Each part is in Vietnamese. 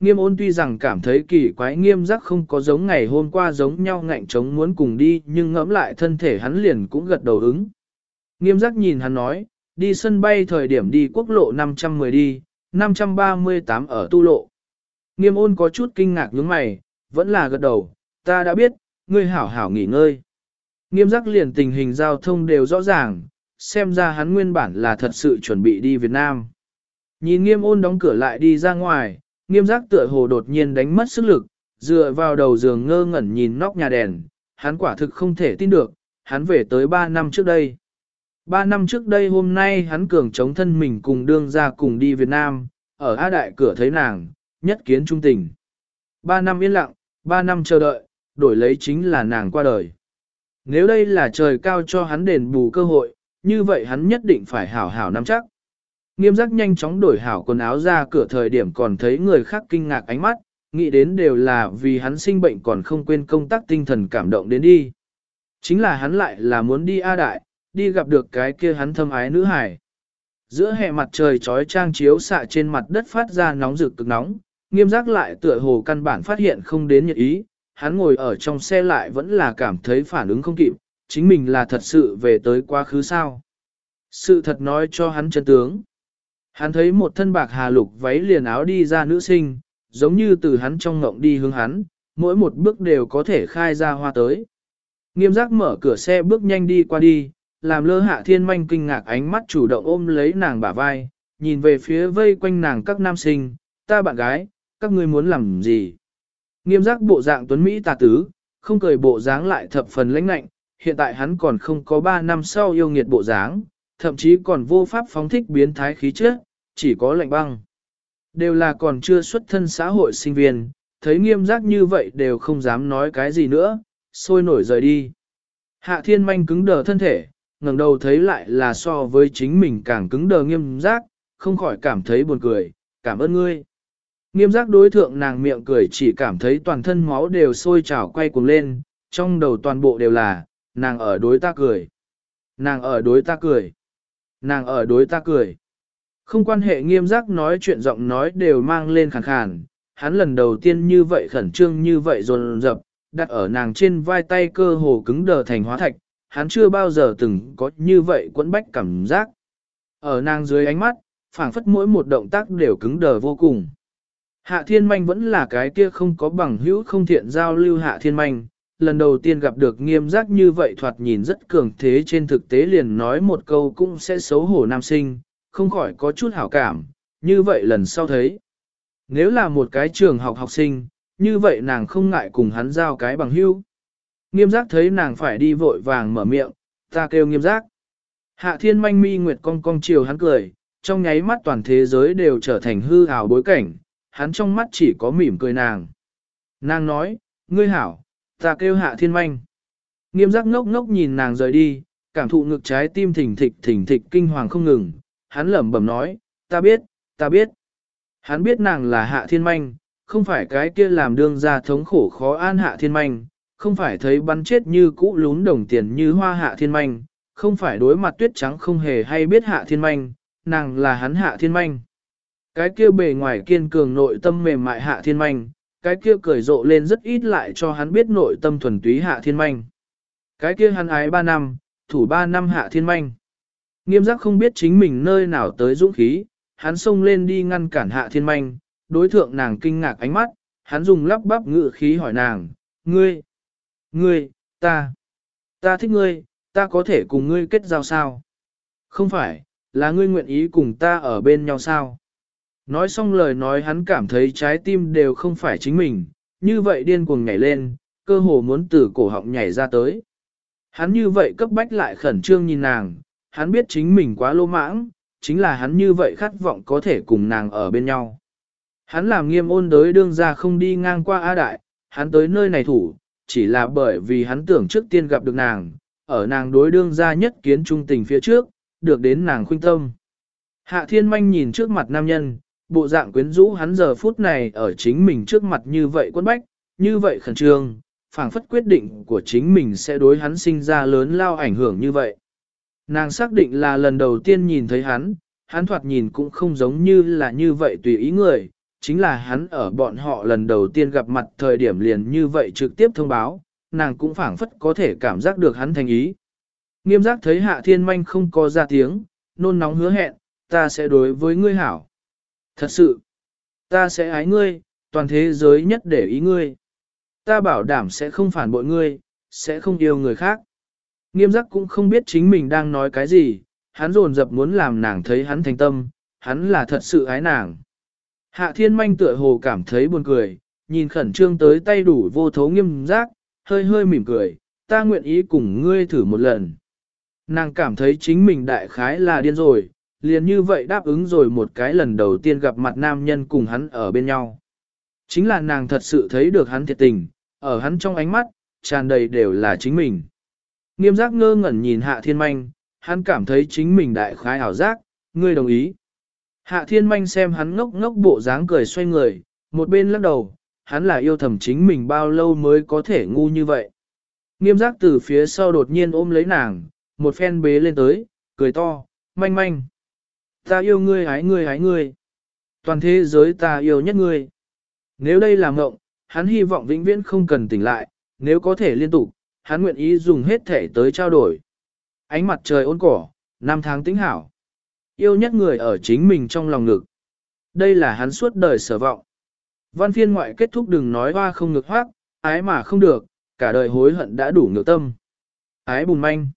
Nghiêm ôn tuy rằng cảm thấy kỳ quái nghiêm giác không có giống ngày hôm qua giống nhau ngạnh chống muốn cùng đi nhưng ngẫm lại thân thể hắn liền cũng gật đầu ứng. Nghiêm giác nhìn hắn nói, đi sân bay thời điểm đi quốc lộ 510 đi, 538 ở tu lộ. Nghiêm ôn có chút kinh ngạc nhướng mày, vẫn là gật đầu, ta đã biết, ngươi hảo hảo nghỉ ngơi. Nghiêm giác liền tình hình giao thông đều rõ ràng, xem ra hắn nguyên bản là thật sự chuẩn bị đi Việt Nam. Nhìn nghiêm ôn đóng cửa lại đi ra ngoài, nghiêm giác tựa hồ đột nhiên đánh mất sức lực, dựa vào đầu giường ngơ ngẩn nhìn nóc nhà đèn, hắn quả thực không thể tin được, hắn về tới 3 năm trước đây. 3 năm trước đây hôm nay hắn cường chống thân mình cùng đương ra cùng đi Việt Nam, ở A Đại cửa thấy nàng, nhất kiến trung tình. 3 năm yên lặng, 3 năm chờ đợi, đổi lấy chính là nàng qua đời. Nếu đây là trời cao cho hắn đền bù cơ hội, như vậy hắn nhất định phải hảo hảo nắm chắc. Nghiêm giác nhanh chóng đổi hảo quần áo ra cửa thời điểm còn thấy người khác kinh ngạc ánh mắt, nghĩ đến đều là vì hắn sinh bệnh còn không quên công tác tinh thần cảm động đến đi. Chính là hắn lại là muốn đi A Đại, đi gặp được cái kia hắn thâm ái nữ hải. Giữa hè mặt trời trói trang chiếu xạ trên mặt đất phát ra nóng rực cực nóng, nghiêm giác lại tựa hồ căn bản phát hiện không đến nhiệt ý, hắn ngồi ở trong xe lại vẫn là cảm thấy phản ứng không kịp, chính mình là thật sự về tới quá khứ sao. Sự thật nói cho hắn chân tướng. Hắn thấy một thân bạc hà lục váy liền áo đi ra nữ sinh, giống như từ hắn trong ngộng đi hướng hắn, mỗi một bước đều có thể khai ra hoa tới. Nghiêm giác mở cửa xe bước nhanh đi qua đi, làm lơ hạ thiên manh kinh ngạc ánh mắt chủ động ôm lấy nàng bả vai, nhìn về phía vây quanh nàng các nam sinh, ta bạn gái, các ngươi muốn làm gì? Nghiêm giác bộ dạng tuấn Mỹ tà tứ, không cười bộ dáng lại thập phần lãnh lạnh, hiện tại hắn còn không có 3 năm sau yêu nghiệt bộ dáng, thậm chí còn vô pháp phóng thích biến thái khí chất, chỉ có lạnh băng. Đều là còn chưa xuất thân xã hội sinh viên, thấy nghiêm giác như vậy đều không dám nói cái gì nữa, sôi nổi rời đi. Hạ thiên manh cứng đờ thân thể, ngẩng đầu thấy lại là so với chính mình càng cứng đờ nghiêm giác, không khỏi cảm thấy buồn cười, cảm ơn ngươi. Nghiêm giác đối thượng nàng miệng cười chỉ cảm thấy toàn thân máu đều sôi trào quay cuồng lên, trong đầu toàn bộ đều là, nàng ở đối ta cười. Nàng ở đối ta cười. Nàng ở đối ta cười. Không quan hệ nghiêm giác nói chuyện giọng nói đều mang lên khàn khàn, hắn lần đầu tiên như vậy khẩn trương như vậy dồn dập, đặt ở nàng trên vai tay cơ hồ cứng đờ thành hóa thạch, hắn chưa bao giờ từng có như vậy quẫn bách cảm giác. Ở nàng dưới ánh mắt, phảng phất mỗi một động tác đều cứng đờ vô cùng. Hạ thiên manh vẫn là cái kia không có bằng hữu không thiện giao lưu hạ thiên manh, lần đầu tiên gặp được nghiêm giác như vậy thoạt nhìn rất cường thế trên thực tế liền nói một câu cũng sẽ xấu hổ nam sinh, không khỏi có chút hảo cảm, như vậy lần sau thấy. Nếu là một cái trường học học sinh, như vậy nàng không ngại cùng hắn giao cái bằng hữu. Nghiêm giác thấy nàng phải đi vội vàng mở miệng, ta kêu nghiêm giác. Hạ thiên manh mi nguyệt cong cong chiều hắn cười, trong nháy mắt toàn thế giới đều trở thành hư ảo bối cảnh, hắn trong mắt chỉ có mỉm cười nàng. Nàng nói, ngươi hảo, ta kêu hạ thiên manh. Nghiêm giác ngốc ngốc nhìn nàng rời đi, cảm thụ ngực trái tim thỉnh thịch thỉnh thịch kinh hoàng không ngừng, hắn lẩm bẩm nói, ta biết, ta biết. Hắn biết nàng là hạ thiên manh, không phải cái kia làm đương ra thống khổ khó an hạ thiên manh, không phải thấy bắn chết như cũ lún đồng tiền như hoa hạ thiên manh, không phải đối mặt tuyết trắng không hề hay biết hạ thiên manh, nàng là hắn hạ thiên manh. Cái kia bề ngoài kiên cường nội tâm mềm mại hạ thiên manh, cái kia cười rộ lên rất ít lại cho hắn biết nội tâm thuần túy hạ thiên manh. Cái kia hắn ái ba năm, thủ ba năm hạ thiên manh. Nghiêm giác không biết chính mình nơi nào tới dũng khí, hắn xông lên đi ngăn cản hạ thiên manh, đối thượng nàng kinh ngạc ánh mắt, hắn dùng lắp bắp ngự khí hỏi nàng, ngươi, ngươi, ta, ta thích ngươi, ta có thể cùng ngươi kết giao sao? Không phải, là ngươi nguyện ý cùng ta ở bên nhau sao? Nói xong lời nói hắn cảm thấy trái tim đều không phải chính mình, như vậy điên cuồng nhảy lên, cơ hồ muốn từ cổ họng nhảy ra tới. Hắn như vậy cấp bách lại khẩn trương nhìn nàng, hắn biết chính mình quá lô mãng, chính là hắn như vậy khát vọng có thể cùng nàng ở bên nhau. Hắn làm nghiêm ôn đới đương ra không đi ngang qua A Đại, hắn tới nơi này thủ, chỉ là bởi vì hắn tưởng trước tiên gặp được nàng, ở nàng đối đương ra nhất kiến trung tình phía trước, được đến nàng khuyên tâm. Hạ thiên manh nhìn trước mặt nam nhân, bộ dạng quyến rũ hắn giờ phút này ở chính mình trước mặt như vậy quân bách, như vậy khẩn trương, phảng phất quyết định của chính mình sẽ đối hắn sinh ra lớn lao ảnh hưởng như vậy. Nàng xác định là lần đầu tiên nhìn thấy hắn, hắn thoạt nhìn cũng không giống như là như vậy tùy ý người, chính là hắn ở bọn họ lần đầu tiên gặp mặt thời điểm liền như vậy trực tiếp thông báo, nàng cũng phảng phất có thể cảm giác được hắn thành ý. Nghiêm giác thấy hạ thiên manh không có ra tiếng, nôn nóng hứa hẹn, ta sẽ đối với ngươi hảo. Thật sự, ta sẽ ái ngươi, toàn thế giới nhất để ý ngươi. Ta bảo đảm sẽ không phản bội ngươi, sẽ không yêu người khác. Nghiêm giác cũng không biết chính mình đang nói cái gì, hắn rồn dập muốn làm nàng thấy hắn thành tâm, hắn là thật sự ái nàng. Hạ thiên manh tựa hồ cảm thấy buồn cười, nhìn khẩn trương tới tay đủ vô thấu nghiêm giác, hơi hơi mỉm cười, ta nguyện ý cùng ngươi thử một lần. Nàng cảm thấy chính mình đại khái là điên rồi, liền như vậy đáp ứng rồi một cái lần đầu tiên gặp mặt nam nhân cùng hắn ở bên nhau. Chính là nàng thật sự thấy được hắn thiệt tình, ở hắn trong ánh mắt, tràn đầy đều là chính mình. Nghiêm giác ngơ ngẩn nhìn hạ thiên manh, hắn cảm thấy chính mình đại khái ảo giác, ngươi đồng ý. Hạ thiên manh xem hắn ngốc ngốc bộ dáng cười xoay người, một bên lắc đầu, hắn là yêu thầm chính mình bao lâu mới có thể ngu như vậy. Nghiêm giác từ phía sau đột nhiên ôm lấy nàng, một phen bế lên tới, cười to, manh manh. Ta yêu ngươi hái ngươi hái ngươi. Toàn thế giới ta yêu nhất ngươi. Nếu đây là mộng, hắn hy vọng vĩnh viễn không cần tỉnh lại, nếu có thể liên tục, hắn nguyện ý dùng hết thể tới trao đổi. Ánh mặt trời ôn cỏ, năm tháng tính hảo. Yêu nhất người ở chính mình trong lòng ngực. Đây là hắn suốt đời sở vọng. Văn phiên ngoại kết thúc đừng nói hoa không ngực hoác, ái mà không được, cả đời hối hận đã đủ ngược tâm. Ái bùn manh.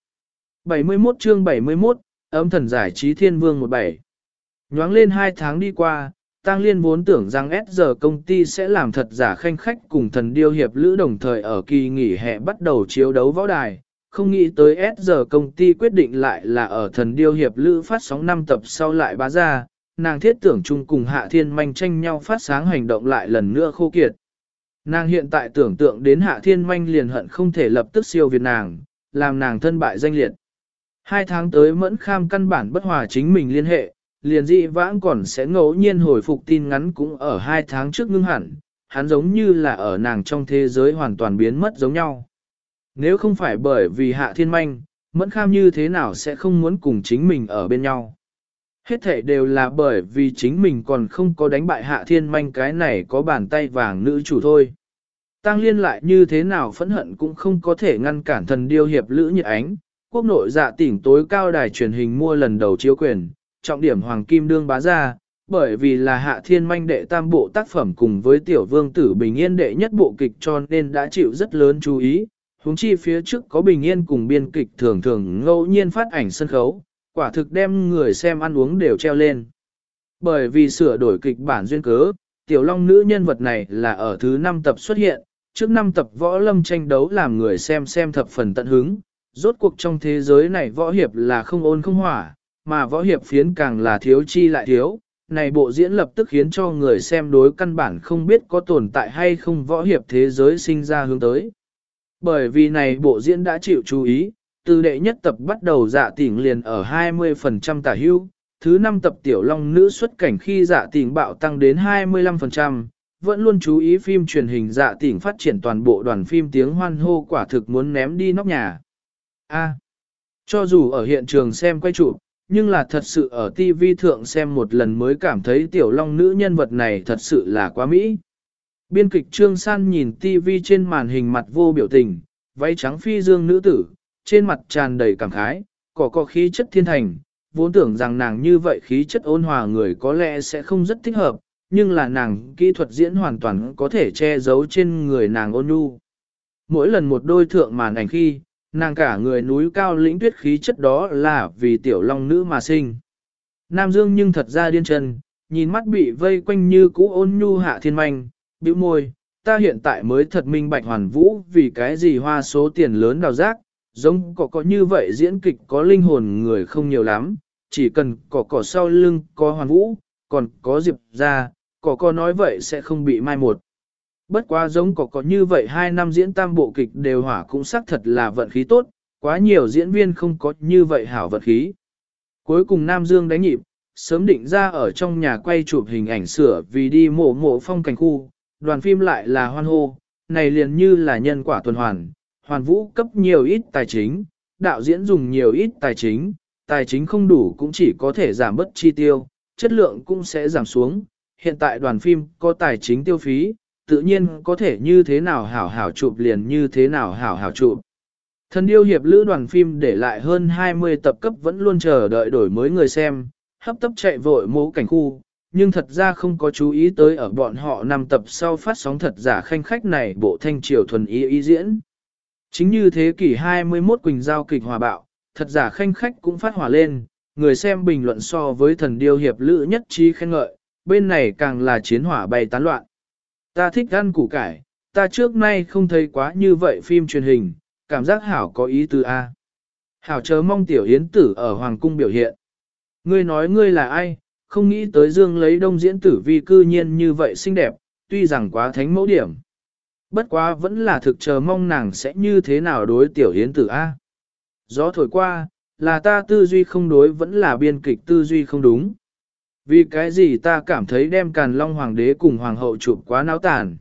71 chương 71, ấm thần giải trí thiên vương 17. Nhoáng lên hai tháng đi qua, Tăng Liên vốn tưởng rằng S giờ công ty sẽ làm thật giả khanh khách cùng thần điêu hiệp lữ đồng thời ở kỳ nghỉ hè bắt đầu chiếu đấu võ đài. Không nghĩ tới S giờ công ty quyết định lại là ở thần điêu hiệp lữ phát sóng 5 tập sau lại bá ra, nàng thiết tưởng chung cùng hạ thiên manh tranh nhau phát sáng hành động lại lần nữa khô kiệt. Nàng hiện tại tưởng tượng đến hạ thiên manh liền hận không thể lập tức siêu việt nàng, làm nàng thân bại danh liệt. Hai tháng tới mẫn kham căn bản bất hòa chính mình liên hệ, liền dị vãng còn sẽ ngẫu nhiên hồi phục tin ngắn cũng ở hai tháng trước ngưng hẳn, hắn giống như là ở nàng trong thế giới hoàn toàn biến mất giống nhau. Nếu không phải bởi vì hạ thiên manh, mẫn kham như thế nào sẽ không muốn cùng chính mình ở bên nhau. Hết thể đều là bởi vì chính mình còn không có đánh bại hạ thiên manh cái này có bàn tay vàng nữ chủ thôi. Tăng liên lại như thế nào phẫn hận cũng không có thể ngăn cản thần điêu hiệp lữ nhiệt ánh. Quốc nội dạ tỉnh tối cao đài truyền hình mua lần đầu chiếu quyền, trọng điểm hoàng kim đương bá ra, bởi vì là hạ thiên manh đệ tam bộ tác phẩm cùng với tiểu vương tử bình yên đệ nhất bộ kịch cho nên đã chịu rất lớn chú ý. huống chi phía trước có bình yên cùng biên kịch thường thường ngẫu nhiên phát ảnh sân khấu, quả thực đem người xem ăn uống đều treo lên. Bởi vì sửa đổi kịch bản duyên cớ, tiểu long nữ nhân vật này là ở thứ 5 tập xuất hiện, trước 5 tập võ lâm tranh đấu làm người xem xem thập phần tận hứng, rốt cuộc trong thế giới này võ hiệp là không ôn không hỏa, mà võ hiệp phiến càng là thiếu chi lại thiếu. Này bộ diễn lập tức khiến cho người xem đối căn bản không biết có tồn tại hay không võ hiệp thế giới sinh ra hướng tới. Bởi vì này bộ diễn đã chịu chú ý, từ đệ nhất tập bắt đầu dạ tỉnh liền ở 20% tả hưu, thứ năm tập tiểu long nữ xuất cảnh khi dạ tỉnh bạo tăng đến 25%, vẫn luôn chú ý phim truyền hình dạ tỉnh phát triển toàn bộ đoàn phim tiếng hoan hô quả thực muốn ném đi nóc nhà. A. cho dù ở hiện trường xem quay chụp, nhưng là thật sự ở TV thượng xem một lần mới cảm thấy tiểu long nữ nhân vật này thật sự là quá mỹ. Biên kịch Trương San nhìn TV trên màn hình mặt vô biểu tình, váy trắng phi dương nữ tử, trên mặt tràn đầy cảm khái, có có khí chất thiên thành, vốn tưởng rằng nàng như vậy khí chất ôn hòa người có lẽ sẽ không rất thích hợp, nhưng là nàng kỹ thuật diễn hoàn toàn có thể che giấu trên người nàng ôn nhu. Mỗi lần một đôi thượng màn ảnh khi, nàng cả người núi cao lĩnh tuyết khí chất đó là vì tiểu long nữ mà sinh. Nam Dương nhưng thật ra điên chân, nhìn mắt bị vây quanh như cũ ôn nhu hạ thiên manh, bĩu môi, ta hiện tại mới thật minh bạch hoàn vũ vì cái gì hoa số tiền lớn đào giác, giống cỏ có như vậy diễn kịch có linh hồn người không nhiều lắm, chỉ cần cỏ cỏ sau lưng có hoàn vũ, còn có diệp ra, cỏ có nói vậy sẽ không bị mai một. Bất quá giống có có như vậy hai năm diễn tam bộ kịch đều hỏa cũng xác thật là vận khí tốt, quá nhiều diễn viên không có như vậy hảo vận khí. Cuối cùng Nam Dương đánh nhịp, sớm định ra ở trong nhà quay chụp hình ảnh sửa vì đi mộ mộ phong cảnh khu, đoàn phim lại là hoan hô, này liền như là nhân quả tuần hoàn, hoàn vũ cấp nhiều ít tài chính, đạo diễn dùng nhiều ít tài chính, tài chính không đủ cũng chỉ có thể giảm bớt chi tiêu, chất lượng cũng sẽ giảm xuống, hiện tại đoàn phim có tài chính tiêu phí, tự nhiên có thể như thế nào hảo hảo chụp liền như thế nào hảo hảo chụp. Thần điêu hiệp lữ đoàn phim để lại hơn 20 tập cấp vẫn luôn chờ đợi đổi mới người xem, hấp tấp chạy vội mố cảnh khu, nhưng thật ra không có chú ý tới ở bọn họ năm tập sau phát sóng thật giả khanh khách này bộ thanh triều thuần ý ý diễn. Chính như thế kỷ 21 Quỳnh Giao kịch hòa bạo, thật giả khanh khách cũng phát hỏa lên, người xem bình luận so với thần điêu hiệp lữ nhất trí khen ngợi, bên này càng là chiến hỏa bay tán loạn. Ta thích ăn củ cải, ta trước nay không thấy quá như vậy phim truyền hình, cảm giác hảo có ý tư A. Hảo chớ mong tiểu yến tử ở Hoàng cung biểu hiện. Ngươi nói ngươi là ai, không nghĩ tới dương lấy đông diễn tử vi cư nhiên như vậy xinh đẹp, tuy rằng quá thánh mẫu điểm. Bất quá vẫn là thực chờ mong nàng sẽ như thế nào đối tiểu yến tử A. Gió thổi qua, là ta tư duy không đối vẫn là biên kịch tư duy không đúng. Vì cái gì ta cảm thấy đem càn long hoàng đế cùng hoàng hậu chụp quá náo tàn.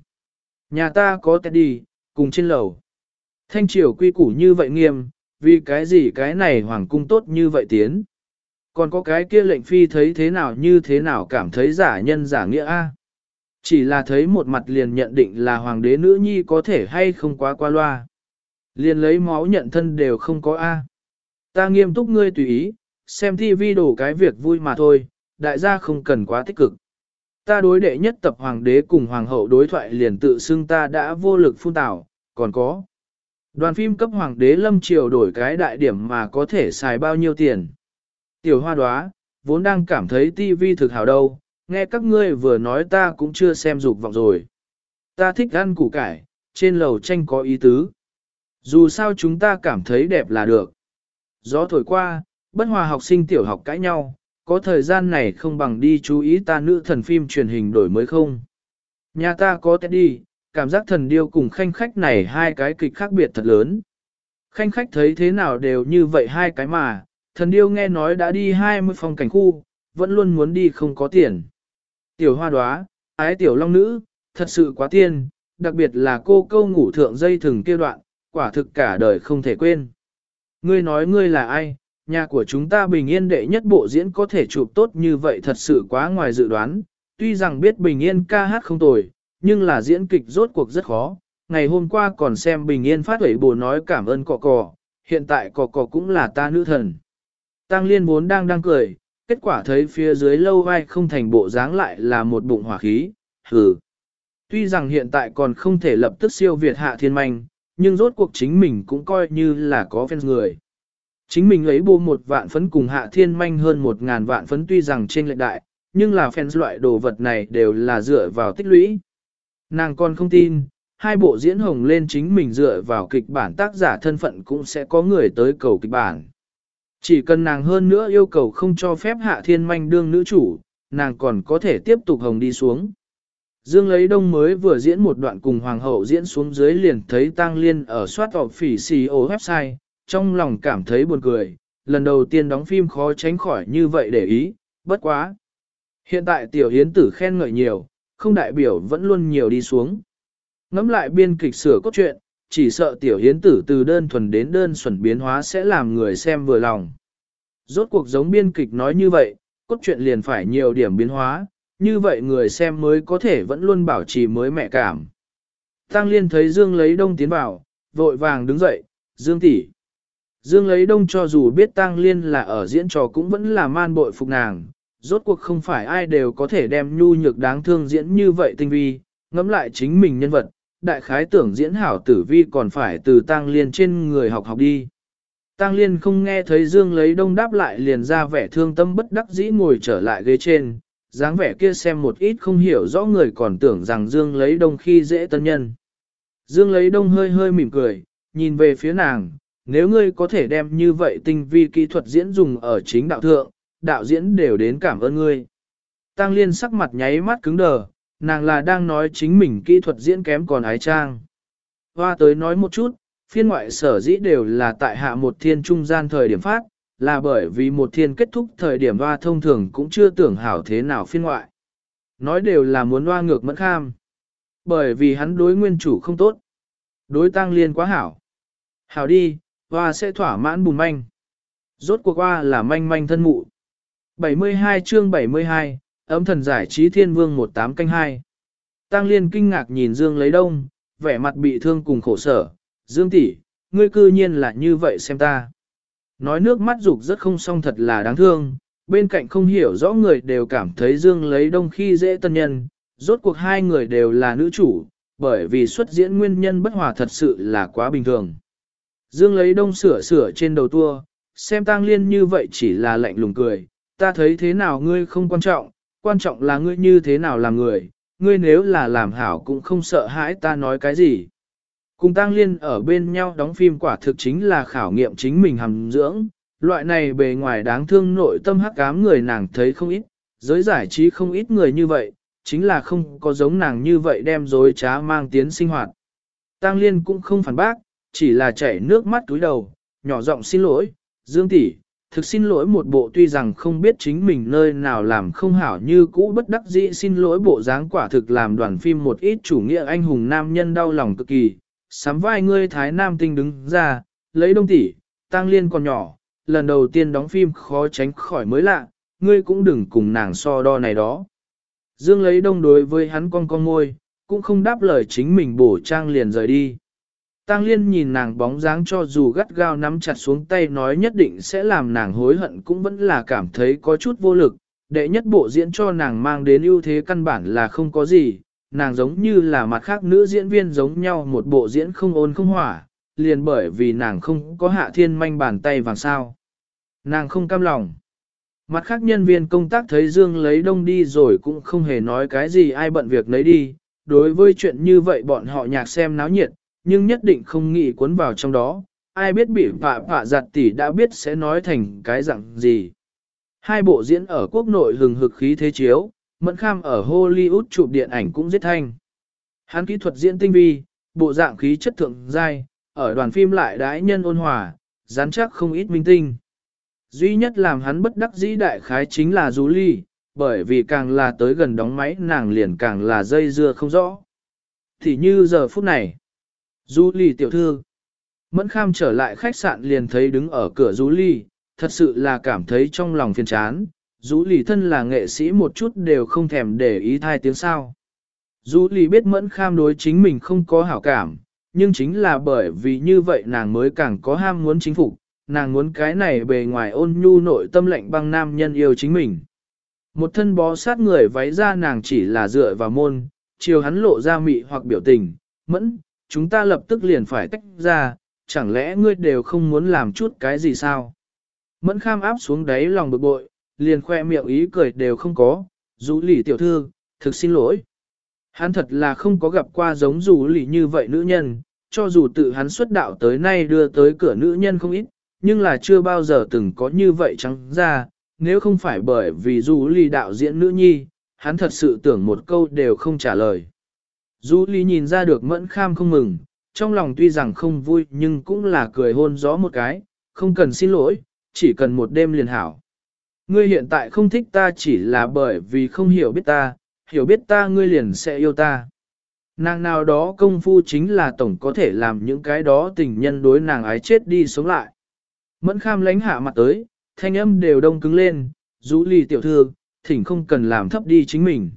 Nhà ta có đi cùng trên lầu. Thanh triều quy củ như vậy nghiêm, vì cái gì cái này hoàng cung tốt như vậy tiến. Còn có cái kia lệnh phi thấy thế nào như thế nào cảm thấy giả nhân giả nghĩa a Chỉ là thấy một mặt liền nhận định là hoàng đế nữ nhi có thể hay không quá qua loa. Liền lấy máu nhận thân đều không có a Ta nghiêm túc ngươi tùy ý, xem thi vi đổ cái việc vui mà thôi, đại gia không cần quá tích cực. Ta đối đệ nhất tập hoàng đế cùng hoàng hậu đối thoại liền tự xưng ta đã vô lực phun tảo, còn có. Đoàn phim cấp hoàng đế lâm triều đổi cái đại điểm mà có thể xài bao nhiêu tiền. Tiểu hoa đoá, vốn đang cảm thấy tivi thực hào đâu, nghe các ngươi vừa nói ta cũng chưa xem dục vọng rồi. Ta thích ăn củ cải, trên lầu tranh có ý tứ. Dù sao chúng ta cảm thấy đẹp là được. Gió thổi qua, bất hòa học sinh tiểu học cãi nhau, có thời gian này không bằng đi chú ý ta nữ thần phim truyền hình đổi mới không. Nhà ta có đi, cảm giác thần điêu cùng khanh khách này hai cái kịch khác biệt thật lớn. Khanh khách thấy thế nào đều như vậy hai cái mà, thần điêu nghe nói đã đi 20 phòng cảnh khu, vẫn luôn muốn đi không có tiền. Tiểu hoa đoá, ái tiểu long nữ, thật sự quá tiên, đặc biệt là cô câu ngủ thượng dây thừng kia đoạn, quả thực cả đời không thể quên. Ngươi nói ngươi là ai, nhà của chúng ta bình yên đệ nhất bộ diễn có thể chụp tốt như vậy thật sự quá ngoài dự đoán, tuy rằng biết bình yên ca hát không tồi, nhưng là diễn kịch rốt cuộc rất khó. Ngày hôm qua còn xem bình yên phát huẩy bồ nói cảm ơn cọ cọ, hiện tại cọ cọ cũng là ta nữ thần. Tăng liên vốn đang đang cười, kết quả thấy phía dưới lâu vai không thành bộ dáng lại là một bụng hỏa khí, hừ. Tuy rằng hiện tại còn không thể lập tức siêu Việt hạ thiên manh, nhưng rốt cuộc chính mình cũng coi như là có fans người. Chính mình ấy bô một vạn phấn cùng hạ thiên manh hơn một ngàn vạn phấn tuy rằng trên lệ đại, nhưng là fans loại đồ vật này đều là dựa vào tích lũy. Nàng còn không tin, hai bộ diễn hồng lên chính mình dựa vào kịch bản tác giả thân phận cũng sẽ có người tới cầu kịch bản. Chỉ cần nàng hơn nữa yêu cầu không cho phép hạ thiên manh đương nữ chủ, nàng còn có thể tiếp tục hồng đi xuống. Dương lấy đông mới vừa diễn một đoạn cùng hoàng hậu diễn xuống dưới liền thấy tang liên ở soát tọp phỉ CEO website, trong lòng cảm thấy buồn cười, lần đầu tiên đóng phim khó tránh khỏi như vậy để ý, bất quá. Hiện tại tiểu hiến tử khen ngợi nhiều, không đại biểu vẫn luôn nhiều đi xuống. Ngắm lại biên kịch sửa cốt truyện, chỉ sợ tiểu hiến tử từ đơn thuần đến đơn xuẩn biến hóa sẽ làm người xem vừa lòng. Rốt cuộc giống biên kịch nói như vậy, cốt truyện liền phải nhiều điểm biến hóa, như vậy người xem mới có thể vẫn luôn bảo trì mới mẹ cảm. Tăng Liên thấy Dương lấy đông tiến vào, vội vàng đứng dậy, Dương tỷ. Dương lấy đông cho dù biết Tăng Liên là ở diễn trò cũng vẫn là man bội phục nàng, rốt cuộc không phải ai đều có thể đem nhu nhược đáng thương diễn như vậy tinh vi, ngẫm lại chính mình nhân vật, đại khái tưởng diễn hảo tử vi còn phải từ Tăng Liên trên người học học đi. Tăng Liên không nghe thấy Dương lấy đông đáp lại liền ra vẻ thương tâm bất đắc dĩ ngồi trở lại ghế trên, dáng vẻ kia xem một ít không hiểu rõ người còn tưởng rằng Dương lấy đông khi dễ tân nhân. Dương lấy đông hơi hơi mỉm cười, nhìn về phía nàng, nếu ngươi có thể đem như vậy tinh vi kỹ thuật diễn dùng ở chính đạo thượng, đạo diễn đều đến cảm ơn ngươi. Tăng liên sắc mặt nháy mắt cứng đờ, nàng là đang nói chính mình kỹ thuật diễn kém còn ái trang. Hoa tới nói một chút, phiên ngoại sở dĩ đều là tại hạ một thiên trung gian thời điểm phát, là bởi vì một thiên kết thúc thời điểm hoa thông thường cũng chưa tưởng hảo thế nào phiên ngoại. Nói đều là muốn hoa ngược mẫn kham. Bởi vì hắn đối nguyên chủ không tốt. Đối tăng liên quá hảo. Hảo đi, hoa sẽ thỏa mãn bùn manh. Rốt cuộc hoa là manh manh thân mụ. 72 chương 72, ấm thần giải trí thiên vương 18 canh 2. Tăng liên kinh ngạc nhìn Dương lấy đông, vẻ mặt bị thương cùng khổ sở. Dương tỷ, ngươi cư nhiên là như vậy xem ta. Nói nước mắt dục rất không xong thật là đáng thương, bên cạnh không hiểu rõ người đều cảm thấy Dương lấy đông khi dễ tân nhân, rốt cuộc hai người đều là nữ chủ, bởi vì xuất diễn nguyên nhân bất hòa thật sự là quá bình thường. Dương lấy đông sửa sửa trên đầu tua, xem tang liên như vậy chỉ là lạnh lùng cười, ta thấy thế nào ngươi không quan trọng, quan trọng là ngươi như thế nào làm người, ngươi nếu là làm hảo cũng không sợ hãi ta nói cái gì. Cùng tang liên ở bên nhau đóng phim quả thực chính là khảo nghiệm chính mình hàm dưỡng, loại này bề ngoài đáng thương nội tâm hắc ám người nàng thấy không ít, giới giải trí không ít người như vậy, chính là không có giống nàng như vậy đem dối trá mang tiến sinh hoạt. Tăng Liên cũng không phản bác, chỉ là chảy nước mắt túi đầu, nhỏ giọng xin lỗi, Dương tỷ, thực xin lỗi một bộ tuy rằng không biết chính mình nơi nào làm không hảo như cũ bất đắc dĩ xin lỗi bộ dáng quả thực làm đoàn phim một ít chủ nghĩa anh hùng nam nhân đau lòng cực kỳ. Sắm vai ngươi thái nam tinh đứng ra, lấy đông tỷ, Tăng Liên còn nhỏ, lần đầu tiên đóng phim khó tránh khỏi mới lạ, ngươi cũng đừng cùng nàng so đo này đó. Dương lấy đông đối với hắn con con ngôi, cũng không đáp lời chính mình bổ trang liền rời đi. Tăng liên nhìn nàng bóng dáng cho dù gắt gao nắm chặt xuống tay nói nhất định sẽ làm nàng hối hận cũng vẫn là cảm thấy có chút vô lực. Đệ nhất bộ diễn cho nàng mang đến ưu thế căn bản là không có gì, nàng giống như là mặt khác nữ diễn viên giống nhau một bộ diễn không ôn không hỏa, liền bởi vì nàng không có hạ thiên manh bàn tay vàng sao. Nàng không cam lòng. Mặt khác nhân viên công tác thấy Dương lấy đông đi rồi cũng không hề nói cái gì ai bận việc lấy đi. Đối với chuyện như vậy bọn họ nhạc xem náo nhiệt, nhưng nhất định không nghĩ cuốn vào trong đó. Ai biết bị phạ phạ giặt tỷ đã biết sẽ nói thành cái dạng gì. Hai bộ diễn ở quốc nội hừng hực khí thế chiếu, Mẫn Kham ở Hollywood chụp điện ảnh cũng giết thanh. Hắn kỹ thuật diễn tinh vi, bộ dạng khí chất thượng giai, ở đoàn phim lại đãi nhân ôn hòa, rắn chắc không ít minh tinh. Duy nhất làm hắn bất đắc dĩ đại khái chính là Julie, Ly, bởi vì càng là tới gần đóng máy nàng liền càng là dây dưa không rõ. Thì như giờ phút này, Du Ly tiểu thư, Mẫn Kham trở lại khách sạn liền thấy đứng ở cửa Du Ly, thật sự là cảm thấy trong lòng phiền chán. Du Ly thân là nghệ sĩ một chút đều không thèm để ý thai tiếng sao. Du Ly biết Mẫn Kham đối chính mình không có hảo cảm, nhưng chính là bởi vì như vậy nàng mới càng có ham muốn chính phục, nàng muốn cái này bề ngoài ôn nhu nội tâm lạnh băng nam nhân yêu chính mình. Một thân bó sát người váy ra nàng chỉ là dựa vào môn, chiều hắn lộ ra mị hoặc biểu tình, mẫn, chúng ta lập tức liền phải tách ra, chẳng lẽ ngươi đều không muốn làm chút cái gì sao? Mẫn kham áp xuống đáy lòng bực bội, liền khoe miệng ý cười đều không có, rũ lỉ tiểu thư, thực xin lỗi. Hắn thật là không có gặp qua giống rũ lỉ như vậy nữ nhân, cho dù tự hắn xuất đạo tới nay đưa tới cửa nữ nhân không ít, nhưng là chưa bao giờ từng có như vậy trắng ra, nếu không phải bởi vì rũ lỉ đạo diễn nữ nhi, hắn thật sự tưởng một câu đều không trả lời. Du Ly nhìn ra được mẫn kham không mừng, trong lòng tuy rằng không vui nhưng cũng là cười hôn gió một cái, không cần xin lỗi, chỉ cần một đêm liền hảo. Ngươi hiện tại không thích ta chỉ là bởi vì không hiểu biết ta, hiểu biết ta ngươi liền sẽ yêu ta. Nàng nào đó công phu chính là tổng có thể làm những cái đó tình nhân đối nàng ái chết đi sống lại. Mẫn kham lánh hạ mặt tới, thanh âm đều đông cứng lên, rũ Ly tiểu thư, thỉnh không cần làm thấp đi chính mình.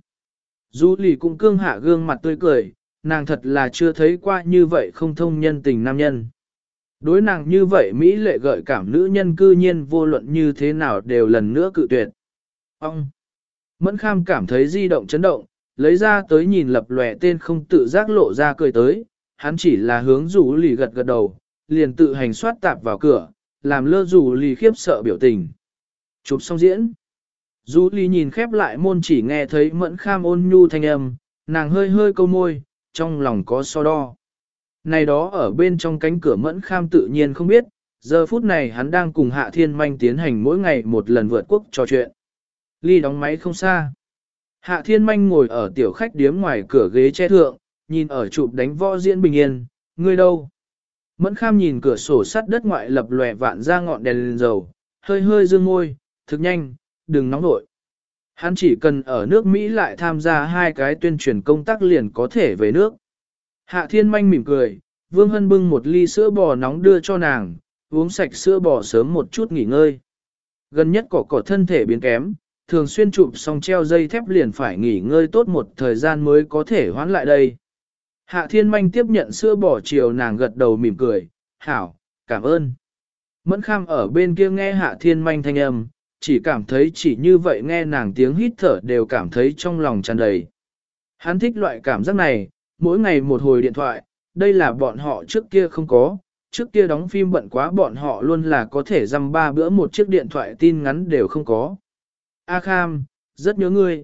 Dù lì cũng cương hạ gương mặt tươi cười, nàng thật là chưa thấy qua như vậy không thông nhân tình nam nhân. Đối nàng như vậy Mỹ lệ gợi cảm nữ nhân cư nhiên vô luận như thế nào đều lần nữa cự tuyệt. Ông! Mẫn kham cảm thấy di động chấn động, lấy ra tới nhìn lập lòe tên không tự giác lộ ra cười tới, hắn chỉ là hướng rủ lì gật gật đầu, liền tự hành soát tạp vào cửa, làm lơ dù lì khiếp sợ biểu tình. Chụp xong diễn. Dũ ly nhìn khép lại môn chỉ nghe thấy mẫn kham ôn nhu thanh âm, nàng hơi hơi câu môi, trong lòng có so đo. Này đó ở bên trong cánh cửa mẫn kham tự nhiên không biết, giờ phút này hắn đang cùng Hạ Thiên Manh tiến hành mỗi ngày một lần vượt quốc trò chuyện. Ly đóng máy không xa. Hạ Thiên Manh ngồi ở tiểu khách điếm ngoài cửa ghế che thượng, nhìn ở chụp đánh võ diễn bình yên, ngươi đâu? Mẫn kham nhìn cửa sổ sắt đất ngoại lập lòe vạn ra ngọn đèn lên dầu, hơi hơi dương môi, thực nhanh, đừng nóng nội. Hắn chỉ cần ở nước Mỹ lại tham gia hai cái tuyên truyền công tác liền có thể về nước. Hạ thiên manh mỉm cười, Vương Hân bưng một ly sữa bò nóng đưa cho nàng, uống sạch sữa bò sớm một chút nghỉ ngơi. Gần nhất cỏ cỏ thân thể biến kém, thường xuyên chụp xong treo dây thép liền phải nghỉ ngơi tốt một thời gian mới có thể hoán lại đây. Hạ thiên manh tiếp nhận sữa bò chiều nàng gật đầu mỉm cười, hảo, cảm ơn. Mẫn kham ở bên kia nghe hạ thiên manh thanh âm, chỉ cảm thấy chỉ như vậy nghe nàng tiếng hít thở đều cảm thấy trong lòng tràn đầy. Hắn thích loại cảm giác này, mỗi ngày một hồi điện thoại, đây là bọn họ trước kia không có, trước kia đóng phim bận quá bọn họ luôn là có thể dăm ba bữa một chiếc điện thoại tin ngắn đều không có. A Kham, rất nhớ ngươi.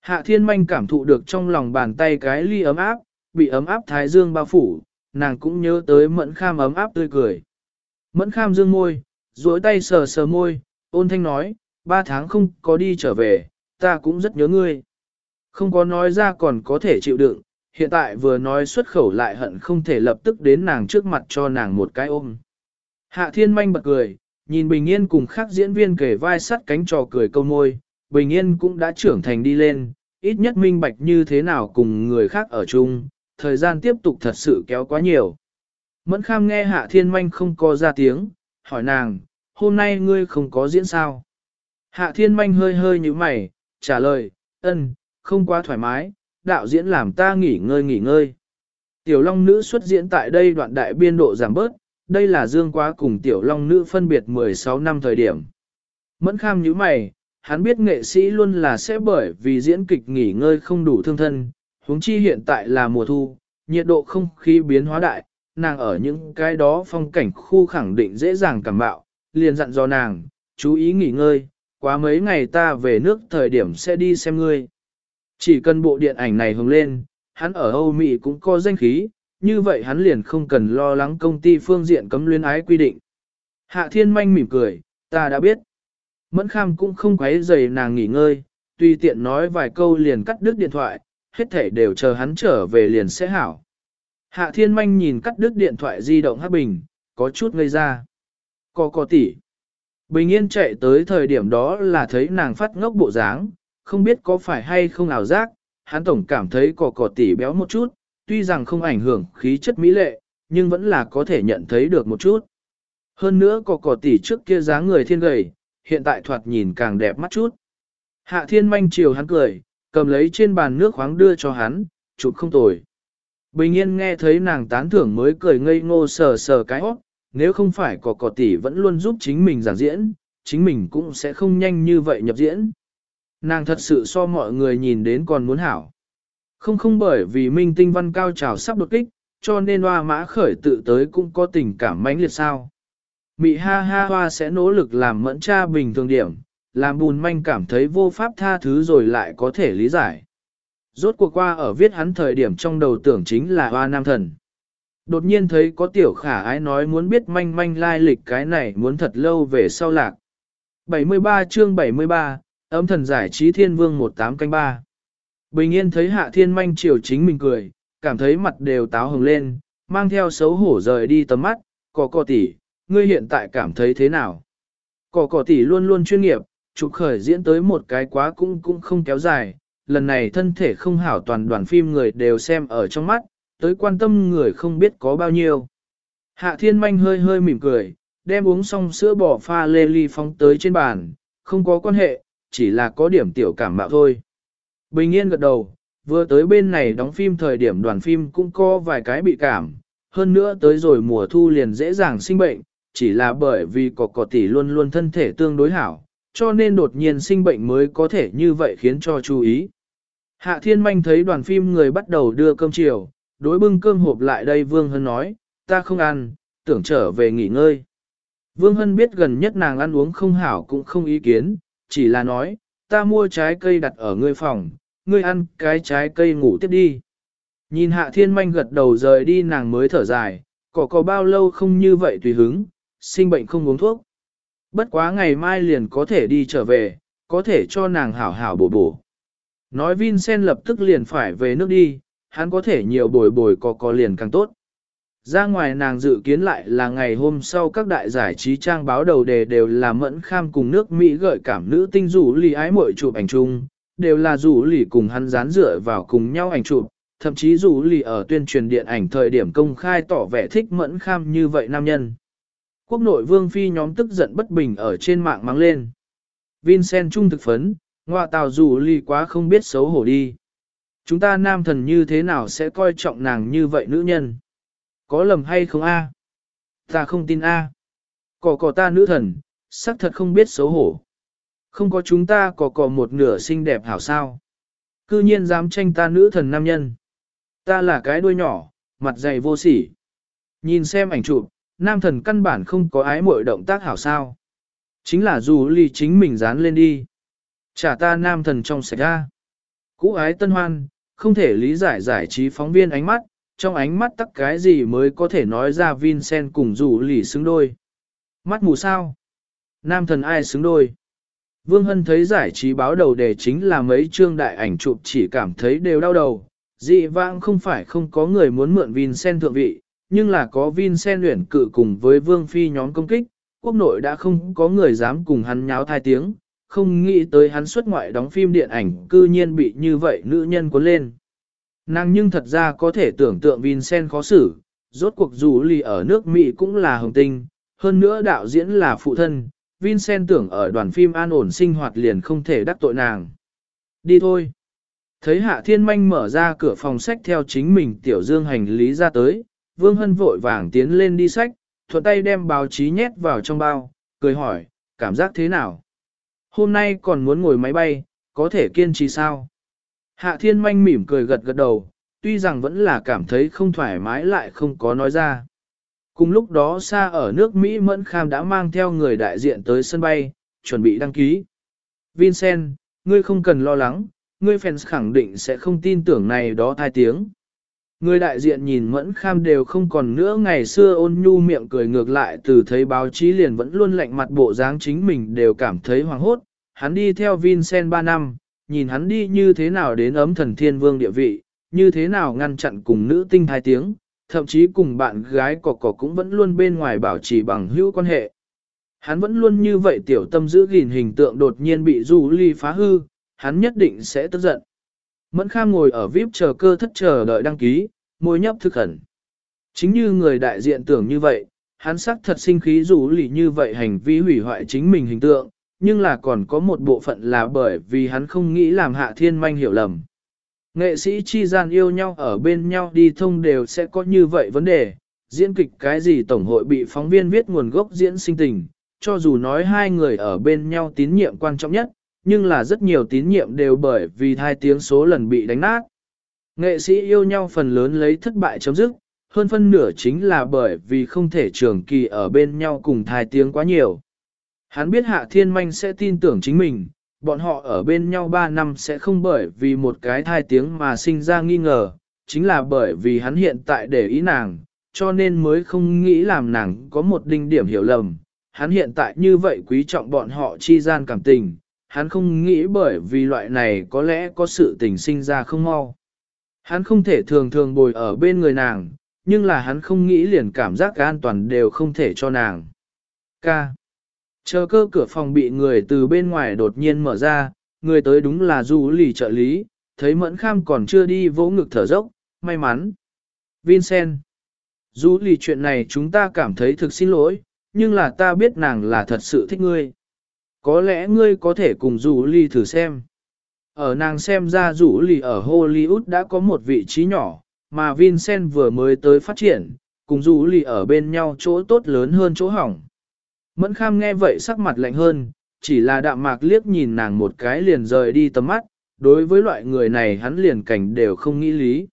Hạ thiên manh cảm thụ được trong lòng bàn tay cái ly ấm áp, bị ấm áp thái dương bao phủ, nàng cũng nhớ tới mẫn kham ấm áp tươi cười. Mẫn kham dương môi, duỗi tay sờ sờ môi, ôn thanh nói, ba tháng không có đi trở về, ta cũng rất nhớ ngươi. Không có nói ra còn có thể chịu đựng, hiện tại vừa nói xuất khẩu lại hận không thể lập tức đến nàng trước mặt cho nàng một cái ôm. Hạ thiên manh bật cười, nhìn Bình Yên cùng khác diễn viên kể vai sắt cánh trò cười câu môi, Bình Yên cũng đã trưởng thành đi lên, ít nhất minh bạch như thế nào cùng người khác ở chung, thời gian tiếp tục thật sự kéo quá nhiều. Mẫn kham nghe hạ thiên manh không có ra tiếng, hỏi nàng, hôm nay ngươi không có diễn sao? Hạ thiên manh hơi hơi như mày, trả lời, ân, không quá thoải mái, đạo diễn làm ta nghỉ ngơi nghỉ ngơi. Tiểu Long nữ xuất diễn tại đây đoạn đại biên độ giảm bớt, đây là Dương Quá cùng Tiểu Long nữ phân biệt 16 năm thời điểm. Mẫn kham như mày, hắn biết nghệ sĩ luôn là sẽ bởi vì diễn kịch nghỉ ngơi không đủ thương thân, huống chi hiện tại là mùa thu, nhiệt độ không khí biến hóa đại, nàng ở những cái đó phong cảnh khu khẳng định dễ dàng cảm bạo, liền dặn dò nàng, chú ý nghỉ ngơi, quá mấy ngày ta về nước thời điểm sẽ đi xem ngươi. Chỉ cần bộ điện ảnh này hứng lên, hắn ở Âu Mỹ cũng có danh khí, như vậy hắn liền không cần lo lắng công ty phương diện cấm luyến ái quy định. Hạ thiên manh mỉm cười, ta đã biết. Mẫn kham cũng không quấy rầy nàng nghỉ ngơi, tùy tiện nói vài câu liền cắt đứt điện thoại, hết thể đều chờ hắn trở về liền sẽ hảo. Hạ thiên manh nhìn cắt đứt điện thoại di động hắc bình, có chút ngây ra. Có có tỉ. Bình yên chạy tới thời điểm đó là thấy nàng phát ngốc bộ dáng, không biết có phải hay không ảo giác, hắn tổng cảm thấy cỏ cỏ tỉ béo một chút, tuy rằng không ảnh hưởng khí chất mỹ lệ, nhưng vẫn là có thể nhận thấy được một chút. Hơn nữa cỏ cỏ tỉ trước kia dáng người thiên gầy, hiện tại thoạt nhìn càng đẹp mắt chút. Hạ thiên manh chiều hắn cười, cầm lấy trên bàn nước khoáng đưa cho hắn, chụp không tồi. Bình yên nghe thấy nàng tán thưởng mới cười ngây ngô sờ sờ cái hót, nếu không phải có cỏ tỷ vẫn luôn giúp chính mình giảng diễn, chính mình cũng sẽ không nhanh như vậy nhập diễn. Nàng thật sự so mọi người nhìn đến còn muốn hảo. Không không bởi vì minh tinh văn cao trào sắp đột kích, cho nên hoa mã khởi tự tới cũng có tình cảm mãnh liệt sao. Mị ha ha hoa sẽ nỗ lực làm mẫn cha bình thường điểm, làm bùn manh cảm thấy vô pháp tha thứ rồi lại có thể lý giải. Rốt cuộc qua ở viết hắn thời điểm trong đầu tưởng chính là hoa nam thần. Đột nhiên thấy có tiểu khả ái nói muốn biết manh manh lai lịch cái này muốn thật lâu về sau lạc. 73 chương 73, âm thần giải trí thiên vương 18 canh 3. Bình yên thấy hạ thiên manh chiều chính mình cười, cảm thấy mặt đều táo hồng lên, mang theo xấu hổ rời đi tầm mắt, cỏ cỏ tỷ, ngươi hiện tại cảm thấy thế nào? Cỏ cỏ tỷ luôn luôn chuyên nghiệp, chụp khởi diễn tới một cái quá cũng cũng không kéo dài, lần này thân thể không hảo toàn đoàn phim người đều xem ở trong mắt, tới quan tâm người không biết có bao nhiêu. Hạ thiên manh hơi hơi mỉm cười, đem uống xong sữa bỏ pha lê ly phóng tới trên bàn, không có quan hệ, chỉ là có điểm tiểu cảm mạo thôi. Bình yên gật đầu, vừa tới bên này đóng phim thời điểm đoàn phim cũng có vài cái bị cảm, hơn nữa tới rồi mùa thu liền dễ dàng sinh bệnh, chỉ là bởi vì cỏ cỏ tỷ luôn luôn thân thể tương đối hảo, cho nên đột nhiên sinh bệnh mới có thể như vậy khiến cho chú ý. Hạ thiên manh thấy đoàn phim người bắt đầu đưa cơm chiều, đối bưng cơm hộp lại đây Vương Hân nói, ta không ăn, tưởng trở về nghỉ ngơi. Vương Hân biết gần nhất nàng ăn uống không hảo cũng không ý kiến, chỉ là nói, ta mua trái cây đặt ở ngươi phòng, ngươi ăn cái trái cây ngủ tiếp đi. Nhìn hạ thiên manh gật đầu rời đi nàng mới thở dài, có có bao lâu không như vậy tùy hứng, sinh bệnh không uống thuốc. Bất quá ngày mai liền có thể đi trở về, có thể cho nàng hảo hảo bổ bổ. Nói Vincent lập tức liền phải về nước đi, hắn có thể nhiều bồi bồi có có liền càng tốt. Ra ngoài nàng dự kiến lại là ngày hôm sau các đại giải trí trang báo đầu đề đều là mẫn kham cùng nước Mỹ gợi cảm nữ tinh rủ lì ái mội chụp ảnh chung, đều là rủ lì cùng hắn dán dựa vào cùng nhau ảnh chụp, thậm chí rủ lì ở tuyên truyền điện ảnh thời điểm công khai tỏ vẻ thích mẫn kham như vậy nam nhân. Quốc nội vương phi nhóm tức giận bất bình ở trên mạng mang lên. Vincent trung thực phấn, ngoại tào rủ lì quá không biết xấu hổ đi. Chúng ta nam thần như thế nào sẽ coi trọng nàng như vậy nữ nhân? Có lầm hay không a? Ta không tin a. À. Cỏ cỏ ta nữ thần, sắc thật không biết xấu hổ. Không có chúng ta cỏ cỏ một nửa xinh đẹp hảo sao. Cư nhiên dám tranh ta nữ thần nam nhân. Ta là cái đuôi nhỏ, mặt dày vô sỉ. Nhìn xem ảnh chụp, nam thần căn bản không có ái muội động tác hảo sao. Chính là dù ly chính mình dán lên đi. Trả ta nam thần trong sạch ra. Cũ ái tân hoan, không thể lý giải giải trí phóng viên ánh mắt, trong ánh mắt tắc cái gì mới có thể nói ra Vincent cùng dù lì xứng đôi. Mắt mù sao? Nam thần ai xứng đôi? Vương Hân thấy giải trí báo đầu đề chính là mấy chương đại ảnh chụp chỉ cảm thấy đều đau đầu. Dị vãng không phải không có người muốn mượn Vincent thượng vị, nhưng là có Vincent luyện cự cùng với Vương Phi nhóm công kích, quốc nội đã không có người dám cùng hắn nháo thai tiếng, không nghĩ tới hắn xuất ngoại đóng phim điện ảnh cư nhiên bị như vậy nữ nhân cuốn lên. Nàng nhưng thật ra có thể tưởng tượng Vincent khó xử, rốt cuộc dù lì ở nước Mỹ cũng là hồng tinh, hơn nữa đạo diễn là phụ thân, Vincent tưởng ở đoàn phim an ổn sinh hoạt liền không thể đắc tội nàng. Đi thôi. Thấy Hạ Thiên Manh mở ra cửa phòng sách theo chính mình tiểu dương hành lý ra tới, Vương Hân vội vàng tiến lên đi sách, thuận tay đem báo chí nhét vào trong bao, cười hỏi, cảm giác thế nào? Hôm nay còn muốn ngồi máy bay, có thể kiên trì sao? Hạ Thiên Manh mỉm cười gật gật đầu, tuy rằng vẫn là cảm thấy không thoải mái lại không có nói ra. Cùng lúc đó xa ở nước Mỹ Mẫn Kham đã mang theo người đại diện tới sân bay, chuẩn bị đăng ký. Vincent, ngươi không cần lo lắng, ngươi fans khẳng định sẽ không tin tưởng này đó thai tiếng. Người đại diện nhìn Mẫn Kham đều không còn nữa ngày xưa ôn nhu miệng cười ngược lại từ thấy báo chí liền vẫn luôn lạnh mặt bộ dáng chính mình đều cảm thấy hoàng hốt. Hắn đi theo Vincent 3 năm, nhìn hắn đi như thế nào đến ấm thần thiên vương địa vị, như thế nào ngăn chặn cùng nữ tinh hai tiếng, thậm chí cùng bạn gái cỏ cỏ cũng vẫn luôn bên ngoài bảo trì bằng hữu quan hệ. Hắn vẫn luôn như vậy tiểu tâm giữ gìn hình tượng đột nhiên bị Du Ly phá hư, hắn nhất định sẽ tức giận. Mẫn Kham ngồi ở VIP chờ cơ thất chờ đợi đăng ký, môi nhấp thực khẩn. Chính như người đại diện tưởng như vậy, hắn sắc thật sinh khí rủ lì như vậy hành vi hủy hoại chính mình hình tượng, nhưng là còn có một bộ phận là bởi vì hắn không nghĩ làm hạ thiên manh hiểu lầm. Nghệ sĩ chi gian yêu nhau ở bên nhau đi thông đều sẽ có như vậy vấn đề, diễn kịch cái gì tổng hội bị phóng viên viết nguồn gốc diễn sinh tình, cho dù nói hai người ở bên nhau tín nhiệm quan trọng nhất, nhưng là rất nhiều tín nhiệm đều bởi vì hai tiếng số lần bị đánh nát. Nghệ sĩ yêu nhau phần lớn lấy thất bại chấm dứt, hơn phân nửa chính là bởi vì không thể trường kỳ ở bên nhau cùng thai tiếng quá nhiều. Hắn biết Hạ Thiên Manh sẽ tin tưởng chính mình, bọn họ ở bên nhau 3 năm sẽ không bởi vì một cái thai tiếng mà sinh ra nghi ngờ, chính là bởi vì hắn hiện tại để ý nàng, cho nên mới không nghĩ làm nàng có một đinh điểm hiểu lầm. Hắn hiện tại như vậy quý trọng bọn họ chi gian cảm tình, hắn không nghĩ bởi vì loại này có lẽ có sự tình sinh ra không mau. Hắn không thể thường thường bồi ở bên người nàng, nhưng là hắn không nghĩ liền cảm giác an toàn đều không thể cho nàng. Ca. Chờ cơ cửa phòng bị người từ bên ngoài đột nhiên mở ra, người tới đúng là du lì trợ lý, thấy mẫn kham còn chưa đi vỗ ngực thở dốc, may mắn. Vincent, du lì chuyện này chúng ta cảm thấy thực xin lỗi, nhưng là ta biết nàng là thật sự thích ngươi. Có lẽ ngươi có thể cùng rủ ly thử xem. Ở nàng xem ra rủ ly ở Hollywood đã có một vị trí nhỏ, mà Vincent vừa mới tới phát triển, cùng rủ ly ở bên nhau chỗ tốt lớn hơn chỗ hỏng. Mẫn kham nghe vậy sắc mặt lạnh hơn, chỉ là đạm mạc liếc nhìn nàng một cái liền rời đi tầm mắt, đối với loại người này hắn liền cảnh đều không nghĩ lý.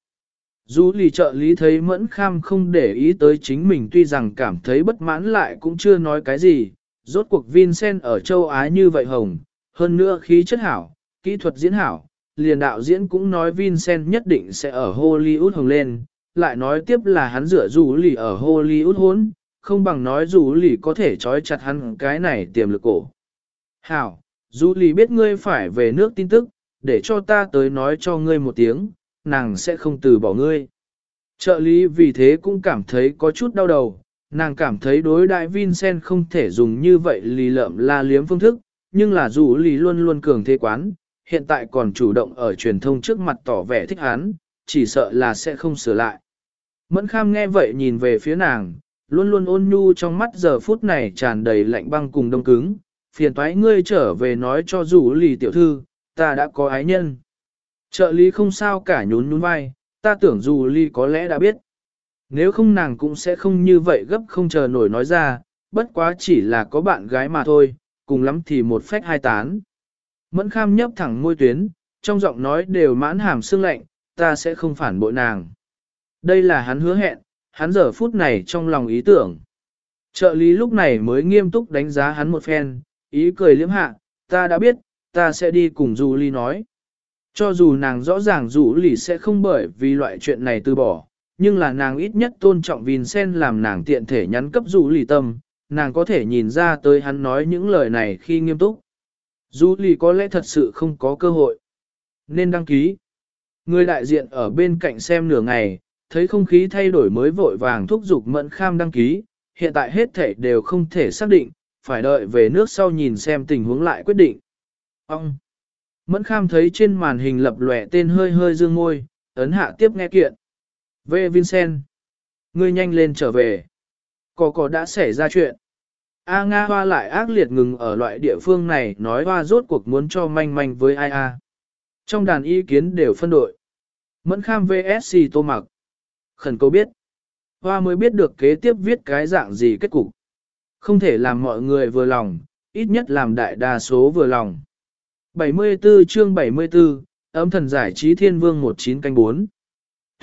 Dù lì trợ lý thấy mẫn kham không để ý tới chính mình tuy rằng cảm thấy bất mãn lại cũng chưa nói cái gì, rốt cuộc Vincent ở châu Á như vậy hồng, hơn nữa khí chất hảo, kỹ thuật diễn hảo, liền đạo diễn cũng nói Vincent nhất định sẽ ở Hollywood hồng lên, lại nói tiếp là hắn rửa rủ lì ở Hollywood hốn, không bằng nói rủ lì có thể trói chặt hắn cái này tiềm lực cổ. Hảo, rủ lì biết ngươi phải về nước tin tức, để cho ta tới nói cho ngươi một tiếng, nàng sẽ không từ bỏ ngươi. Trợ lý vì thế cũng cảm thấy có chút đau đầu, nàng cảm thấy đối đại Vincent không thể dùng như vậy lì lợm la liếm phương thức, nhưng là dù lì luôn luôn cường thế quán, hiện tại còn chủ động ở truyền thông trước mặt tỏ vẻ thích hắn, chỉ sợ là sẽ không sửa lại. Mẫn kham nghe vậy nhìn về phía nàng, luôn luôn ôn nhu trong mắt giờ phút này tràn đầy lạnh băng cùng đông cứng, phiền toái ngươi trở về nói cho Dù lì tiểu thư, ta đã có ái nhân. Trợ lý không sao cả nhún nhún vai, ta tưởng dù Lì có lẽ đã biết. Nếu không nàng cũng sẽ không như vậy gấp không chờ nổi nói ra, bất quá chỉ là có bạn gái mà thôi, cùng lắm thì một phách hai tán. Mẫn kham nhấp thẳng môi tuyến, trong giọng nói đều mãn hàm sương lạnh, ta sẽ không phản bội nàng. Đây là hắn hứa hẹn, hắn giờ phút này trong lòng ý tưởng. Trợ lý lúc này mới nghiêm túc đánh giá hắn một phen, ý cười liếm hạ, ta đã biết, ta sẽ đi cùng Julie nói. Cho dù nàng rõ ràng Julie sẽ không bởi vì loại chuyện này từ bỏ, nhưng là nàng ít nhất tôn trọng Vincent làm nàng tiện thể nhắn cấp dù lì tâm, nàng có thể nhìn ra tới hắn nói những lời này khi nghiêm túc. Dù lì có lẽ thật sự không có cơ hội. Nên đăng ký. Người đại diện ở bên cạnh xem nửa ngày, thấy không khí thay đổi mới vội vàng thúc giục mẫn kham đăng ký, hiện tại hết thể đều không thể xác định, phải đợi về nước sau nhìn xem tình huống lại quyết định. Ông! Mẫn kham thấy trên màn hình lập lòe tên hơi hơi dương ngôi, ấn hạ tiếp nghe kiện. Về Vincent! Ngươi nhanh lên trở về. Có có đã xảy ra chuyện. A Nga hoa lại ác liệt ngừng ở loại địa phương này nói hoa rốt cuộc muốn cho manh manh với ai a. Trong đàn ý kiến đều phân đội. Mẫn kham VSC tô mặc. Khẩn câu biết. Hoa mới biết được kế tiếp viết cái dạng gì kết cục. Không thể làm mọi người vừa lòng, ít nhất làm đại đa số vừa lòng. 74 chương 74, ấm thần giải trí thiên vương 19 canh 4.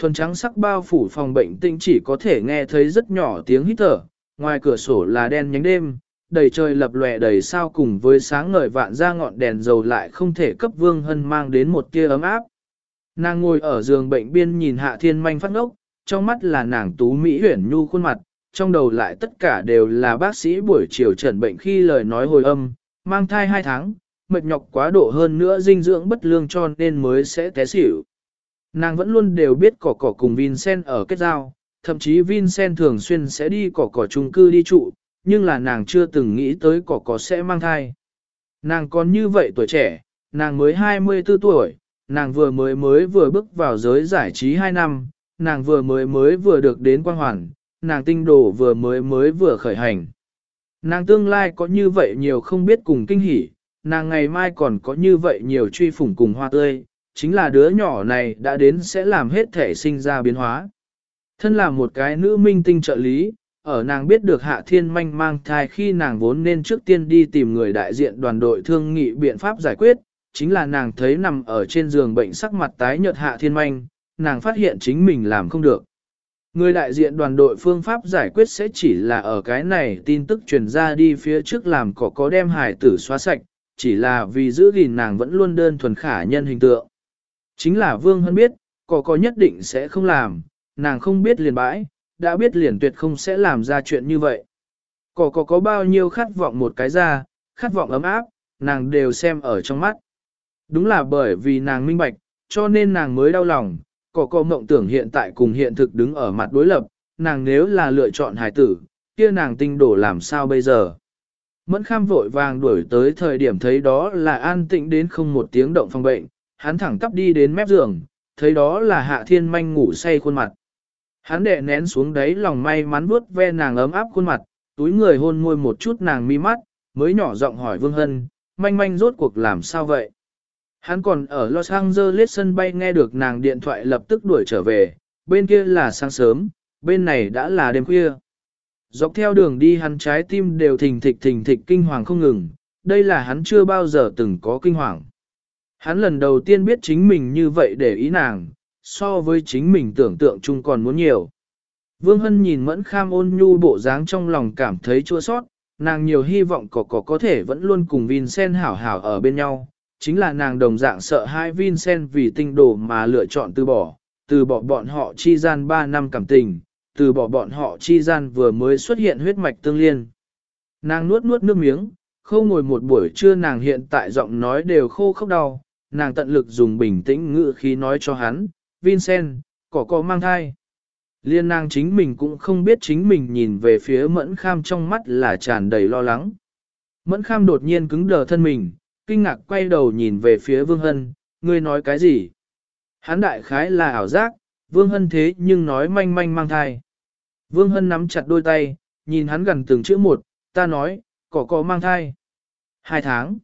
Thuần trắng sắc bao phủ phòng bệnh tinh chỉ có thể nghe thấy rất nhỏ tiếng hít thở, ngoài cửa sổ là đen nhánh đêm, đầy trời lập lòe đầy sao cùng với sáng ngời vạn ra ngọn đèn dầu lại không thể cấp vương hân mang đến một tia ấm áp. Nàng ngồi ở giường bệnh biên nhìn hạ thiên manh phát ngốc, trong mắt là nàng tú Mỹ huyển nhu khuôn mặt, trong đầu lại tất cả đều là bác sĩ buổi chiều trần bệnh khi lời nói hồi âm, mang thai 2 tháng, mệt nhọc quá độ hơn nữa dinh dưỡng bất lương cho nên mới sẽ té xỉu. Nàng vẫn luôn đều biết cỏ cỏ cùng Vincent ở kết giao, thậm chí Vincent thường xuyên sẽ đi cỏ cỏ chung cư đi trụ, nhưng là nàng chưa từng nghĩ tới cỏ cỏ sẽ mang thai. Nàng còn như vậy tuổi trẻ, nàng mới 24 tuổi, nàng vừa mới mới vừa bước vào giới giải trí 2 năm, nàng vừa mới mới vừa được đến quan hoàn, nàng tinh đồ vừa mới mới vừa khởi hành. Nàng tương lai có như vậy nhiều không biết cùng kinh hỉ, nàng ngày mai còn có như vậy nhiều truy phủng cùng hoa tươi, chính là đứa nhỏ này đã đến sẽ làm hết thể sinh ra biến hóa. Thân là một cái nữ minh tinh trợ lý, ở nàng biết được Hạ Thiên Manh mang thai khi nàng vốn nên trước tiên đi tìm người đại diện đoàn đội thương nghị biện pháp giải quyết, chính là nàng thấy nằm ở trên giường bệnh sắc mặt tái nhợt Hạ Thiên Manh, nàng phát hiện chính mình làm không được. Người đại diện đoàn đội phương pháp giải quyết sẽ chỉ là ở cái này tin tức truyền ra đi phía trước làm có có đem hải tử xóa sạch, chỉ là vì giữ gìn nàng vẫn luôn đơn thuần khả nhân hình tượng. Chính là Vương Hân biết, có có nhất định sẽ không làm, nàng không biết liền bãi, đã biết liền tuyệt không sẽ làm ra chuyện như vậy. Có có có bao nhiêu khát vọng một cái ra, khát vọng ấm áp, nàng đều xem ở trong mắt. Đúng là bởi vì nàng minh bạch, cho nên nàng mới đau lòng, có có mộng tưởng hiện tại cùng hiện thực đứng ở mặt đối lập, nàng nếu là lựa chọn hài tử, kia nàng tinh đổ làm sao bây giờ. Mẫn kham vội vàng đuổi tới thời điểm thấy đó là an tĩnh đến không một tiếng động phòng bệnh, hắn thẳng tắp đi đến mép giường, thấy đó là hạ thiên manh ngủ say khuôn mặt. Hắn đệ nén xuống đấy lòng may mắn vuốt ve nàng ấm áp khuôn mặt, túi người hôn môi một chút nàng mi mắt, mới nhỏ giọng hỏi Vương Hân, manh manh rốt cuộc làm sao vậy? Hắn còn ở Los Angeles sân bay nghe được nàng điện thoại lập tức đuổi trở về, bên kia là sáng sớm, bên này đã là đêm khuya. Dọc theo đường đi hắn trái tim đều thình thịch thình thịch kinh hoàng không ngừng, đây là hắn chưa bao giờ từng có kinh hoàng. Hắn lần đầu tiên biết chính mình như vậy để ý nàng, so với chính mình tưởng tượng chung còn muốn nhiều. Vương Hân nhìn mẫn kham ôn nhu bộ dáng trong lòng cảm thấy chua sót, nàng nhiều hy vọng có có có thể vẫn luôn cùng Vincent hảo hảo ở bên nhau, chính là nàng đồng dạng sợ hai Vincent vì tinh đồ mà lựa chọn từ bỏ, từ bỏ bọn họ chi gian 3 năm cảm tình, từ bỏ bọn họ chi gian vừa mới xuất hiện huyết mạch tương liên. Nàng nuốt nuốt nước miếng, khâu ngồi một buổi trưa nàng hiện tại giọng nói đều khô khốc đau, nàng tận lực dùng bình tĩnh ngữ khí nói cho hắn, Vincent, cỏ cỏ mang thai. Liên nàng chính mình cũng không biết chính mình nhìn về phía mẫn kham trong mắt là tràn đầy lo lắng. Mẫn kham đột nhiên cứng đờ thân mình, kinh ngạc quay đầu nhìn về phía Vương Hân, ngươi nói cái gì? Hắn đại khái là ảo giác, Vương Hân thế nhưng nói manh manh mang thai. Vương Hân nắm chặt đôi tay, nhìn hắn gần từng chữ một, ta nói, cỏ cỏ mang thai. Hai tháng.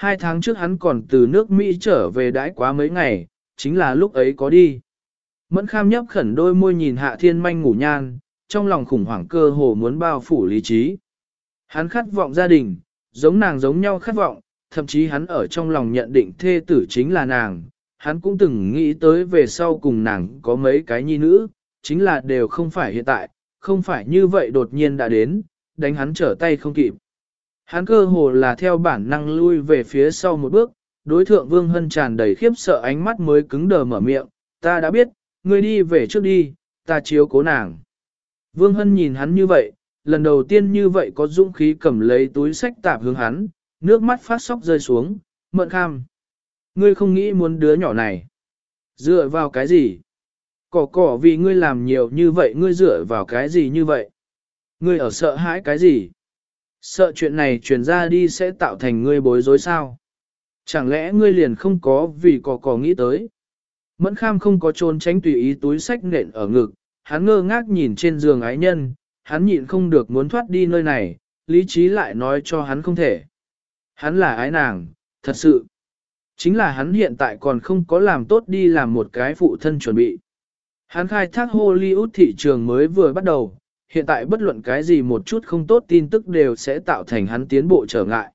Hai tháng trước hắn còn từ nước Mỹ trở về đãi quá mấy ngày, chính là lúc ấy có đi. Mẫn kham nhấp khẩn đôi môi nhìn hạ thiên manh ngủ nhan, trong lòng khủng hoảng cơ hồ muốn bao phủ lý trí. Hắn khát vọng gia đình, giống nàng giống nhau khát vọng, thậm chí hắn ở trong lòng nhận định thê tử chính là nàng. Hắn cũng từng nghĩ tới về sau cùng nàng có mấy cái nhi nữ, chính là đều không phải hiện tại, không phải như vậy đột nhiên đã đến, đánh hắn trở tay không kịp. Hắn cơ hồ là theo bản năng lui về phía sau một bước, đối thượng Vương Hân tràn đầy khiếp sợ ánh mắt mới cứng đờ mở miệng, ta đã biết, ngươi đi về trước đi, ta chiếu cố nàng. Vương Hân nhìn hắn như vậy, lần đầu tiên như vậy có dũng khí cầm lấy túi sách tạp hướng hắn, nước mắt phát sóc rơi xuống, mận kham. Ngươi không nghĩ muốn đứa nhỏ này. Dựa vào cái gì? Cỏ cỏ vì ngươi làm nhiều như vậy ngươi dựa vào cái gì như vậy? Ngươi ở sợ hãi cái gì? Sợ chuyện này truyền ra đi sẽ tạo thành ngươi bối rối sao? Chẳng lẽ ngươi liền không có vì cỏ cỏ nghĩ tới? Mẫn kham không có trốn tránh tùy ý túi sách nện ở ngực, hắn ngơ ngác nhìn trên giường ái nhân, hắn nhịn không được muốn thoát đi nơi này, lý trí lại nói cho hắn không thể. Hắn là ái nàng, thật sự. Chính là hắn hiện tại còn không có làm tốt đi làm một cái phụ thân chuẩn bị. Hắn khai thác Hollywood thị trường mới vừa bắt đầu, hiện tại bất luận cái gì một chút không tốt tin tức đều sẽ tạo thành hắn tiến bộ trở ngại.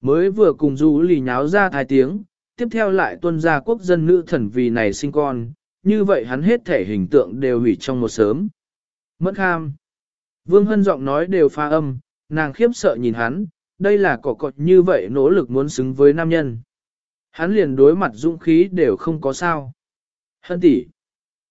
Mới vừa cùng du lì nháo ra thái tiếng, tiếp theo lại tuân ra quốc dân nữ thần vì này sinh con, như vậy hắn hết thể hình tượng đều hủy trong một sớm. Mất kham. Vương Hân giọng nói đều pha âm, nàng khiếp sợ nhìn hắn, đây là cỏ cọt như vậy nỗ lực muốn xứng với nam nhân. Hắn liền đối mặt dũng khí đều không có sao. Hân tỷ.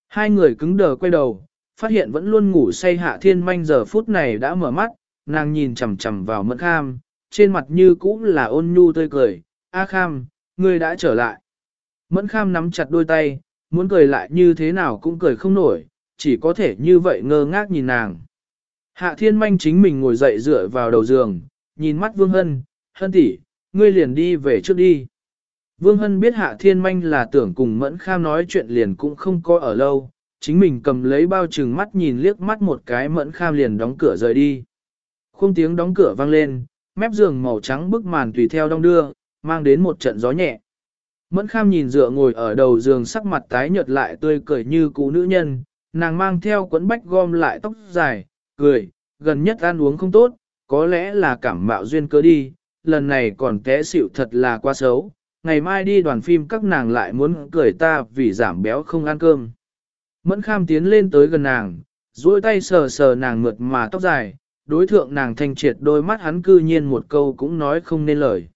Hai người cứng đờ quay đầu, phát hiện vẫn luôn ngủ say hạ thiên manh giờ phút này đã mở mắt, nàng nhìn chằm chằm vào mẫn kham, trên mặt như cũ là ôn nhu tươi cười, A kham, ngươi đã trở lại. Mẫn kham nắm chặt đôi tay, muốn cười lại như thế nào cũng cười không nổi, chỉ có thể như vậy ngơ ngác nhìn nàng. Hạ thiên manh chính mình ngồi dậy dựa vào đầu giường, nhìn mắt Vương Hân, Hân tỷ, ngươi liền đi về trước đi. Vương Hân biết Hạ Thiên Manh là tưởng cùng Mẫn Kham nói chuyện liền cũng không có ở lâu, chính mình cầm lấy bao trừng mắt nhìn liếc mắt một cái Mẫn Kham liền đóng cửa rời đi. Khung tiếng đóng cửa vang lên, mép giường màu trắng bức màn tùy theo đong đưa, mang đến một trận gió nhẹ. Mẫn Kham nhìn dựa ngồi ở đầu giường sắc mặt tái nhợt lại tươi cười như cụ nữ nhân, nàng mang theo quấn bách gom lại tóc dài, cười, gần nhất ăn uống không tốt, có lẽ là cảm mạo duyên cớ đi, lần này còn té xịu thật là quá xấu, ngày mai đi đoàn phim các nàng lại muốn cười ta vì giảm béo không ăn cơm. Mẫn kham tiến lên tới gần nàng, duỗi tay sờ sờ nàng mượt mà tóc dài, đối thượng nàng thanh triệt đôi mắt hắn cư nhiên một câu cũng nói không nên lời.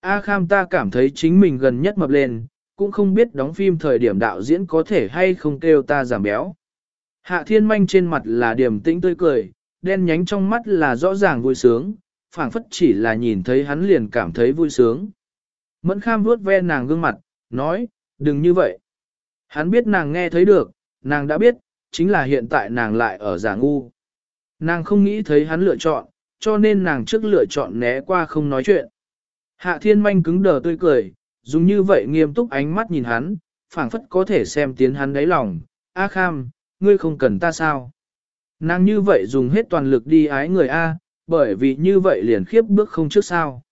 A kham ta cảm thấy chính mình gần nhất mập lên, cũng không biết đóng phim thời điểm đạo diễn có thể hay không kêu ta giảm béo. Hạ thiên manh trên mặt là điềm tĩnh tươi cười, đen nhánh trong mắt là rõ ràng vui sướng, phảng phất chỉ là nhìn thấy hắn liền cảm thấy vui sướng. Mẫn kham vuốt ve nàng gương mặt, nói, đừng như vậy. Hắn biết nàng nghe thấy được, nàng đã biết, chính là hiện tại nàng lại ở giả ngu. Nàng không nghĩ thấy hắn lựa chọn, cho nên nàng trước lựa chọn né qua không nói chuyện. Hạ thiên manh cứng đờ tươi cười, dùng như vậy nghiêm túc ánh mắt nhìn hắn, phảng phất có thể xem tiến hắn đáy lòng. A kham, ngươi không cần ta sao? Nàng như vậy dùng hết toàn lực đi ái người A, bởi vì như vậy liền khiếp bước không trước sao.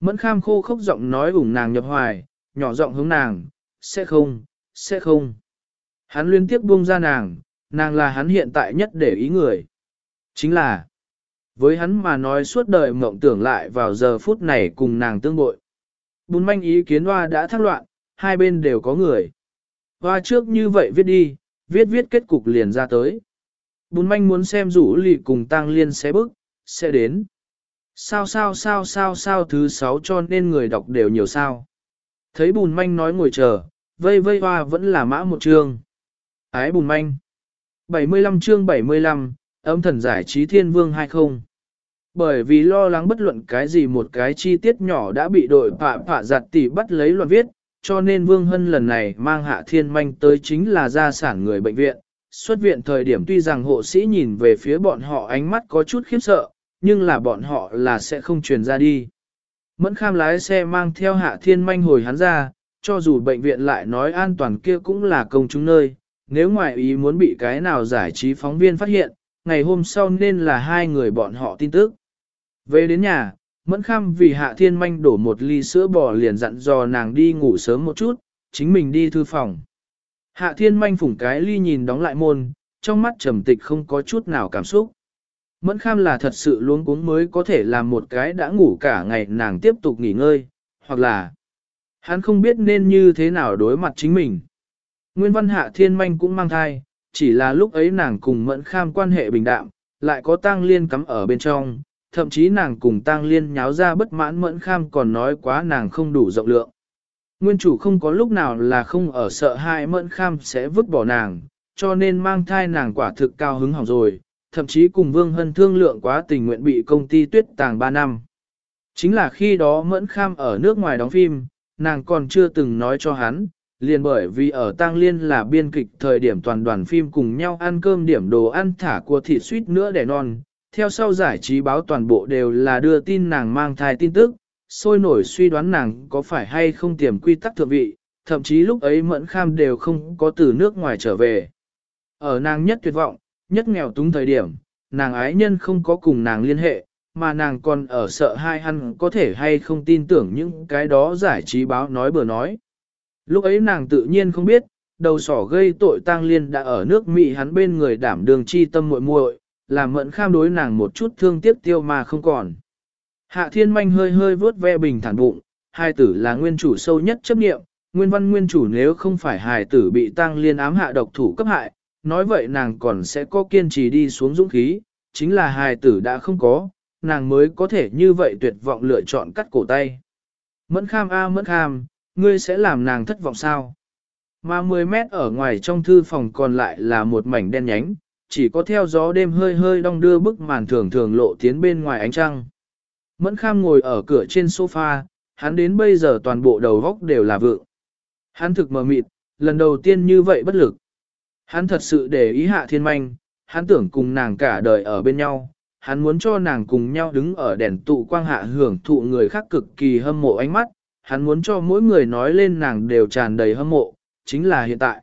Mẫn kham khô khốc giọng nói ủng nàng nhập hoài, nhỏ giọng hướng nàng, sẽ không, sẽ không. Hắn liên tiếp buông ra nàng, nàng là hắn hiện tại nhất để ý người. Chính là, với hắn mà nói suốt đời mộng tưởng lại vào giờ phút này cùng nàng tương bội. Bùn manh ý kiến hoa đã thắc loạn, hai bên đều có người. Hoa trước như vậy viết đi, viết viết kết cục liền ra tới. Bùn manh muốn xem rủ lì cùng tăng liên sẽ bức, sẽ đến. Sao sao sao sao sao thứ sáu cho nên người đọc đều nhiều sao. Thấy bùn manh nói ngồi chờ, vây vây hoa vẫn là mã một trường. Ái bùn manh. 75 chương 75, âm thần giải trí thiên vương hay không? Bởi vì lo lắng bất luận cái gì một cái chi tiết nhỏ đã bị đội phạ phạ giặt tỷ bắt lấy loạn viết, cho nên Vương Hân lần này mang hạ thiên manh tới chính là gia sản người bệnh viện. Xuất viện thời điểm tuy rằng hộ sĩ nhìn về phía bọn họ ánh mắt có chút khiếp sợ, nhưng là bọn họ là sẽ không truyền ra đi. Mẫn kham lái xe mang theo hạ thiên manh hồi hắn ra, cho dù bệnh viện lại nói an toàn kia cũng là công chúng nơi, nếu ngoại ý muốn bị cái nào giải trí phóng viên phát hiện, ngày hôm sau nên là hai người bọn họ tin tức. Về đến nhà, Mẫn kham vì hạ thiên manh đổ một ly sữa bò liền dặn dò nàng đi ngủ sớm một chút, chính mình đi thư phòng. Hạ thiên manh phủng cái ly nhìn đóng lại môn, trong mắt trầm tịch không có chút nào cảm xúc. Mẫn kham là thật sự luống cuống mới có thể làm một cái đã ngủ cả ngày nàng tiếp tục nghỉ ngơi, hoặc là hắn không biết nên như thế nào đối mặt chính mình. Nguyên văn hạ thiên manh cũng mang thai, chỉ là lúc ấy nàng cùng mẫn kham quan hệ bình đạm, lại có tang liên cắm ở bên trong, thậm chí nàng cùng tang liên nháo ra bất mãn mẫn kham còn nói quá nàng không đủ rộng lượng. Nguyên chủ không có lúc nào là không ở sợ hãi mẫn kham sẽ vứt bỏ nàng, cho nên mang thai nàng quả thực cao hứng hỏng rồi, thậm chí cùng Vương Hân thương lượng quá tình nguyện bị công ty tuyết tàng 3 năm. Chính là khi đó mẫn kham ở nước ngoài đóng phim, nàng còn chưa từng nói cho hắn, liền bởi vì ở tang liên là biên kịch thời điểm toàn đoàn phim cùng nhau ăn cơm điểm đồ ăn thả của thịt suýt nữa để non. Theo sau giải trí báo toàn bộ đều là đưa tin nàng mang thai tin tức, sôi nổi suy đoán nàng có phải hay không tiềm quy tắc thượng vị, thậm chí lúc ấy mẫn kham đều không có từ nước ngoài trở về. Ở nàng nhất tuyệt vọng, nhất nghèo túng thời điểm, nàng ái nhân không có cùng nàng liên hệ, mà nàng còn ở sợ hai hắn có thể hay không tin tưởng những cái đó giải trí báo nói bừa nói. Lúc ấy nàng tự nhiên không biết, đầu sỏ gây tội tang liên đã ở nước Mỹ hắn bên người đảm đường chi tâm muội muội, làm mẫn kham đối nàng một chút thương tiếc tiêu mà không còn. Hạ thiên manh hơi hơi vớt ve bình thản bụng, hai tử là nguyên chủ sâu nhất chấp nghiệm, nguyên văn nguyên chủ nếu không phải hài tử bị tang liên ám hạ độc thủ cấp hại, nói vậy nàng còn sẽ có kiên trì đi xuống dũng khí, chính là hài tử đã không có, nàng mới có thể như vậy tuyệt vọng lựa chọn cắt cổ tay. Mẫn kham a mẫn kham, ngươi sẽ làm nàng thất vọng sao? Mà 10 mét ở ngoài trong thư phòng còn lại là một mảnh đen nhánh, chỉ có theo gió đêm hơi hơi đong đưa bức màn thường thường lộ tiến bên ngoài ánh trăng. Mẫn kham ngồi ở cửa trên sofa, hắn đến bây giờ toàn bộ đầu góc đều là vượng. Hắn thực mờ mịt, lần đầu tiên như vậy bất lực. Hắn thật sự để ý hạ thiên manh, hắn tưởng cùng nàng cả đời ở bên nhau, hắn muốn cho nàng cùng nhau đứng ở đèn tụ quang hạ hưởng thụ người khác cực kỳ hâm mộ ánh mắt, hắn muốn cho mỗi người nói lên nàng đều tràn đầy hâm mộ, chính là hiện tại.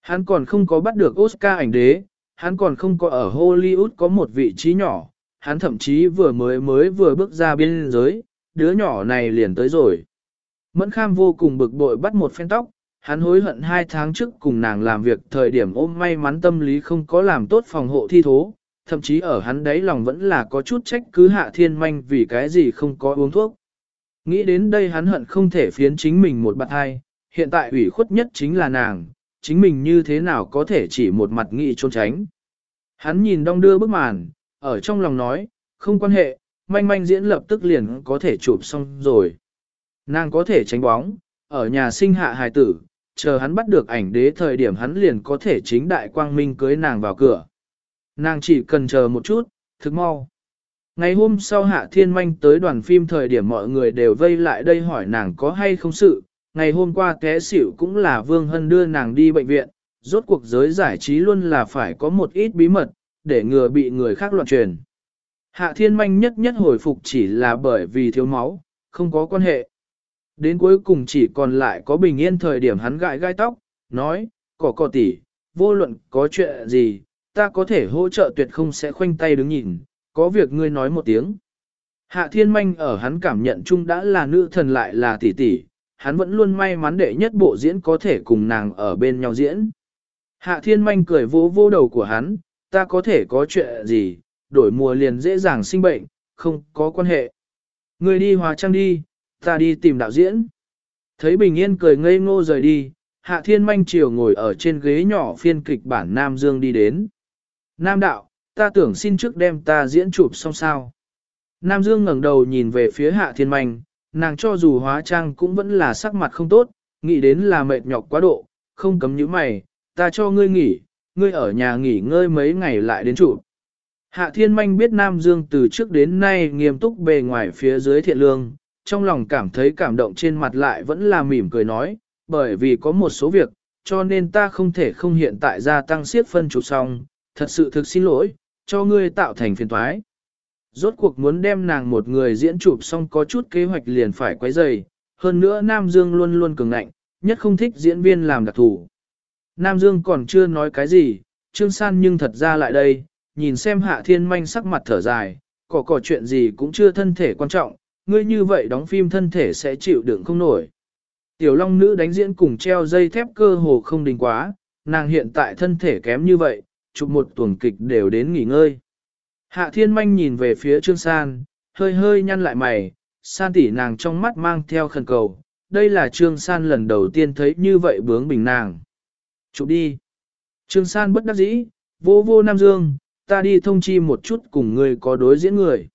Hắn còn không có bắt được Oscar ảnh đế, hắn còn không có ở Hollywood có một vị trí nhỏ, hắn thậm chí vừa mới mới vừa bước ra biên giới, đứa nhỏ này liền tới rồi. Mẫn kham vô cùng bực bội bắt một phen tóc, hắn hối hận hai tháng trước cùng nàng làm việc thời điểm ôm may mắn tâm lý không có làm tốt phòng hộ thi thố, thậm chí ở hắn đấy lòng vẫn là có chút trách cứ hạ thiên manh vì cái gì không có uống thuốc. Nghĩ đến đây hắn hận không thể phiến chính mình một bạn hai, hiện tại ủy khuất nhất chính là nàng, chính mình như thế nào có thể chỉ một mặt nghĩ trốn tránh. Hắn nhìn đong đưa bức màn, ở trong lòng nói, không quan hệ, manh manh diễn lập tức liền có thể chụp xong rồi. Nàng có thể tránh bóng, ở nhà sinh hạ hài tử, chờ hắn bắt được ảnh đế thời điểm hắn liền có thể chính đại quang minh cưới nàng vào cửa. Nàng chỉ cần chờ một chút, thức mau. Ngày hôm sau Hạ Thiên Manh tới đoàn phim thời điểm mọi người đều vây lại đây hỏi nàng có hay không sự. Ngày hôm qua té xỉu cũng là Vương Hân đưa nàng đi bệnh viện, rốt cuộc giới giải trí luôn là phải có một ít bí mật, để ngừa bị người khác loạn truyền. Hạ Thiên Manh nhất nhất hồi phục chỉ là bởi vì thiếu máu, không có quan hệ. Đến cuối cùng chỉ còn lại có bình yên thời điểm hắn gãi gai tóc, nói, cỏ cỏ tỉ, vô luận có chuyện gì, ta có thể hỗ trợ tuyệt không sẽ khoanh tay đứng nhìn, có việc ngươi nói một tiếng. Hạ thiên manh ở hắn cảm nhận chung đã là nữ thần lại là tỷ tỷ, hắn vẫn luôn may mắn đệ nhất bộ diễn có thể cùng nàng ở bên nhau diễn. Hạ thiên manh cười vỗ vô đầu của hắn, ta có thể có chuyện gì, đổi mùa liền dễ dàng sinh bệnh, không có quan hệ. Ngươi đi hóa trang đi, ta đi tìm đạo diễn. Thấy Bình Yên cười ngây ngô rời đi, Hạ Thiên Manh chiều ngồi ở trên ghế nhỏ phiên kịch bản Nam Dương đi đến. Nam đạo, ta tưởng xin trước đem ta diễn chụp xong sao. Nam Dương ngẩng đầu nhìn về phía Hạ Thiên Manh, nàng cho dù hóa trang cũng vẫn là sắc mặt không tốt, nghĩ đến là mệt nhọc quá độ, không cấm những mày, ta cho ngươi nghỉ, ngươi ở nhà nghỉ ngơi mấy ngày lại đến chụp. Hạ Thiên Manh biết Nam Dương từ trước đến nay nghiêm túc bề ngoài phía dưới thiện lương, trong lòng cảm thấy cảm động trên mặt lại vẫn là mỉm cười nói, bởi vì có một số việc, cho nên ta không thể không hiện tại gia tăng siết phân chụp xong, thật sự thực xin lỗi, cho ngươi tạo thành phiền thoái, Rốt cuộc muốn đem nàng một người diễn chụp xong có chút kế hoạch liền phải quấy dày, hơn nữa Nam Dương luôn luôn cường ngạnh, nhất không thích diễn viên làm đặc thủ. Nam Dương còn chưa nói cái gì, Trương San nhưng thật ra lại đây, nhìn xem Hạ Thiên Manh sắc mặt thở dài, có có chuyện gì cũng chưa thân thể quan trọng, ngươi như vậy đóng phim thân thể sẽ chịu đựng không nổi. Tiểu long nữ đánh diễn cùng treo dây thép cơ hồ không đình quá, nàng hiện tại thân thể kém như vậy, chụp một tuần kịch đều đến nghỉ ngơi. Hạ thiên manh nhìn về phía trương san, hơi hơi nhăn lại mày, san tỉ nàng trong mắt mang theo khẩn cầu, đây là trương san lần đầu tiên thấy như vậy bướng bình nàng. Chụp đi. Trương san bất đắc dĩ, vô vô Nam Dương, ta đi thông chi một chút cùng người có đối diễn người.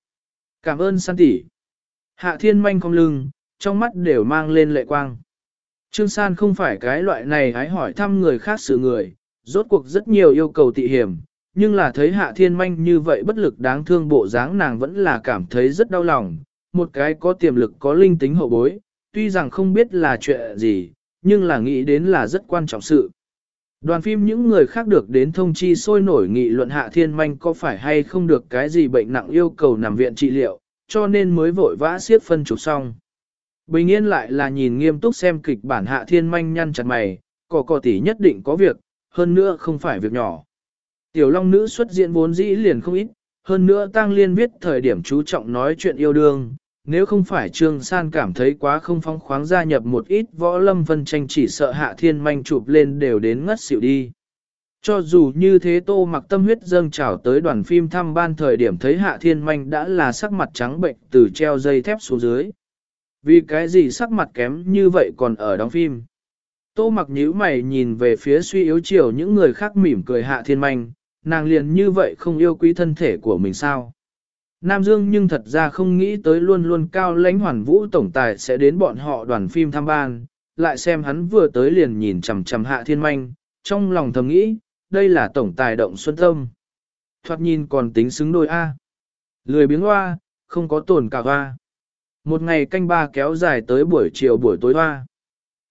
Cảm ơn san tỉ. Hạ thiên manh cong lưng, trong mắt đều mang lên lệ quang. Trương San không phải cái loại này hái hỏi thăm người khác sự người, rốt cuộc rất nhiều yêu cầu tị hiểm, nhưng là thấy hạ thiên manh như vậy bất lực đáng thương bộ dáng nàng vẫn là cảm thấy rất đau lòng, một cái có tiềm lực có linh tính hậu bối, tuy rằng không biết là chuyện gì, nhưng là nghĩ đến là rất quan trọng sự. Đoàn phim những người khác được đến thông chi sôi nổi nghị luận hạ thiên manh có phải hay không được cái gì bệnh nặng yêu cầu nằm viện trị liệu, cho nên mới vội vã siết phân chụp xong. Bình yên lại là nhìn nghiêm túc xem kịch bản hạ thiên manh nhăn chặt mày, cỏ cỏ tỷ nhất định có việc, hơn nữa không phải việc nhỏ. Tiểu long nữ xuất diễn vốn dĩ liền không ít, hơn nữa tăng liên viết thời điểm chú trọng nói chuyện yêu đương, nếu không phải Trương San cảm thấy quá không phong khoáng gia nhập một ít võ lâm phân tranh chỉ sợ hạ thiên manh chụp lên đều đến ngất xỉu đi. Cho dù như thế tô mặc tâm huyết dâng trào tới đoàn phim thăm ban thời điểm thấy hạ thiên manh đã là sắc mặt trắng bệnh từ treo dây thép xuống dưới. Vì cái gì sắc mặt kém như vậy còn ở đóng phim? Tô mặc nhíu mày nhìn về phía suy yếu chiều những người khác mỉm cười hạ thiên manh, nàng liền như vậy không yêu quý thân thể của mình sao? Nam Dương nhưng thật ra không nghĩ tới luôn luôn cao lãnh hoàn vũ tổng tài sẽ đến bọn họ đoàn phim thăm ban, lại xem hắn vừa tới liền nhìn chằm chằm hạ thiên manh, trong lòng thầm nghĩ, đây là tổng tài động xuân tâm. Thoạt nhìn còn tính xứng đôi A. Lười biếng hoa, không có tổn cả hoa. Một ngày canh ba kéo dài tới buổi chiều buổi tối hoa.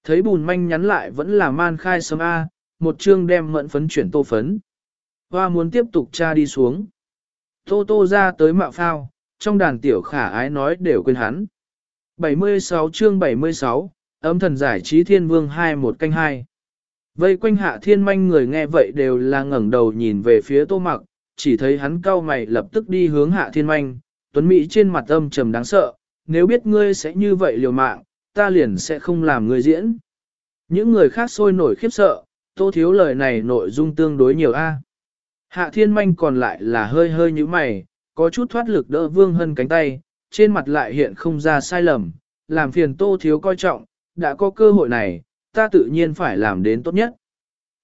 Thấy bùn manh nhắn lại vẫn là man khai sớm A, một chương đem mận phấn chuyển tô phấn. Hoa muốn tiếp tục tra đi xuống. Tô tô ra tới mạo phao, trong đàn tiểu khả ái nói đều quên hắn. 76 chương 76, âm thần giải trí thiên vương 2 một canh hai. Vây quanh hạ thiên manh người nghe vậy đều là ngẩng đầu nhìn về phía tô mặc, chỉ thấy hắn cau mày lập tức đi hướng hạ thiên manh, tuấn mỹ trên mặt âm trầm đáng sợ, nếu biết ngươi sẽ như vậy liều mạng, ta liền sẽ không làm người diễn. Những người khác sôi nổi khiếp sợ, tô thiếu lời này nội dung tương đối nhiều a. Hạ thiên manh còn lại là hơi hơi như mày, có chút thoát lực đỡ vương hân cánh tay, trên mặt lại hiện không ra sai lầm, làm phiền tô thiếu coi trọng, đã có cơ hội này, ta tự nhiên phải làm đến tốt nhất.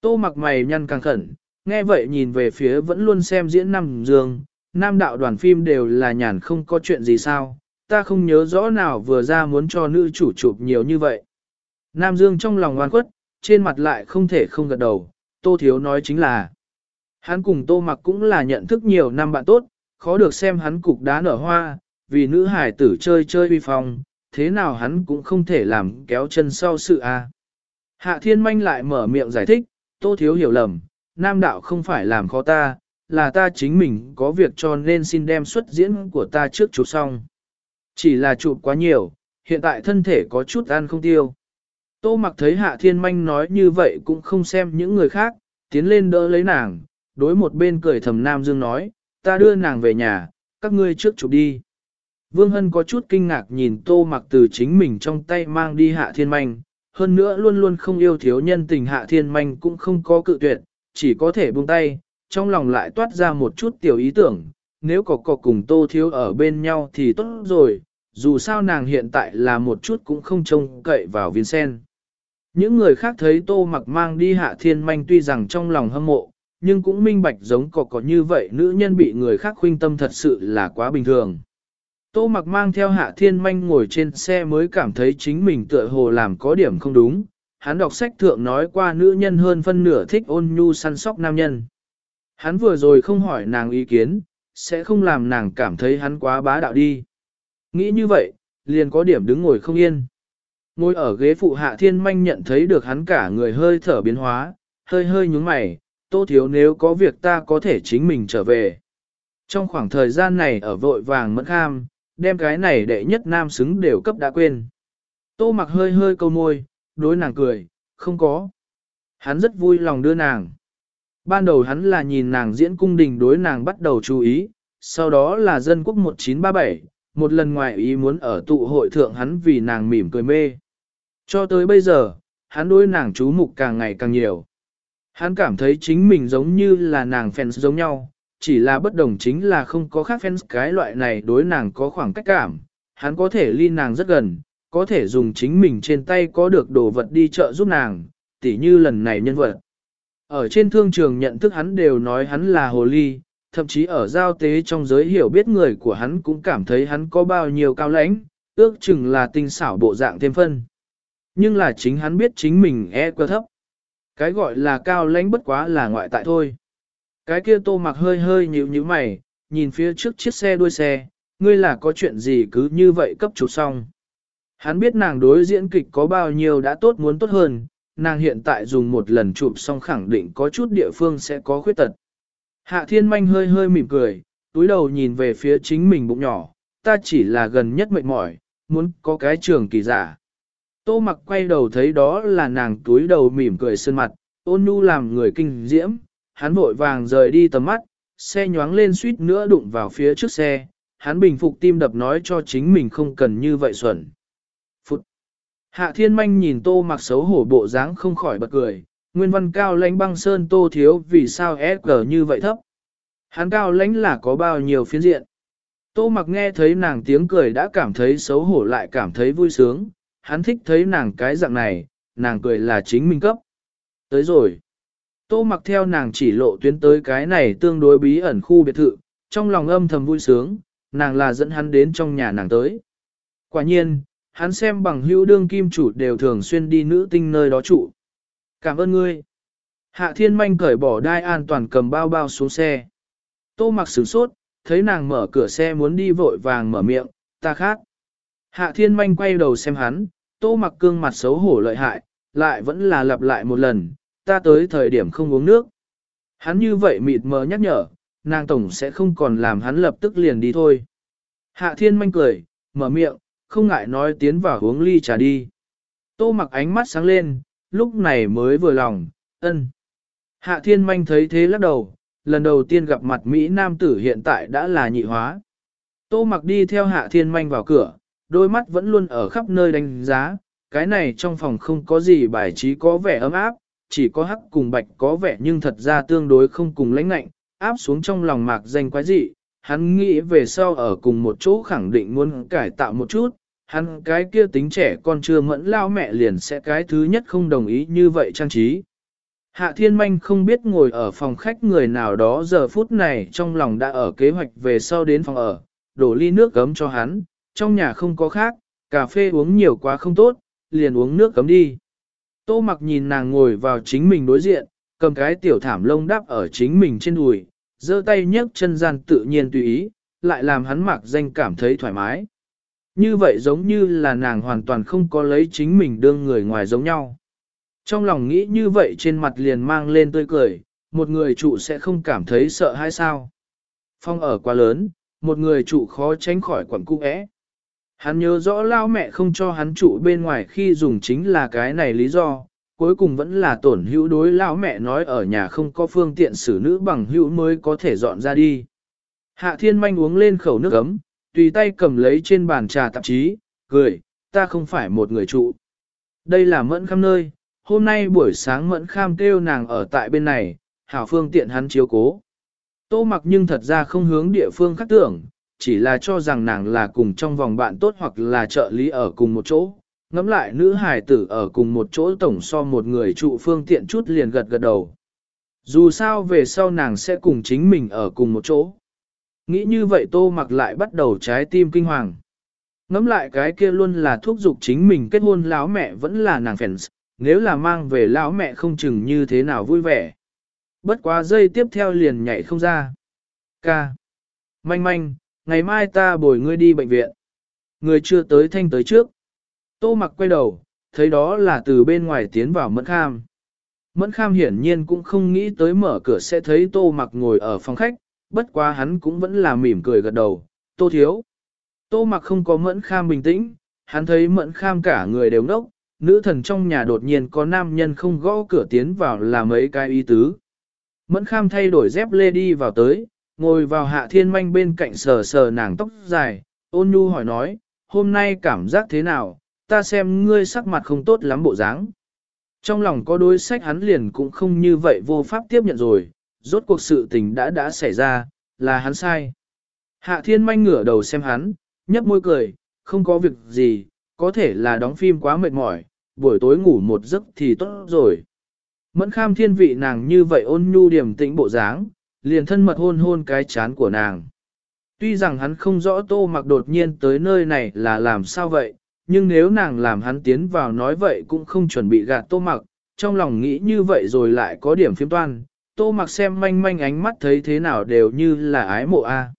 Tô mặc mày nhăn càng khẩn, nghe vậy nhìn về phía vẫn luôn xem diễn Nam Dương, Nam đạo đoàn phim đều là nhàn không có chuyện gì sao, ta không nhớ rõ nào vừa ra muốn cho nữ chủ chụp nhiều như vậy. Nam Dương trong lòng ngoan quất, trên mặt lại không thể không gật đầu, Tô Thiếu nói chính là Hắn cùng Tô Mặc cũng là nhận thức nhiều năm bạn tốt, khó được xem hắn cục đá nở hoa, vì nữ hải tử chơi chơi uy phong, thế nào hắn cũng không thể làm kéo chân sau sự a. Hạ Thiên Manh lại mở miệng giải thích, Tô Thiếu hiểu lầm, nam đạo không phải làm khó ta, là ta chính mình có việc cho nên xin đem xuất diễn của ta trước chụp xong. Chỉ là chụp quá nhiều, hiện tại thân thể có chút ăn không tiêu. Tô mặc thấy Hạ Thiên Manh nói như vậy cũng không xem những người khác, tiến lên đỡ lấy nàng, đối một bên cười thầm Nam Dương nói, ta đưa nàng về nhà, các ngươi trước chụp đi. Vương Hân có chút kinh ngạc nhìn tô mặc từ chính mình trong tay mang đi hạ thiên manh, hơn nữa luôn luôn không yêu thiếu nhân tình hạ thiên manh cũng không có cự tuyệt, chỉ có thể buông tay, trong lòng lại toát ra một chút tiểu ý tưởng, nếu có có cùng tô thiếu ở bên nhau thì tốt rồi, dù sao nàng hiện tại là một chút cũng không trông cậy vào viên sen. Những người khác thấy tô mặc mang đi hạ thiên manh tuy rằng trong lòng hâm mộ, nhưng cũng minh bạch giống có có như vậy nữ nhân bị người khác khuynh tâm thật sự là quá bình thường. Tô mặc mang theo hạ thiên manh ngồi trên xe mới cảm thấy chính mình tựa hồ làm có điểm không đúng. Hắn đọc sách thượng nói qua nữ nhân hơn phân nửa thích ôn nhu săn sóc nam nhân. Hắn vừa rồi không hỏi nàng ý kiến, sẽ không làm nàng cảm thấy hắn quá bá đạo đi. Nghĩ như vậy, liền có điểm đứng ngồi không yên. Ngồi ở ghế phụ hạ thiên manh nhận thấy được hắn cả người hơi thở biến hóa, hơi hơi nhúng mày, tô thiếu nếu có việc ta có thể chính mình trở về. Trong khoảng thời gian này ở vội vàng mẫn kham, đem cái này đệ nhất nam xứng đều cấp đã quên. Tô mặc hơi hơi câu môi, đối nàng cười, không có. Hắn rất vui lòng đưa nàng. Ban đầu hắn là nhìn nàng diễn cung đình đối nàng bắt đầu chú ý, sau đó là dân quốc 1937, một lần ngoài ý muốn ở tụ hội thượng hắn vì nàng mỉm cười mê. Cho tới bây giờ, hắn đối nàng chú mục càng ngày càng nhiều. Hắn cảm thấy chính mình giống như là nàng fans giống nhau, chỉ là bất đồng chính là không có khác fans cái loại này đối nàng có khoảng cách cảm. Hắn có thể ly nàng rất gần, có thể dùng chính mình trên tay có được đồ vật đi chợ giúp nàng, tỉ như lần này nhân vật. Ở trên thương trường nhận thức hắn đều nói hắn là hồ ly, thậm chí ở giao tế trong giới hiểu biết người của hắn cũng cảm thấy hắn có bao nhiêu cao lãnh, ước chừng là tinh xảo bộ dạng thêm phân. Nhưng là chính hắn biết chính mình e quá thấp. Cái gọi là cao lãnh bất quá là ngoại tại thôi. Cái kia tô mặc hơi hơi nhíu nhíu mày, nhìn phía trước chiếc xe đuôi xe, ngươi là có chuyện gì cứ như vậy cấp chụp xong. Hắn biết nàng đối diễn kịch có bao nhiêu đã tốt muốn tốt hơn, nàng hiện tại dùng một lần chụp xong khẳng định có chút địa phương sẽ có khuyết tật. Hạ thiên manh hơi hơi mỉm cười, túi đầu nhìn về phía chính mình bụng nhỏ, ta chỉ là gần nhất mệt mỏi, muốn có cái trường kỳ giả. Tô mặc quay đầu thấy đó là nàng túi đầu mỉm cười sơn mặt, ôn nhu làm người kinh diễm, hắn vội vàng rời đi tầm mắt, xe nhoáng lên suýt nữa đụng vào phía trước xe, hắn bình phục tim đập nói cho chính mình không cần như vậy xuẩn. Phụt! Hạ thiên manh nhìn tô mặc xấu hổ bộ dáng không khỏi bật cười, nguyên văn cao lãnh băng sơn tô thiếu vì sao SG như vậy thấp. Hắn cao lãnh là có bao nhiêu phiến diện. Tô mặc nghe thấy nàng tiếng cười đã cảm thấy xấu hổ lại cảm thấy vui sướng, hắn thích thấy nàng cái dạng này, nàng cười là chính mình cấp. Tới rồi. Tô mặc theo nàng chỉ lộ tuyến tới cái này tương đối bí ẩn khu biệt thự, trong lòng âm thầm vui sướng, nàng là dẫn hắn đến trong nhà nàng tới. Quả nhiên, hắn xem bằng hữu đương kim chủ đều thường xuyên đi nữ tinh nơi đó trụ. Cảm ơn ngươi. Hạ thiên manh cởi bỏ đai an toàn cầm bao bao xuống xe. Tô mặc sửng sốt, thấy nàng mở cửa xe muốn đi vội vàng mở miệng, ta khác. Hạ thiên manh quay đầu xem hắn, tô mặc cương mặt xấu hổ lợi hại, lại vẫn là lặp lại một lần, ta tới thời điểm không uống nước. Hắn như vậy mịt mờ nhắc nhở, nàng tổng sẽ không còn làm hắn lập tức liền đi thôi. Hạ thiên manh cười, mở miệng, không ngại nói tiến vào uống ly trà đi. Tô mặc ánh mắt sáng lên, lúc này mới vừa lòng, ân. Hạ thiên manh thấy thế lắc đầu, lần đầu tiên gặp mặt Mỹ Nam tử hiện tại đã là nhị hóa. Tô mặc đi theo hạ thiên manh vào cửa, đôi mắt vẫn luôn ở khắp nơi đánh giá, cái này trong phòng không có gì bài trí có vẻ ấm áp, chỉ có hắc cùng bạch có vẻ nhưng thật ra tương đối không cùng lãnh lạnh, áp xuống trong lòng mạc danh quái dị, hắn nghĩ về sau ở cùng một chỗ khẳng định muốn cải tạo một chút, hắn cái kia tính trẻ con chưa mẫn lao mẹ liền sẽ cái thứ nhất không đồng ý như vậy trang trí. Hạ Thiên Manh không biết ngồi ở phòng khách người nào đó giờ phút này trong lòng đã ở kế hoạch về sau đến phòng ở, đổ ly nước gấm cho hắn, trong nhà không có khác, cà phê uống nhiều quá không tốt, liền uống nước cấm đi. Tô mặc nhìn nàng ngồi vào chính mình đối diện, cầm cái tiểu thảm lông đắp ở chính mình trên đùi, giơ tay nhấc chân gian tự nhiên tùy ý, lại làm hắn mặc danh cảm thấy thoải mái. Như vậy giống như là nàng hoàn toàn không có lấy chính mình đương người ngoài giống nhau. Trong lòng nghĩ như vậy trên mặt liền mang lên tươi cười, một người trụ sẽ không cảm thấy sợ hay sao. Phong ở quá lớn, một người trụ khó tránh khỏi quẩn cung ẽ. Hắn nhớ rõ lao mẹ không cho hắn trụ bên ngoài khi dùng chính là cái này lý do, cuối cùng vẫn là tổn hữu đối lao mẹ nói ở nhà không có phương tiện xử nữ bằng hữu mới có thể dọn ra đi. Hạ thiên manh uống lên khẩu nước ấm, tùy tay cầm lấy trên bàn trà tạp chí, cười, ta không phải một người trụ. Đây là mẫn kham nơi, hôm nay buổi sáng mẫn kham kêu nàng ở tại bên này, hảo phương tiện hắn chiếu cố. Tô mặc nhưng thật ra không hướng địa phương khác tưởng, chỉ là cho rằng nàng là cùng trong vòng bạn tốt hoặc là trợ lý ở cùng một chỗ. Ngắm lại nữ hài tử ở cùng một chỗ tổng so một người trụ phương tiện chút liền gật gật đầu. Dù sao về sau nàng sẽ cùng chính mình ở cùng một chỗ. Nghĩ như vậy tô mặc lại bắt đầu trái tim kinh hoàng. Ngắm lại cái kia luôn là thúc giục chính mình kết hôn lão mẹ vẫn là nàng fans, nếu là mang về lão mẹ không chừng như thế nào vui vẻ. Bất quá giây tiếp theo liền nhảy không ra. Ca. Manh manh, ngày mai ta bồi ngươi đi bệnh viện. Người chưa tới thanh tới trước. Tô mặc quay đầu, thấy đó là từ bên ngoài tiến vào mẫn kham. Mẫn kham hiển nhiên cũng không nghĩ tới mở cửa sẽ thấy tô mặc ngồi ở phòng khách, bất quá hắn cũng vẫn là mỉm cười gật đầu, tô thiếu. Tô mặc không có mẫn kham bình tĩnh, hắn thấy mẫn kham cả người đều nốc nữ thần trong nhà đột nhiên có nam nhân không gõ cửa tiến vào là mấy cái ý tứ. Mẫn kham thay đổi dép lê đi vào tới, ngồi vào hạ thiên manh bên cạnh sờ sờ nàng tóc dài, Ôn nhu hỏi nói, hôm nay cảm giác thế nào, ta xem ngươi sắc mặt không tốt lắm bộ dáng. Trong lòng có đối sách hắn liền cũng không như vậy vô pháp tiếp nhận rồi, rốt cuộc sự tình đã đã xảy ra, là hắn sai. Hạ thiên manh ngửa đầu xem hắn, nhấp môi cười, không có việc gì, có thể là đóng phim quá mệt mỏi, buổi tối ngủ một giấc thì tốt rồi. Mẫn kham thiên vị nàng như vậy ôn nhu điểm tĩnh bộ dáng, liền thân mật hôn hôn cái chán của nàng. Tuy rằng hắn không rõ tô mặc đột nhiên tới nơi này là làm sao vậy, nhưng nếu nàng làm hắn tiến vào nói vậy cũng không chuẩn bị gạt tô mặc, trong lòng nghĩ như vậy rồi lại có điểm phiếm toan, tô mặc xem manh manh ánh mắt thấy thế nào đều như là ái mộ a.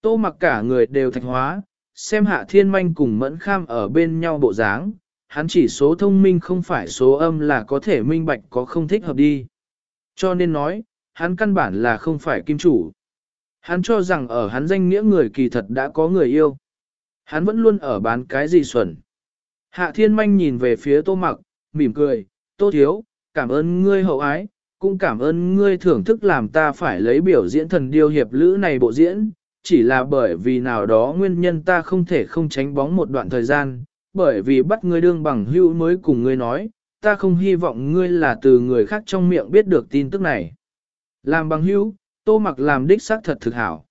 Tô mặc cả người đều thạch hóa, xem hạ thiên manh cùng mẫn kham ở bên nhau bộ dáng, hắn chỉ số thông minh không phải số âm là có thể minh bạch có không thích hợp đi. Cho nên nói, hắn căn bản là không phải kim chủ. Hắn cho rằng ở hắn danh nghĩa người kỳ thật đã có người yêu. Hắn vẫn luôn ở bán cái gì xuẩn. Hạ thiên manh nhìn về phía tô mặc, mỉm cười, tô thiếu, cảm ơn ngươi hậu ái, cũng cảm ơn ngươi thưởng thức làm ta phải lấy biểu diễn thần điêu hiệp lữ này bộ diễn, chỉ là bởi vì nào đó nguyên nhân ta không thể không tránh bóng một đoạn thời gian, bởi vì bắt ngươi đương bằng hữu mới cùng ngươi nói, ta không hy vọng ngươi là từ người khác trong miệng biết được tin tức này. Làm bằng hữu, tô mặc làm đích xác thật thực hảo.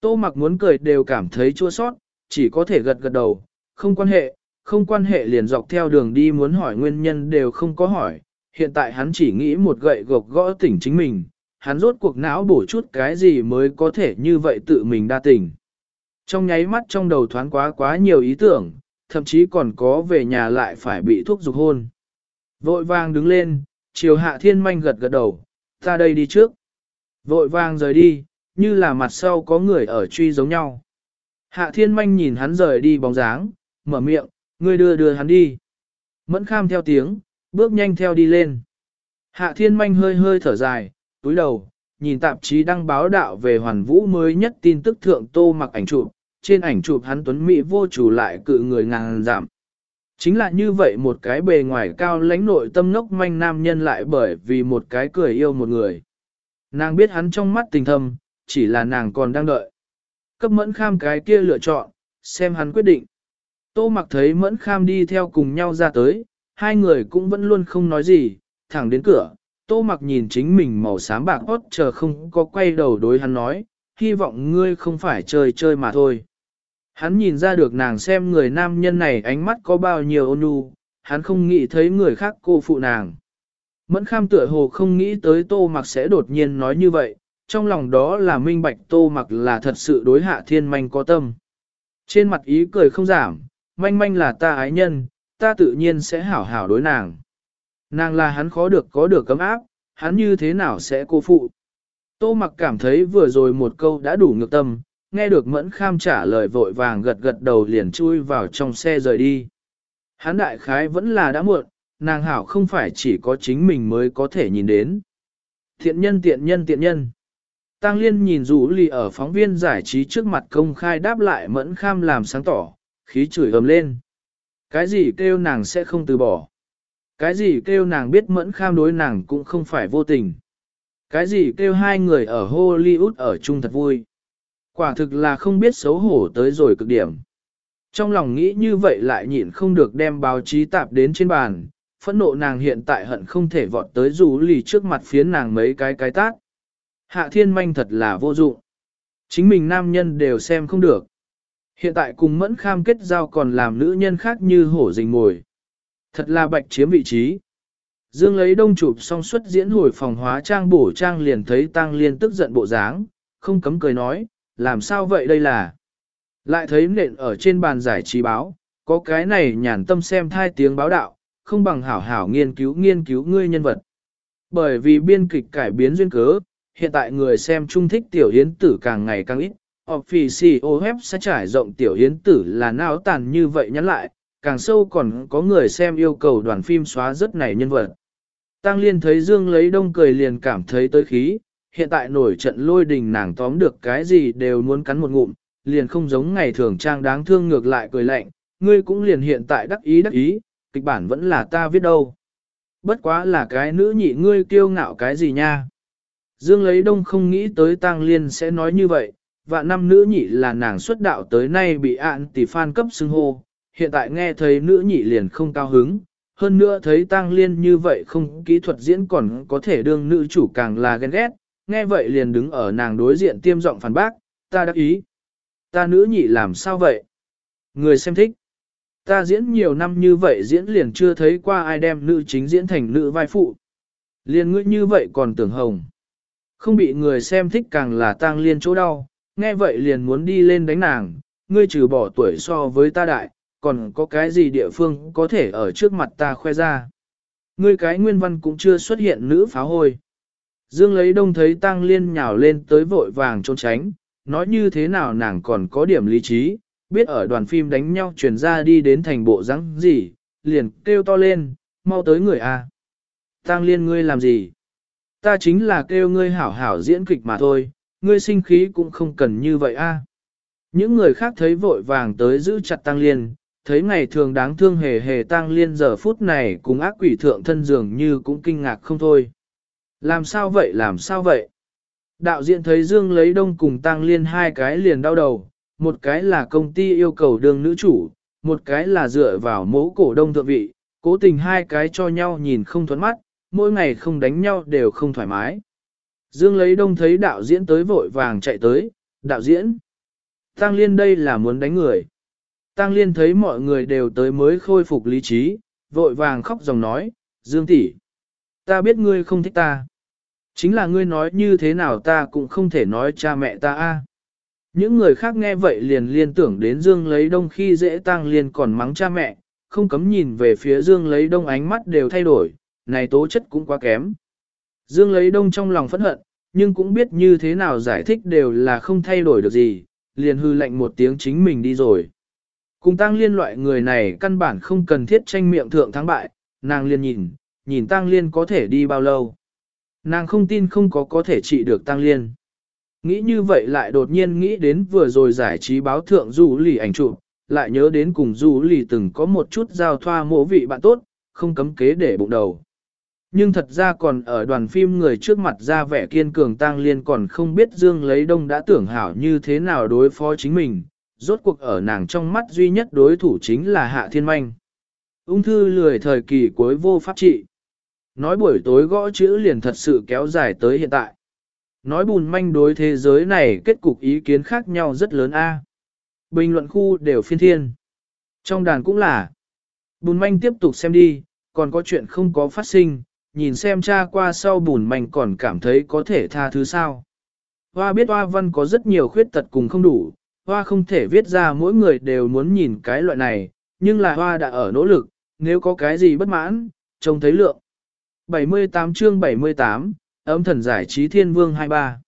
Tô mặc muốn cười đều cảm thấy chua sót, chỉ có thể gật gật đầu, không quan hệ, không quan hệ liền dọc theo đường đi muốn hỏi nguyên nhân đều không có hỏi. Hiện tại hắn chỉ nghĩ một gậy gộc gõ tỉnh chính mình, hắn rốt cuộc não bổ chút cái gì mới có thể như vậy tự mình đa tỉnh. Trong nháy mắt trong đầu thoáng quá quá nhiều ý tưởng, thậm chí còn có về nhà lại phải bị thuốc dục hôn. Vội vàng đứng lên, chiều hạ thiên manh gật gật đầu, ta đây đi trước. Vội vàng rời đi, như là mặt sau có người ở truy giống nhau. Hạ thiên manh nhìn hắn rời đi bóng dáng, mở miệng, ngươi đưa đưa hắn đi. Mẫn kham theo tiếng, bước nhanh theo đi lên. Hạ thiên manh hơi hơi thở dài, túi đầu, nhìn tạp chí đăng báo đạo về hoàn vũ mới nhất tin tức thượng tô mặc ảnh chụp, trên ảnh chụp hắn tuấn mỹ vô chủ lại cự người ngàn giảm. Chính là như vậy một cái bề ngoài cao lãnh nội tâm ngốc manh nam nhân lại bởi vì một cái cười yêu một người. Nàng biết hắn trong mắt tình thâm, chỉ là nàng còn đang đợi. Cấp mẫn kham cái kia lựa chọn, xem hắn quyết định. Tô mặc thấy mẫn kham đi theo cùng nhau ra tới, hai người cũng vẫn luôn không nói gì, thẳng đến cửa. Tô mặc nhìn chính mình màu xám bạc hót chờ không có quay đầu đối hắn nói, hy vọng ngươi không phải chơi chơi mà thôi. Hắn nhìn ra được nàng xem người nam nhân này ánh mắt có bao nhiêu ôn nhu, hắn không nghĩ thấy người khác cô phụ nàng. Mẫn kham tựa hồ không nghĩ tới tô mặc sẽ đột nhiên nói như vậy, trong lòng đó là minh bạch tô mặc là thật sự đối hạ thiên manh có tâm. Trên mặt ý cười không giảm, manh manh là ta ái nhân, ta tự nhiên sẽ hảo hảo đối nàng. Nàng là hắn khó được có được cấm áp, hắn như thế nào sẽ cô phụ. Tô mặc cảm thấy vừa rồi một câu đã đủ ngược tâm, nghe được mẫn kham trả lời vội vàng gật gật đầu liền chui vào trong xe rời đi. Hắn đại khái vẫn là đã muộn, nàng hảo không phải chỉ có chính mình mới có thể nhìn đến. Thiện nhân tiện nhân tiện nhân. Tăng Liên nhìn rủ lì ở phóng viên giải trí trước mặt công khai đáp lại mẫn kham làm sáng tỏ, khí chửi ầm lên. Cái gì kêu nàng sẽ không từ bỏ. Cái gì kêu nàng biết mẫn kham đối nàng cũng không phải vô tình. Cái gì kêu hai người ở Hollywood ở chung thật vui. Quả thực là không biết xấu hổ tới rồi cực điểm. Trong lòng nghĩ như vậy lại nhịn không được đem báo chí tạp đến trên bàn, phẫn nộ nàng hiện tại hận không thể vọt tới rủ lì trước mặt phiến nàng mấy cái cái tác. Hạ thiên manh thật là vô dụng. Chính mình nam nhân đều xem không được. Hiện tại cùng mẫn kham kết giao còn làm nữ nhân khác như hổ rình mồi. Thật là bạch chiếm vị trí. Dương lấy đông chụp xong xuất diễn hồi phòng hóa trang bổ trang liền thấy tăng liên tức giận bộ dáng, không cấm cười nói, làm sao vậy đây là. Lại thấy nện ở trên bàn giải trí báo, có cái này nhàn tâm xem thai tiếng báo đạo, không bằng hảo hảo nghiên cứu nghiên cứu ngươi nhân vật. Bởi vì biên kịch cải biến duyên cớ, hiện tại người xem trung thích tiểu hiến tử càng ngày càng ít. Officio web sẽ trải rộng tiểu hiến tử là não tàn như vậy nhắn lại, càng sâu còn có người xem yêu cầu đoàn phim xóa rất này nhân vật. Tăng liên thấy Dương lấy đông cười liền cảm thấy tới khí, hiện tại nổi trận lôi đình nàng tóm được cái gì đều muốn cắn một ngụm, liền không giống ngày thường trang đáng thương ngược lại cười lạnh, ngươi cũng liền hiện tại đắc ý đắc ý, kịch bản vẫn là ta viết đâu. Bất quá là cái nữ nhị ngươi kiêu ngạo cái gì nha. Dương lấy đông không nghĩ tới Tăng Liên sẽ nói như vậy, và năm nữ nhị là nàng xuất đạo tới nay bị ạn tỷ phan cấp xưng hô, hiện tại nghe thấy nữ nhị liền không cao hứng, hơn nữa thấy tang liên như vậy không kỹ thuật diễn còn có thể đương nữ chủ càng là ghen ghét, nghe vậy liền đứng ở nàng đối diện tiêm giọng phản bác, ta đắc ý. Ta nữ nhị làm sao vậy? Người xem thích. Ta diễn nhiều năm như vậy diễn liền chưa thấy qua ai đem nữ chính diễn thành nữ vai phụ. Liên ngươi như vậy còn tưởng hồng. Không bị người xem thích càng là tang liên chỗ đau, nghe vậy liền muốn đi lên đánh nàng, ngươi trừ bỏ tuổi so với ta đại, còn có cái gì địa phương có thể ở trước mặt ta khoe ra. Ngươi cái nguyên văn cũng chưa xuất hiện nữ pháo hôi. Dương lấy đông thấy tang liên nhào lên tới vội vàng trốn tránh, nói như thế nào nàng còn có điểm lý trí, biết ở đoàn phim đánh nhau truyền ra đi đến thành bộ rắn gì, liền kêu to lên, mau tới người a. Tang liên ngươi làm gì? Ta chính là kêu ngươi hảo hảo diễn kịch mà thôi, ngươi sinh khí cũng không cần như vậy a. Những người khác thấy vội vàng tới giữ chặt Tăng Liên, thấy ngày thường đáng thương hề hề Tăng Liên giờ phút này cùng ác quỷ thượng thân dường như cũng kinh ngạc không thôi. Làm sao vậy làm sao vậy? Đạo diễn thấy Dương lấy đông cùng Tăng Liên hai cái liền đau đầu, một cái là công ty yêu cầu đường nữ chủ, một cái là dựa vào mẫu cổ đông thượng vị, cố tình hai cái cho nhau nhìn không thuẫn mắt, mỗi ngày không đánh nhau đều không thoải mái. Dương lấy đông thấy đạo diễn tới vội vàng chạy tới, đạo diễn. Tăng Liên đây là muốn đánh người. Tăng Liên thấy mọi người đều tới mới khôi phục lý trí, vội vàng khóc dòng nói, Dương tỷ, ta biết ngươi không thích ta. Chính là ngươi nói như thế nào ta cũng không thể nói cha mẹ ta a. Những người khác nghe vậy liền liên tưởng đến Dương lấy đông khi dễ Tăng Liên còn mắng cha mẹ, không cấm nhìn về phía Dương lấy đông ánh mắt đều thay đổi, này tố chất cũng quá kém. Dương lấy đông trong lòng phẫn hận, nhưng cũng biết như thế nào giải thích đều là không thay đổi được gì, liền hư lệnh một tiếng chính mình đi rồi. Cùng tăng liên loại người này căn bản không cần thiết tranh miệng thượng thắng bại, nàng liền nhìn, nhìn tăng liên có thể đi bao lâu. Nàng không tin không có có thể trị được tăng liên. Nghĩ như vậy lại đột nhiên nghĩ đến vừa rồi giải trí báo thượng du lì ảnh chụp, lại nhớ đến cùng du lì từng có một chút giao thoa mỗ vị bạn tốt, không cấm kế để bụng đầu. Nhưng thật ra còn ở đoàn phim người trước mặt ra vẻ kiên cường tang liên còn không biết Dương lấy đông đã tưởng hảo như thế nào đối phó chính mình, rốt cuộc ở nàng trong mắt duy nhất đối thủ chính là Hạ Thiên Manh. Ung thư lười thời kỳ cuối vô pháp trị. Nói buổi tối gõ chữ liền thật sự kéo dài tới hiện tại. Nói bùn manh đối thế giới này kết cục ý kiến khác nhau rất lớn a. Bình luận khu đều phiên thiên. Trong đàn cũng là. Bùn manh tiếp tục xem đi, còn có chuyện không có phát sinh, nhìn xem cha qua sau bùn manh còn cảm thấy có thể tha thứ sao. Hoa biết hoa văn có rất nhiều khuyết tật cùng không đủ, hoa không thể viết ra mỗi người đều muốn nhìn cái loại này, nhưng là hoa đã ở nỗ lực, nếu có cái gì bất mãn, trông thấy lượng. 78 chương 78, âm thần giải trí thiên vương 23.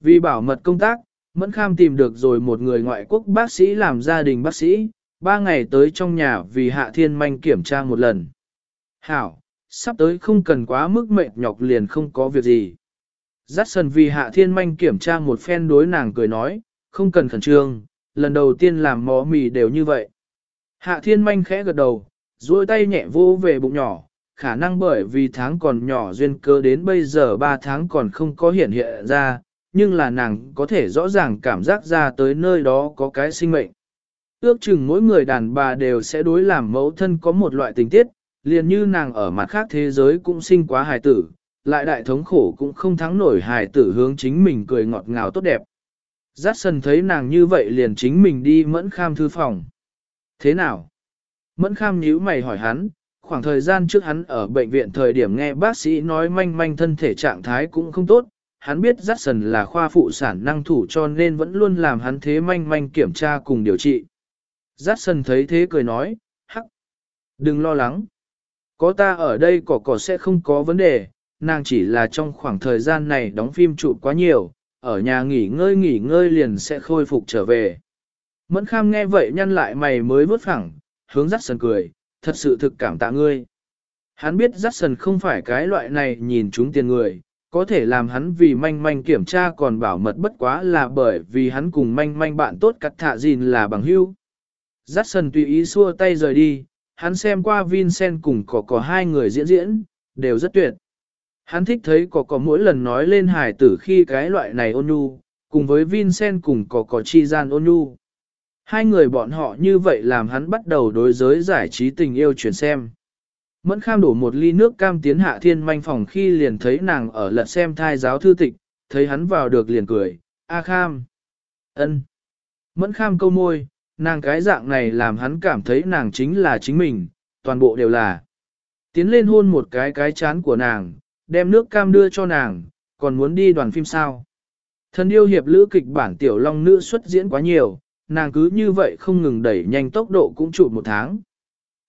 Vì bảo mật công tác, Mẫn Kham tìm được rồi một người ngoại quốc bác sĩ làm gia đình bác sĩ, ba ngày tới trong nhà vì hạ thiên manh kiểm tra một lần. Hảo, sắp tới không cần quá mức mệt nhọc liền không có việc gì. Giác sần vì hạ thiên manh kiểm tra một phen đối nàng cười nói, không cần khẩn trương, lần đầu tiên làm mó mì đều như vậy. Hạ thiên manh khẽ gật đầu, duỗi tay nhẹ vô về bụng nhỏ, khả năng bởi vì tháng còn nhỏ duyên cơ đến bây giờ 3 tháng còn không có hiện hiện ra, nhưng là nàng có thể rõ ràng cảm giác ra tới nơi đó có cái sinh mệnh. Ước chừng mỗi người đàn bà đều sẽ đối làm mẫu thân có một loại tình tiết, liền như nàng ở mặt khác thế giới cũng sinh quá hài tử, lại đại thống khổ cũng không thắng nổi hài tử hướng chính mình cười ngọt ngào tốt đẹp. Giác sân thấy nàng như vậy liền chính mình đi mẫn kham thư phòng. Thế nào? Mẫn kham nhíu mày hỏi hắn, khoảng thời gian trước hắn ở bệnh viện thời điểm nghe bác sĩ nói manh manh thân thể trạng thái cũng không tốt, hắn biết giác sần là khoa phụ sản năng thủ cho nên vẫn luôn làm hắn thế manh manh kiểm tra cùng điều trị. Giác sần thấy thế cười nói, hắc, đừng lo lắng. Có ta ở đây cỏ cỏ sẽ không có vấn đề, nàng chỉ là trong khoảng thời gian này đóng phim chụp quá nhiều, ở nhà nghỉ ngơi nghỉ ngơi liền sẽ khôi phục trở về. Mẫn kham nghe vậy nhăn lại mày mới vớt phẳng, hướng dắt sần cười, thật sự thực cảm tạ ngươi. Hắn biết dắt sần không phải cái loại này nhìn chúng tiền người, có thể làm hắn vì manh manh kiểm tra còn bảo mật bất quá là bởi vì hắn cùng manh manh bạn tốt cắt thạ gìn là bằng hữu. Dắt sần tùy ý xua tay rời đi, hắn xem qua Vincent cùng có có hai người diễn diễn, đều rất tuyệt. Hắn thích thấy có có mỗi lần nói lên hài tử khi cái loại này ôn nhu, cùng với Vincent cùng có có chi gian ôn nhu. Hai người bọn họ như vậy làm hắn bắt đầu đối giới giải trí tình yêu chuyển xem. Mẫn kham đổ một ly nước cam tiến hạ thiên manh phòng khi liền thấy nàng ở lật xem thai giáo thư tịch, thấy hắn vào được liền cười, A kham. ân. Mẫn kham câu môi, nàng cái dạng này làm hắn cảm thấy nàng chính là chính mình, toàn bộ đều là. Tiến lên hôn một cái cái chán của nàng, đem nước cam đưa cho nàng, còn muốn đi đoàn phim sao. Thần yêu hiệp lữ kịch bản tiểu long nữ xuất diễn quá nhiều, nàng cứ như vậy không ngừng đẩy nhanh tốc độ cũng chụp một tháng.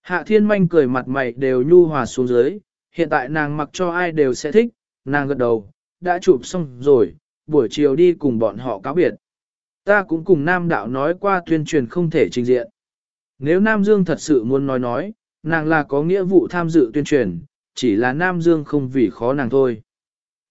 Hạ thiên manh cười mặt mày đều nhu hòa xuống dưới, hiện tại nàng mặc cho ai đều sẽ thích, nàng gật đầu, đã chụp xong rồi, buổi chiều đi cùng bọn họ cáo biệt. Ta cũng cùng Nam Đạo nói qua tuyên truyền không thể trình diện. Nếu Nam Dương thật sự muốn nói nói, nàng là có nghĩa vụ tham dự tuyên truyền, chỉ là Nam Dương không vì khó nàng thôi.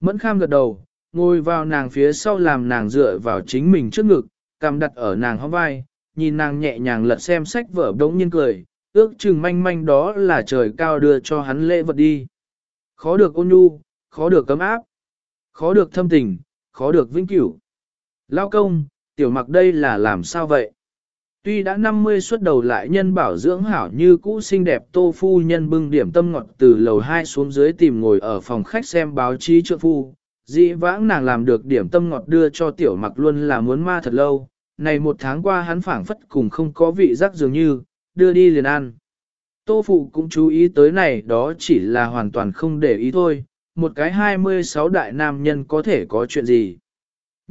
Mẫn kham gật đầu, ngồi vào nàng phía sau làm nàng dựa vào chính mình trước ngực, cằm đặt ở nàng hông vai, nhìn nàng nhẹ nhàng lật xem sách vở đống nhiên cười, ước chừng manh manh đó là trời cao đưa cho hắn lễ vật đi. Khó được ôn nhu, khó được cấm áp, khó được thâm tình, khó được vĩnh cửu. Lao công, tiểu mặc đây là làm sao vậy? Tuy đã 50 xuất đầu lại nhân bảo dưỡng hảo như cũ xinh đẹp tô phu nhân bưng điểm tâm ngọt từ lầu 2 xuống dưới tìm ngồi ở phòng khách xem báo chí trượng phu. Dĩ vãng nàng làm được điểm tâm ngọt đưa cho tiểu mặc luôn là muốn ma thật lâu, này một tháng qua hắn phảng phất cùng không có vị giác dường như, đưa đi liền ăn. Tô phụ cũng chú ý tới này đó chỉ là hoàn toàn không để ý thôi, một cái 26 đại nam nhân có thể có chuyện gì.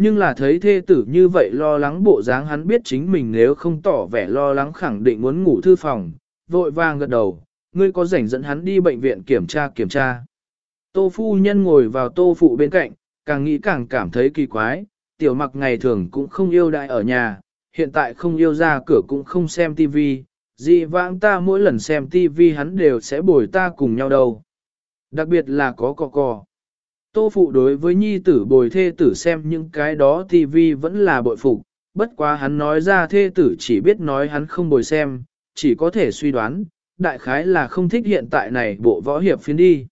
Nhưng là thấy thê tử như vậy lo lắng bộ dáng hắn biết chính mình nếu không tỏ vẻ lo lắng khẳng định muốn ngủ thư phòng, vội vàng gật đầu, ngươi có rảnh dẫn hắn đi bệnh viện kiểm tra kiểm tra. Tô phu nhân ngồi vào tô phụ bên cạnh, càng nghĩ càng cảm thấy kỳ quái, tiểu mặc ngày thường cũng không yêu đại ở nhà, hiện tại không yêu ra cửa cũng không xem tivi, dị vãng ta mỗi lần xem tivi hắn đều sẽ bồi ta cùng nhau đâu. Đặc biệt là có cò cò. Tô phụ đối với nhi tử bồi thê tử xem những cái đó TV vẫn là bội phục, bất quá hắn nói ra thê tử chỉ biết nói hắn không bồi xem, chỉ có thể suy đoán, đại khái là không thích hiện tại này bộ võ hiệp phiến đi.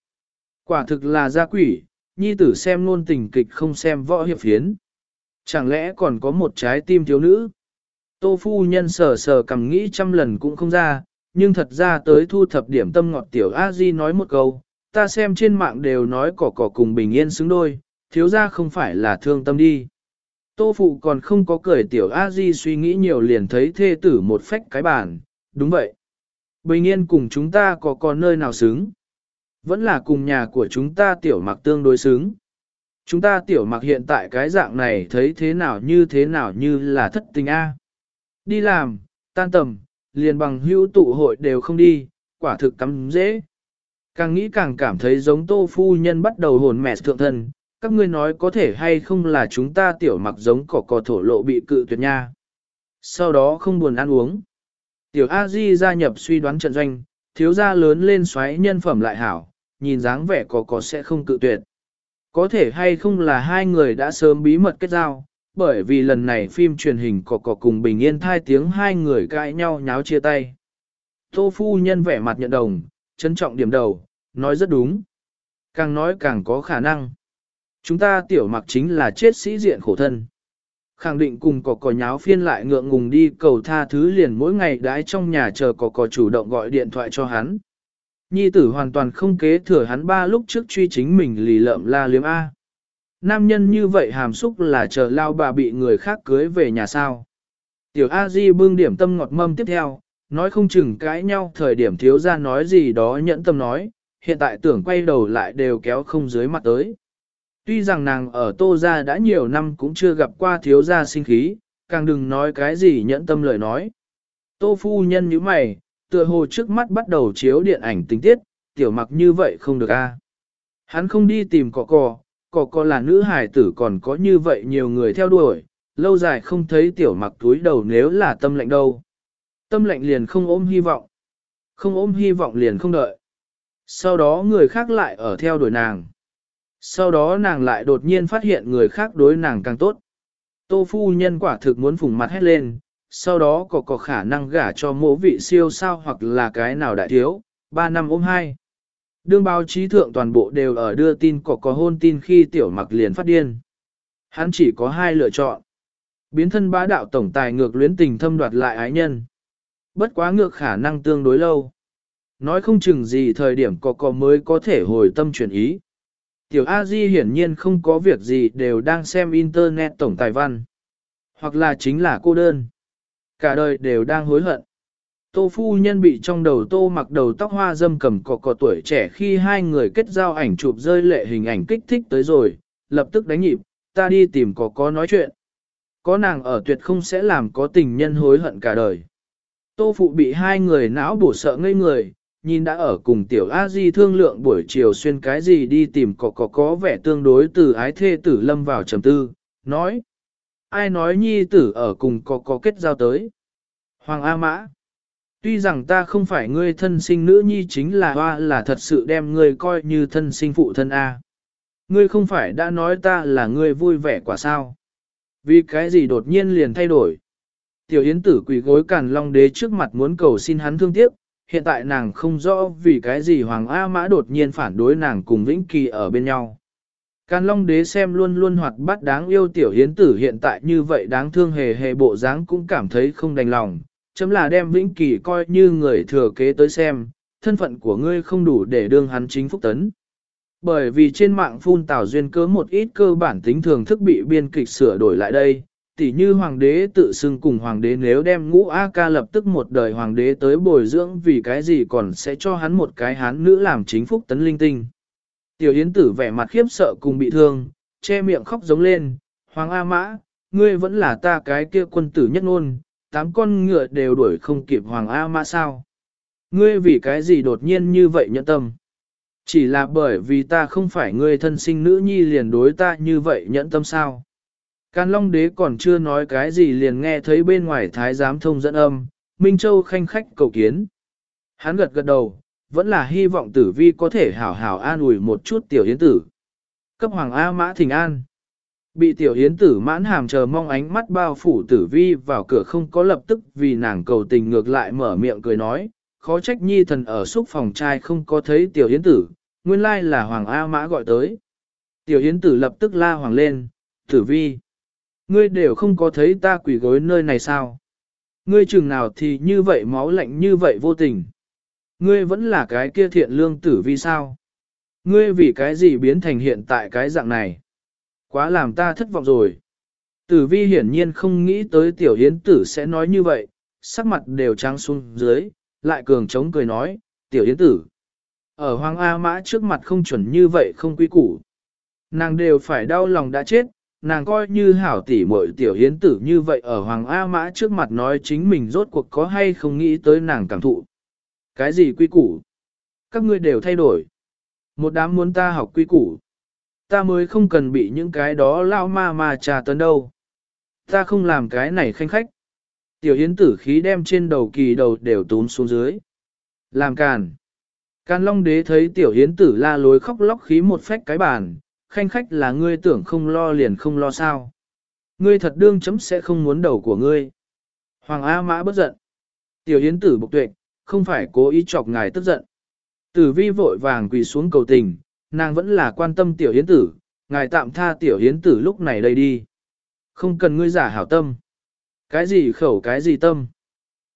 Quả thực là gia quỷ, nhi tử xem luôn tình kịch không xem võ hiệp phiến. Chẳng lẽ còn có một trái tim thiếu nữ? Tô phu nhân sờ sờ cầm nghĩ trăm lần cũng không ra, nhưng thật ra tới thu thập điểm tâm ngọt tiểu a di nói một câu, ta xem trên mạng đều nói cỏ cỏ cùng bình yên xứng đôi, thiếu ra không phải là thương tâm đi. Tô phụ còn không có cười tiểu a di suy nghĩ nhiều liền thấy thê tử một phách cái bàn, đúng vậy. Bình yên cùng chúng ta có còn nơi nào xứng? Vẫn là cùng nhà của chúng ta tiểu mặc tương đối xứng. Chúng ta tiểu mặc hiện tại cái dạng này thấy thế nào như thế nào như là thất tình A. Đi làm, tan tầm, liền bằng hữu tụ hội đều không đi, quả thực cắm dễ. Càng nghĩ càng cảm thấy giống tô phu nhân bắt đầu hồn mẹ thượng thân, các ngươi nói có thể hay không là chúng ta tiểu mặc giống cỏ cỏ thổ lộ bị cự tuyệt nha. Sau đó không buồn ăn uống. Tiểu A-di gia nhập suy đoán trận doanh, thiếu gia lớn lên xoáy nhân phẩm lại hảo, nhìn dáng vẻ cỏ cỏ sẽ không cự tuyệt. Có thể hay không là hai người đã sớm bí mật kết giao, bởi vì lần này phim truyền hình cỏ cỏ cùng bình yên thai tiếng hai người cãi nhau nháo chia tay. Tô phu nhân vẻ mặt nhận đồng, trân trọng điểm đầu, nói rất đúng. Càng nói càng có khả năng. Chúng ta tiểu mặc chính là chết sĩ diện khổ thân. Khẳng định cùng cỏ cò nháo phiên lại ngượng ngùng đi cầu tha thứ liền mỗi ngày đãi trong nhà chờ cỏ cò chủ động gọi điện thoại cho hắn. Nhi tử hoàn toàn không kế thừa hắn ba lúc trước truy chính mình lì lợm la liếm A. Nam nhân như vậy hàm xúc là chờ lao bà bị người khác cưới về nhà sao. Tiểu A Di bưng điểm tâm ngọt mâm tiếp theo, nói không chừng cãi nhau thời điểm thiếu ra nói gì đó nhẫn tâm nói, hiện tại tưởng quay đầu lại đều kéo không dưới mặt tới. Tuy rằng nàng ở tô gia đã nhiều năm cũng chưa gặp qua thiếu gia sinh khí, càng đừng nói cái gì nhẫn tâm lời nói. Tô phu nhân như mày, tựa hồ trước mắt bắt đầu chiếu điện ảnh tình tiết, tiểu mặc như vậy không được a. Hắn không đi tìm cọ cọ, cọ cọ là nữ hài tử còn có như vậy nhiều người theo đuổi, lâu dài không thấy tiểu mặc túi đầu nếu là tâm lệnh đâu. Tâm lệnh liền không ôm hy vọng. Không ôm hy vọng liền không đợi. Sau đó người khác lại ở theo đuổi nàng. Sau đó nàng lại đột nhiên phát hiện người khác đối nàng càng tốt. Tô phu nhân quả thực muốn phủng mặt hết lên, sau đó có có khả năng gả cho mỗ vị siêu sao hoặc là cái nào đại thiếu, ba năm ôm hai. Đương báo chí thượng toàn bộ đều ở đưa tin có có hôn tin khi tiểu mặc liền phát điên. Hắn chỉ có hai lựa chọn. Biến thân bá đạo tổng tài ngược luyến tình thâm đoạt lại ái nhân. Bất quá ngược khả năng tương đối lâu. Nói không chừng gì thời điểm có có mới có thể hồi tâm chuyển ý. Tiểu A Di hiển nhiên không có việc gì đều đang xem Internet tổng tài văn. Hoặc là chính là cô đơn. Cả đời đều đang hối hận. Tô phu nhân bị trong đầu tô mặc đầu tóc hoa dâm cầm cọ cọ tuổi trẻ khi hai người kết giao ảnh chụp rơi lệ hình ảnh kích thích tới rồi, lập tức đánh nhịp, ta đi tìm có có nói chuyện. Có nàng ở tuyệt không sẽ làm có tình nhân hối hận cả đời. Tô phụ bị hai người não bổ sợ ngây người, nhìn đã ở cùng tiểu a di thương lượng buổi chiều xuyên cái gì đi tìm có có có vẻ tương đối từ ái thê tử lâm vào trầm tư, nói. Ai nói nhi tử ở cùng có có kết giao tới. Hoàng A Mã. Tuy rằng ta không phải ngươi thân sinh nữ nhi chính là hoa là thật sự đem ngươi coi như thân sinh phụ thân A. Ngươi không phải đã nói ta là ngươi vui vẻ quả sao. Vì cái gì đột nhiên liền thay đổi. Tiểu Yến tử quỳ gối càn long đế trước mặt muốn cầu xin hắn thương tiếc, hiện tại nàng không rõ vì cái gì Hoàng A Mã đột nhiên phản đối nàng cùng Vĩnh Kỳ ở bên nhau. Càn Long Đế xem luôn luôn hoạt bát đáng yêu tiểu hiến tử hiện tại như vậy đáng thương hề hề bộ dáng cũng cảm thấy không đành lòng, chấm là đem Vĩnh Kỳ coi như người thừa kế tới xem, thân phận của ngươi không đủ để đương hắn chính phúc tấn. Bởi vì trên mạng phun tào duyên cớ một ít cơ bản tính thường thức bị biên kịch sửa đổi lại đây, tỉ như hoàng đế tự xưng cùng hoàng đế nếu đem ngũ A ca lập tức một đời hoàng đế tới bồi dưỡng vì cái gì còn sẽ cho hắn một cái hán nữ làm chính phúc tấn linh tinh. Tiểu Yến tử vẻ mặt khiếp sợ cùng bị thương, che miệng khóc giống lên, Hoàng A Mã, ngươi vẫn là ta cái kia quân tử nhất ngôn, tám con ngựa đều đuổi không kịp Hoàng A Mã sao. Ngươi vì cái gì đột nhiên như vậy nhẫn tâm? Chỉ là bởi vì ta không phải ngươi thân sinh nữ nhi liền đối ta như vậy nhẫn tâm sao? Can Long Đế còn chưa nói cái gì liền nghe thấy bên ngoài thái giám thông dẫn âm, Minh Châu khanh khách cầu kiến. Hắn gật gật đầu, vẫn là hy vọng tử vi có thể hảo hảo an ủi một chút tiểu hiến tử. Cấp hoàng A mã thình an. Bị tiểu hiến tử mãn hàm chờ mong ánh mắt bao phủ tử vi vào cửa không có lập tức vì nàng cầu tình ngược lại mở miệng cười nói, khó trách nhi thần ở xúc phòng trai không có thấy tiểu hiến tử, nguyên lai là hoàng A mã gọi tới. Tiểu hiến tử lập tức la hoàng lên, tử vi. Ngươi đều không có thấy ta quỷ gối nơi này sao? Ngươi chừng nào thì như vậy máu lạnh như vậy vô tình. Ngươi vẫn là cái kia thiện lương tử vi sao? Ngươi vì cái gì biến thành hiện tại cái dạng này? Quá làm ta thất vọng rồi. Tử vi hiển nhiên không nghĩ tới tiểu hiến tử sẽ nói như vậy, sắc mặt đều trắng xuống dưới, lại cường chống cười nói, tiểu hiến tử. Ở Hoàng A Mã trước mặt không chuẩn như vậy không quy củ. Nàng đều phải đau lòng đã chết, nàng coi như hảo tỷ muội tiểu hiến tử như vậy ở Hoàng A Mã trước mặt nói chính mình rốt cuộc có hay không nghĩ tới nàng cảm thụ. Cái gì quy củ? Các ngươi đều thay đổi. Một đám muốn ta học quy củ. Ta mới không cần bị những cái đó lao ma mà trà tấn đâu. Ta không làm cái này khanh khách. Tiểu hiến tử khí đem trên đầu kỳ đầu đều tún xuống dưới. Làm càn. Càn long đế thấy tiểu hiến tử la lối khóc lóc khí một phách cái bàn, khanh khách là ngươi tưởng không lo liền không lo sao. Ngươi thật đương chấm sẽ không muốn đầu của ngươi. Hoàng A Mã bất giận. Tiểu Yến tử bục tuệ, không phải cố ý chọc ngài tức giận. Tử vi vội vàng quỳ xuống cầu tình, nàng vẫn là quan tâm tiểu Yến tử, ngài tạm tha tiểu Yến tử lúc này đây đi. Không cần ngươi giả hảo tâm. Cái gì khẩu cái gì tâm.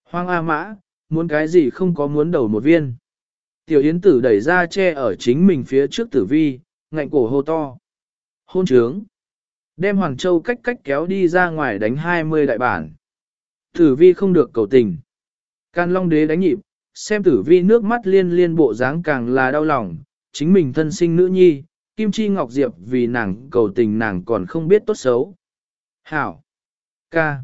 Hoàng A mã, muốn cái gì không có muốn đầu một viên. Tiểu Yến tử đẩy ra che ở chính mình phía trước tử vi, ngạnh cổ hô to. Hôn trướng. Đem Hoàng Châu cách cách kéo đi ra ngoài đánh 20 đại bản. Tử vi không được cầu tình. Can Long Đế đánh nhịp, xem tử vi nước mắt liên liên bộ dáng càng là đau lòng, chính mình thân sinh nữ nhi, Kim Chi Ngọc Diệp vì nàng cầu tình nàng còn không biết tốt xấu. Hảo! Ca!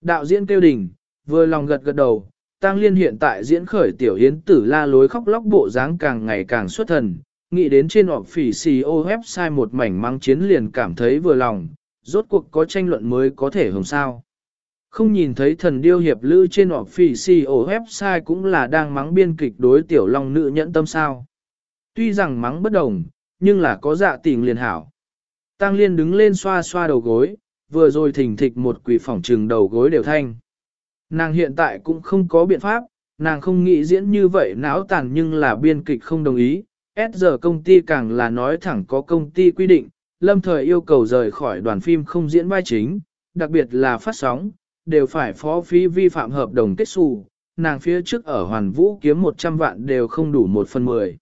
Đạo diễn kêu đỉnh, vừa lòng gật gật đầu, Tăng Liên hiện tại diễn khởi tiểu hiến tử la lối khóc lóc bộ dáng càng ngày càng xuất thần, nghĩ đến trên họp phỉ CEO website một mảnh mang chiến liền cảm thấy vừa lòng, rốt cuộc có tranh luận mới có thể hồng sao. Không nhìn thấy thần điêu hiệp lữ trên họp phỉ CEO website cũng là đang mắng biên kịch đối tiểu long nữ nhẫn tâm sao. Tuy rằng mắng bất đồng, nhưng là có dạ tình liền hảo. Tăng liên đứng lên xoa xoa đầu gối, vừa rồi thỉnh thịch một quỷ phỏng trừng đầu gối đều thanh. Nàng hiện tại cũng không có biện pháp, nàng không nghĩ diễn như vậy não tàn nhưng là biên kịch không đồng ý. S giờ công ty càng là nói thẳng có công ty quy định, lâm thời yêu cầu rời khỏi đoàn phim không diễn vai chính, đặc biệt là phát sóng, đều phải phó phí vi phạm hợp đồng kết xù, nàng phía trước ở Hoàn Vũ kiếm 100 vạn đều không đủ một phần mười.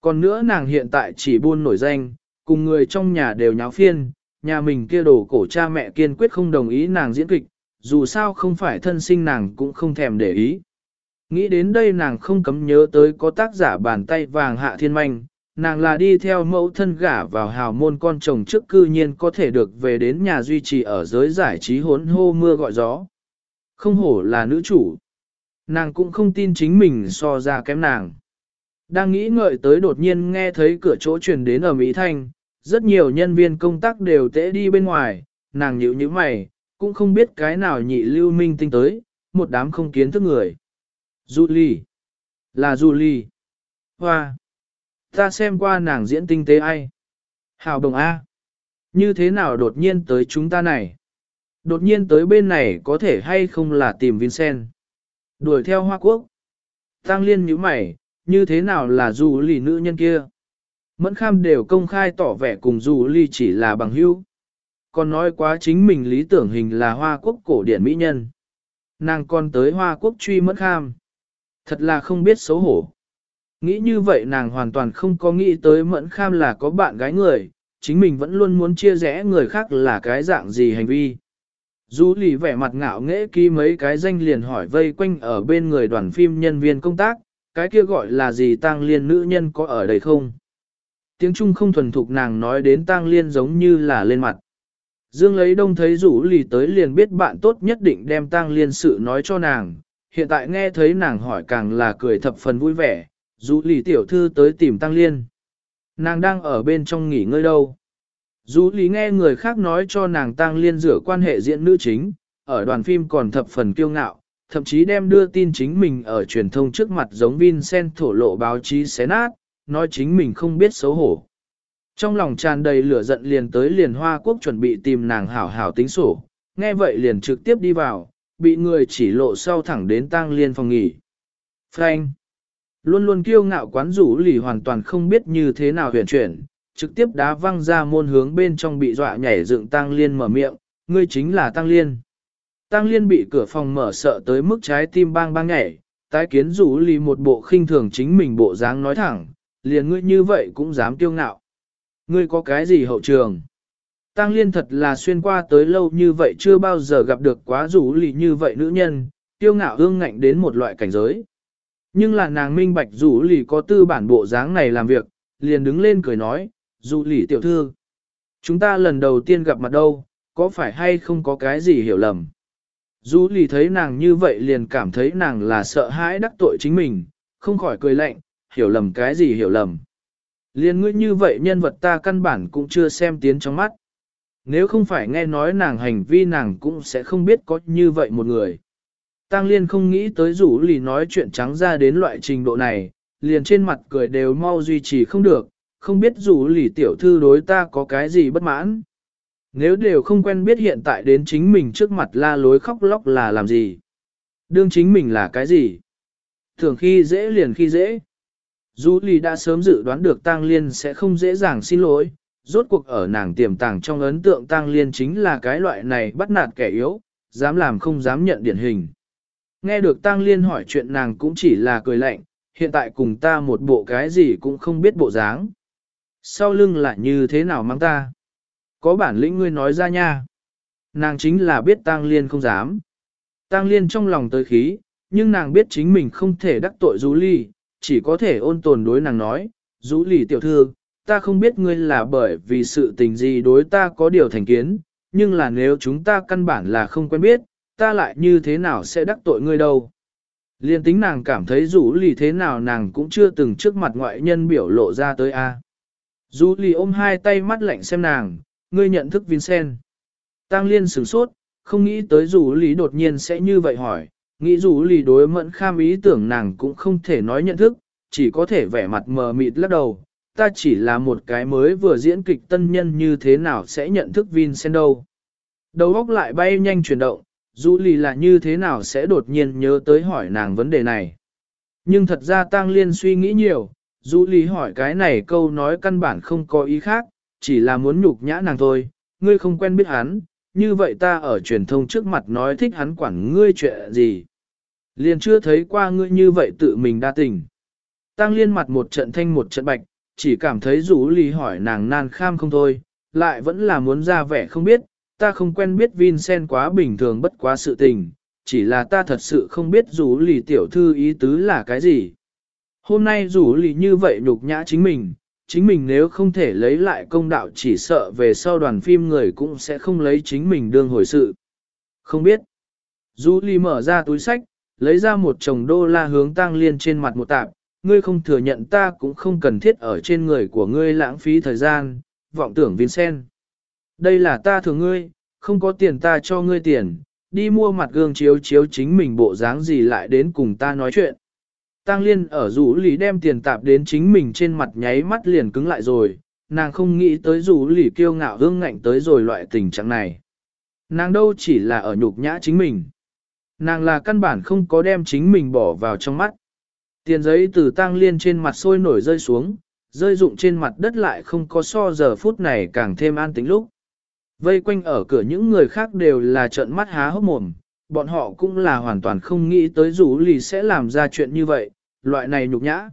Còn nữa nàng hiện tại chỉ buôn nổi danh, cùng người trong nhà đều nháo phiên, nhà mình kia đổ cổ cha mẹ kiên quyết không đồng ý nàng diễn kịch, dù sao không phải thân sinh nàng cũng không thèm để ý. Nghĩ đến đây nàng không cấm nhớ tới có tác giả bàn tay vàng hạ thiên manh, nàng là đi theo mẫu thân gả vào hào môn con chồng trước cư nhiên có thể được về đến nhà duy trì ở giới giải trí hốn hô mưa gọi gió. Không hổ là nữ chủ. Nàng cũng không tin chính mình so ra kém nàng. Đang nghĩ ngợi tới đột nhiên nghe thấy cửa chỗ truyền đến ở Mỹ Thanh, rất nhiều nhân viên công tác đều tễ đi bên ngoài, nàng nhíu như mày, cũng không biết cái nào nhị lưu minh tinh tới, một đám không kiến thức người. Julie. Là Julie. Hoa. Ta xem qua nàng diễn tinh tế ai. Hào đồng A. Như thế nào đột nhiên tới chúng ta này? Đột nhiên tới bên này có thể hay không là tìm Vincent? Đuổi theo Hoa Quốc. Tăng liên nhíu mày, như thế nào là dù lì nữ nhân kia? Mẫn kham đều công khai tỏ vẻ cùng dù ly chỉ là bằng hữu. Còn nói quá chính mình lý tưởng hình là Hoa Quốc cổ điển mỹ nhân. Nàng còn tới Hoa Quốc truy mẫn kham. Thật là không biết xấu hổ. Nghĩ như vậy nàng hoàn toàn không có nghĩ tới mẫn kham là có bạn gái người, chính mình vẫn luôn muốn chia rẽ người khác là cái dạng gì hành vi. Dù lì vẻ mặt ngạo nghễ ký mấy cái danh liền hỏi vây quanh ở bên người đoàn phim nhân viên công tác, cái kia gọi là gì tang liên nữ nhân có ở đây không? Tiếng Trung không thuần thục nàng nói đến tang liên giống như là lên mặt. Dương lấy đông thấy rủ lì tới liền biết bạn tốt nhất định đem tang liên sự nói cho nàng, hiện tại nghe thấy nàng hỏi càng là cười thập phần vui vẻ, dù lì tiểu thư tới tìm tăng liên. Nàng đang ở bên trong nghỉ ngơi đâu. Dù lý nghe người khác nói cho nàng tăng liên rửa quan hệ diễn nữ chính, ở đoàn phim còn thập phần kiêu ngạo, thậm chí đem đưa tin chính mình ở truyền thông trước mặt giống Vincent thổ lộ báo chí xé nát, nói chính mình không biết xấu hổ. Trong lòng tràn đầy lửa giận liền tới liền Hoa Quốc chuẩn bị tìm nàng hảo hảo tính sổ, nghe vậy liền trực tiếp đi vào, bị người chỉ lộ sau thẳng đến tang liên phòng nghỉ. Frank Luôn luôn kiêu ngạo quán rủ lì hoàn toàn không biết như thế nào huyền chuyển, trực tiếp đá văng ra môn hướng bên trong bị dọa nhảy dựng tang liên mở miệng, ngươi chính là tang liên. tang liên bị cửa phòng mở sợ tới mức trái tim bang bang nhảy, tái kiến rủ lì một bộ khinh thường chính mình bộ dáng nói thẳng, liền ngươi như vậy cũng dám kiêu ngạo. Ngươi có cái gì hậu trường? Tăng liên thật là xuyên qua tới lâu như vậy chưa bao giờ gặp được quá rủ lì như vậy nữ nhân, tiêu ngạo hương ngạnh đến một loại cảnh giới. Nhưng là nàng minh bạch rủ lì có tư bản bộ dáng này làm việc, liền đứng lên cười nói, rủ lì tiểu thư. Chúng ta lần đầu tiên gặp mặt đâu, có phải hay không có cái gì hiểu lầm? Rủ lì thấy nàng như vậy liền cảm thấy nàng là sợ hãi đắc tội chính mình, không khỏi cười lạnh, hiểu lầm cái gì hiểu lầm. Liên ngươi như vậy nhân vật ta căn bản cũng chưa xem tiến trong mắt. Nếu không phải nghe nói nàng hành vi nàng cũng sẽ không biết có như vậy một người. Tăng Liên không nghĩ tới rủ lì nói chuyện trắng ra đến loại trình độ này, liền trên mặt cười đều mau duy trì không được, không biết rủ lì tiểu thư đối ta có cái gì bất mãn. Nếu đều không quen biết hiện tại đến chính mình trước mặt la lối khóc lóc là làm gì. Đương chính mình là cái gì. Thường khi dễ liền khi dễ. Dù lì đã sớm dự đoán được Tăng Liên sẽ không dễ dàng xin lỗi, rốt cuộc ở nàng tiềm tàng trong ấn tượng Tăng Liên chính là cái loại này bắt nạt kẻ yếu, dám làm không dám nhận điển hình. Nghe được Tăng Liên hỏi chuyện nàng cũng chỉ là cười lạnh, hiện tại cùng ta một bộ cái gì cũng không biết bộ dáng. Sau lưng lại như thế nào mang ta? Có bản lĩnh ngươi nói ra nha. Nàng chính là biết Tăng Liên không dám. Tăng Liên trong lòng tới khí, nhưng nàng biết chính mình không thể đắc tội Du Ly, chỉ có thể ôn tồn đối nàng nói, Du Ly tiểu thư, ta không biết ngươi là bởi vì sự tình gì đối ta có điều thành kiến, nhưng là nếu chúng ta căn bản là không quen biết, ta lại như thế nào sẽ đắc tội ngươi đâu. Liên tính nàng cảm thấy rủ lì thế nào nàng cũng chưa từng trước mặt ngoại nhân biểu lộ ra tới a. Rủ lì ôm hai tay mắt lạnh xem nàng, ngươi nhận thức Vincent. Tăng liên sửng sốt, không nghĩ tới rủ lì đột nhiên sẽ như vậy hỏi, nghĩ rủ lì đối mẫn kham ý tưởng nàng cũng không thể nói nhận thức, chỉ có thể vẻ mặt mờ mịt lắc đầu. Ta chỉ là một cái mới vừa diễn kịch tân nhân như thế nào sẽ nhận thức Vincent đâu. Đầu óc lại bay nhanh chuyển động, dù lì là như thế nào sẽ đột nhiên nhớ tới hỏi nàng vấn đề này. Nhưng thật ra Tăng Liên suy nghĩ nhiều, dù lì hỏi cái này câu nói căn bản không có ý khác, chỉ là muốn nhục nhã nàng thôi, ngươi không quen biết hắn, như vậy ta ở truyền thông trước mặt nói thích hắn quản ngươi chuyện gì. Liền chưa thấy qua ngươi như vậy tự mình đa tình. Tăng liên mặt một trận thanh một trận bạch, chỉ cảm thấy rủ lì hỏi nàng nan kham không thôi, lại vẫn là muốn ra vẻ không biết, ta không quen biết Vincent quá bình thường bất quá sự tình, chỉ là ta thật sự không biết rủ lì tiểu thư ý tứ là cái gì. Hôm nay rủ lì như vậy nhục nhã chính mình, chính mình nếu không thể lấy lại công đạo chỉ sợ về sau đoàn phim người cũng sẽ không lấy chính mình đương hồi sự. Không biết. Rủ lì mở ra túi sách, lấy ra một chồng đô la hướng tăng liên trên mặt một tạp, ngươi không thừa nhận ta cũng không cần thiết ở trên người của ngươi lãng phí thời gian, vọng tưởng Vincent. Đây là ta thường ngươi, không có tiền ta cho ngươi tiền, đi mua mặt gương chiếu chiếu chính mình bộ dáng gì lại đến cùng ta nói chuyện. Tăng Liên ở rủ lì đem tiền tạp đến chính mình trên mặt nháy mắt liền cứng lại rồi, nàng không nghĩ tới rủ lì kiêu ngạo hương ngạnh tới rồi loại tình trạng này. Nàng đâu chỉ là ở nhục nhã chính mình. Nàng là căn bản không có đem chính mình bỏ vào trong mắt. Tiền giấy từ Tăng Liên trên mặt sôi nổi rơi xuống, rơi rụng trên mặt đất lại không có so giờ phút này càng thêm an tĩnh lúc. Vây quanh ở cửa những người khác đều là trợn mắt há hốc mồm, bọn họ cũng là hoàn toàn không nghĩ tới rủ lì sẽ làm ra chuyện như vậy, loại này nhục nhã.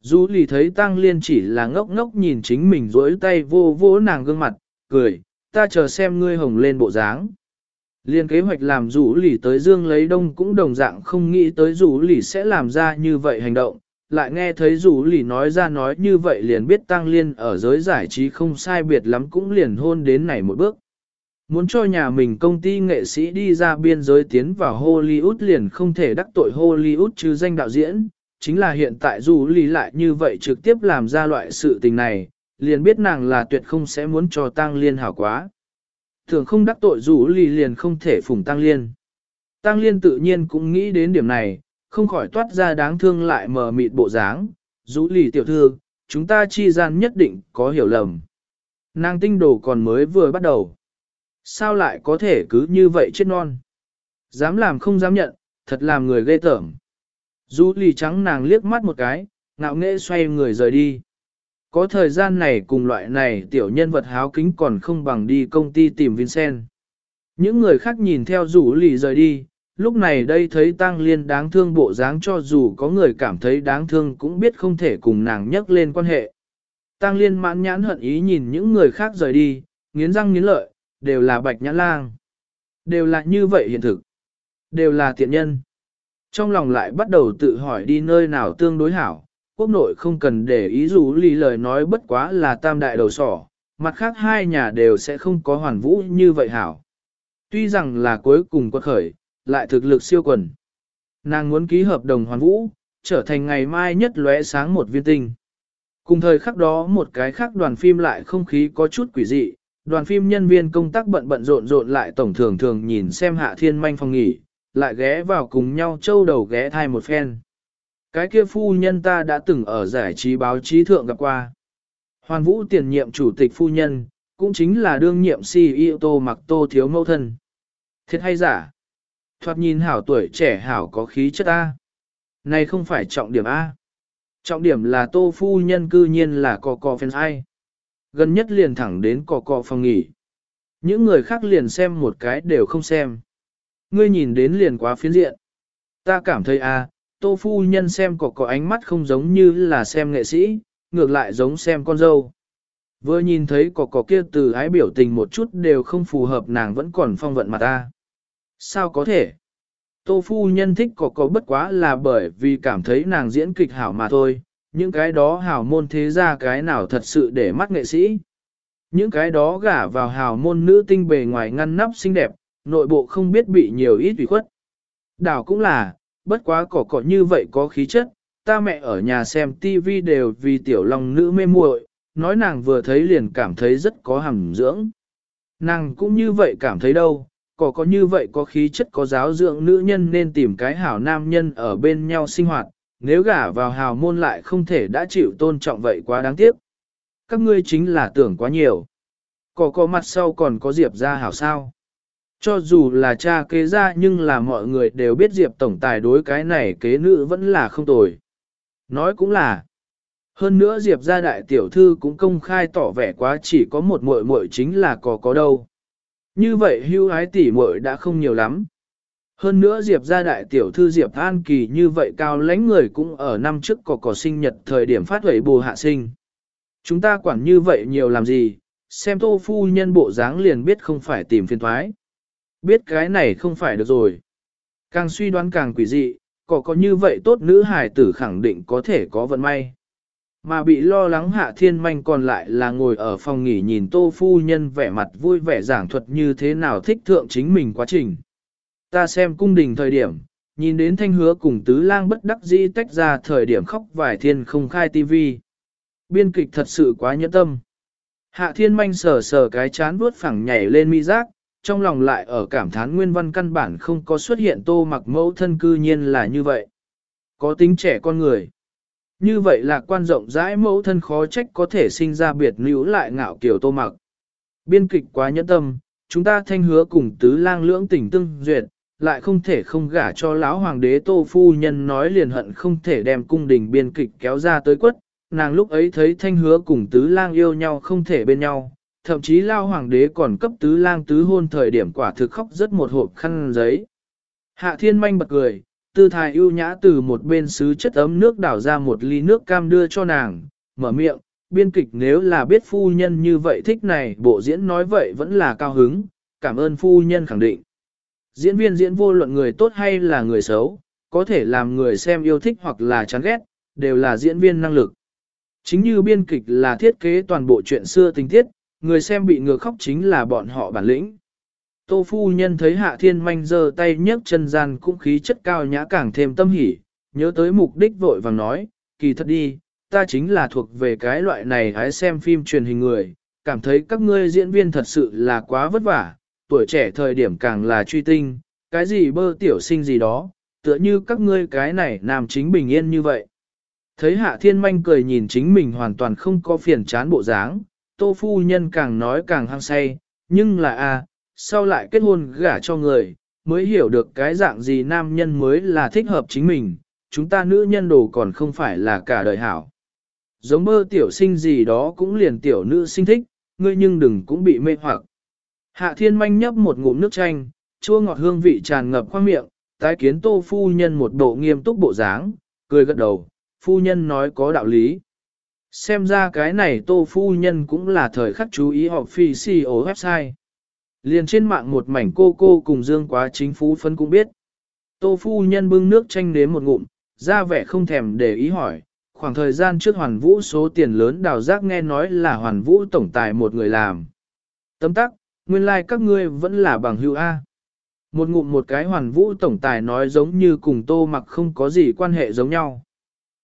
Rủ lì thấy tăng liên chỉ là ngốc ngốc nhìn chính mình rỗi tay vô vô nàng gương mặt, cười, ta chờ xem ngươi hồng lên bộ dáng. Liên kế hoạch làm rủ lì tới dương lấy đông cũng đồng dạng không nghĩ tới rủ lì sẽ làm ra như vậy hành động, lại nghe thấy rủ lì nói ra nói như vậy liền biết tăng liên ở giới giải trí không sai biệt lắm cũng liền hôn đến này một bước. Muốn cho nhà mình công ty nghệ sĩ đi ra biên giới tiến vào Hollywood liền không thể đắc tội Hollywood chứ danh đạo diễn, chính là hiện tại rủ lì lại như vậy trực tiếp làm ra loại sự tình này, liền biết nàng là tuyệt không sẽ muốn cho tăng liên hảo quá. Thường không đắc tội rủ lì liền không thể phủng tăng liên. Tăng liên tự nhiên cũng nghĩ đến điểm này, không khỏi toát ra đáng thương lại mờ mịt bộ dáng, rủ lì tiểu thư, chúng ta chi gian nhất định có hiểu lầm. Nàng tinh đồ còn mới vừa bắt đầu. Sao lại có thể cứ như vậy chết non? Dám làm không dám nhận, thật làm người ghê tởm. Rũ lì trắng nàng liếc mắt một cái, ngạo nghễ xoay người rời đi. Có thời gian này cùng loại này tiểu nhân vật háo kính còn không bằng đi công ty tìm Vincent. Những người khác nhìn theo rủ lì rời đi, lúc này đây thấy tăng liên đáng thương bộ dáng cho dù có người cảm thấy đáng thương cũng biết không thể cùng nàng nhắc lên quan hệ. Tăng liên mãn nhãn hận ý nhìn những người khác rời đi, nghiến răng nghiến lợi, đều là bạch nhãn lang. Đều là như vậy hiện thực. Đều là tiện nhân. Trong lòng lại bắt đầu tự hỏi đi nơi nào tương đối hảo, quốc nội không cần để ý dù lý lời nói bất quá là tam đại đầu sỏ, mặt khác hai nhà đều sẽ không có hoàn vũ như vậy hảo. Tuy rằng là cuối cùng quật khởi, lại thực lực siêu quần. Nàng muốn ký hợp đồng hoàn vũ, trở thành ngày mai nhất lóe sáng một viên tinh. Cùng thời khắc đó một cái khác đoàn phim lại không khí có chút quỷ dị, đoàn phim nhân viên công tác bận bận rộn rộn lại tổng thường thường nhìn xem hạ thiên manh phòng nghỉ, lại ghé vào cùng nhau châu đầu ghé thai một phen. Cái kia phu nhân ta đã từng ở giải trí báo chí thượng gặp qua. Hoàn vũ tiền nhiệm chủ tịch phu nhân, cũng chính là đương nhiệm CEO Tô Mặc Tô Thiếu Mâu Thân. Thiệt hay giả? Thoạt nhìn hảo tuổi trẻ hảo có khí chất A. Này không phải trọng điểm A. Trọng điểm là tô phu nhân cư nhiên là cò cò phèn ai. Gần nhất liền thẳng đến cò cò phòng nghỉ. Những người khác liền xem một cái đều không xem. Ngươi nhìn đến liền quá phiến diện. Ta cảm thấy a, tô phu nhân xem cỏ có ánh mắt không giống như là xem nghệ sĩ, ngược lại giống xem con dâu. Vừa nhìn thấy cỏ cỏ kia từ ái biểu tình một chút đều không phù hợp nàng vẫn còn phong vận mà ta. Sao có thể? Tô phu nhân thích có có bất quá là bởi vì cảm thấy nàng diễn kịch hảo mà thôi, những cái đó hảo môn thế ra cái nào thật sự để mắt nghệ sĩ. Những cái đó gả vào hảo môn nữ tinh bề ngoài ngăn nắp xinh đẹp, nội bộ không biết bị nhiều ít ủy khuất. Đảo cũng là, bất quá cỏ cỏ như vậy có khí chất, ta mẹ ở nhà xem tivi đều vì tiểu long nữ mê muội, nói nàng vừa thấy liền cảm thấy rất có hàm dưỡng. Nàng cũng như vậy cảm thấy đâu, cỏ có như vậy có khí chất có giáo dưỡng nữ nhân nên tìm cái hảo nam nhân ở bên nhau sinh hoạt, nếu gả vào hào môn lại không thể đã chịu tôn trọng vậy quá đáng tiếc. Các ngươi chính là tưởng quá nhiều. cỏ có mặt sau còn có Diệp ra hảo sao. Cho dù là cha kế ra nhưng là mọi người đều biết Diệp tổng tài đối cái này kế nữ vẫn là không tồi. Nói cũng là. Hơn nữa Diệp gia đại tiểu thư cũng công khai tỏ vẻ quá chỉ có một muội muội chính là có có đâu. Như vậy hưu ái tỷ muội đã không nhiều lắm. Hơn nữa Diệp gia đại tiểu thư Diệp An Kỳ như vậy cao lãnh người cũng ở năm trước có cỏ sinh nhật thời điểm phát huẩy bù hạ sinh. Chúng ta quản như vậy nhiều làm gì, xem tô phu nhân bộ dáng liền biết không phải tìm phiên thoái. Biết cái này không phải được rồi. Càng suy đoán càng quỷ dị, có có như vậy tốt nữ hài tử khẳng định có thể có vận may. Mà bị lo lắng hạ thiên manh còn lại là ngồi ở phòng nghỉ nhìn tô phu nhân vẻ mặt vui vẻ giảng thuật như thế nào thích thượng chính mình quá trình. Ta xem cung đình thời điểm, nhìn đến thanh hứa cùng tứ lang bất đắc dĩ tách ra thời điểm khóc vài thiên không khai tivi. Biên kịch thật sự quá nhẫn tâm. Hạ thiên manh sờ sờ cái chán vuốt phẳng nhảy lên mi giác, trong lòng lại ở cảm thán nguyên văn căn bản không có xuất hiện tô mặc mẫu thân cư nhiên là như vậy. Có tính trẻ con người. Như vậy là quan rộng rãi mẫu thân khó trách có thể sinh ra biệt nữ lại ngạo kiểu tô mặc. Biên kịch quá nhẫn tâm, chúng ta thanh hứa cùng tứ lang lưỡng tình tương duyệt, lại không thể không gả cho lão hoàng đế tô phu nhân nói liền hận không thể đem cung đình biên kịch kéo ra tới quất. Nàng lúc ấy thấy thanh hứa cùng tứ lang yêu nhau không thể bên nhau, thậm chí lao hoàng đế còn cấp tứ lang tứ hôn thời điểm quả thực khóc rất một hộp khăn giấy. Hạ thiên manh bật cười, tư thái ưu nhã từ một bên xứ chất ấm nước đảo ra một ly nước cam đưa cho nàng, mở miệng, biên kịch nếu là biết phu nhân như vậy thích này, bộ diễn nói vậy vẫn là cao hứng, cảm ơn phu nhân khẳng định. Diễn viên diễn vô luận người tốt hay là người xấu, có thể làm người xem yêu thích hoặc là chán ghét, đều là diễn viên năng lực. Chính như biên kịch là thiết kế toàn bộ chuyện xưa tình tiết, người xem bị ngược khóc chính là bọn họ bản lĩnh. Tô phu nhân thấy hạ thiên manh giơ tay nhấc chân gian cũng khí chất cao nhã càng thêm tâm hỉ, nhớ tới mục đích vội vàng nói, kỳ thật đi, ta chính là thuộc về cái loại này hãy xem phim truyền hình người, cảm thấy các ngươi diễn viên thật sự là quá vất vả, tuổi trẻ thời điểm càng là truy tinh, cái gì bơ tiểu sinh gì đó, tựa như các ngươi cái này nam chính bình yên như vậy. Thấy hạ thiên manh cười nhìn chính mình hoàn toàn không có phiền chán bộ dáng, tô phu nhân càng nói càng hăng say, nhưng là a sau lại kết hôn gả cho người, mới hiểu được cái dạng gì nam nhân mới là thích hợp chính mình, chúng ta nữ nhân đồ còn không phải là cả đời hảo. Giống mơ tiểu sinh gì đó cũng liền tiểu nữ sinh thích, ngươi nhưng đừng cũng bị mê hoặc. Hạ thiên manh nhấp một ngụm nước chanh, chua ngọt hương vị tràn ngập khoang miệng, tái kiến tô phu nhân một bộ nghiêm túc bộ dáng, cười gật đầu, phu nhân nói có đạo lý. Xem ra cái này tô phu nhân cũng là thời khắc chú ý họp phi CEO website. Liền trên mạng một mảnh cô cô cùng dương quá chính phú phân cũng biết. Tô phu nhân bưng nước chanh đến một ngụm, ra vẻ không thèm để ý hỏi, khoảng thời gian trước hoàn vũ số tiền lớn đào giác nghe nói là hoàn vũ tổng tài một người làm. Tấm tắc, nguyên lai like các ngươi vẫn là bằng hữu A. Một ngụm một cái hoàn vũ tổng tài nói giống như cùng tô mặc không có gì quan hệ giống nhau.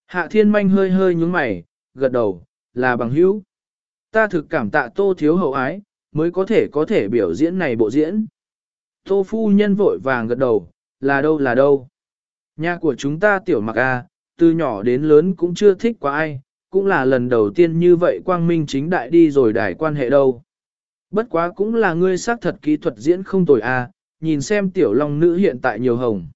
Hạ thiên manh hơi hơi nhúng mày, gật đầu, là bằng hữu. Ta thực cảm tạ tô thiếu hậu ái, mới có thể có thể biểu diễn này bộ diễn. Tô phu nhân vội vàng gật đầu, là đâu là đâu. Nhà của chúng ta tiểu mặc a, từ nhỏ đến lớn cũng chưa thích quá ai, cũng là lần đầu tiên như vậy quang minh chính đại đi rồi đài quan hệ đâu. Bất quá cũng là ngươi xác thật kỹ thuật diễn không tồi a, nhìn xem tiểu long nữ hiện tại nhiều hồng.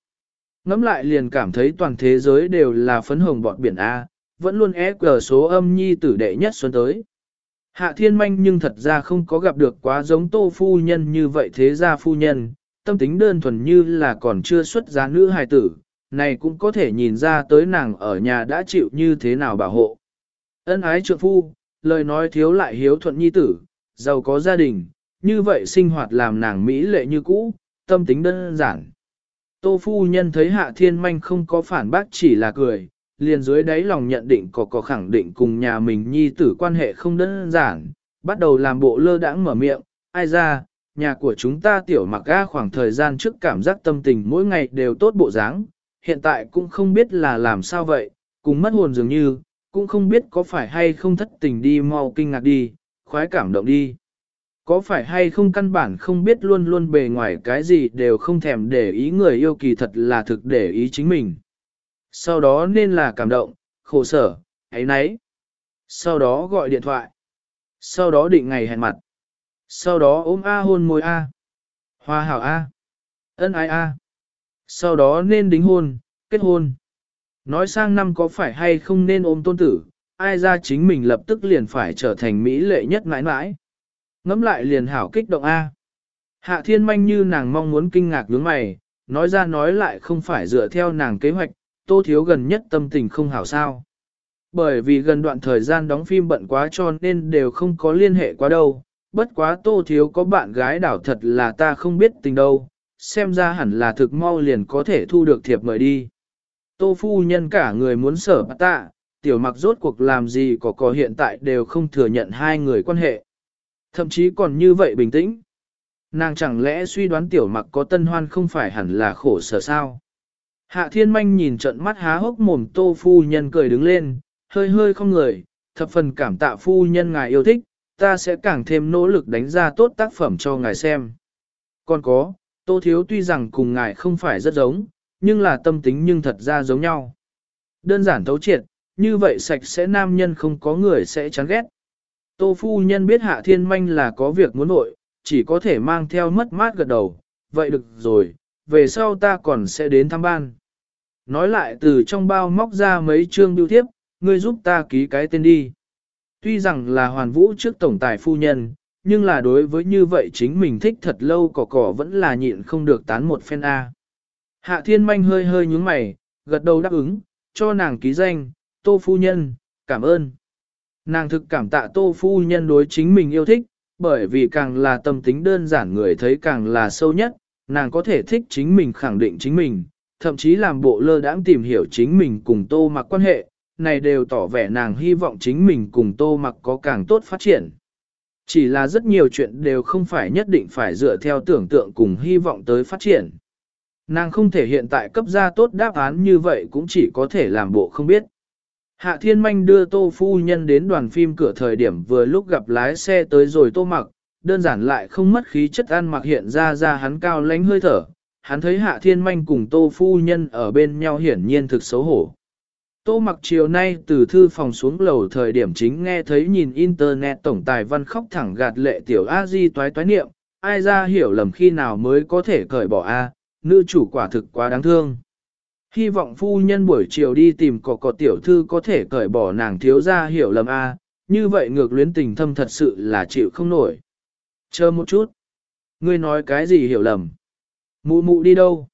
Ngắm lại liền cảm thấy toàn thế giới đều là phấn hồng bọt biển A, vẫn luôn é cờ số âm nhi tử đệ nhất xuân tới. Hạ thiên manh nhưng thật ra không có gặp được quá giống tô phu nhân như vậy thế gia phu nhân, tâm tính đơn thuần như là còn chưa xuất giá nữ hài tử, này cũng có thể nhìn ra tới nàng ở nhà đã chịu như thế nào bảo hộ. Ân ái trượng phu, lời nói thiếu lại hiếu thuận nhi tử, giàu có gia đình, như vậy sinh hoạt làm nàng mỹ lệ như cũ, tâm tính đơn giản. Tô phu nhân thấy hạ thiên manh không có phản bác chỉ là cười, liền dưới đáy lòng nhận định có có khẳng định cùng nhà mình nhi tử quan hệ không đơn giản, bắt đầu làm bộ lơ đãng mở miệng, ai ra, nhà của chúng ta tiểu mặc ga khoảng thời gian trước cảm giác tâm tình mỗi ngày đều tốt bộ dáng, hiện tại cũng không biết là làm sao vậy, cùng mất hồn dường như, cũng không biết có phải hay không thất tình đi mau kinh ngạc đi, khoái cảm động đi. Có phải hay không căn bản không biết luôn luôn bề ngoài cái gì đều không thèm để ý người yêu kỳ thật là thực để ý chính mình. Sau đó nên là cảm động, khổ sở, ấy nấy. Sau đó gọi điện thoại. Sau đó định ngày hẹn mặt. Sau đó ôm A hôn môi A. Hoa hảo A. Ân ái A. Sau đó nên đính hôn, kết hôn. Nói sang năm có phải hay không nên ôm tôn tử, ai ra chính mình lập tức liền phải trở thành mỹ lệ nhất mãi mãi. Ngắm lại liền hảo kích động A. Hạ thiên manh như nàng mong muốn kinh ngạc nhướng mày, nói ra nói lại không phải dựa theo nàng kế hoạch, tô thiếu gần nhất tâm tình không hảo sao. Bởi vì gần đoạn thời gian đóng phim bận quá cho nên đều không có liên hệ quá đâu, bất quá tô thiếu có bạn gái đảo thật là ta không biết tình đâu, xem ra hẳn là thực mau liền có thể thu được thiệp mời đi. Tô phu nhân cả người muốn sở bà tạ, tiểu mặc rốt cuộc làm gì có có hiện tại đều không thừa nhận hai người quan hệ. Thậm chí còn như vậy bình tĩnh. Nàng chẳng lẽ suy đoán tiểu mặc có tân hoan không phải hẳn là khổ sở sao? Hạ thiên manh nhìn trận mắt há hốc mồm tô phu nhân cười đứng lên, hơi hơi không người, thập phần cảm tạ phu nhân ngài yêu thích, ta sẽ càng thêm nỗ lực đánh ra tốt tác phẩm cho ngài xem. Còn có, tô thiếu tuy rằng cùng ngài không phải rất giống, nhưng là tâm tính nhưng thật ra giống nhau. Đơn giản thấu triệt, như vậy sạch sẽ nam nhân không có người sẽ chán ghét. Tô phu nhân biết hạ thiên manh là có việc muốn nội, chỉ có thể mang theo mất mát gật đầu, vậy được rồi, về sau ta còn sẽ đến thăm ban. Nói lại từ trong bao móc ra mấy chương biêu thiếp, ngươi giúp ta ký cái tên đi. Tuy rằng là hoàn vũ trước tổng tài phu nhân, nhưng là đối với như vậy chính mình thích thật lâu cỏ cỏ vẫn là nhịn không được tán một phen A. Hạ thiên manh hơi hơi nhúng mày, gật đầu đáp ứng, cho nàng ký danh, tô phu nhân, cảm ơn. Nàng thực cảm tạ tô phu nhân đối chính mình yêu thích, bởi vì càng là tâm tính đơn giản người thấy càng là sâu nhất, nàng có thể thích chính mình khẳng định chính mình, thậm chí làm bộ lơ đãng tìm hiểu chính mình cùng tô mặc quan hệ, này đều tỏ vẻ nàng hy vọng chính mình cùng tô mặc có càng tốt phát triển. Chỉ là rất nhiều chuyện đều không phải nhất định phải dựa theo tưởng tượng cùng hy vọng tới phát triển. Nàng không thể hiện tại cấp ra tốt đáp án như vậy cũng chỉ có thể làm bộ không biết. Hạ Thiên Manh đưa Tô Phu Nhân đến đoàn phim cửa thời điểm vừa lúc gặp lái xe tới rồi Tô Mặc, đơn giản lại không mất khí chất ăn mặc hiện ra ra hắn cao lánh hơi thở. Hắn thấy Hạ Thiên Manh cùng Tô Phu Nhân ở bên nhau hiển nhiên thực xấu hổ. Tô Mặc chiều nay từ thư phòng xuống lầu thời điểm chính nghe thấy nhìn internet tổng tài văn khóc thẳng gạt lệ tiểu A-di toái toái niệm, ai ra hiểu lầm khi nào mới có thể cởi bỏ A, nữ chủ quả thực quá đáng thương. Hy vọng phu nhân buổi chiều đi tìm cọ cọ tiểu thư có thể cởi bỏ nàng thiếu ra hiểu lầm A, như vậy ngược luyến tình thâm thật sự là chịu không nổi. Chờ một chút. Ngươi nói cái gì hiểu lầm? Mụ mụ đi đâu?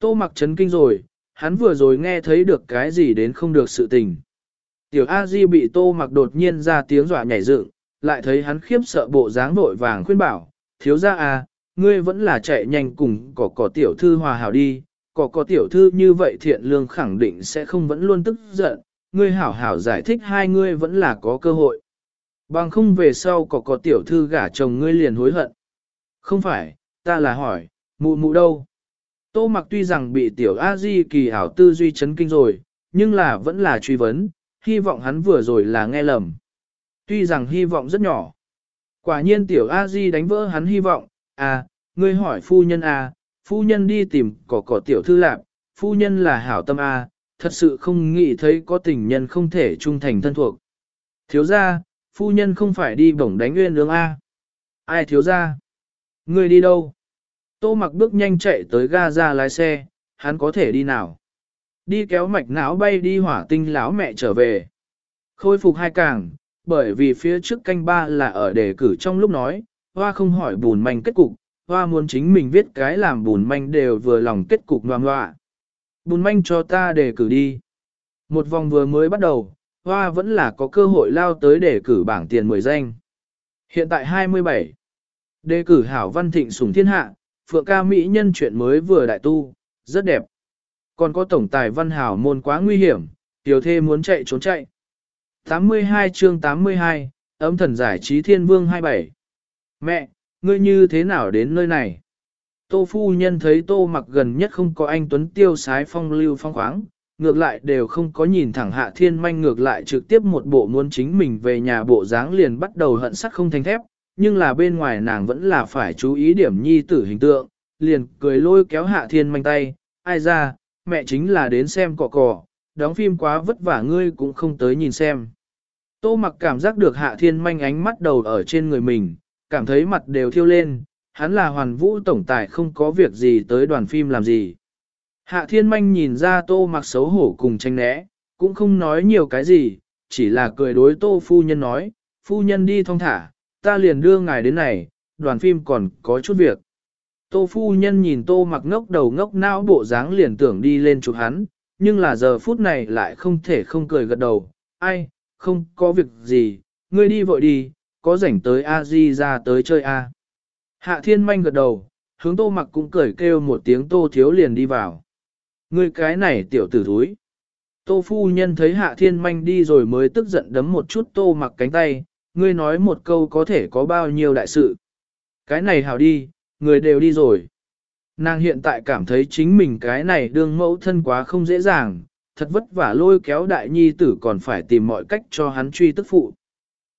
Tô mặc chấn kinh rồi, hắn vừa rồi nghe thấy được cái gì đến không được sự tình. Tiểu A Di bị tô mặc đột nhiên ra tiếng dọa nhảy dựng, lại thấy hắn khiếp sợ bộ dáng vội vàng khuyên bảo, thiếu ra à, ngươi vẫn là chạy nhanh cùng cỏ cỏ tiểu thư hòa hảo đi, cỏ cỏ tiểu thư như vậy thiện lương khẳng định sẽ không vẫn luôn tức giận, ngươi hảo hảo giải thích hai ngươi vẫn là có cơ hội. Bằng không về sau cỏ cỏ tiểu thư gả chồng ngươi liền hối hận. Không phải, ta là hỏi, mụ mụ đâu? Tô mặc tuy rằng bị tiểu a di kỳ ảo tư duy chấn kinh rồi, nhưng là vẫn là truy vấn, hy vọng hắn vừa rồi là nghe lầm. Tuy rằng hy vọng rất nhỏ. Quả nhiên tiểu a di đánh vỡ hắn hy vọng, à, ngươi hỏi phu nhân à, phu nhân đi tìm cỏ cỏ tiểu thư lạc, phu nhân là hảo tâm à, thật sự không nghĩ thấy có tình nhân không thể trung thành thân thuộc. Thiếu ra, phu nhân không phải đi bổng đánh nguyên lương A. Ai thiếu ra? Ngươi đi đâu? Tô mặc bước nhanh chạy tới ga ra lái xe, hắn có thể đi nào? Đi kéo mạch não bay đi hỏa tinh lão mẹ trở về. Khôi phục hai càng, bởi vì phía trước canh ba là ở đề cử trong lúc nói, hoa không hỏi bùn manh kết cục, hoa muốn chính mình viết cái làm bùn manh đều vừa lòng kết cục ngoan ngoạ. Bùn manh cho ta đề cử đi. Một vòng vừa mới bắt đầu, hoa vẫn là có cơ hội lao tới để cử bảng tiền 10 danh. Hiện tại 27. Đề cử hảo văn thịnh Sùng thiên hạ, phượng ca mỹ nhân chuyện mới vừa đại tu, rất đẹp. Còn có tổng tài văn hảo môn quá nguy hiểm, tiểu thê muốn chạy trốn chạy. 82 chương 82, ấm thần giải trí thiên vương 27. Mẹ, ngươi như thế nào đến nơi này? Tô phu nhân thấy tô mặc gần nhất không có anh Tuấn tiêu sái phong lưu phong khoáng, ngược lại đều không có nhìn thẳng hạ thiên manh ngược lại trực tiếp một bộ muốn chính mình về nhà bộ dáng liền bắt đầu hận sắt không thành thép, nhưng là bên ngoài nàng vẫn là phải chú ý điểm nhi tử hình tượng, liền cười lôi kéo hạ thiên manh tay, ai ra, mẹ chính là đến xem cọ cọ, đóng phim quá vất vả ngươi cũng không tới nhìn xem. Tô mặc cảm giác được hạ thiên manh ánh mắt đầu ở trên người mình, cảm thấy mặt đều thiêu lên, hắn là hoàn vũ tổng tài không có việc gì tới đoàn phim làm gì. Hạ thiên manh nhìn ra tô mặc xấu hổ cùng tranh né, cũng không nói nhiều cái gì, chỉ là cười đối tô phu nhân nói, phu nhân đi thong thả, ta liền đưa ngài đến này, đoàn phim còn có chút việc. Tô phu nhân nhìn tô mặc ngốc đầu ngốc não bộ dáng liền tưởng đi lên chụp hắn, nhưng là giờ phút này lại không thể không cười gật đầu, ai, không có việc gì, ngươi đi vội đi, có rảnh tới a di ra tới chơi a. Hạ thiên manh gật đầu, hướng tô mặc cũng cười kêu một tiếng tô thiếu liền đi vào. Ngươi cái này tiểu tử thúi. Tô phu nhân thấy hạ thiên manh đi rồi mới tức giận đấm một chút tô mặc cánh tay, ngươi nói một câu có thể có bao nhiêu đại sự. Cái này hảo đi, người đều đi rồi. Nàng hiện tại cảm thấy chính mình cái này đương mẫu thân quá không dễ dàng, thật vất vả lôi kéo đại nhi tử còn phải tìm mọi cách cho hắn truy tức phụ.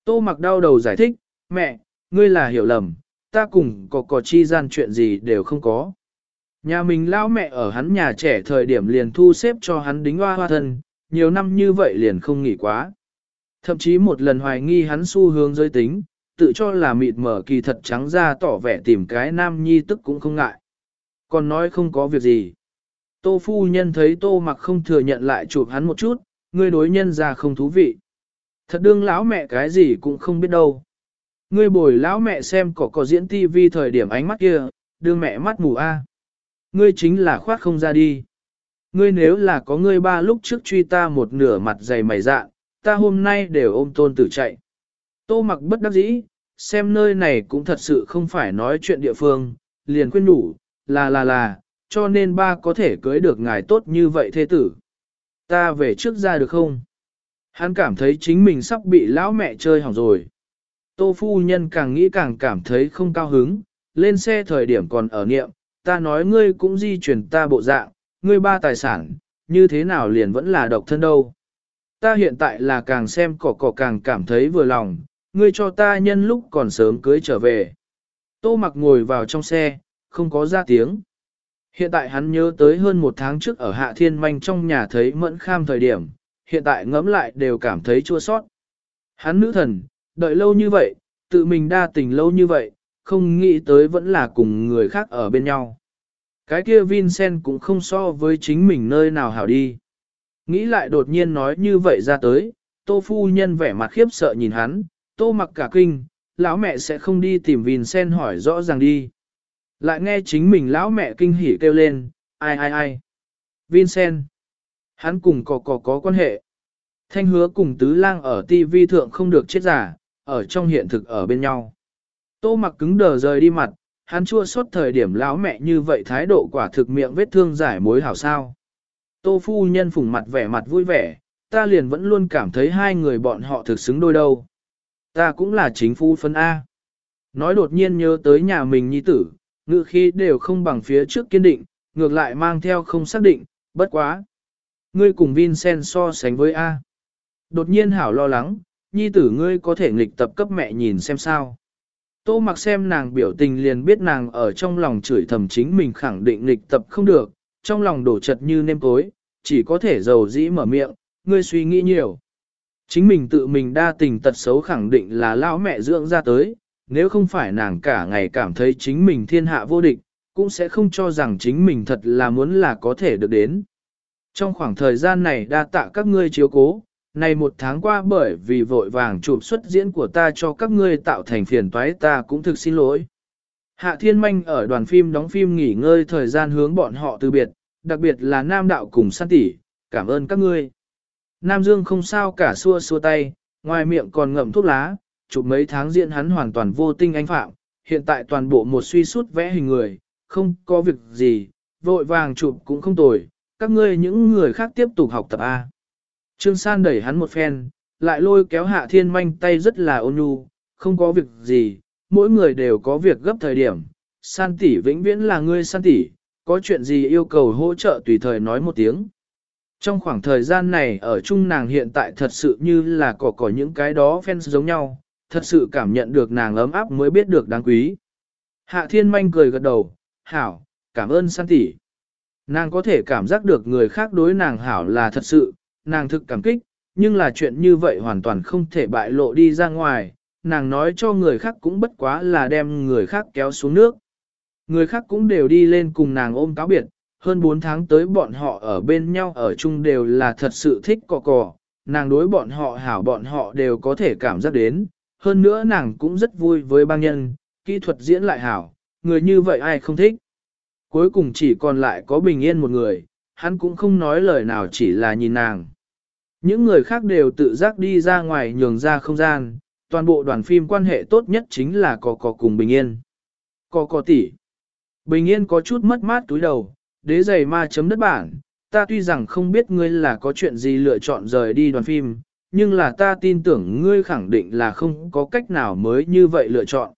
Tô mặc đau đầu giải thích, mẹ, ngươi là hiểu lầm, ta cùng có có chi gian chuyện gì đều không có. Nhà mình lao mẹ ở hắn nhà trẻ thời điểm liền thu xếp cho hắn đính hoa hoa thân, nhiều năm như vậy liền không nghỉ quá. Thậm chí một lần hoài nghi hắn xu hướng giới tính, tự cho là mịt mở kỳ thật trắng ra tỏ vẻ tìm cái nam nhi tức cũng không ngại. Còn nói không có việc gì. Tô phu nhân thấy tô mặc không thừa nhận lại chụp hắn một chút, ngươi đối nhân ra không thú vị. Thật đương lão mẹ cái gì cũng không biết đâu. Ngươi bồi lão mẹ xem có có diễn tivi thời điểm ánh mắt kia, đưa mẹ mắt mù a. Ngươi chính là khoát không ra đi. Ngươi nếu là có ngươi ba lúc trước truy ta một nửa mặt dày mày dạ, ta hôm nay đều ôm tôn tử chạy. Tô mặc bất đắc dĩ, xem nơi này cũng thật sự không phải nói chuyện địa phương, liền khuyên đủ, là là là, cho nên ba có thể cưới được ngài tốt như vậy thế tử. Ta về trước ra được không? Hắn cảm thấy chính mình sắp bị lão mẹ chơi hỏng rồi. Tô phu nhân càng nghĩ càng cảm thấy không cao hứng, lên xe thời điểm còn ở niệm, ta nói ngươi cũng di chuyển ta bộ dạng, ngươi ba tài sản, như thế nào liền vẫn là độc thân đâu. Ta hiện tại là càng xem cỏ cỏ càng cảm thấy vừa lòng, ngươi cho ta nhân lúc còn sớm cưới trở về. Tô mặc ngồi vào trong xe, không có ra tiếng. Hiện tại hắn nhớ tới hơn một tháng trước ở Hạ Thiên Manh trong nhà thấy mẫn kham thời điểm, hiện tại ngẫm lại đều cảm thấy chua sót. Hắn nữ thần, đợi lâu như vậy, tự mình đa tình lâu như vậy, không nghĩ tới vẫn là cùng người khác ở bên nhau. Cái kia Vincent cũng không so với chính mình nơi nào hảo đi. Nghĩ lại đột nhiên nói như vậy ra tới, tô phu nhân vẻ mặt khiếp sợ nhìn hắn, tô mặc cả kinh, lão mẹ sẽ không đi tìm Vincent hỏi rõ ràng đi. Lại nghe chính mình lão mẹ kinh hỉ kêu lên, ai ai ai. Vincent. Hắn cùng có có có quan hệ. Thanh hứa cùng tứ lang ở TV thượng không được chết giả, ở trong hiện thực ở bên nhau. Tô mặc cứng đờ rời đi mặt, hắn chua suốt thời điểm lão mẹ như vậy thái độ quả thực miệng vết thương giải mối hảo sao. Tô phu nhân phủng mặt vẻ mặt vui vẻ, ta liền vẫn luôn cảm thấy hai người bọn họ thực xứng đôi đâu. Ta cũng là chính phu phân A. Nói đột nhiên nhớ tới nhà mình nhi tử, ngự khi đều không bằng phía trước kiên định, ngược lại mang theo không xác định, bất quá. Ngươi cùng Vincent so sánh với A. Đột nhiên hảo lo lắng, nhi tử ngươi có thể nghịch tập cấp mẹ nhìn xem sao. Tô mặc xem nàng biểu tình liền biết nàng ở trong lòng chửi thầm chính mình khẳng định nghịch tập không được, trong lòng đổ chật như nêm cối, chỉ có thể dầu dĩ mở miệng, ngươi suy nghĩ nhiều. Chính mình tự mình đa tình tật xấu khẳng định là lão mẹ dưỡng ra tới, nếu không phải nàng cả ngày cảm thấy chính mình thiên hạ vô địch, cũng sẽ không cho rằng chính mình thật là muốn là có thể được đến. Trong khoảng thời gian này đa tạ các ngươi chiếu cố, này một tháng qua bởi vì vội vàng chụp xuất diễn của ta cho các ngươi tạo thành phiền toái ta cũng thực xin lỗi. Hạ Thiên Manh ở đoàn phim đóng phim nghỉ ngơi thời gian hướng bọn họ từ biệt, đặc biệt là Nam Đạo cùng San tỷ, cảm ơn các ngươi. Nam Dương không sao cả xua xua tay, ngoài miệng còn ngậm thuốc lá, chụp mấy tháng diễn hắn hoàn toàn vô tinh anh phạm, hiện tại toàn bộ một suy sút vẽ hình người, không có việc gì, vội vàng chụp cũng không tồi, các ngươi những người khác tiếp tục học tập A. Trương San đẩy hắn một phen, lại lôi kéo hạ thiên manh tay rất là ôn nhu, không có việc gì, mỗi người đều có việc gấp thời điểm. San tỷ vĩnh viễn là ngươi san tỷ, có chuyện gì yêu cầu hỗ trợ tùy thời nói một tiếng. Trong khoảng thời gian này ở chung nàng hiện tại thật sự như là có có những cái đó fans giống nhau, thật sự cảm nhận được nàng ấm áp mới biết được đáng quý. Hạ thiên manh cười gật đầu, hảo, cảm ơn san tỷ. Nàng có thể cảm giác được người khác đối nàng hảo là thật sự, nàng thực cảm kích, nhưng là chuyện như vậy hoàn toàn không thể bại lộ đi ra ngoài, nàng nói cho người khác cũng bất quá là đem người khác kéo xuống nước. Người khác cũng đều đi lên cùng nàng ôm cáo biệt, hơn 4 tháng tới bọn họ ở bên nhau ở chung đều là thật sự thích cọ cò nàng đối bọn họ hảo bọn họ đều có thể cảm giác đến, hơn nữa nàng cũng rất vui với bang nhân, kỹ thuật diễn lại hảo, người như vậy ai không thích. Cuối cùng chỉ còn lại có bình yên một người, hắn cũng không nói lời nào chỉ là nhìn nàng. Những người khác đều tự giác đi ra ngoài nhường ra không gian, toàn bộ đoàn phim quan hệ tốt nhất chính là có có cùng bình yên. Có có tỷ. Bình yên có chút mất mát túi đầu, đế giày ma chấm đất bản, ta tuy rằng không biết ngươi là có chuyện gì lựa chọn rời đi đoàn phim, nhưng là ta tin tưởng ngươi khẳng định là không có cách nào mới như vậy lựa chọn.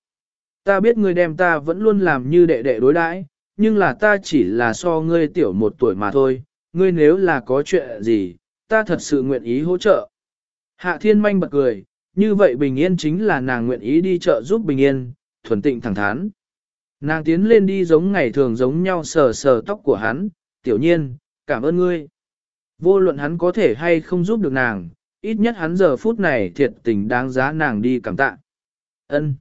Ta biết ngươi đem ta vẫn luôn làm như đệ đệ đối đãi, nhưng là ta chỉ là so ngươi tiểu một tuổi mà thôi, ngươi nếu là có chuyện gì, ta thật sự nguyện ý hỗ trợ. Hạ thiên manh bật cười, như vậy bình yên chính là nàng nguyện ý đi chợ giúp bình yên, thuần tịnh thẳng thắn. Nàng tiến lên đi giống ngày thường giống nhau sờ sờ tóc của hắn, tiểu nhiên, cảm ơn ngươi. Vô luận hắn có thể hay không giúp được nàng, ít nhất hắn giờ phút này thiệt tình đáng giá nàng đi cảm tạ. Ân.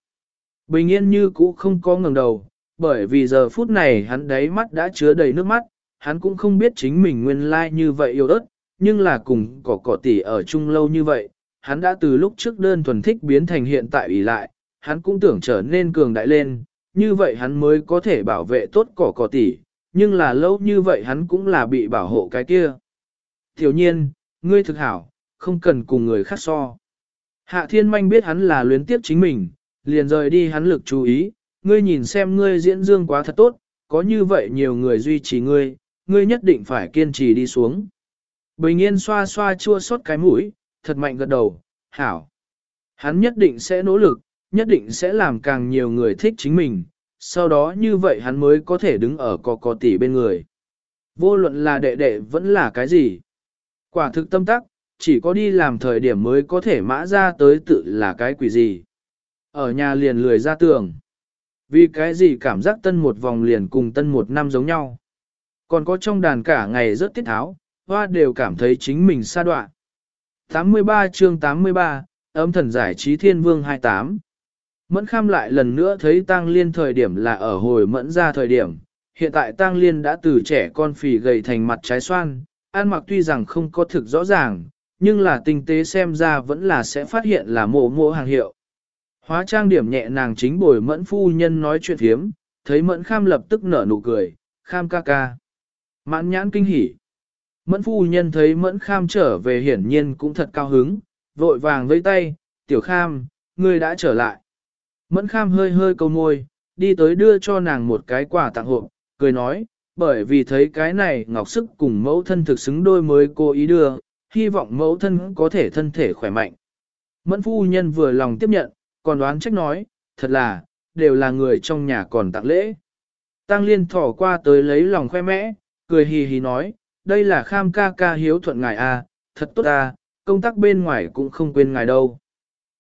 Bình yên như cũ không có ngẩng đầu, bởi vì giờ phút này hắn đáy mắt đã chứa đầy nước mắt, hắn cũng không biết chính mình nguyên lai like như vậy yêu ớt, nhưng là cùng cỏ cỏ tỷ ở chung lâu như vậy, hắn đã từ lúc trước đơn thuần thích biến thành hiện tại ủy lại, hắn cũng tưởng trở nên cường đại lên, như vậy hắn mới có thể bảo vệ tốt cỏ cỏ tỷ. nhưng là lâu như vậy hắn cũng là bị bảo hộ cái kia. Tiểu nhiên, ngươi thực hảo, không cần cùng người khác so. Hạ thiên manh biết hắn là luyến tiếp chính mình, liền rời đi hắn lực chú ý, ngươi nhìn xem ngươi diễn dương quá thật tốt, có như vậy nhiều người duy trì ngươi, ngươi nhất định phải kiên trì đi xuống. Bình yên xoa xoa chua xót cái mũi, thật mạnh gật đầu, hảo. Hắn nhất định sẽ nỗ lực, nhất định sẽ làm càng nhiều người thích chính mình, sau đó như vậy hắn mới có thể đứng ở cò cò tỷ bên người. Vô luận là đệ đệ vẫn là cái gì. Quả thực tâm tắc, chỉ có đi làm thời điểm mới có thể mã ra tới tự là cái quỷ gì. Ở nhà liền lười ra tường. Vì cái gì cảm giác tân một vòng liền cùng tân một năm giống nhau. Còn có trong đàn cả ngày rất tiết tháo, hoa đều cảm thấy chính mình xa đoạn. 83 chương 83, âm thần giải trí thiên vương 28. Mẫn kham lại lần nữa thấy tăng liên thời điểm là ở hồi mẫn ra thời điểm. Hiện tại tăng liên đã từ trẻ con phì gầy thành mặt trái xoan, ăn mặc tuy rằng không có thực rõ ràng, nhưng là tinh tế xem ra vẫn là sẽ phát hiện là mộ mộ hàng hiệu. Hóa trang điểm nhẹ nàng chính bồi mẫn phu nhân nói chuyện thiếm, thấy mẫn kham lập tức nở nụ cười, kham ca ca. Mãn nhãn kinh hỉ. Mẫn phu nhân thấy mẫn kham trở về hiển nhiên cũng thật cao hứng, vội vàng vây tay, tiểu kham, ngươi đã trở lại. Mẫn kham hơi hơi câu môi, đi tới đưa cho nàng một cái quà tặng hộp, cười nói, bởi vì thấy cái này ngọc sức cùng mẫu thân thực xứng đôi mới cố ý đưa, hy vọng mẫu thân có thể thân thể khỏe mạnh. Mẫn phu nhân vừa lòng tiếp nhận, còn đoán trách nói, thật là, đều là người trong nhà còn tặng lễ. Tăng liên thỏ qua tới lấy lòng khoe mẽ, cười hì hì nói, đây là kham ca ca hiếu thuận ngài a, à, thật tốt a, à, công tác bên ngoài cũng không quên ngài đâu.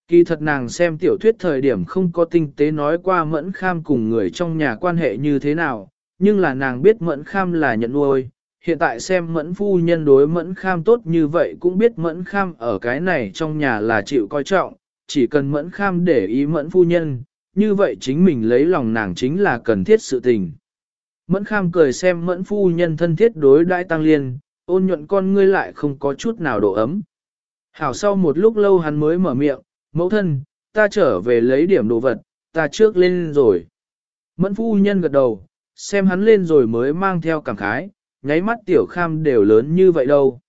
Kỳ thật nàng xem tiểu thuyết thời điểm không có tinh tế nói qua mẫn kham cùng người trong nhà quan hệ như thế nào, nhưng là nàng biết mẫn kham là nhận nuôi. Hiện tại xem mẫn phu nhân đối mẫn kham tốt như vậy cũng biết mẫn kham ở cái này trong nhà là chịu coi trọng, chỉ cần mẫn kham để ý mẫn phu nhân, như vậy chính mình lấy lòng nàng chính là cần thiết sự tình. Mẫn kham cười xem mẫn phu nhân thân thiết đối đãi tăng liên, ôn nhuận con ngươi lại không có chút nào độ ấm. Hảo sau một lúc lâu hắn mới mở miệng, mẫu thân, ta trở về lấy điểm đồ vật, ta trước lên rồi. Mẫn phu nhân gật đầu, xem hắn lên rồi mới mang theo cảm khái, nháy mắt tiểu kham đều lớn như vậy đâu.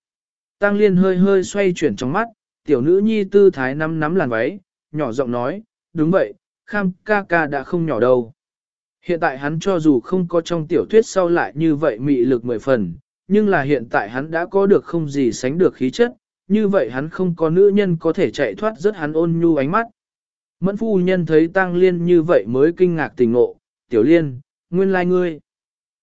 Tăng liên hơi hơi xoay chuyển trong mắt, tiểu nữ nhi tư thái nắm nắm làn váy, nhỏ giọng nói, đúng vậy, kham ca ca đã không nhỏ đâu. Hiện tại hắn cho dù không có trong tiểu thuyết sau lại như vậy mị lực mười phần, nhưng là hiện tại hắn đã có được không gì sánh được khí chất, như vậy hắn không có nữ nhân có thể chạy thoát rất hắn ôn nhu ánh mắt. Mẫn phu nhân thấy Tăng Liên như vậy mới kinh ngạc tình ngộ, tiểu liên, nguyên lai like ngươi.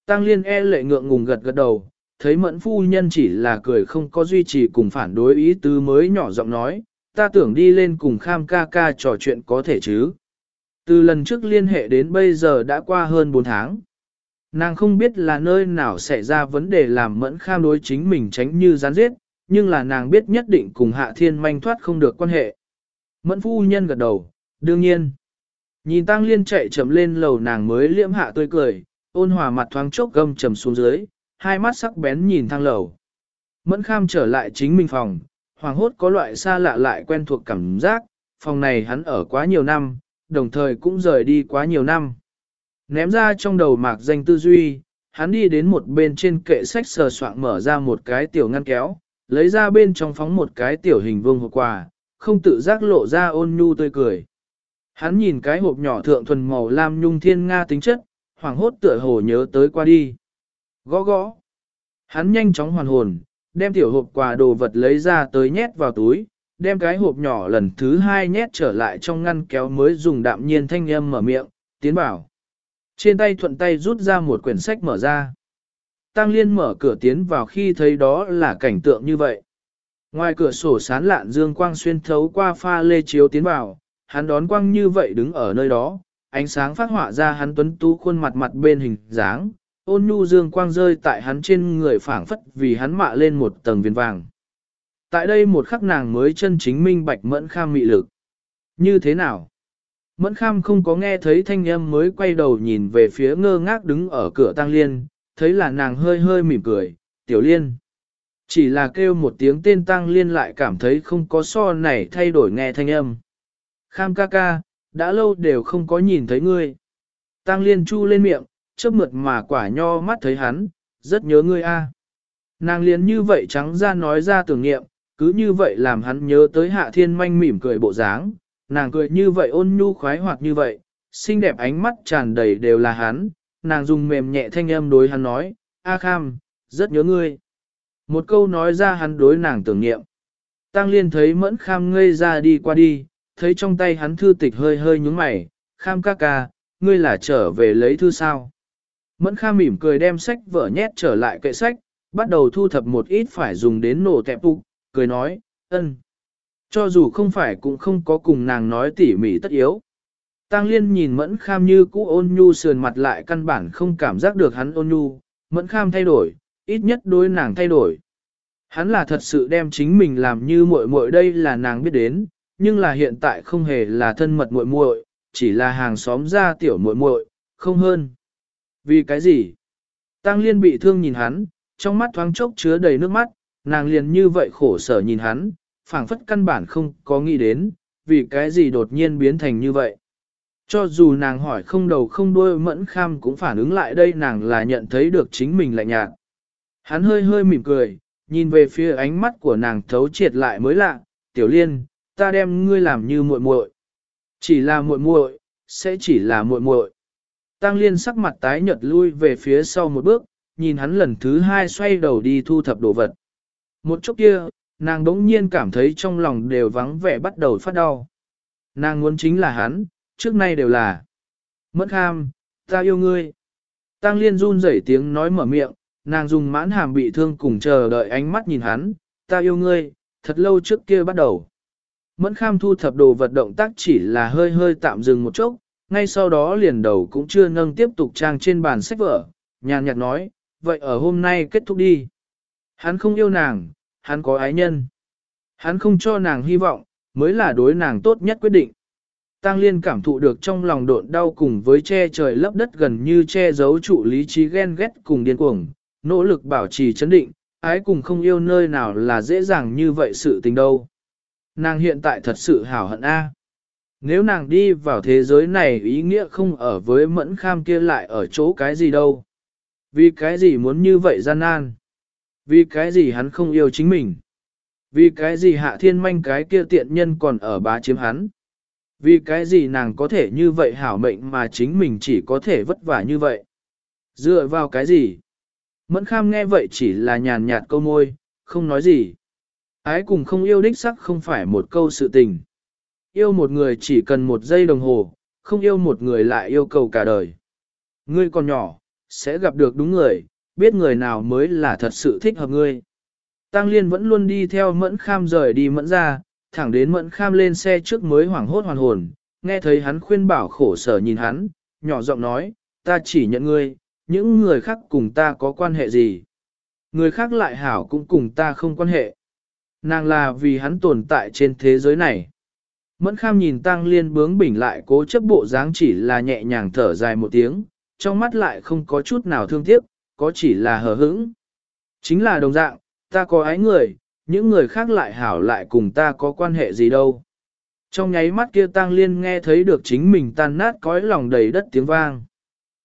Tăng Liên e lệ ngượng ngùng gật gật đầu, thấy mẫn phu nhân chỉ là cười không có duy trì cùng phản đối ý tứ mới nhỏ giọng nói, ta tưởng đi lên cùng kham ca ca trò chuyện có thể chứ. Từ lần trước liên hệ đến bây giờ đã qua hơn 4 tháng. Nàng không biết là nơi nào xảy ra vấn đề làm mẫn kham đối chính mình tránh như gián giết, nhưng là nàng biết nhất định cùng hạ thiên manh thoát không được quan hệ. Mẫn phu nhân gật đầu, đương nhiên. Nhìn tăng liên chạy chậm lên lầu nàng mới liễm hạ tươi cười, ôn hòa mặt thoáng chốc gâm trầm xuống dưới, hai mắt sắc bén nhìn thang lầu. Mẫn kham trở lại chính mình phòng, hoàng hốt có loại xa lạ lại quen thuộc cảm giác, phòng này hắn ở quá nhiều năm, đồng thời cũng rời đi quá nhiều năm. Ném ra trong đầu mạc danh tư duy, hắn đi đến một bên trên kệ sách sờ soạn mở ra một cái tiểu ngăn kéo, lấy ra bên trong phóng một cái tiểu hình vương hộp quà, không tự giác lộ ra ôn nhu tươi cười. Hắn nhìn cái hộp nhỏ thượng thuần màu lam nhung thiên nga tính chất, hoàng hốt tựa hồ nhớ tới qua đi. Gõ gõ. Hắn nhanh chóng hoàn hồn, đem tiểu hộp quà đồ vật lấy ra tới nhét vào túi, đem cái hộp nhỏ lần thứ hai nhét trở lại trong ngăn kéo mới dùng đạm nhiên thanh âm mở miệng, tiến bảo. Trên tay thuận tay rút ra một quyển sách mở ra. Tăng Liên mở cửa tiến vào khi thấy đó là cảnh tượng như vậy. Ngoài cửa sổ sán lạn dương quang xuyên thấu qua pha lê chiếu tiến vào, hắn đón quang như vậy đứng ở nơi đó, ánh sáng phát họa ra hắn tuấn tú khuôn mặt mặt bên hình dáng, ôn nhu dương quang rơi tại hắn trên người phảng phất vì hắn mạ lên một tầng viền vàng. Tại đây một khắc nàng mới chân chính minh bạch mẫn kham mị lực. Như thế nào? Mẫn kham không có nghe thấy thanh âm mới quay đầu nhìn về phía ngơ ngác đứng ở cửa tăng liên, thấy là nàng hơi hơi mỉm cười, tiểu liên. Chỉ là kêu một tiếng tên tăng liên lại cảm thấy không có so này thay đổi nghe thanh âm. Kham ca ca, đã lâu đều không có nhìn thấy ngươi. Tăng liên chu lên miệng, chớp mượt mà quả nho mắt thấy hắn, rất nhớ ngươi a. Nàng liền như vậy trắng ra nói ra tưởng nghiệm, cứ như vậy làm hắn nhớ tới hạ thiên manh mỉm cười bộ dáng, nàng cười như vậy ôn nhu khoái hoạt như vậy, xinh đẹp ánh mắt tràn đầy đều là hắn, nàng dùng mềm nhẹ thanh âm đối hắn nói, A Kham, rất nhớ ngươi. Một câu nói ra hắn đối nàng tưởng niệm. Tăng liên thấy mẫn kham ngây ra đi qua đi, thấy trong tay hắn thư tịch hơi hơi nhúng mày, kham ca ca, ngươi là trở về lấy thư sao. Mẫn kham mỉm cười đem sách vở nhét trở lại kệ sách, bắt đầu thu thập một ít phải dùng đến nổ tẹp phục, cười nói, ân. Cho dù không phải cũng không có cùng nàng nói tỉ mỉ tất yếu. Tăng liên nhìn mẫn kham như cũ ôn nhu sườn mặt lại căn bản không cảm giác được hắn ôn nhu, mẫn kham thay đổi, ít nhất đối nàng thay đổi. Hắn là thật sự đem chính mình làm như muội muội đây là nàng biết đến, nhưng là hiện tại không hề là thân mật muội muội, chỉ là hàng xóm gia tiểu muội muội, không hơn. Vì cái gì? Tăng liên bị thương nhìn hắn, trong mắt thoáng chốc chứa đầy nước mắt, nàng liền như vậy khổ sở nhìn hắn, phảng phất căn bản không có nghĩ đến, vì cái gì đột nhiên biến thành như vậy. Cho dù nàng hỏi không đầu không đuôi mẫn kham cũng phản ứng lại đây nàng là nhận thấy được chính mình lạnh nhạt. Hắn hơi hơi mỉm cười, nhìn về phía ánh mắt của nàng thấu triệt lại mới lạ, tiểu liên, ta đem ngươi làm như muội muội. Chỉ là muội muội, sẽ chỉ là muội muội. Tăng liên sắc mặt tái nhợt lui về phía sau một bước, nhìn hắn lần thứ hai xoay đầu đi thu thập đồ vật. Một chút kia, nàng đống nhiên cảm thấy trong lòng đều vắng vẻ bắt đầu phát đau. Nàng muốn chính là hắn, trước nay đều là. Mất ham, ta yêu ngươi. Tăng liên run rẩy tiếng nói mở miệng, nàng dùng mãn hàm bị thương cùng chờ đợi ánh mắt nhìn hắn, ta yêu ngươi, thật lâu trước kia bắt đầu. Mẫn kham thu thập đồ vật động tác chỉ là hơi hơi tạm dừng một chốc, ngay sau đó liền đầu cũng chưa nâng tiếp tục trang trên bàn sách vở, nhàn nhạt nói, vậy ở hôm nay kết thúc đi. Hắn không yêu nàng, hắn có ái nhân. Hắn không cho nàng hy vọng, mới là đối nàng tốt nhất quyết định. Tăng Liên cảm thụ được trong lòng độn đau cùng với che trời lấp đất gần như che giấu trụ lý trí ghen ghét cùng điên cuồng, nỗ lực bảo trì chấn định, ái cùng không yêu nơi nào là dễ dàng như vậy sự tình đâu. Nàng hiện tại thật sự hảo hận A. Nếu nàng đi vào thế giới này ý nghĩa không ở với mẫn kham kia lại ở chỗ cái gì đâu. Vì cái gì muốn như vậy gian nan? Vì cái gì hắn không yêu chính mình? Vì cái gì hạ thiên manh cái kia tiện nhân còn ở bá chiếm hắn? Vì cái gì nàng có thể như vậy hảo mệnh mà chính mình chỉ có thể vất vả như vậy? Dựa vào cái gì? Mẫn kham nghe vậy chỉ là nhàn nhạt câu môi, không nói gì. Ái cùng không yêu đích sắc không phải một câu sự tình. Yêu một người chỉ cần một giây đồng hồ, không yêu một người lại yêu cầu cả đời. Ngươi còn nhỏ, sẽ gặp được đúng người, biết người nào mới là thật sự thích hợp ngươi. Tăng Liên vẫn luôn đi theo mẫn kham rời đi mẫn ra, thẳng đến mẫn kham lên xe trước mới hoảng hốt hoàn hồn, nghe thấy hắn khuyên bảo khổ sở nhìn hắn, nhỏ giọng nói, ta chỉ nhận ngươi, những người khác cùng ta có quan hệ gì. Người khác lại hảo cũng cùng ta không quan hệ. Nàng là vì hắn tồn tại trên thế giới này. Mẫn kham nhìn tăng liên bướng bỉnh lại cố chấp bộ dáng chỉ là nhẹ nhàng thở dài một tiếng, trong mắt lại không có chút nào thương tiếc, có chỉ là hờ hững. Chính là đồng dạng, ta có ái người, những người khác lại hảo lại cùng ta có quan hệ gì đâu. Trong nháy mắt kia tang liên nghe thấy được chính mình tan nát cõi lòng đầy đất tiếng vang.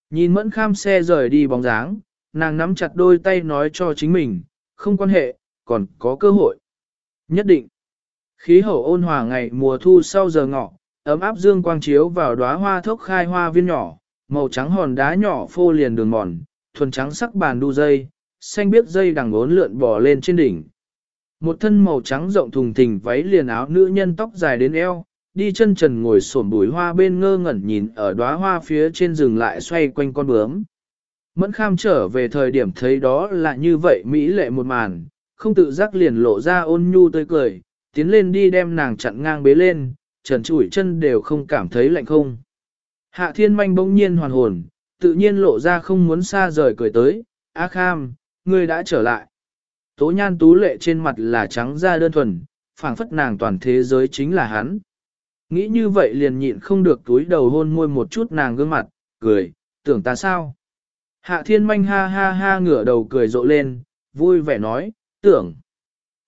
Nhìn mẫn kham xe rời đi bóng dáng, nàng nắm chặt đôi tay nói cho chính mình, không quan hệ, còn có cơ hội. Nhất định. Khí hậu ôn hòa ngày mùa thu sau giờ ngọ, ấm áp dương quang chiếu vào đóa hoa thốc khai hoa viên nhỏ, màu trắng hòn đá nhỏ phô liền đường mòn, thuần trắng sắc bàn đu dây, xanh biếc dây đằng ốn lượn bò lên trên đỉnh. Một thân màu trắng rộng thùng thình váy liền áo nữ nhân tóc dài đến eo, đi chân trần ngồi xổm bùi hoa bên ngơ ngẩn nhìn ở đóa hoa phía trên rừng lại xoay quanh con bướm. Mẫn kham trở về thời điểm thấy đó là như vậy mỹ lệ một màn, không tự giác liền lộ ra ôn nhu tươi cười, tiến lên đi đem nàng chặn ngang bế lên, trần chủi chân đều không cảm thấy lạnh không. Hạ thiên manh bỗng nhiên hoàn hồn, tự nhiên lộ ra không muốn xa rời cười tới, A Kham, ngươi đã trở lại. Tố nhan tú lệ trên mặt là trắng da đơn thuần, phảng phất nàng toàn thế giới chính là hắn. Nghĩ như vậy liền nhịn không được túi đầu hôn môi một chút nàng gương mặt, cười, tưởng ta sao? Hạ thiên manh ha ha ha ngửa đầu cười rộ lên, vui vẻ nói, tưởng.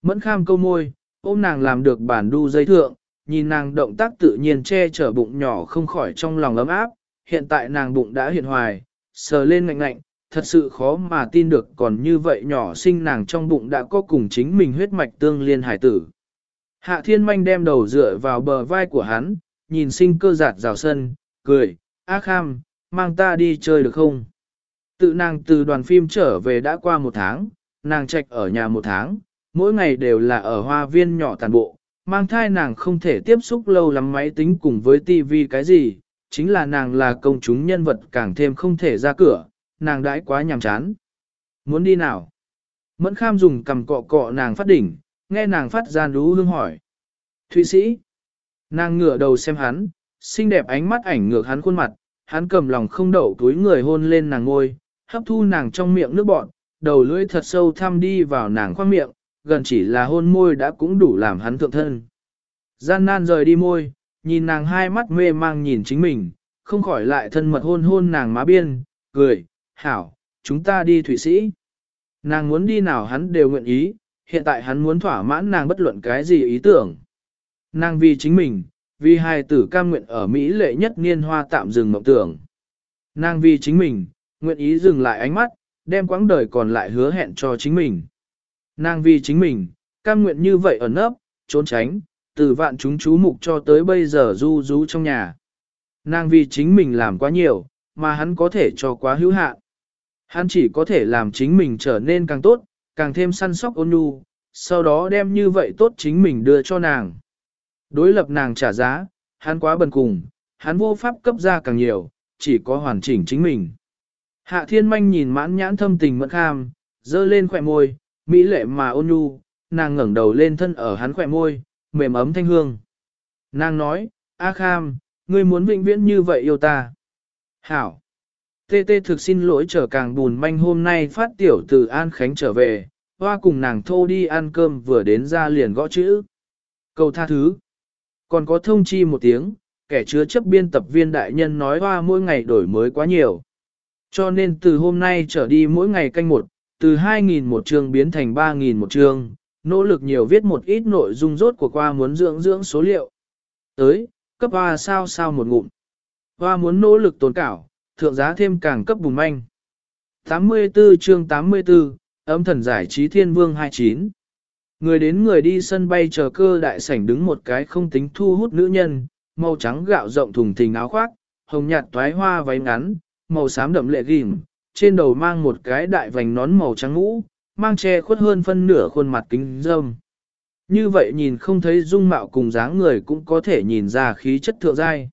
Mẫn kham câu môi, ôm nàng làm được bản đu dây thượng, nhìn nàng động tác tự nhiên che chở bụng nhỏ không khỏi trong lòng ấm áp, hiện tại nàng bụng đã hiện hoài, sờ lên ngạnh ngạnh, thật sự khó mà tin được còn như vậy nhỏ sinh nàng trong bụng đã có cùng chính mình huyết mạch tương liên hải tử. Hạ thiên manh đem đầu dựa vào bờ vai của hắn, nhìn sinh cơ giạt rào sân, cười, A kham, mang ta đi chơi được không? Tự nàng từ đoàn phim trở về đã qua một tháng, nàng trạch ở nhà một tháng, mỗi ngày đều là ở hoa viên nhỏ tàn bộ, mang thai nàng không thể tiếp xúc lâu lắm máy tính cùng với tivi cái gì, chính là nàng là công chúng nhân vật càng thêm không thể ra cửa, nàng đãi quá nhàm chán. Muốn đi nào? Mẫn kham dùng cầm cọ cọ nàng phát đỉnh, nghe nàng phát ra lú hương hỏi. Thụy sĩ. Nàng ngửa đầu xem hắn, xinh đẹp ánh mắt ảnh ngược hắn khuôn mặt, hắn cầm lòng không đậu túi người hôn lên nàng ngôi, hấp thu nàng trong miệng nước bọn, đầu lưỡi thật sâu thăm đi vào nàng khoang miệng, gần chỉ là hôn môi đã cũng đủ làm hắn thượng thân. Gian nan rời đi môi, nhìn nàng hai mắt mê mang nhìn chính mình, không khỏi lại thân mật hôn hôn nàng má biên, cười, hảo, chúng ta đi Thụy Sĩ. Nàng muốn đi nào hắn đều nguyện ý, hiện tại hắn muốn thỏa mãn nàng bất luận cái gì ý tưởng. Nàng vì chính mình, vì hai tử cam nguyện ở Mỹ lệ nhất niên hoa tạm dừng mộng tưởng. Nàng vì chính mình, nguyện ý dừng lại ánh mắt, đem quãng đời còn lại hứa hẹn cho chính mình. Nàng vì chính mình, cam nguyện như vậy ở nấp, trốn tránh, từ vạn chúng chú mục cho tới bây giờ du rú trong nhà. Nàng vì chính mình làm quá nhiều, mà hắn có thể cho quá hữu hạn. Hắn chỉ có thể làm chính mình trở nên càng tốt, càng thêm săn sóc ôn nhu, sau đó đem như vậy tốt chính mình đưa cho nàng. Đối lập nàng trả giá, hắn quá bần cùng, hắn vô pháp cấp ra càng nhiều, chỉ có hoàn chỉnh chính mình. Hạ thiên manh nhìn mãn nhãn thâm tình mẫn kham, dơ lên khỏe môi, mỹ lệ mà ôn nhu, nàng ngẩng đầu lên thân ở hắn khỏe môi, mềm ấm thanh hương. Nàng nói, A kham, ngươi muốn vĩnh viễn như vậy yêu ta. Hảo. Tê tê thực xin lỗi trở càng bùn manh hôm nay phát tiểu từ An Khánh trở về, hoa cùng nàng thô đi ăn cơm vừa đến ra liền gõ chữ. Cầu tha thứ. Còn có thông chi một tiếng, kẻ chứa chấp biên tập viên đại nhân nói hoa mỗi ngày đổi mới quá nhiều. Cho nên từ hôm nay trở đi mỗi ngày canh một, từ 2.000 một chương biến thành 3.000 một chương, nỗ lực nhiều viết một ít nội dung rốt của qua muốn dưỡng dưỡng số liệu. Tới, cấp hoa sao sao một ngụm. Hoa muốn nỗ lực tồn cảo, thượng giá thêm càng cấp bùn manh. 84 chương 84, âm thần giải trí thiên vương 29. Người đến người đi sân bay chờ cơ đại sảnh đứng một cái không tính thu hút nữ nhân, màu trắng gạo rộng thùng thình áo khoác, hồng nhạt toái hoa váy ngắn, màu xám đậm lệ ghim, trên đầu mang một cái đại vành nón màu trắng ngũ, mang che khuất hơn phân nửa khuôn mặt kính dâm. Như vậy nhìn không thấy dung mạo cùng dáng người cũng có thể nhìn ra khí chất thượng giai.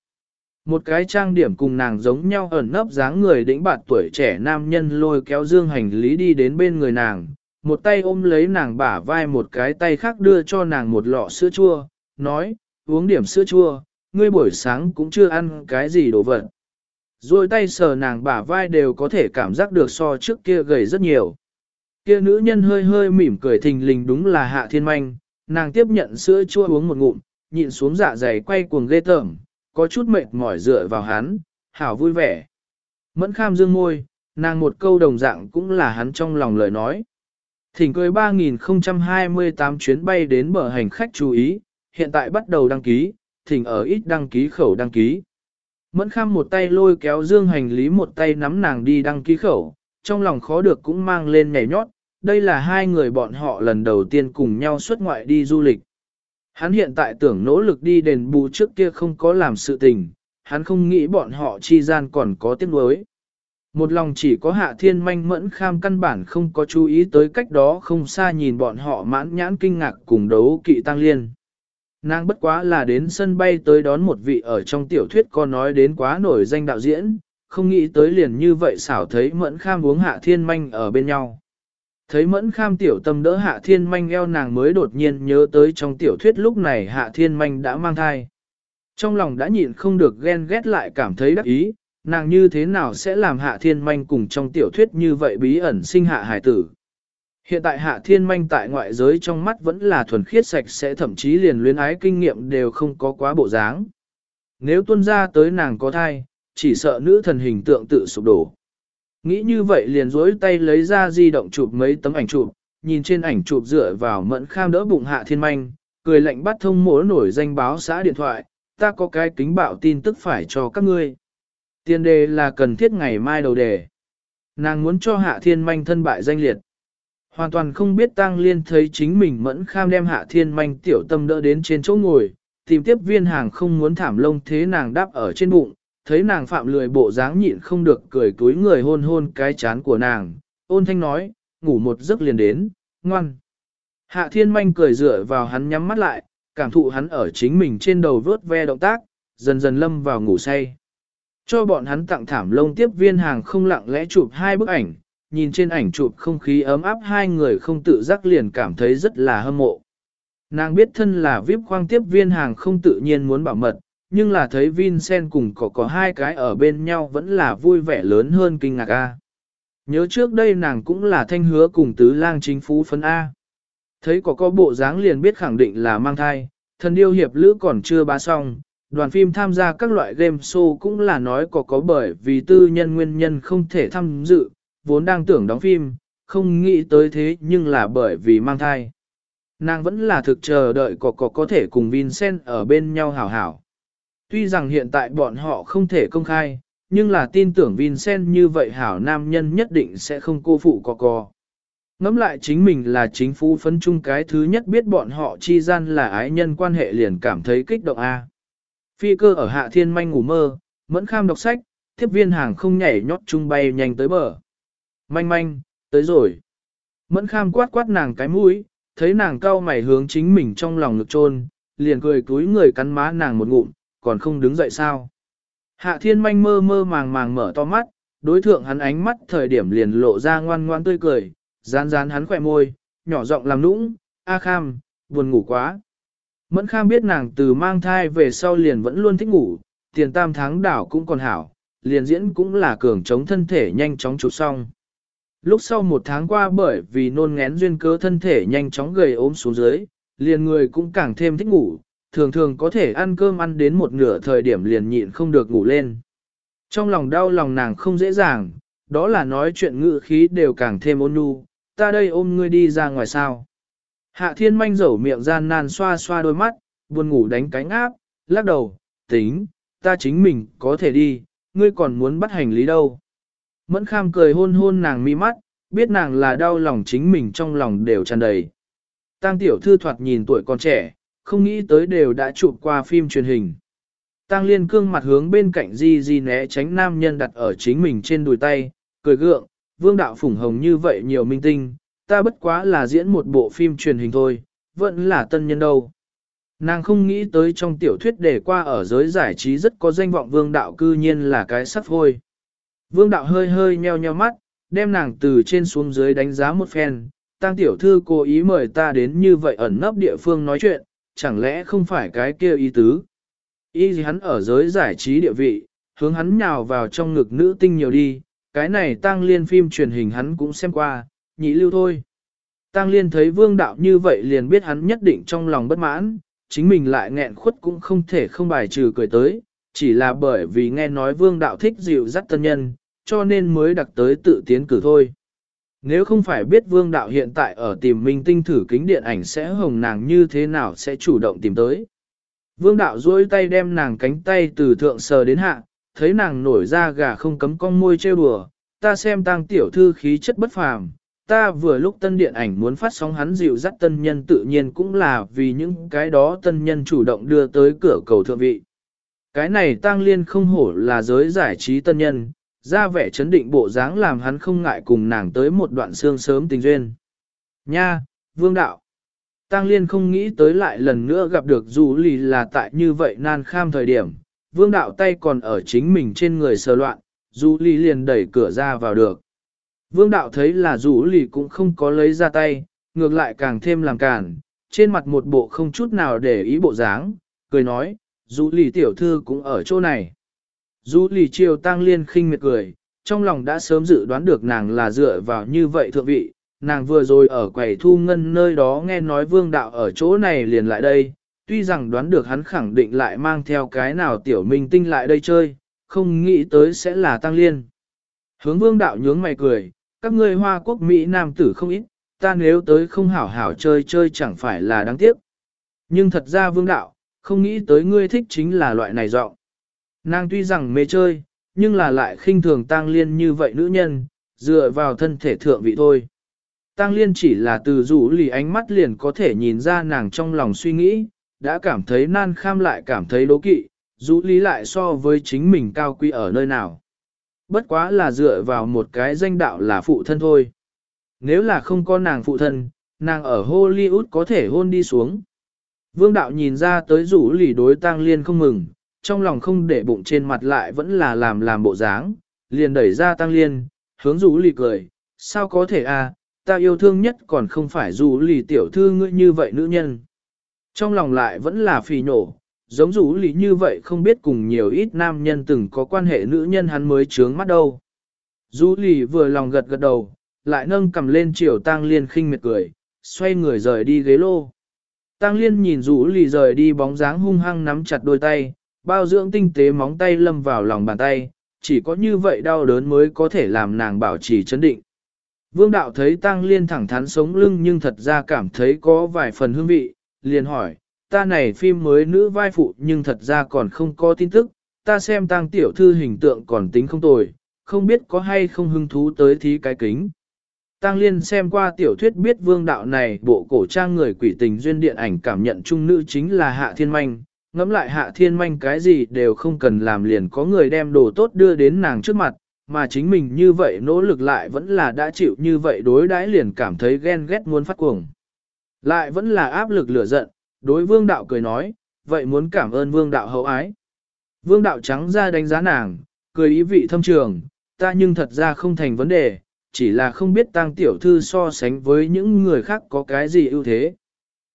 Một cái trang điểm cùng nàng giống nhau ẩn nấp dáng người đĩnh bạt tuổi trẻ nam nhân lôi kéo dương hành lý đi đến bên người nàng, một tay ôm lấy nàng bả vai một cái tay khác đưa cho nàng một lọ sữa chua, nói, uống điểm sữa chua, ngươi buổi sáng cũng chưa ăn cái gì đồ vật. Rồi tay sờ nàng bả vai đều có thể cảm giác được so trước kia gầy rất nhiều. Kia nữ nhân hơi hơi mỉm cười thình lình đúng là hạ thiên manh, nàng tiếp nhận sữa chua uống một ngụm, nhịn xuống dạ dày quay cuồng ghê tởm, có chút mệt mỏi dựa vào hắn, hảo vui vẻ. Mẫn kham dương môi, nàng một câu đồng dạng cũng là hắn trong lòng lời nói. Thỉnh cười 3028 chuyến bay đến bờ hành khách chú ý, hiện tại bắt đầu đăng ký, thỉnh ở ít đăng ký khẩu đăng ký. Mẫn kham một tay lôi kéo dương hành lý một tay nắm nàng đi đăng ký khẩu, trong lòng khó được cũng mang lên nhảy nhót, đây là hai người bọn họ lần đầu tiên cùng nhau xuất ngoại đi du lịch. Hắn hiện tại tưởng nỗ lực đi đền bù trước kia không có làm sự tình, hắn không nghĩ bọn họ chi gian còn có tiếc nuối. Một lòng chỉ có hạ thiên manh mẫn kham căn bản không có chú ý tới cách đó không xa nhìn bọn họ mãn nhãn kinh ngạc cùng đấu kỵ tăng liên. Nàng bất quá là đến sân bay tới đón một vị ở trong tiểu thuyết có nói đến quá nổi danh đạo diễn, không nghĩ tới liền như vậy xảo thấy mẫn kham uống hạ thiên manh ở bên nhau. Thấy mẫn kham tiểu tâm đỡ hạ thiên manh eo nàng mới đột nhiên nhớ tới trong tiểu thuyết lúc này hạ thiên manh đã mang thai. Trong lòng đã nhịn không được ghen ghét lại cảm thấy đắc ý, nàng như thế nào sẽ làm hạ thiên manh cùng trong tiểu thuyết như vậy bí ẩn sinh hạ hải tử. Hiện tại hạ thiên manh tại ngoại giới trong mắt vẫn là thuần khiết sạch sẽ thậm chí liền luyến ái kinh nghiệm đều không có quá bộ dáng. Nếu tuân ra tới nàng có thai, chỉ sợ nữ thần hình tượng tự sụp đổ. Nghĩ như vậy liền dối tay lấy ra di động chụp mấy tấm ảnh chụp, nhìn trên ảnh chụp dựa vào mẫn kham đỡ bụng hạ thiên manh, cười lạnh bắt thông mổ nổi danh báo xã điện thoại, ta có cái kính bạo tin tức phải cho các ngươi. Tiền đề là cần thiết ngày mai đầu đề. Nàng muốn cho hạ thiên manh thân bại danh liệt. Hoàn toàn không biết tang liên thấy chính mình mẫn kham đem hạ thiên manh tiểu tâm đỡ đến trên chỗ ngồi, tìm tiếp viên hàng không muốn thảm lông thế nàng đáp ở trên bụng, thấy nàng phạm lười bộ dáng nhịn không được cười túi người hôn hôn cái chán của nàng, ôn thanh nói, ngủ một giấc liền đến, ngoan. Hạ thiên manh cười dựa vào hắn nhắm mắt lại, cảm thụ hắn ở chính mình trên đầu vớt ve động tác, dần dần lâm vào ngủ say. Cho bọn hắn tặng thảm lông tiếp viên hàng không lặng lẽ chụp hai bức ảnh, nhìn trên ảnh chụp không khí ấm áp hai người không tự giác liền cảm thấy rất là hâm mộ. Nàng biết thân là VIP khoang tiếp viên hàng không tự nhiên muốn bảo mật, nhưng là thấy Vincent cùng có có hai cái ở bên nhau vẫn là vui vẻ lớn hơn kinh ngạc A. Nhớ trước đây nàng cũng là thanh hứa cùng tứ lang chính phú phấn A. Thấy có có bộ dáng liền biết khẳng định là mang thai, thần điêu hiệp lữ còn chưa bá xong, đoàn phim tham gia các loại game show cũng là nói có có bởi vì tư nhân nguyên nhân không thể tham dự, vốn đang tưởng đóng phim, không nghĩ tới thế nhưng là bởi vì mang thai. Nàng vẫn là thực chờ đợi có có có thể cùng Vincent ở bên nhau hảo hảo. Tuy rằng hiện tại bọn họ không thể công khai, nhưng là tin tưởng Vincent như vậy hảo nam nhân nhất định sẽ không cô phụ có cò. Ngắm lại chính mình là chính phủ phấn chung cái thứ nhất biết bọn họ chi gian là ái nhân quan hệ liền cảm thấy kích động A. Phi cơ ở hạ thiên manh ngủ mơ, mẫn kham đọc sách, tiếp viên hàng không nhảy nhót chung bay nhanh tới bờ. Manh manh, tới rồi. Mẫn kham quát quát nàng cái mũi, thấy nàng cau mày hướng chính mình trong lòng ngực trôn, liền cười túi người cắn má nàng một ngụm, còn không đứng dậy sao. Hạ thiên manh mơ mơ màng màng mở to mắt, đối thượng hắn ánh mắt thời điểm liền lộ ra ngoan ngoan tươi cười, rán rán hắn khỏe môi, nhỏ giọng làm nũng, A Kham, buồn ngủ quá. Mẫn Kham biết nàng từ mang thai về sau liền vẫn luôn thích ngủ, tiền tam tháng đảo cũng còn hảo, liền diễn cũng là cường chống thân thể nhanh chóng chụp xong. Lúc sau một tháng qua bởi vì nôn ngén duyên cớ thân thể nhanh chóng gầy ốm xuống dưới, liền người cũng càng thêm thích ngủ, thường thường có thể ăn cơm ăn đến một nửa thời điểm liền nhịn không được ngủ lên. Trong lòng đau lòng nàng không dễ dàng, đó là nói chuyện ngữ khí đều càng thêm ôn nhu, ta đây ôm ngươi đi ra ngoài sao. Hạ thiên manh rẩu miệng gian nan xoa xoa đôi mắt, buồn ngủ đánh cánh áp, lắc đầu, tính, ta chính mình có thể đi, ngươi còn muốn bắt hành lý đâu. Mẫn kham cười hôn hôn nàng mi mắt, biết nàng là đau lòng chính mình trong lòng đều tràn đầy. Tăng tiểu thư thoạt nhìn tuổi còn trẻ, không nghĩ tới đều đã chụp qua phim truyền hình. Tăng liên cương mặt hướng bên cạnh di di né tránh nam nhân đặt ở chính mình trên đùi tay, cười gượng, vương đạo phủng hồng như vậy nhiều minh tinh, ta bất quá là diễn một bộ phim truyền hình thôi, vẫn là tân nhân đâu. Nàng không nghĩ tới trong tiểu thuyết để qua ở giới giải trí rất có danh vọng vương đạo cư nhiên là cái sắc hôi. Vương đạo hơi hơi nheo nheo mắt, đem nàng từ trên xuống dưới đánh giá một phen, tăng tiểu thư cố ý mời ta đến như vậy ẩn nấp địa phương nói chuyện, chẳng lẽ không phải cái kia ý tứ. Ý gì hắn ở giới giải trí địa vị, hướng hắn nhào vào trong ngực nữ tinh nhiều đi, cái này tăng liên phim truyền hình hắn cũng xem qua, nhị lưu thôi. Tăng liên thấy vương đạo như vậy liền biết hắn nhất định trong lòng bất mãn, chính mình lại nghẹn khuất cũng không thể không bài trừ cười tới, chỉ là bởi vì nghe nói vương đạo thích dịu dắt tân nhân, cho nên mới đặc tới tự tiến cử thôi. Nếu không phải biết vương đạo hiện tại ở tìm minh tinh thử kính điện ảnh sẽ hồng nàng như thế nào sẽ chủ động tìm tới. Vương đạo duỗi tay đem nàng cánh tay từ thượng sờ đến hạ, thấy nàng nổi ra gà không cấm con môi trêu đùa, ta xem tang tiểu thư khí chất bất phàm, ta vừa lúc tân điện ảnh muốn phát sóng hắn dịu dắt tân nhân tự nhiên cũng là vì những cái đó tân nhân chủ động đưa tới cửa cầu thượng vị. Cái này tang liên không hổ là giới giải trí tân nhân, ra vẻ chấn định bộ dáng làm hắn không ngại cùng nàng tới một đoạn xương sớm tình duyên. Nha, vương đạo. Tăng liên không nghĩ tới lại lần nữa gặp được dù lì là tại như vậy nan kham thời điểm, vương đạo tay còn ở chính mình trên người sờ loạn, dù lì liền đẩy cửa ra vào được. Vương đạo thấy là dù lì cũng không có lấy ra tay, ngược lại càng thêm làm cản, trên mặt một bộ không chút nào để ý bộ dáng, cười nói, dù lì tiểu thư cũng ở chỗ này. Dù lì chiều tăng liên khinh miệt cười, trong lòng đã sớm dự đoán được nàng là dựa vào như vậy thượng vị, nàng vừa rồi ở quầy thu ngân nơi đó nghe nói vương đạo ở chỗ này liền lại đây, tuy rằng đoán được hắn khẳng định lại mang theo cái nào tiểu minh tinh lại đây chơi, không nghĩ tới sẽ là tăng liên. Hướng vương đạo nhướng mày cười, các ngươi hoa quốc Mỹ nam tử không ít, ta nếu tới không hảo hảo chơi chơi chẳng phải là đáng tiếc. Nhưng thật ra vương đạo, không nghĩ tới ngươi thích chính là loại này giọng. Nàng tuy rằng mê chơi, nhưng là lại khinh thường tang liên như vậy nữ nhân, dựa vào thân thể thượng vị thôi. Tang liên chỉ là từ rủ lì ánh mắt liền có thể nhìn ra nàng trong lòng suy nghĩ, đã cảm thấy nan kham lại cảm thấy đố kỵ, rủ lý lại so với chính mình cao quý ở nơi nào. Bất quá là dựa vào một cái danh đạo là phụ thân thôi. Nếu là không có nàng phụ thân, nàng ở Hollywood có thể hôn đi xuống. Vương đạo nhìn ra tới rủ lì đối tang liên không mừng, trong lòng không để bụng trên mặt lại vẫn là làm làm bộ dáng, liền đẩy ra tăng liên, hướng rủ lì cười, sao có thể à, ta yêu thương nhất còn không phải rủ lì tiểu thư ngươi như vậy nữ nhân. Trong lòng lại vẫn là phì nổ, giống rủ lì như vậy không biết cùng nhiều ít nam nhân từng có quan hệ nữ nhân hắn mới trướng mắt đâu. Rủ lì vừa lòng gật gật đầu, lại nâng cầm lên chiều tăng liên khinh miệt cười, xoay người rời đi ghế lô. Tăng liên nhìn rủ lì rời đi bóng dáng hung hăng nắm chặt đôi tay, bao dưỡng tinh tế móng tay lâm vào lòng bàn tay, chỉ có như vậy đau đớn mới có thể làm nàng bảo trì chấn định. Vương đạo thấy tăng liên thẳng thắn sống lưng nhưng thật ra cảm thấy có vài phần hương vị, liền hỏi, ta này phim mới nữ vai phụ nhưng thật ra còn không có tin tức, ta xem tăng tiểu thư hình tượng còn tính không tồi, không biết có hay không hứng thú tới thí cái kính. Tăng Liên xem qua tiểu thuyết biết vương đạo này bộ cổ trang người quỷ tình duyên điện ảnh cảm nhận trung nữ chính là Hạ Thiên Manh, ngẫm lại Hạ Thiên Manh cái gì đều không cần làm liền có người đem đồ tốt đưa đến nàng trước mặt, mà chính mình như vậy nỗ lực lại vẫn là đã chịu như vậy đối đãi liền cảm thấy ghen ghét muốn phát cuồng. Lại vẫn là áp lực lửa giận, đối vương đạo cười nói, vậy muốn cảm ơn vương đạo hậu ái. Vương đạo trắng ra đánh giá nàng, cười ý vị thâm trường, ta nhưng thật ra không thành vấn đề, chỉ là không biết tăng tiểu thư so sánh với những người khác có cái gì ưu thế.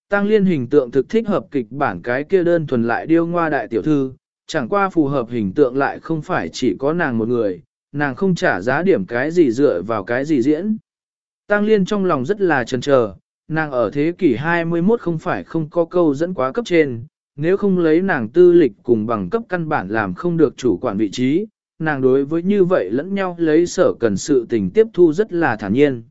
Tăng liên hình tượng thực thích hợp kịch bản cái kia đơn thuần lại điêu ngoa đại tiểu thư, chẳng qua phù hợp hình tượng lại không phải chỉ có nàng một người, nàng không trả giá điểm cái gì dựa vào cái gì diễn. Tăng liên trong lòng rất là chần chờ, nàng ở thế kỷ 21 không phải không có câu dẫn quá cấp trên, nếu không lấy nàng tư lịch cùng bằng cấp căn bản làm không được chủ quản vị trí, nàng đối với như vậy lẫn nhau lấy sở cần sự tình tiếp thu rất là thản nhiên.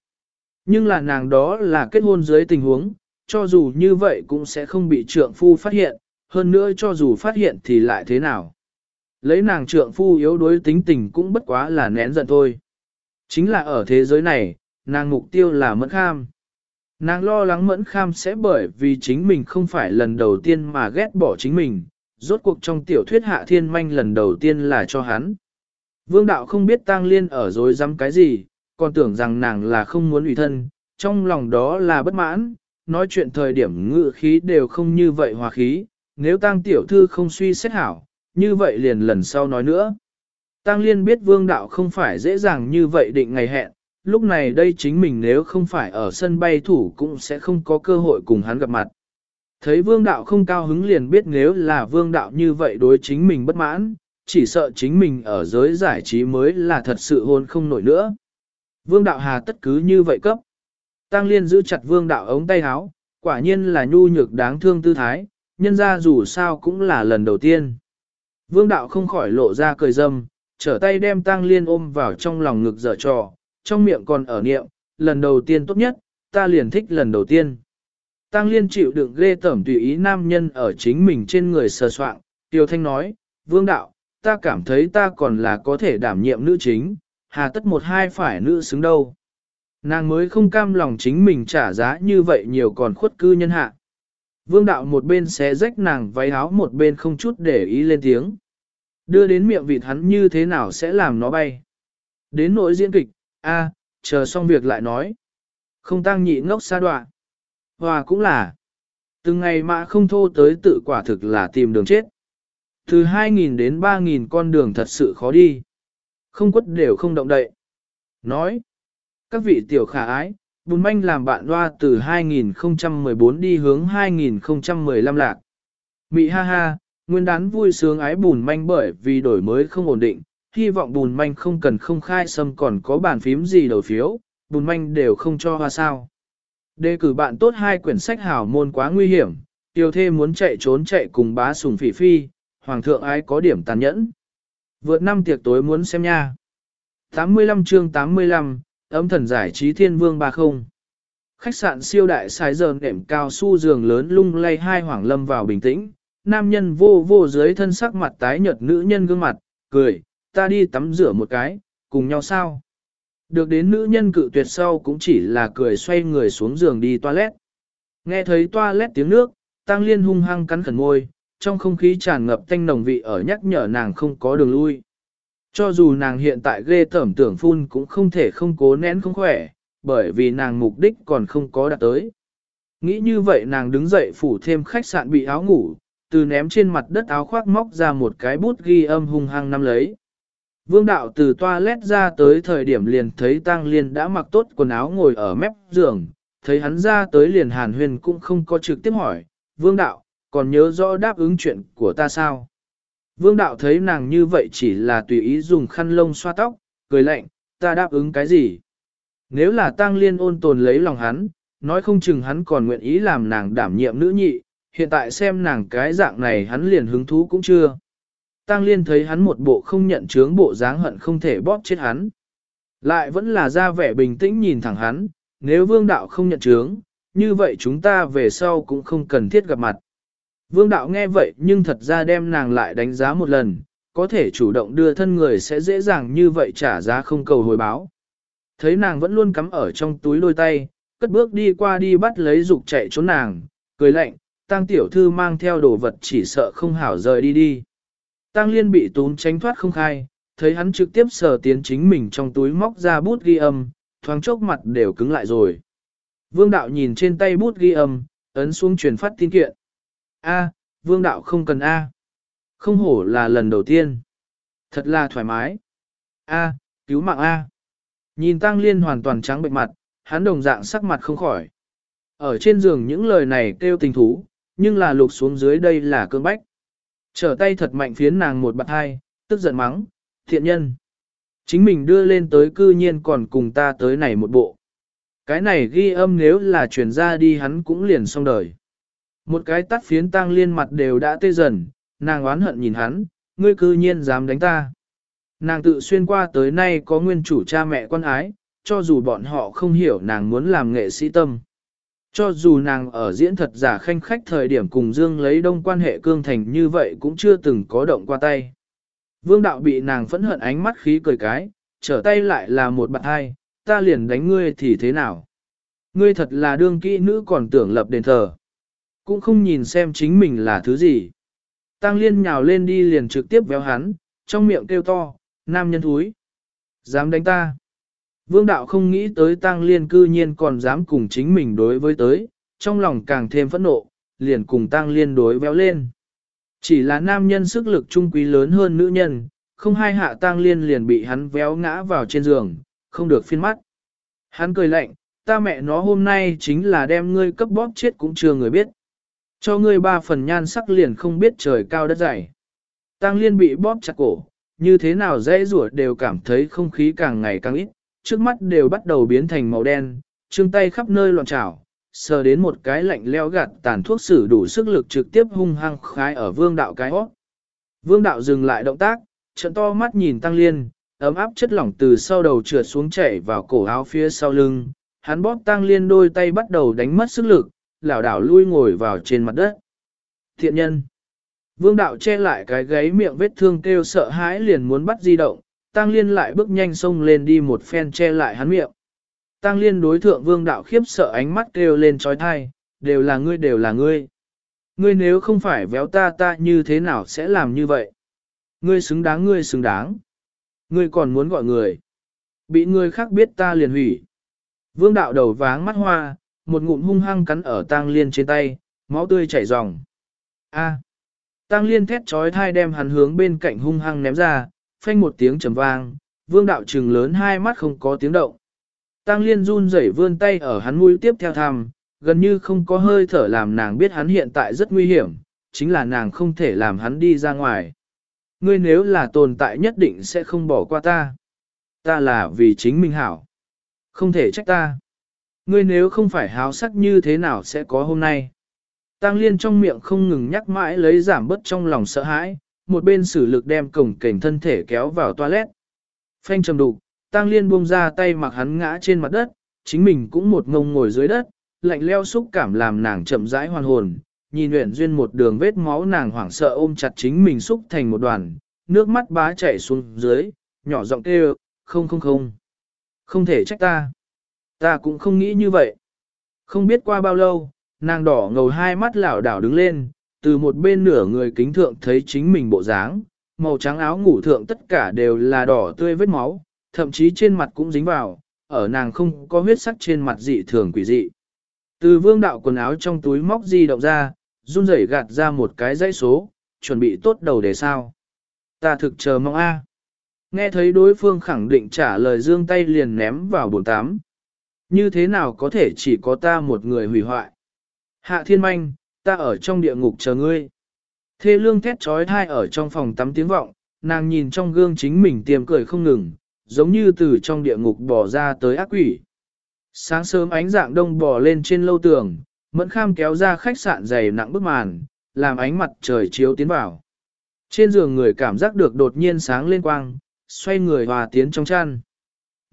Nhưng là nàng đó là kết hôn dưới tình huống, cho dù như vậy cũng sẽ không bị trượng phu phát hiện, hơn nữa cho dù phát hiện thì lại thế nào. Lấy nàng trượng phu yếu đuối tính tình cũng bất quá là nén giận thôi. Chính là ở thế giới này, nàng mục tiêu là mẫn kham. Nàng lo lắng mẫn kham sẽ bởi vì chính mình không phải lần đầu tiên mà ghét bỏ chính mình, rốt cuộc trong tiểu thuyết hạ thiên manh lần đầu tiên là cho hắn. Vương đạo không biết tang liên ở dối dám cái gì, còn tưởng rằng nàng là không muốn ủy thân, trong lòng đó là bất mãn, nói chuyện thời điểm ngự khí đều không như vậy hòa khí, nếu tang tiểu thư không suy xét hảo, như vậy liền lần sau nói nữa. Tang liên biết vương đạo không phải dễ dàng như vậy định ngày hẹn, lúc này đây chính mình nếu không phải ở sân bay thủ cũng sẽ không có cơ hội cùng hắn gặp mặt. Thấy vương đạo không cao hứng liền biết nếu là vương đạo như vậy đối chính mình bất mãn, chỉ sợ chính mình ở giới giải trí mới là thật sự hôn không nổi nữa. Vương đạo hà tất cứ như vậy cấp. Tăng liên giữ chặt vương đạo ống tay áo, quả nhiên là nhu nhược đáng thương tư thái, nhân ra dù sao cũng là lần đầu tiên. Vương đạo không khỏi lộ ra cười dâm, trở tay đem tăng liên ôm vào trong lòng ngực dở trò, trong miệng còn ở niệm, lần đầu tiên tốt nhất, ta liền thích lần đầu tiên. Tăng liên chịu đựng ghê tởm tùy ý nam nhân ở chính mình trên người sờ soạn, Tiêu Thanh nói, vương đạo, ta cảm thấy ta còn là có thể đảm nhiệm nữ chính, hà tất một hai phải nữ xứng đâu. Nàng mới không cam lòng chính mình trả giá như vậy nhiều còn khuất cư nhân hạ. Vương đạo một bên xé rách nàng váy áo một bên không chút để ý lên tiếng. Đưa đến miệng vịt hắn như thế nào sẽ làm nó bay. Đến nỗi diễn kịch, a, chờ xong việc lại nói. Không tăng nhị ngốc xa đoạn. Hòa cũng là. Từng ngày mà không thô tới tự quả thực là tìm đường chết. Từ 2.000 đến 3.000 con đường thật sự khó đi. Không quất đều không động đậy. Nói. Các vị tiểu khả ái, bùn manh làm bạn loa từ 2014 đi hướng 2015 lạc. Mị ha ha, nguyên đán vui sướng ái bùn manh bởi vì đổi mới không ổn định, hy vọng bùn manh không cần không khai xâm còn có bàn phím gì đầu phiếu, bùn manh đều không cho hoa sao. Đề cử bạn tốt hai quyển sách hảo môn quá nguy hiểm, tiêu thê muốn chạy trốn chạy cùng bá sùng phỉ phi, hoàng thượng ái có điểm tàn nhẫn. Vượt năm tiệc tối muốn xem nha. 85 chương 85, âm thần giải trí thiên vương ba không. Khách sạn siêu đại xài giờ nệm cao su giường lớn lung lay hai hoàng lâm vào bình tĩnh, nam nhân vô vô dưới thân sắc mặt tái nhợt nữ nhân gương mặt, cười, ta đi tắm rửa một cái, cùng nhau sao? Được đến nữ nhân cự tuyệt sau cũng chỉ là cười xoay người xuống giường đi toilet. Nghe thấy toilet tiếng nước, tăng liên hung hăng cắn khẩn môi, trong không khí tràn ngập thanh nồng vị ở nhắc nhở nàng không có đường lui. Cho dù nàng hiện tại ghê tởm tưởng phun cũng không thể không cố nén không khỏe, bởi vì nàng mục đích còn không có đạt tới. Nghĩ như vậy nàng đứng dậy phủ thêm khách sạn bị áo ngủ, từ ném trên mặt đất áo khoác móc ra một cái bút ghi âm hung hăng năm lấy. Vương đạo từ toilet ra tới thời điểm liền thấy Tăng Liên đã mặc tốt quần áo ngồi ở mép giường, thấy hắn ra tới liền hàn huyền cũng không có trực tiếp hỏi, Vương đạo, còn nhớ rõ đáp ứng chuyện của ta sao? Vương đạo thấy nàng như vậy chỉ là tùy ý dùng khăn lông xoa tóc, cười lạnh, ta đáp ứng cái gì? Nếu là Tăng Liên ôn tồn lấy lòng hắn, nói không chừng hắn còn nguyện ý làm nàng đảm nhiệm nữ nhị, hiện tại xem nàng cái dạng này hắn liền hứng thú cũng chưa. Tăng Liên thấy hắn một bộ không nhận chướng bộ dáng hận không thể bóp chết hắn. Lại vẫn là ra vẻ bình tĩnh nhìn thẳng hắn, nếu vương đạo không nhận chướng, như vậy chúng ta về sau cũng không cần thiết gặp mặt. Vương đạo nghe vậy nhưng thật ra đem nàng lại đánh giá một lần, có thể chủ động đưa thân người sẽ dễ dàng như vậy trả giá không cầu hồi báo. Thấy nàng vẫn luôn cắm ở trong túi đôi tay, cất bước đi qua đi bắt lấy dục chạy trốn nàng, cười lạnh, tăng tiểu thư mang theo đồ vật chỉ sợ không hảo rời đi đi. Tăng liên bị tún tránh thoát không khai, thấy hắn trực tiếp sờ tiến chính mình trong túi móc ra bút ghi âm, thoáng chốc mặt đều cứng lại rồi. Vương đạo nhìn trên tay bút ghi âm, ấn xuống truyền phát tin kiện. A, vương đạo không cần A. Không hổ là lần đầu tiên. Thật là thoải mái. A, cứu mạng A. Nhìn tăng liên hoàn toàn trắng bệnh mặt, hắn đồng dạng sắc mặt không khỏi. Ở trên giường những lời này kêu tình thú, nhưng là lục xuống dưới đây là cơn bách. Trở tay thật mạnh phiến nàng một bạt hai, tức giận mắng, thiện nhân. Chính mình đưa lên tới cư nhiên còn cùng ta tới này một bộ. Cái này ghi âm nếu là truyền ra đi hắn cũng liền xong đời. Một cái tắt phiến tang liên mặt đều đã tê dần, nàng oán hận nhìn hắn, ngươi cư nhiên dám đánh ta. Nàng tự xuyên qua tới nay có nguyên chủ cha mẹ quan ái, cho dù bọn họ không hiểu nàng muốn làm nghệ sĩ tâm. Cho dù nàng ở diễn thật giả khanh khách thời điểm cùng Dương lấy đông quan hệ cương thành như vậy cũng chưa từng có động qua tay. Vương đạo bị nàng phẫn hận ánh mắt khí cười cái, trở tay lại là một bạn hai, ta liền đánh ngươi thì thế nào? Ngươi thật là đương kỹ nữ còn tưởng lập đền thờ. Cũng không nhìn xem chính mình là thứ gì. Tăng liên nhào lên đi liền trực tiếp véo hắn, trong miệng kêu to, nam nhân thúi. Dám đánh ta. Vương đạo không nghĩ tới tăng liên cư nhiên còn dám cùng chính mình đối với tới, trong lòng càng thêm phẫn nộ, liền cùng tăng liên đối véo lên. Chỉ là nam nhân sức lực trung quý lớn hơn nữ nhân, không hai hạ tăng liên liền bị hắn véo ngã vào trên giường, không được phiên mắt. Hắn cười lạnh, ta mẹ nó hôm nay chính là đem ngươi cấp bóp chết cũng chưa người biết. Cho ngươi ba phần nhan sắc liền không biết trời cao đất dày. Tăng liên bị bóp chặt cổ, như thế nào dễ rủa đều cảm thấy không khí càng ngày càng ít, trước mắt đều bắt đầu biến thành màu đen, trương tay khắp nơi loạn trảo, sờ đến một cái lạnh leo gạt tàn thuốc sử đủ sức lực trực tiếp hung hăng khái ở vương đạo cái hót. Vương đạo dừng lại động tác, trận to mắt nhìn tăng liên, ấm áp chất lỏng từ sau đầu trượt xuống chảy vào cổ áo phía sau lưng, hắn bóp tăng liên đôi tay bắt đầu đánh mất sức lực, lảo đảo lui ngồi vào trên mặt đất. Thiện nhân. Vương đạo che lại cái gáy miệng vết thương kêu sợ hãi liền muốn bắt di động, tăng liên lại bước nhanh xông lên đi một phen che lại hắn miệng. Tăng liên đối thượng vương đạo khiếp sợ ánh mắt kêu lên trói thai, đều là ngươi đều là ngươi. Ngươi nếu không phải véo ta ta như thế nào sẽ làm như vậy? Ngươi xứng đáng ngươi xứng đáng. Ngươi còn muốn gọi người. Bị người khác biết ta liền hủy. Vương đạo đầu váng mắt hoa, một ngụm hung hăng cắn ở tang liên trên tay, máu tươi chảy ròng. A. Tang liên thét trói thai đem hắn hướng bên cạnh hung hăng ném ra, phanh một tiếng trầm vang, vương đạo trừng lớn hai mắt không có tiếng động. Tang liên run rẩy vươn tay ở hắn mũi tiếp theo thăm, gần như không có hơi thở làm nàng biết hắn hiện tại rất nguy hiểm, chính là nàng không thể làm hắn đi ra ngoài. Ngươi nếu là tồn tại nhất định sẽ không bỏ qua ta. Ta là vì chính mình hảo. Không thể trách ta. Ngươi nếu không phải háo sắc như thế nào sẽ có hôm nay. Tăng liên trong miệng không ngừng nhắc mãi lấy giảm bớt trong lòng sợ hãi, một bên sử lực đem cổng cảnh thân thể kéo vào toilet. Phanh trầm đục, Tăng liên buông ra tay mặc hắn ngã trên mặt đất, chính mình cũng một ngông ngồi dưới đất, lạnh leo xúc cảm làm nàng chậm rãi hoàn hồn, nhìn luyện Duyên một đường vết máu nàng hoảng sợ ôm chặt chính mình xúc thành một đoàn, nước mắt bá chảy xuống dưới, nhỏ giọng kêu, không không không, không thể trách ta. Ta cũng không nghĩ như vậy. Không biết qua bao lâu, nàng đỏ ngầu hai mắt lảo đảo đứng lên, từ một bên nửa người kính thượng thấy chính mình bộ dáng, màu trắng áo ngủ thượng tất cả đều là đỏ tươi vết máu, thậm chí trên mặt cũng dính vào, ở nàng không có huyết sắc trên mặt dị thường quỷ dị. Từ vương đạo quần áo trong túi móc di động ra, run rẩy gạt ra một cái dãy số, chuẩn bị tốt đầu để sao. Ta thực chờ mong A. Nghe thấy đối phương khẳng định trả lời dương tay liền ném vào bồn tám. Như thế nào có thể chỉ có ta một người hủy hoại? Hạ thiên manh, ta ở trong địa ngục chờ ngươi. Thê lương thét trói thai ở trong phòng tắm tiếng vọng, nàng nhìn trong gương chính mình tiềm cười không ngừng, giống như từ trong địa ngục bỏ ra tới ác quỷ. Sáng sớm ánh dạng đông bò lên trên lâu tường, mẫn kham kéo ra khách sạn dày nặng bức màn, làm ánh mặt trời chiếu tiến vào. Trên giường người cảm giác được đột nhiên sáng lên quang, xoay người hòa tiến trong chăn.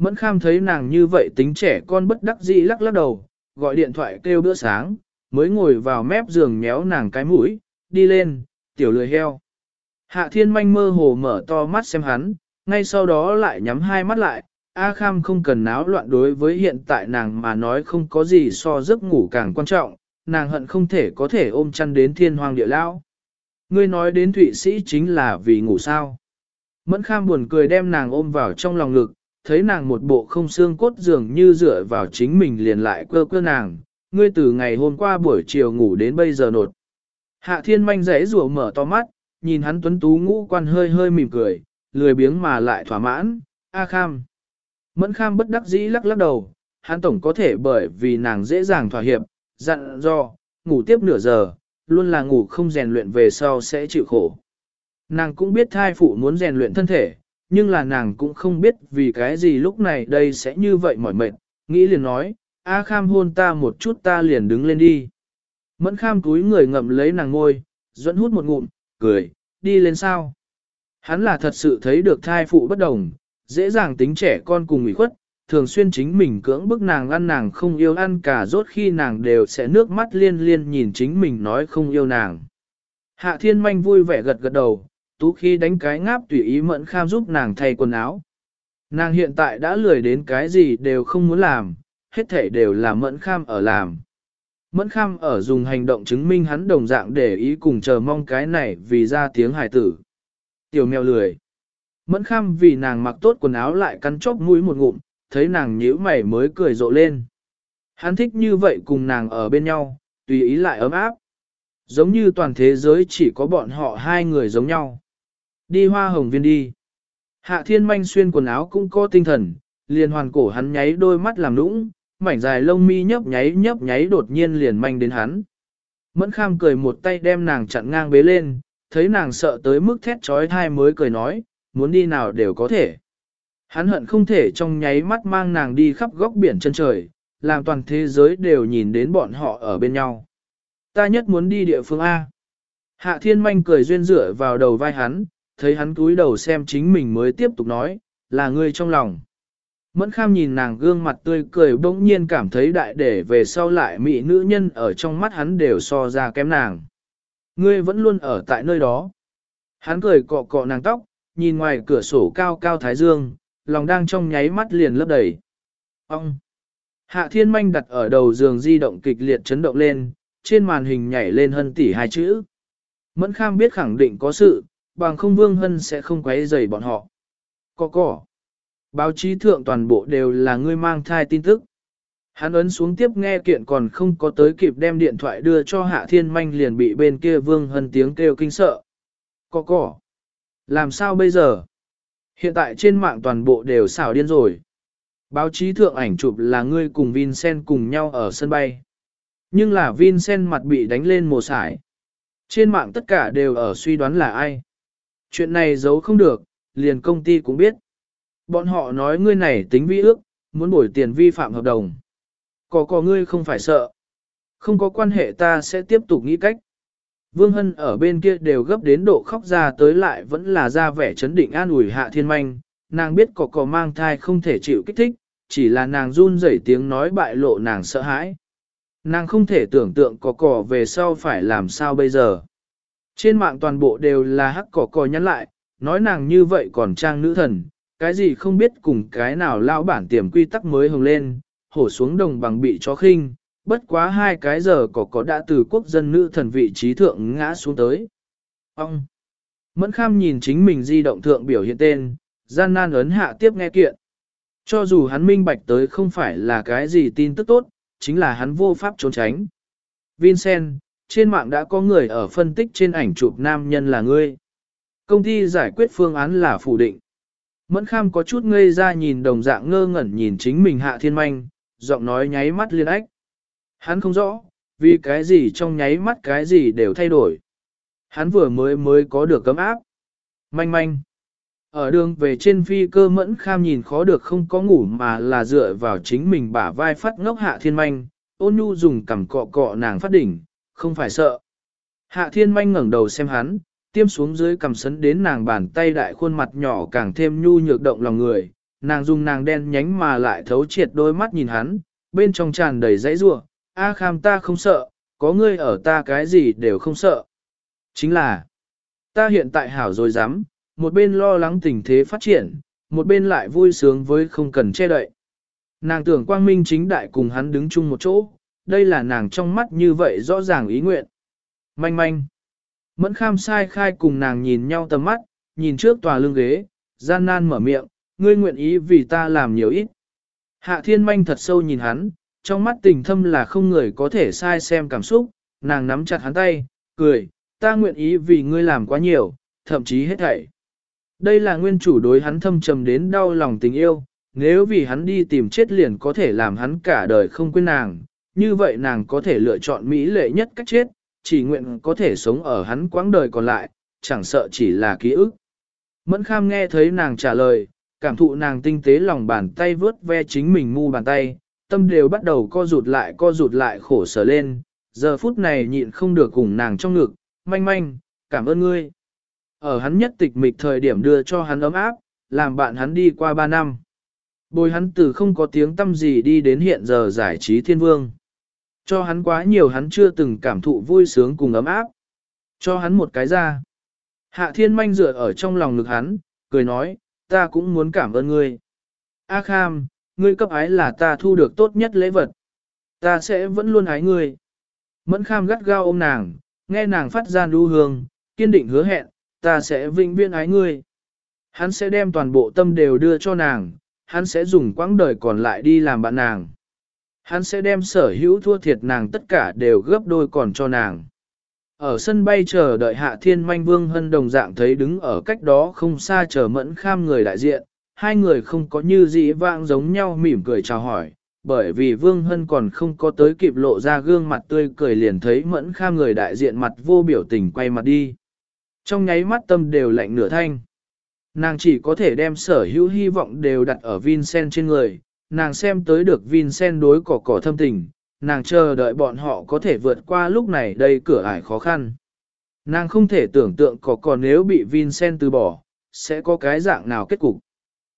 Mẫn kham thấy nàng như vậy tính trẻ con bất đắc dĩ lắc lắc đầu, gọi điện thoại kêu bữa sáng, mới ngồi vào mép giường méo nàng cái mũi, đi lên, tiểu lười heo. Hạ thiên manh mơ hồ mở to mắt xem hắn, ngay sau đó lại nhắm hai mắt lại, A Kham không cần náo loạn đối với hiện tại nàng mà nói không có gì so giấc ngủ càng quan trọng, nàng hận không thể có thể ôm chăn đến thiên hoàng địa lao. Ngươi nói đến Thụy Sĩ chính là vì ngủ sao. Mẫn Kham buồn cười đem nàng ôm vào trong lòng ngực, thấy nàng một bộ không xương cốt dường như dựa vào chính mình liền lại cơ cơ nàng, ngươi từ ngày hôm qua buổi chiều ngủ đến bây giờ nột. Hạ thiên manh rẽ rùa mở to mắt, nhìn hắn tuấn tú ngũ quan hơi hơi mỉm cười, lười biếng mà lại thỏa mãn, A Kham. Mẫn Kham bất đắc dĩ lắc lắc đầu, hắn tổng có thể bởi vì nàng dễ dàng thỏa hiệp, dặn do, ngủ tiếp nửa giờ, luôn là ngủ không rèn luyện về sau sẽ chịu khổ. Nàng cũng biết thai phụ muốn rèn luyện thân thể, nhưng là nàng cũng không biết vì cái gì lúc này đây sẽ như vậy mỏi mệt, nghĩ liền nói, A Kham hôn ta một chút ta liền đứng lên đi. Mẫn Kham túi người ngậm lấy nàng ngôi, dẫn hút một ngụm, cười, đi lên sao. Hắn là thật sự thấy được thai phụ bất đồng, dễ dàng tính trẻ con cùng ủy khuất, thường xuyên chính mình cưỡng bức nàng ăn nàng không yêu ăn cả rốt khi nàng đều sẽ nước mắt liên liên nhìn chính mình nói không yêu nàng. Hạ thiên manh vui vẻ gật gật đầu, tú khi đánh cái ngáp tùy ý mẫn kham giúp nàng thay quần áo. Nàng hiện tại đã lười đến cái gì đều không muốn làm, hết thể đều là mẫn kham ở làm. Mẫn kham ở dùng hành động chứng minh hắn đồng dạng để ý cùng chờ mong cái này vì ra tiếng hài tử. Tiểu mèo lười. Mẫn kham vì nàng mặc tốt quần áo lại cắn chóp mũi một ngụm, thấy nàng nhíu mày mới cười rộ lên. Hắn thích như vậy cùng nàng ở bên nhau, tùy ý lại ấm áp. Giống như toàn thế giới chỉ có bọn họ hai người giống nhau. Đi hoa hồng viên đi. Hạ thiên manh xuyên quần áo cũng có tinh thần, liền hoàn cổ hắn nháy đôi mắt làm nũng, mảnh dài lông mi nhấp nháy nhấp nháy đột nhiên liền manh đến hắn. Mẫn kham cười một tay đem nàng chặn ngang bế lên, thấy nàng sợ tới mức thét trói thai mới cười nói, muốn đi nào đều có thể. Hắn hận không thể trong nháy mắt mang nàng đi khắp góc biển chân trời, làm toàn thế giới đều nhìn đến bọn họ ở bên nhau. Ta nhất muốn đi địa phương A. Hạ thiên manh cười duyên rửa vào đầu vai hắn, thấy hắn cúi đầu xem chính mình mới tiếp tục nói, là ngươi trong lòng. Mẫn kham nhìn nàng gương mặt tươi cười bỗng nhiên cảm thấy đại để về sau lại mỹ nữ nhân ở trong mắt hắn đều so ra kém nàng. Ngươi vẫn luôn ở tại nơi đó. Hắn cười cọ cọ nàng tóc, nhìn ngoài cửa sổ cao cao thái dương, lòng đang trong nháy mắt liền lấp đầy. Ông! Hạ thiên manh đặt ở đầu giường di động kịch liệt chấn động lên, trên màn hình nhảy lên hân tỷ hai chữ. Mẫn kham biết khẳng định có sự, bằng không vương hân sẽ không quấy rầy bọn họ. Có cỏ. Báo chí thượng toàn bộ đều là ngươi mang thai tin tức. Hắn ấn xuống tiếp nghe kiện còn không có tới kịp đem điện thoại đưa cho Hạ Thiên Manh liền bị bên kia Vương Hân tiếng kêu kinh sợ. Có cỏ. Làm sao bây giờ? Hiện tại trên mạng toàn bộ đều xảo điên rồi. Báo chí thượng ảnh chụp là ngươi cùng Vincent cùng nhau ở sân bay. Nhưng là Vincent mặt bị đánh lên mồ sải. Trên mạng tất cả đều ở suy đoán là ai. Chuyện này giấu không được, liền công ty cũng biết. Bọn họ nói ngươi này tính vi ước, muốn bồi tiền vi phạm hợp đồng. Có có ngươi không phải sợ. Không có quan hệ ta sẽ tiếp tục nghĩ cách. Vương Hân ở bên kia đều gấp đến độ khóc ra tới lại vẫn là ra vẻ chấn định an ủi hạ thiên manh. Nàng biết có có mang thai không thể chịu kích thích, chỉ là nàng run rẩy tiếng nói bại lộ nàng sợ hãi. Nàng không thể tưởng tượng có cỏ về sau phải làm sao bây giờ. Trên mạng toàn bộ đều là hắc cỏ cò nhắn lại, nói nàng như vậy còn trang nữ thần, cái gì không biết cùng cái nào lao bản tiềm quy tắc mới hồng lên, hổ xuống đồng bằng bị chó khinh, bất quá hai cái giờ cỏ cỏ đã từ quốc dân nữ thần vị trí thượng ngã xuống tới. Ông! Mẫn kham nhìn chính mình di động thượng biểu hiện tên, gian nan ấn hạ tiếp nghe kiện. Cho dù hắn minh bạch tới không phải là cái gì tin tức tốt, chính là hắn vô pháp trốn tránh. Vincent, trên mạng đã có người ở phân tích trên ảnh chụp nam nhân là ngươi. Công ty giải quyết phương án là phủ định. Mẫn kham có chút ngây ra nhìn đồng dạng ngơ ngẩn nhìn chính mình hạ thiên manh, giọng nói nháy mắt liên ách. Hắn không rõ, vì cái gì trong nháy mắt cái gì đều thay đổi. Hắn vừa mới mới có được cấm áp. Manh manh. Ở đường về trên phi cơ mẫn kham nhìn khó được không có ngủ mà là dựa vào chính mình bả vai phát ngốc hạ thiên manh, ôn nhu dùng cằm cọ cọ nàng phát đỉnh, không phải sợ. Hạ thiên manh ngẩng đầu xem hắn, tiêm xuống dưới cầm sấn đến nàng bàn tay đại khuôn mặt nhỏ càng thêm nhu nhược động lòng người, nàng dùng nàng đen nhánh mà lại thấu triệt đôi mắt nhìn hắn, bên trong tràn đầy dãy rua, A kham ta không sợ, có ngươi ở ta cái gì đều không sợ. Chính là, ta hiện tại hảo rồi dám, một bên lo lắng tình thế phát triển, một bên lại vui sướng với không cần che đậy. Nàng tưởng quang minh chính đại cùng hắn đứng chung một chỗ, đây là nàng trong mắt như vậy rõ ràng ý nguyện. Manh manh. Mẫn kham sai khai cùng nàng nhìn nhau tầm mắt, nhìn trước tòa lưng ghế, gian nan mở miệng, ngươi nguyện ý vì ta làm nhiều ít. Hạ thiên manh thật sâu nhìn hắn, trong mắt tình thâm là không người có thể sai xem cảm xúc, nàng nắm chặt hắn tay, cười, ta nguyện ý vì ngươi làm quá nhiều, thậm chí hết thảy. Đây là nguyên chủ đối hắn thâm trầm đến đau lòng tình yêu, nếu vì hắn đi tìm chết liền có thể làm hắn cả đời không quên nàng, như vậy nàng có thể lựa chọn mỹ lệ nhất cách chết, chỉ nguyện có thể sống ở hắn quãng đời còn lại, chẳng sợ chỉ là ký ức. Mẫn kham nghe thấy nàng trả lời, cảm thụ nàng tinh tế lòng bàn tay vớt ve chính mình mu bàn tay, tâm đều bắt đầu co rụt lại co rụt lại khổ sở lên, giờ phút này nhịn không được cùng nàng trong ngực, manh manh, cảm ơn ngươi. Ở hắn nhất tịch mịch thời điểm đưa cho hắn ấm áp, làm bạn hắn đi qua ba năm. Bồi hắn từ không có tiếng tâm gì đi đến hiện giờ giải trí thiên vương. Cho hắn quá nhiều hắn chưa từng cảm thụ vui sướng cùng ấm áp. Cho hắn một cái ra. Hạ thiên manh dựa ở trong lòng ngực hắn, cười nói, ta cũng muốn cảm ơn ngươi. A Kham, ngươi cấp ái là ta thu được tốt nhất lễ vật. Ta sẽ vẫn luôn ái ngươi. Mẫn Kham gắt gao ôm nàng, nghe nàng phát ra lưu hương, kiên định hứa hẹn, ta sẽ vinh viên ái ngươi. Hắn sẽ đem toàn bộ tâm đều đưa cho nàng, hắn sẽ dùng quãng đời còn lại đi làm bạn nàng. Hắn sẽ đem sở hữu thua thiệt nàng tất cả đều gấp đôi còn cho nàng. Ở sân bay chờ đợi Hạ Thiên Manh Vương Hân đồng dạng thấy đứng ở cách đó không xa chờ mẫn kham người đại diện, hai người không có như dĩ vãng giống nhau mỉm cười chào hỏi, bởi vì Vương Hân còn không có tới kịp lộ ra gương mặt tươi cười liền thấy mẫn kham người đại diện mặt vô biểu tình quay mặt đi. Trong nháy mắt tâm đều lạnh nửa thanh. Nàng chỉ có thể đem sở hữu hy vọng đều đặt ở Vincent trên người, nàng xem tới được Vincent đối cỏ cỏ thâm tình, nàng chờ đợi bọn họ có thể vượt qua lúc này đây cửa ải khó khăn. Nàng không thể tưởng tượng cỏ cỏ nếu bị Vincent từ bỏ, sẽ có cái dạng nào kết cục.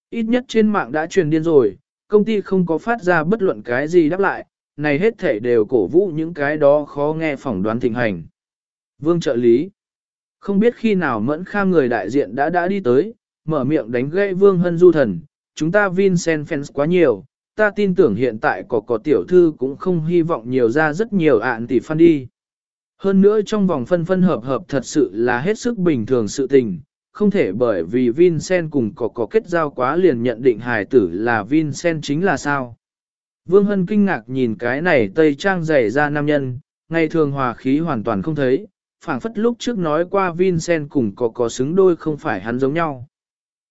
Ít nhất trên mạng đã truyền điên rồi, công ty không có phát ra bất luận cái gì đáp lại, này hết thể đều cổ vũ những cái đó khó nghe phỏng đoán thịnh hành. Vương trợ lý Không biết khi nào mẫn kham người đại diện đã đã đi tới, mở miệng đánh gãy Vương Hân Du thần, chúng ta Vincent fans quá nhiều, ta tin tưởng hiện tại có có tiểu thư cũng không hy vọng nhiều ra rất nhiều ạn tỷ fan đi. Hơn nữa trong vòng phân phân hợp hợp thật sự là hết sức bình thường sự tình, không thể bởi vì Vincent cùng có có kết giao quá liền nhận định hài tử là Vincent chính là sao. Vương Hân kinh ngạc nhìn cái này tây trang dày ra nam nhân, ngày thường hòa khí hoàn toàn không thấy, phảng phất lúc trước nói qua Vincent cùng có có xứng đôi không phải hắn giống nhau.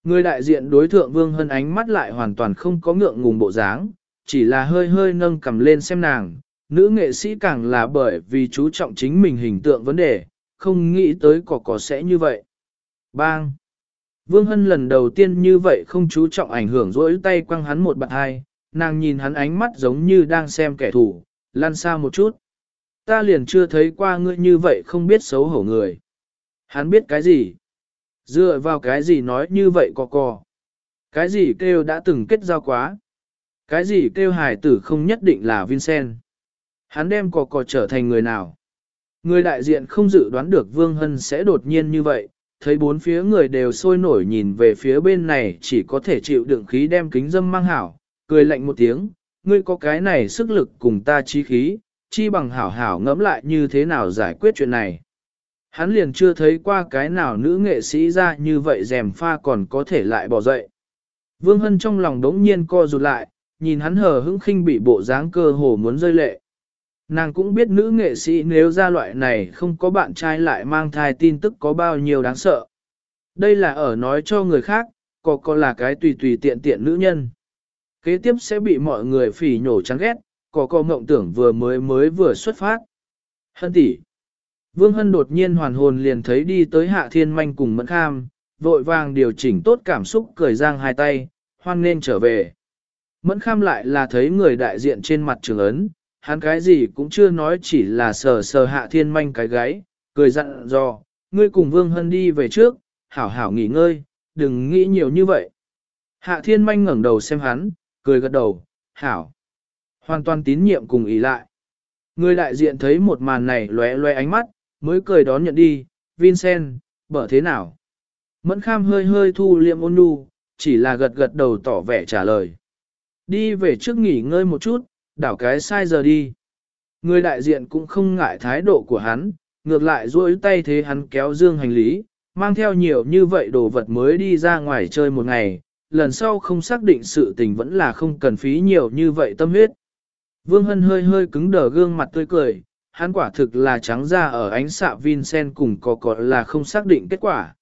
Người đại diện đối thượng Vương Hân ánh mắt lại hoàn toàn không có ngượng ngùng bộ dáng, chỉ là hơi hơi nâng cầm lên xem nàng, nữ nghệ sĩ càng là bởi vì chú trọng chính mình hình tượng vấn đề, không nghĩ tới có có sẽ như vậy. Bang! Vương Hân lần đầu tiên như vậy không chú trọng ảnh hưởng rỗi tay quăng hắn một bạn hai, nàng nhìn hắn ánh mắt giống như đang xem kẻ thù, lan xa một chút. Ta liền chưa thấy qua ngươi như vậy không biết xấu hổ người. Hắn biết cái gì? Dựa vào cái gì nói như vậy cò cò. Cái gì kêu đã từng kết giao quá. Cái gì kêu hài tử không nhất định là Vincent. Hắn đem cò cò trở thành người nào. Người đại diện không dự đoán được Vương Hân sẽ đột nhiên như vậy, thấy bốn phía người đều sôi nổi nhìn về phía bên này chỉ có thể chịu đựng khí đem kính dâm mang hảo, cười lạnh một tiếng, ngươi có cái này sức lực cùng ta chi khí, chi bằng hảo hảo ngẫm lại như thế nào giải quyết chuyện này. Hắn liền chưa thấy qua cái nào nữ nghệ sĩ ra như vậy rèm pha còn có thể lại bỏ dậy. Vương Hân trong lòng đống nhiên co rụt lại, nhìn hắn hờ hững khinh bị bộ dáng cơ hồ muốn rơi lệ. Nàng cũng biết nữ nghệ sĩ nếu ra loại này không có bạn trai lại mang thai tin tức có bao nhiêu đáng sợ. Đây là ở nói cho người khác, có có là cái tùy tùy tiện tiện nữ nhân. Kế tiếp sẽ bị mọi người phỉ nhổ chán ghét, có có mộng tưởng vừa mới mới vừa xuất phát. Hân tỷ. Vương Hân đột nhiên hoàn hồn liền thấy đi tới Hạ Thiên Manh cùng Mẫn Kham, vội vàng điều chỉnh tốt cảm xúc cười giang hai tay, hoan nên trở về. Mẫn Kham lại là thấy người đại diện trên mặt trường ấn, hắn cái gì cũng chưa nói chỉ là sờ sờ Hạ Thiên Manh cái gáy, cười dặn dò, ngươi cùng Vương Hân đi về trước, hảo hảo nghỉ ngơi, đừng nghĩ nhiều như vậy. Hạ Thiên Manh ngẩng đầu xem hắn, cười gật đầu, hảo. Hoàn toàn tín nhiệm cùng ý lại. Người đại diện thấy một màn này lóe lóe ánh mắt, mới cười đón nhận đi, Vincent, bở thế nào? Mẫn kham hơi hơi thu liệm ôn nhu, chỉ là gật gật đầu tỏ vẻ trả lời. Đi về trước nghỉ ngơi một chút, đảo cái sai giờ đi. Người đại diện cũng không ngại thái độ của hắn, ngược lại duỗi tay thế hắn kéo dương hành lý, mang theo nhiều như vậy đồ vật mới đi ra ngoài chơi một ngày, lần sau không xác định sự tình vẫn là không cần phí nhiều như vậy tâm huyết. Vương Hân hơi hơi cứng đờ gương mặt tươi cười, hắn quả thực là trắng ra ở ánh xạ Vincent cùng có có là không xác định kết quả.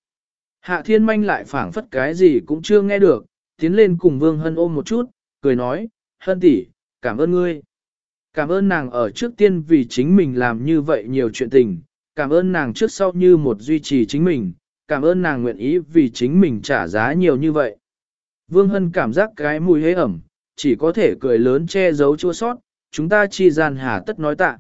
Hạ thiên manh lại phảng phất cái gì cũng chưa nghe được, tiến lên cùng Vương Hân ôm một chút, cười nói, Hân tỷ, cảm ơn ngươi. Cảm ơn nàng ở trước tiên vì chính mình làm như vậy nhiều chuyện tình, cảm ơn nàng trước sau như một duy trì chính mình, cảm ơn nàng nguyện ý vì chính mình trả giá nhiều như vậy. Vương Hân cảm giác cái mùi hế ẩm, chỉ có thể cười lớn che giấu chua sót, chúng ta chi gian hà tất nói tạ.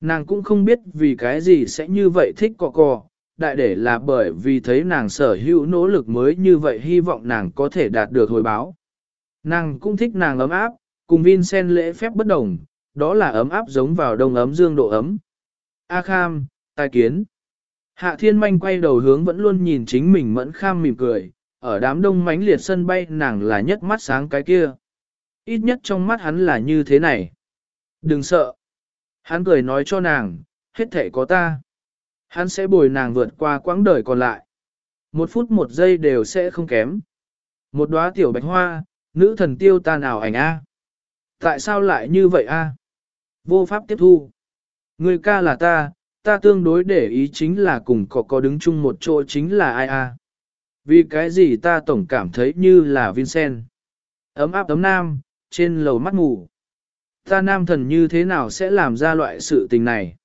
Nàng cũng không biết vì cái gì sẽ như vậy thích cọ cọ, đại để là bởi vì thấy nàng sở hữu nỗ lực mới như vậy hy vọng nàng có thể đạt được hồi báo. Nàng cũng thích nàng ấm áp, cùng Vincent lễ phép bất đồng, đó là ấm áp giống vào đông ấm dương độ ấm. A Kham, tai kiến. Hạ Thiên Manh quay đầu hướng vẫn luôn nhìn chính mình mẫn kham mỉm cười, ở đám đông mánh liệt sân bay nàng là nhất mắt sáng cái kia. Ít nhất trong mắt hắn là như thế này. Đừng sợ. Hắn cười nói cho nàng, hết thể có ta. Hắn sẽ bồi nàng vượt qua quãng đời còn lại. Một phút một giây đều sẽ không kém. Một đóa tiểu bạch hoa, nữ thần tiêu ta nào ảnh a? Tại sao lại như vậy a? Vô pháp tiếp thu. Người ca là ta, ta tương đối để ý chính là cùng có có đứng chung một chỗ chính là ai a? Vì cái gì ta tổng cảm thấy như là Vincent. Ấm áp ấm nam, trên lầu mắt ngủ. Ta nam thần như thế nào sẽ làm ra loại sự tình này?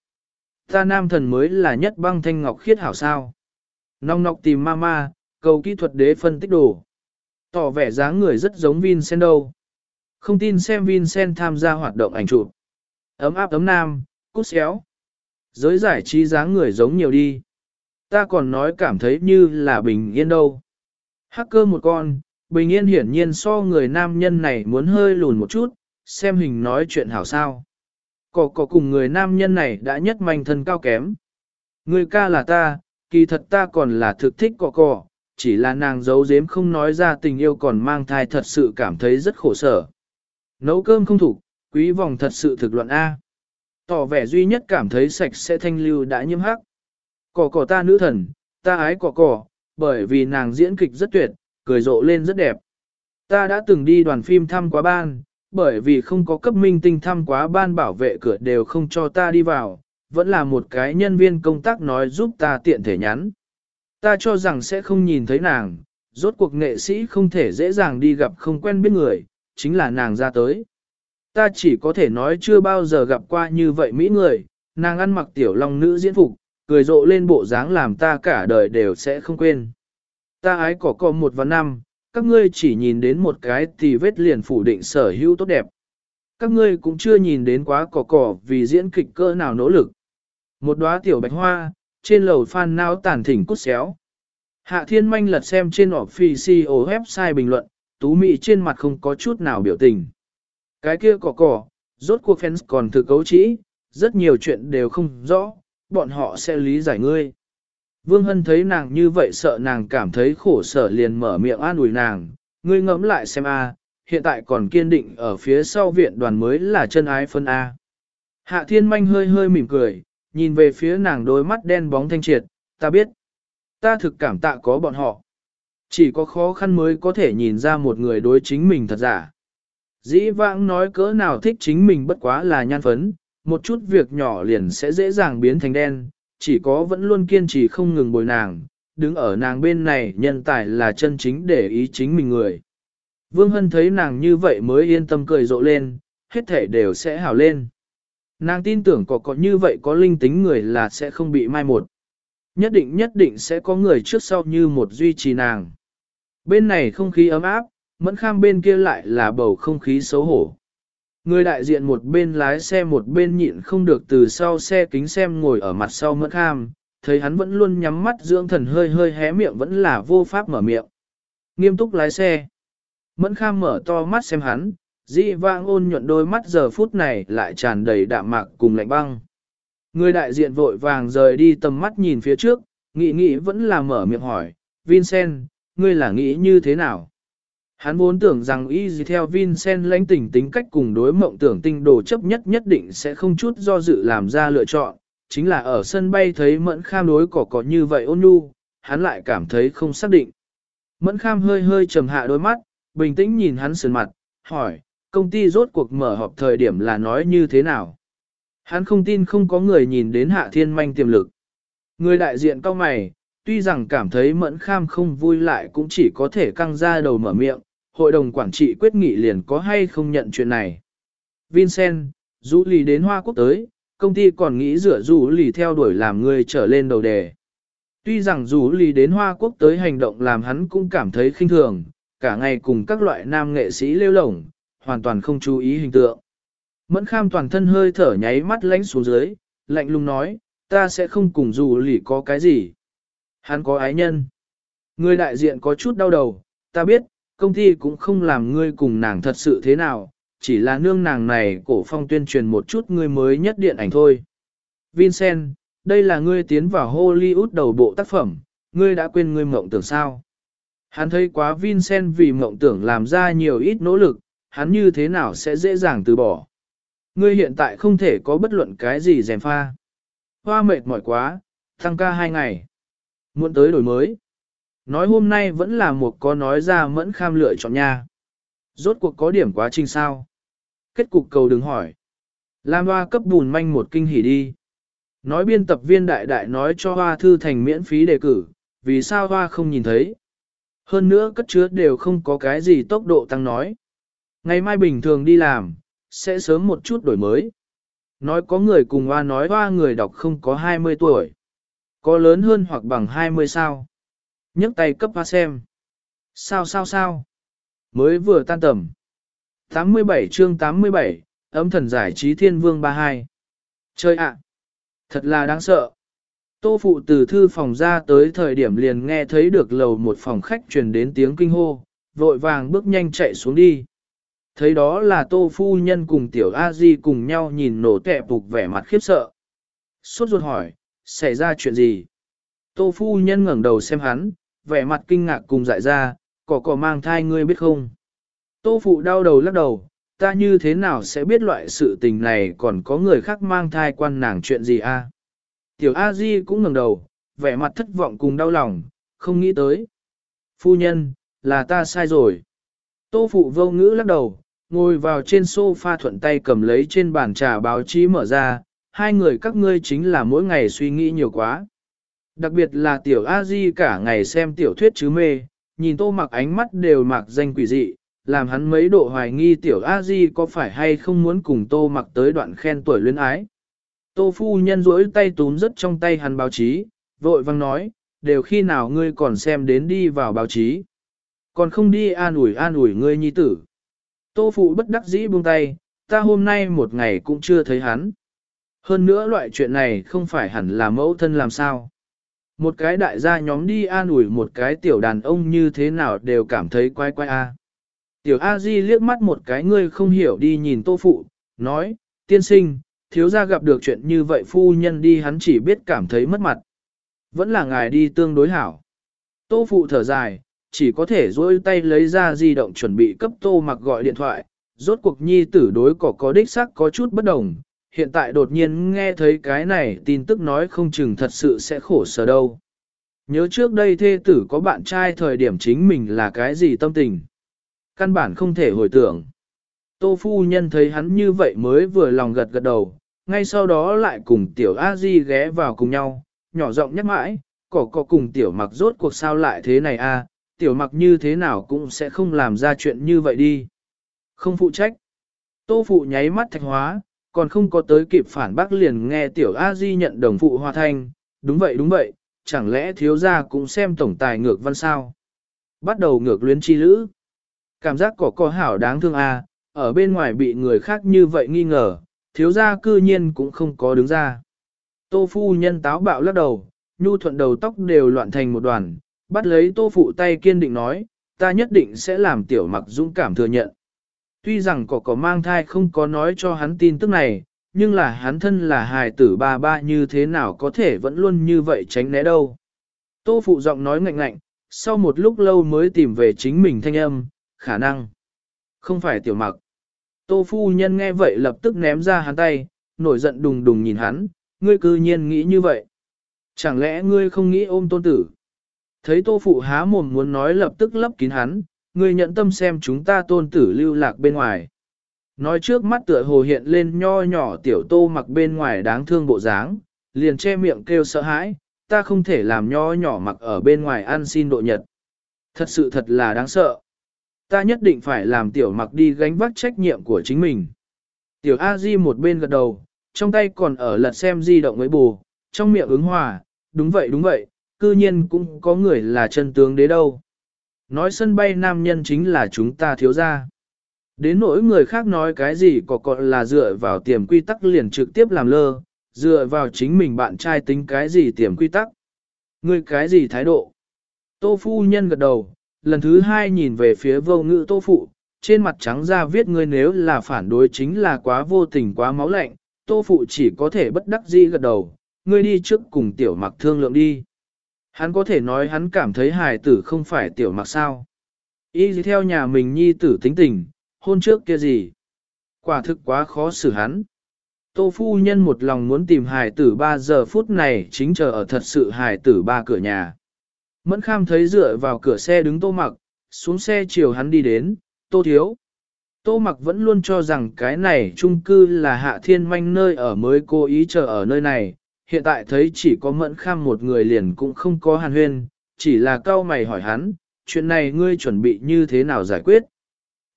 Ta nam thần mới là nhất băng thanh ngọc khiết hảo sao. Nong nọc tìm mama, cầu kỹ thuật đế phân tích đồ. Tỏ vẻ dáng người rất giống Vincent đâu. Không tin xem Vincent tham gia hoạt động ảnh chụp. Ấm áp ấm nam, cút xéo. Giới giải trí dáng người giống nhiều đi. Ta còn nói cảm thấy như là bình yên đâu. Hacker một con, bình yên hiển nhiên so người nam nhân này muốn hơi lùn một chút, xem hình nói chuyện hảo sao. Cỏ cỏ cùng người nam nhân này đã nhất manh thân cao kém. Người ca là ta, kỳ thật ta còn là thực thích cỏ cỏ, chỉ là nàng giấu giếm không nói ra tình yêu còn mang thai thật sự cảm thấy rất khổ sở. Nấu cơm không thủ, quý vòng thật sự thực luận A. Tỏ vẻ duy nhất cảm thấy sạch sẽ thanh lưu đã nhiễm hắc. Cỏ cỏ ta nữ thần, ta ái cỏ cỏ, bởi vì nàng diễn kịch rất tuyệt, cười rộ lên rất đẹp. Ta đã từng đi đoàn phim thăm quá ban, bởi vì không có cấp minh tinh thăm quá ban bảo vệ cửa đều không cho ta đi vào, vẫn là một cái nhân viên công tác nói giúp ta tiện thể nhắn. Ta cho rằng sẽ không nhìn thấy nàng, rốt cuộc nghệ sĩ không thể dễ dàng đi gặp không quen biết người, chính là nàng ra tới. Ta chỉ có thể nói chưa bao giờ gặp qua như vậy mỹ người, nàng ăn mặc tiểu long nữ diễn phục, cười rộ lên bộ dáng làm ta cả đời đều sẽ không quên. Ta ái cỏ cỏ một và năm, các ngươi chỉ nhìn đến một cái thì vết liền phủ định sở hữu tốt đẹp. Các ngươi cũng chưa nhìn đến quá cỏ cỏ vì diễn kịch cơ nào nỗ lực. Một đóa tiểu bạch hoa, trên lầu phan nao tàn thỉnh cút xéo. Hạ thiên manh lật xem trên official website bình luận, tú mị trên mặt không có chút nào biểu tình. Cái kia cỏ cỏ, rốt cuộc fans còn thực cấu trĩ, rất nhiều chuyện đều không rõ, bọn họ sẽ lý giải ngươi. Vương Hân thấy nàng như vậy sợ nàng cảm thấy khổ sở liền mở miệng an ủi nàng, ngươi ngẫm lại xem a, hiện tại còn kiên định ở phía sau viện đoàn mới là chân ái phân A. Hạ thiên manh hơi hơi mỉm cười, nhìn về phía nàng đôi mắt đen bóng thanh triệt, ta biết, ta thực cảm tạ có bọn họ. Chỉ có khó khăn mới có thể nhìn ra một người đối chính mình thật giả. Dĩ vãng nói cỡ nào thích chính mình bất quá là nhan phấn, một chút việc nhỏ liền sẽ dễ dàng biến thành đen, chỉ có vẫn luôn kiên trì không ngừng bồi nàng, đứng ở nàng bên này nhân tài là chân chính để ý chính mình người. Vương Hân thấy nàng như vậy mới yên tâm cười rộ lên, hết thể đều sẽ hảo lên. Nàng tin tưởng có có như vậy có linh tính người là sẽ không bị mai một. Nhất định nhất định sẽ có người trước sau như một duy trì nàng. Bên này không khí ấm áp, mẫn kham bên kia lại là bầu không khí xấu hổ. Người đại diện một bên lái xe một bên nhịn không được từ sau xe kính xem ngồi ở mặt sau mẫn kham, thấy hắn vẫn luôn nhắm mắt dưỡng thần hơi hơi hé miệng vẫn là vô pháp mở miệng. Nghiêm túc lái xe. Mẫn kham mở to mắt xem hắn, dị vãng ôn nhuận đôi mắt giờ phút này lại tràn đầy đạm mạc cùng lạnh băng. Người đại diện vội vàng rời đi tầm mắt nhìn phía trước, nghĩ nghĩ vẫn là mở miệng hỏi, Vincent, ngươi là nghĩ như thế nào? Hắn vốn tưởng rằng y gì theo Vincent lãnh tỉnh tính cách cùng đối mộng tưởng tinh đồ chấp nhất nhất định sẽ không chút do dự làm ra lựa chọn, chính là ở sân bay thấy mẫn kham đối cỏ cỏ như vậy ôn nhu, hắn lại cảm thấy không xác định. Mẫn kham hơi hơi trầm hạ đôi mắt, bình tĩnh nhìn hắn sườn mặt, hỏi, công ty rốt cuộc mở họp thời điểm là nói như thế nào? Hắn không tin không có người nhìn đến hạ thiên manh tiềm lực. Người đại diện cao mày, tuy rằng cảm thấy mẫn kham không vui lại cũng chỉ có thể căng ra đầu mở miệng, hội đồng quản trị quyết nghị liền có hay không nhận chuyện này. Vincent, rũ lì đến Hoa Quốc tới, công ty còn nghĩ rửa rủ lì theo đuổi làm người trở lên đầu đề. Tuy rằng rủ lì đến Hoa Quốc tới hành động làm hắn cũng cảm thấy khinh thường, cả ngày cùng các loại nam nghệ sĩ lêu lổng, hoàn toàn không chú ý hình tượng. Mẫn kham toàn thân hơi thở nháy mắt lánh xuống dưới, lạnh lùng nói, ta sẽ không cùng rủ lì có cái gì. Hắn có ái nhân. Người đại diện có chút đau đầu, ta biết, công ty cũng không làm ngươi cùng nàng thật sự thế nào, chỉ là nương nàng này cổ phong tuyên truyền một chút ngươi mới nhất điện ảnh thôi. Vincent, đây là ngươi tiến vào Hollywood đầu bộ tác phẩm, ngươi đã quên ngươi mộng tưởng sao. Hắn thấy quá Vincent vì mộng tưởng làm ra nhiều ít nỗ lực, hắn như thế nào sẽ dễ dàng từ bỏ. Ngươi hiện tại không thể có bất luận cái gì dèm pha. Hoa mệt mỏi quá, tăng ca hai ngày. Muốn tới đổi mới. Nói hôm nay vẫn là một có nói ra mẫn kham lựa chọn nha. Rốt cuộc có điểm quá trình sao? Kết cục cầu đừng hỏi. Lam hoa cấp bùn manh một kinh hỉ đi. Nói biên tập viên đại đại nói cho hoa thư thành miễn phí đề cử, vì sao hoa không nhìn thấy. Hơn nữa cất chứa đều không có cái gì tốc độ tăng nói. Ngày mai bình thường đi làm, sẽ sớm một chút đổi mới. Nói có người cùng hoa nói hoa người đọc không có 20 tuổi. Có lớn hơn hoặc bằng 20 sao nhấc tay cấp hoa xem. Sao sao sao? Mới vừa tan tầm. 87 chương 87, âm thần giải trí thiên vương 32. Chơi ạ! Thật là đáng sợ. Tô phụ từ thư phòng ra tới thời điểm liền nghe thấy được lầu một phòng khách truyền đến tiếng kinh hô. vội vàng bước nhanh chạy xuống đi. Thấy đó là tô phu nhân cùng tiểu a di cùng nhau nhìn nổ tệ phục vẻ mặt khiếp sợ. suốt ruột hỏi, xảy ra chuyện gì? Tô phu nhân ngẩng đầu xem hắn, vẻ mặt kinh ngạc cùng dại ra, cỏ cỏ mang thai ngươi biết không? Tô phụ đau đầu lắc đầu, ta như thế nào sẽ biết loại sự tình này còn có người khác mang thai quan nàng chuyện gì a? Tiểu A Di cũng ngẩng đầu, vẻ mặt thất vọng cùng đau lòng, không nghĩ tới. Phu nhân, là ta sai rồi. Tô phụ vô ngữ lắc đầu, ngồi vào trên sofa thuận tay cầm lấy trên bàn trà báo chí mở ra, hai người các ngươi chính là mỗi ngày suy nghĩ nhiều quá. Đặc biệt là tiểu A Di cả ngày xem tiểu thuyết chứ mê, nhìn tô mặc ánh mắt đều mặc danh quỷ dị, làm hắn mấy độ hoài nghi tiểu A Di có phải hay không muốn cùng tô mặc tới đoạn khen tuổi luyến ái. Tô phu nhân rỗi tay túm rất trong tay hắn báo chí, vội vang nói, đều khi nào ngươi còn xem đến đi vào báo chí. Còn không đi an ủi an ủi ngươi nhi tử. Tô phụ bất đắc dĩ buông tay, ta hôm nay một ngày cũng chưa thấy hắn. Hơn nữa loại chuyện này không phải hẳn là mẫu thân làm sao. Một cái đại gia nhóm đi an ủi một cái tiểu đàn ông như thế nào đều cảm thấy quay quay a. Tiểu A Di liếc mắt một cái ngươi không hiểu đi nhìn tô phụ, nói, tiên sinh, thiếu gia gặp được chuyện như vậy phu nhân đi hắn chỉ biết cảm thấy mất mặt. Vẫn là ngài đi tương đối hảo. Tô phụ thở dài, chỉ có thể dối tay lấy ra di động chuẩn bị cấp tô mặc gọi điện thoại. Rốt cuộc nhi tử đối cỏ có đích sắc có chút bất đồng, hiện tại đột nhiên nghe thấy cái này tin tức nói không chừng thật sự sẽ khổ sở đâu. Nhớ trước đây thê tử có bạn trai thời điểm chính mình là cái gì tâm tình. Căn bản không thể hồi tưởng. Tô phu nhân thấy hắn như vậy mới vừa lòng gật gật đầu, ngay sau đó lại cùng tiểu a di ghé vào cùng nhau, nhỏ giọng nhắc mãi, cỏ cỏ cùng tiểu mặc rốt cuộc sao lại thế này a tiểu mặc như thế nào cũng sẽ không làm ra chuyện như vậy đi. Không phụ trách. Tô phụ nháy mắt thạch hóa, còn không có tới kịp phản bác liền nghe tiểu A-di nhận đồng phụ hòa thanh, đúng vậy đúng vậy, chẳng lẽ thiếu gia cũng xem tổng tài ngược văn sao. Bắt đầu ngược luyến chi lữ. Cảm giác có có hảo đáng thương a ở bên ngoài bị người khác như vậy nghi ngờ, thiếu gia cư nhiên cũng không có đứng ra. Tô phu nhân táo bạo lắc đầu, nhu thuận đầu tóc đều loạn thành một đoàn, bắt lấy tô phụ tay kiên định nói, ta nhất định sẽ làm tiểu mặc dũng cảm thừa nhận. Tuy rằng cỏ có mang thai không có nói cho hắn tin tức này, nhưng là hắn thân là hài tử ba ba như thế nào có thể vẫn luôn như vậy tránh né đâu. Tô phụ giọng nói ngạnh ngạnh, sau một lúc lâu mới tìm về chính mình thanh âm, khả năng. Không phải tiểu mặc. Tô phu nhân nghe vậy lập tức ném ra hắn tay, nổi giận đùng đùng nhìn hắn, ngươi cư nhiên nghĩ như vậy. Chẳng lẽ ngươi không nghĩ ôm tôn tử? Thấy tô phụ há mồm muốn nói lập tức lấp kín hắn, ngươi nhận tâm xem chúng ta tôn tử lưu lạc bên ngoài. Nói trước mắt tựa hồ hiện lên nho nhỏ tiểu tô mặc bên ngoài đáng thương bộ dáng, liền che miệng kêu sợ hãi, ta không thể làm nho nhỏ mặc ở bên ngoài ăn xin độ nhật. Thật sự thật là đáng sợ. Ta nhất định phải làm tiểu mặc đi gánh vác trách nhiệm của chính mình. Tiểu A Di một bên gật đầu, trong tay còn ở lật xem di động với bù, trong miệng ứng hòa, đúng vậy đúng vậy, cư nhiên cũng có người là chân tướng đế đâu. Nói sân bay nam nhân chính là chúng ta thiếu ra. Đến nỗi người khác nói cái gì có còn là dựa vào tiềm quy tắc liền trực tiếp làm lơ, dựa vào chính mình bạn trai tính cái gì tiềm quy tắc. người cái gì thái độ? Tô phu nhân gật đầu, lần thứ hai nhìn về phía vô ngữ tô phụ, trên mặt trắng ra viết ngươi nếu là phản đối chính là quá vô tình quá máu lạnh, tô phụ chỉ có thể bất đắc dĩ gật đầu, ngươi đi trước cùng tiểu mặc thương lượng đi. Hắn có thể nói hắn cảm thấy hài tử không phải tiểu mặc sao. Y gì theo nhà mình nhi tử tính tình, hôn trước kia gì. Quả thực quá khó xử hắn. Tô phu nhân một lòng muốn tìm hài tử 3 giờ phút này chính chờ ở thật sự hài tử ba cửa nhà. Mẫn kham thấy dựa vào cửa xe đứng tô mặc, xuống xe chiều hắn đi đến, tô thiếu. Tô mặc vẫn luôn cho rằng cái này chung cư là hạ thiên manh nơi ở mới cố ý chờ ở nơi này, hiện tại thấy chỉ có mẫn kham một người liền cũng không có hàn huyên, chỉ là cao mày hỏi hắn, chuyện này ngươi chuẩn bị như thế nào giải quyết.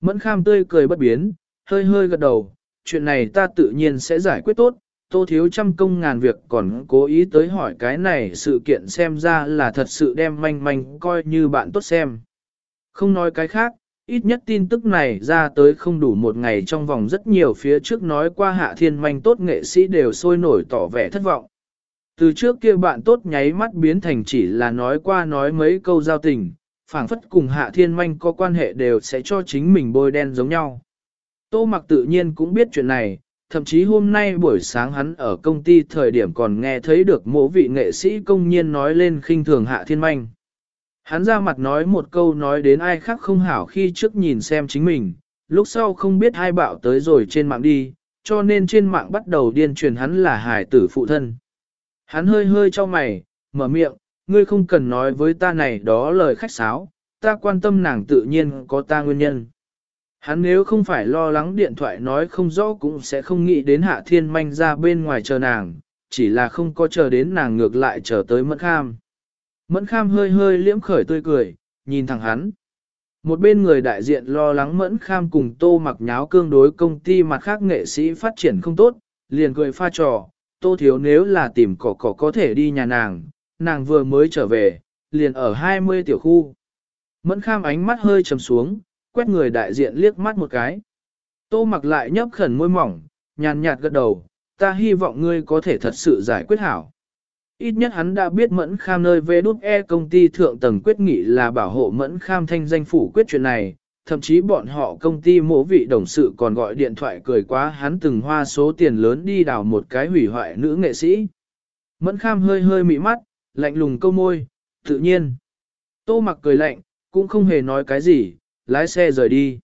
Mẫn kham tươi cười bất biến, hơi hơi gật đầu, chuyện này ta tự nhiên sẽ giải quyết tốt, tô thiếu trăm công ngàn việc còn cố ý tới hỏi cái này sự kiện xem ra là thật sự đem manh manh coi như bạn tốt xem. Không nói cái khác, ít nhất tin tức này ra tới không đủ một ngày trong vòng rất nhiều phía trước nói qua hạ thiên manh tốt nghệ sĩ đều sôi nổi tỏ vẻ thất vọng. Từ trước kia bạn tốt nháy mắt biến thành chỉ là nói qua nói mấy câu giao tình, phảng phất cùng hạ thiên manh có quan hệ đều sẽ cho chính mình bôi đen giống nhau. Tô mặc tự nhiên cũng biết chuyện này, thậm chí hôm nay buổi sáng hắn ở công ty thời điểm còn nghe thấy được mộ vị nghệ sĩ công nhiên nói lên khinh thường hạ thiên manh. Hắn ra mặt nói một câu nói đến ai khác không hảo khi trước nhìn xem chính mình, lúc sau không biết hai bạo tới rồi trên mạng đi, cho nên trên mạng bắt đầu điên truyền hắn là hải tử phụ thân. Hắn hơi hơi cho mày, mở miệng, ngươi không cần nói với ta này đó lời khách sáo, ta quan tâm nàng tự nhiên có ta nguyên nhân. Hắn nếu không phải lo lắng điện thoại nói không rõ cũng sẽ không nghĩ đến hạ thiên manh ra bên ngoài chờ nàng, chỉ là không có chờ đến nàng ngược lại chờ tới mẫn kham. Mẫn kham hơi hơi liễm khởi tươi cười, nhìn thẳng hắn. Một bên người đại diện lo lắng mẫn kham cùng tô mặc nháo cương đối công ty mặt khác nghệ sĩ phát triển không tốt, liền cười pha trò, tô thiếu nếu là tìm cỏ cỏ có thể đi nhà nàng, nàng vừa mới trở về, liền ở 20 tiểu khu. Mẫn kham ánh mắt hơi trầm xuống, quét người đại diện liếc mắt một cái. Tô mặc lại nhấp khẩn môi mỏng, nhàn nhạt gật đầu, ta hy vọng ngươi có thể thật sự giải quyết hảo. Ít nhất hắn đã biết mẫn kham nơi về đút e công ty thượng tầng quyết nghị là bảo hộ mẫn kham thanh danh phủ quyết chuyện này, thậm chí bọn họ công ty mỗ vị đồng sự còn gọi điện thoại cười quá hắn từng hoa số tiền lớn đi đào một cái hủy hoại nữ nghệ sĩ. Mẫn kham hơi hơi mị mắt, lạnh lùng câu môi, tự nhiên. Tô mặc cười lạnh, cũng không hề nói cái gì, lái xe rời đi.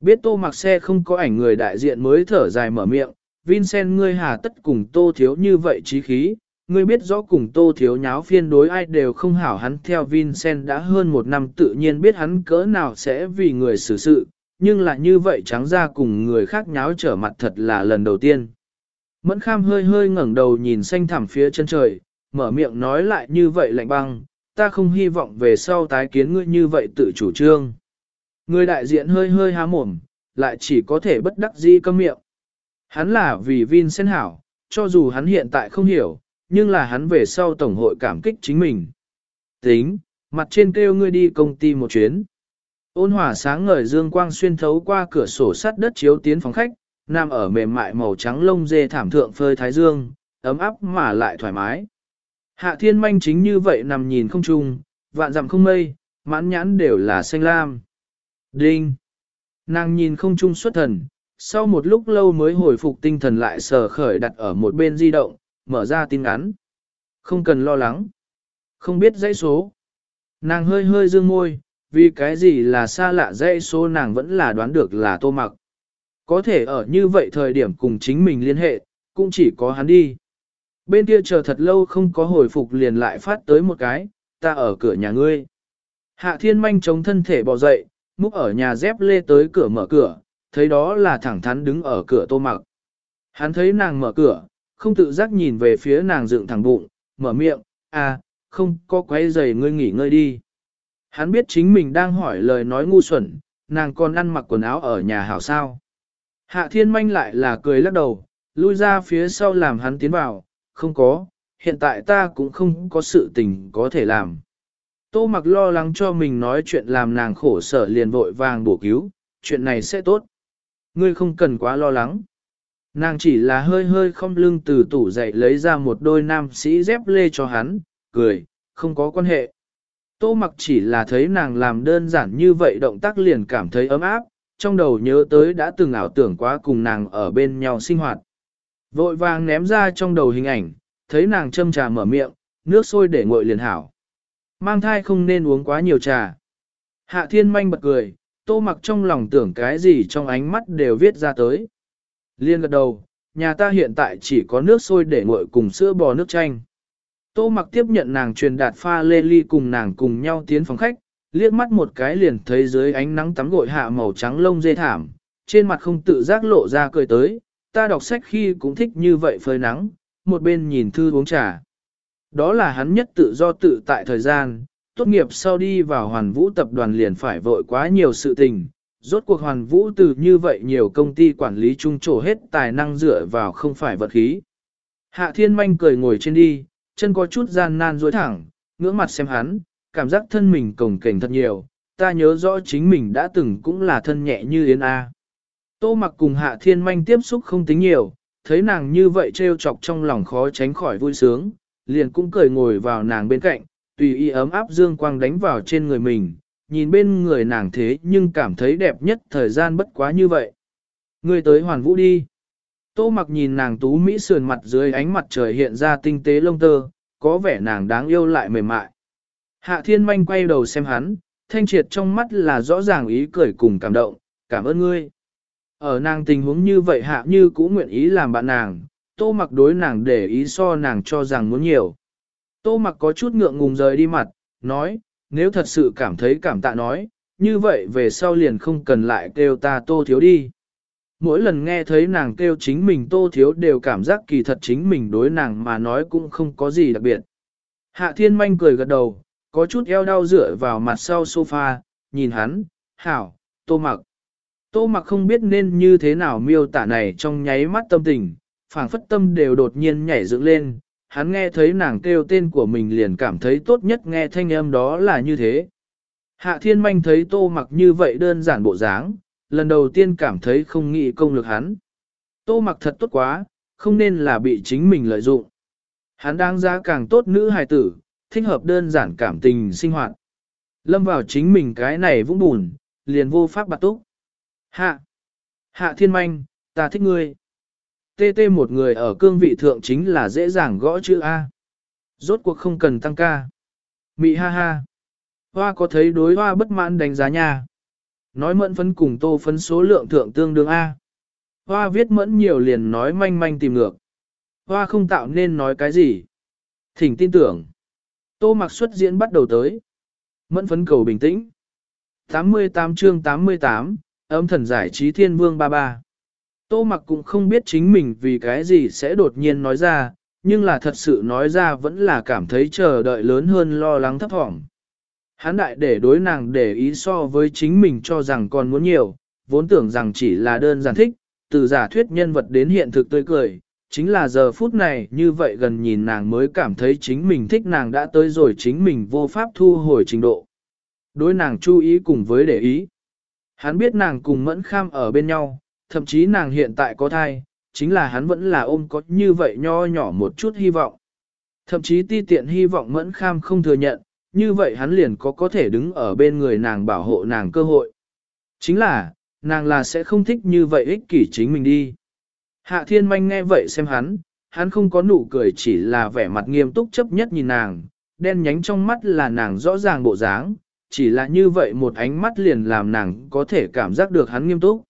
Biết tô mặc xe không có ảnh người đại diện mới thở dài mở miệng, Vincent ngươi hà tất cùng tô thiếu như vậy trí khí, ngươi biết rõ cùng tô thiếu nháo phiên đối ai đều không hảo hắn theo Vincent đã hơn một năm tự nhiên biết hắn cỡ nào sẽ vì người xử sự, nhưng lại như vậy trắng ra cùng người khác nháo trở mặt thật là lần đầu tiên. Mẫn kham hơi hơi ngẩng đầu nhìn xanh thẳm phía chân trời, mở miệng nói lại như vậy lạnh băng, ta không hy vọng về sau tái kiến ngươi như vậy tự chủ trương. Người đại diện hơi hơi há mồm, lại chỉ có thể bất đắc dĩ câm miệng. Hắn là vì Vincent hảo, cho dù hắn hiện tại không hiểu, nhưng là hắn về sau tổng hội cảm kích chính mình. Tính, mặt trên kêu ngươi đi công ty một chuyến. Ôn hỏa sáng ngời dương quang xuyên thấu qua cửa sổ sắt đất chiếu tiến phòng khách, nằm ở mềm mại màu trắng lông dê thảm thượng phơi thái dương, ấm áp mà lại thoải mái. Hạ thiên manh chính như vậy nằm nhìn không trung, vạn dặm không mây, mãn nhãn đều là xanh lam. Đinh! Nàng nhìn không trung xuất thần, sau một lúc lâu mới hồi phục tinh thần lại sờ khởi đặt ở một bên di động, mở ra tin ngắn. Không cần lo lắng. Không biết dãy số. Nàng hơi hơi dương môi, vì cái gì là xa lạ dãy số nàng vẫn là đoán được là tô mặc. Có thể ở như vậy thời điểm cùng chính mình liên hệ, cũng chỉ có hắn đi. Bên kia chờ thật lâu không có hồi phục liền lại phát tới một cái, ta ở cửa nhà ngươi. Hạ thiên manh chống thân thể bò dậy, múc ở nhà dép lê tới cửa mở cửa, thấy đó là thẳng thắn đứng ở cửa tô mặc. Hắn thấy nàng mở cửa, không tự giác nhìn về phía nàng dựng thẳng bụng, mở miệng, à, không có quấy giày ngươi nghỉ ngơi đi. Hắn biết chính mình đang hỏi lời nói ngu xuẩn, nàng còn ăn mặc quần áo ở nhà hảo sao. Hạ thiên manh lại là cười lắc đầu, lui ra phía sau làm hắn tiến vào, không có, hiện tại ta cũng không có sự tình có thể làm. Tô mặc lo lắng cho mình nói chuyện làm nàng khổ sở liền vội vàng bổ cứu, chuyện này sẽ tốt. Ngươi không cần quá lo lắng. Nàng chỉ là hơi hơi không lưng từ tủ dậy lấy ra một đôi nam sĩ dép lê cho hắn, cười, không có quan hệ. Tô mặc chỉ là thấy nàng làm đơn giản như vậy động tác liền cảm thấy ấm áp, trong đầu nhớ tới đã từng ảo tưởng quá cùng nàng ở bên nhau sinh hoạt. Vội vàng ném ra trong đầu hình ảnh, thấy nàng châm trà mở miệng, nước sôi để nguội liền hảo. Mang thai không nên uống quá nhiều trà. Hạ thiên manh bật cười, tô mặc trong lòng tưởng cái gì trong ánh mắt đều viết ra tới. Liên gật đầu, nhà ta hiện tại chỉ có nước sôi để nguội cùng sữa bò nước chanh. Tô mặc tiếp nhận nàng truyền đạt pha lê ly cùng nàng cùng nhau tiến phòng khách, liếc mắt một cái liền thấy dưới ánh nắng tắm gội hạ màu trắng lông dê thảm, trên mặt không tự giác lộ ra cười tới, ta đọc sách khi cũng thích như vậy phơi nắng, một bên nhìn thư uống trà. Đó là hắn nhất tự do tự tại thời gian, tốt nghiệp sau đi vào hoàn vũ tập đoàn liền phải vội quá nhiều sự tình. Rốt cuộc hoàn vũ từ như vậy nhiều công ty quản lý trung trổ hết tài năng dựa vào không phải vật khí. Hạ thiên manh cười ngồi trên đi, chân có chút gian nan duỗi thẳng, ngưỡng mặt xem hắn, cảm giác thân mình cồng kềnh thật nhiều, ta nhớ rõ chính mình đã từng cũng là thân nhẹ như yến A. Tô mặc cùng hạ thiên manh tiếp xúc không tính nhiều, thấy nàng như vậy trêu chọc trong lòng khó tránh khỏi vui sướng, liền cũng cười ngồi vào nàng bên cạnh, tùy y ấm áp dương quang đánh vào trên người mình, nhìn bên người nàng thế nhưng cảm thấy đẹp nhất thời gian bất quá như vậy. Ngươi tới hoàn vũ đi. Tô mặc nhìn nàng tú mỹ sườn mặt dưới ánh mặt trời hiện ra tinh tế lông tơ, có vẻ nàng đáng yêu lại mềm mại. Hạ thiên manh quay đầu xem hắn, thanh triệt trong mắt là rõ ràng ý cười cùng cảm động, cảm ơn ngươi. Ở nàng tình huống như vậy hạ như cũng nguyện ý làm bạn nàng, tô mặc đối nàng để ý so nàng cho rằng muốn nhiều. Tô mặc có chút ngượng ngùng rời đi mặt, nói, nếu thật sự cảm thấy cảm tạ nói, như vậy về sau liền không cần lại kêu ta tô thiếu đi. Mỗi lần nghe thấy nàng kêu chính mình tô thiếu đều cảm giác kỳ thật chính mình đối nàng mà nói cũng không có gì đặc biệt. Hạ thiên manh cười gật đầu, có chút eo đau dựa vào mặt sau sofa, nhìn hắn, hảo, tô mặc. Tô mặc không biết nên như thế nào miêu tả này trong nháy mắt tâm tình, phảng phất tâm đều đột nhiên nhảy dựng lên, hắn nghe thấy nàng kêu tên của mình liền cảm thấy tốt nhất nghe thanh âm đó là như thế. Hạ thiên manh thấy tô mặc như vậy đơn giản bộ dáng, lần đầu tiên cảm thấy không nghĩ công lực hắn. Tô mặc thật tốt quá, không nên là bị chính mình lợi dụng. Hắn đang giá càng tốt nữ hài tử, thích hợp đơn giản cảm tình sinh hoạt. Lâm vào chính mình cái này vũng bùn, liền vô pháp bạc túc. Hạ! Hạ thiên manh, ta thích ngươi. Tê tê một người ở cương vị thượng chính là dễ dàng gõ chữ A. Rốt cuộc không cần tăng ca. Mị ha ha. Hoa có thấy đối hoa bất mãn đánh giá nha. Nói mẫn phấn cùng tô phấn số lượng thượng tương đương A. Hoa viết mẫn nhiều liền nói manh manh tìm ngược. Hoa không tạo nên nói cái gì. Thỉnh tin tưởng. Tô mặc xuất diễn bắt đầu tới. Mẫn phấn cầu bình tĩnh. 88 chương 88, âm thần giải trí thiên vương ba ba. Tô mặc cũng không biết chính mình vì cái gì sẽ đột nhiên nói ra, nhưng là thật sự nói ra vẫn là cảm thấy chờ đợi lớn hơn lo lắng thấp thỏm. Hán đại để đối nàng để ý so với chính mình cho rằng còn muốn nhiều, vốn tưởng rằng chỉ là đơn giản thích, từ giả thuyết nhân vật đến hiện thực tươi cười, chính là giờ phút này như vậy gần nhìn nàng mới cảm thấy chính mình thích nàng đã tới rồi chính mình vô pháp thu hồi trình độ. Đối nàng chú ý cùng với để ý. Hắn biết nàng cùng mẫn kham ở bên nhau, thậm chí nàng hiện tại có thai, chính là hắn vẫn là ôm có như vậy nho nhỏ một chút hy vọng. Thậm chí ti tiện hy vọng mẫn kham không thừa nhận, như vậy hắn liền có có thể đứng ở bên người nàng bảo hộ nàng cơ hội. Chính là, nàng là sẽ không thích như vậy ích kỷ chính mình đi. Hạ thiên manh nghe vậy xem hắn, hắn không có nụ cười chỉ là vẻ mặt nghiêm túc chấp nhất nhìn nàng, đen nhánh trong mắt là nàng rõ ràng bộ dáng, chỉ là như vậy một ánh mắt liền làm nàng có thể cảm giác được hắn nghiêm túc.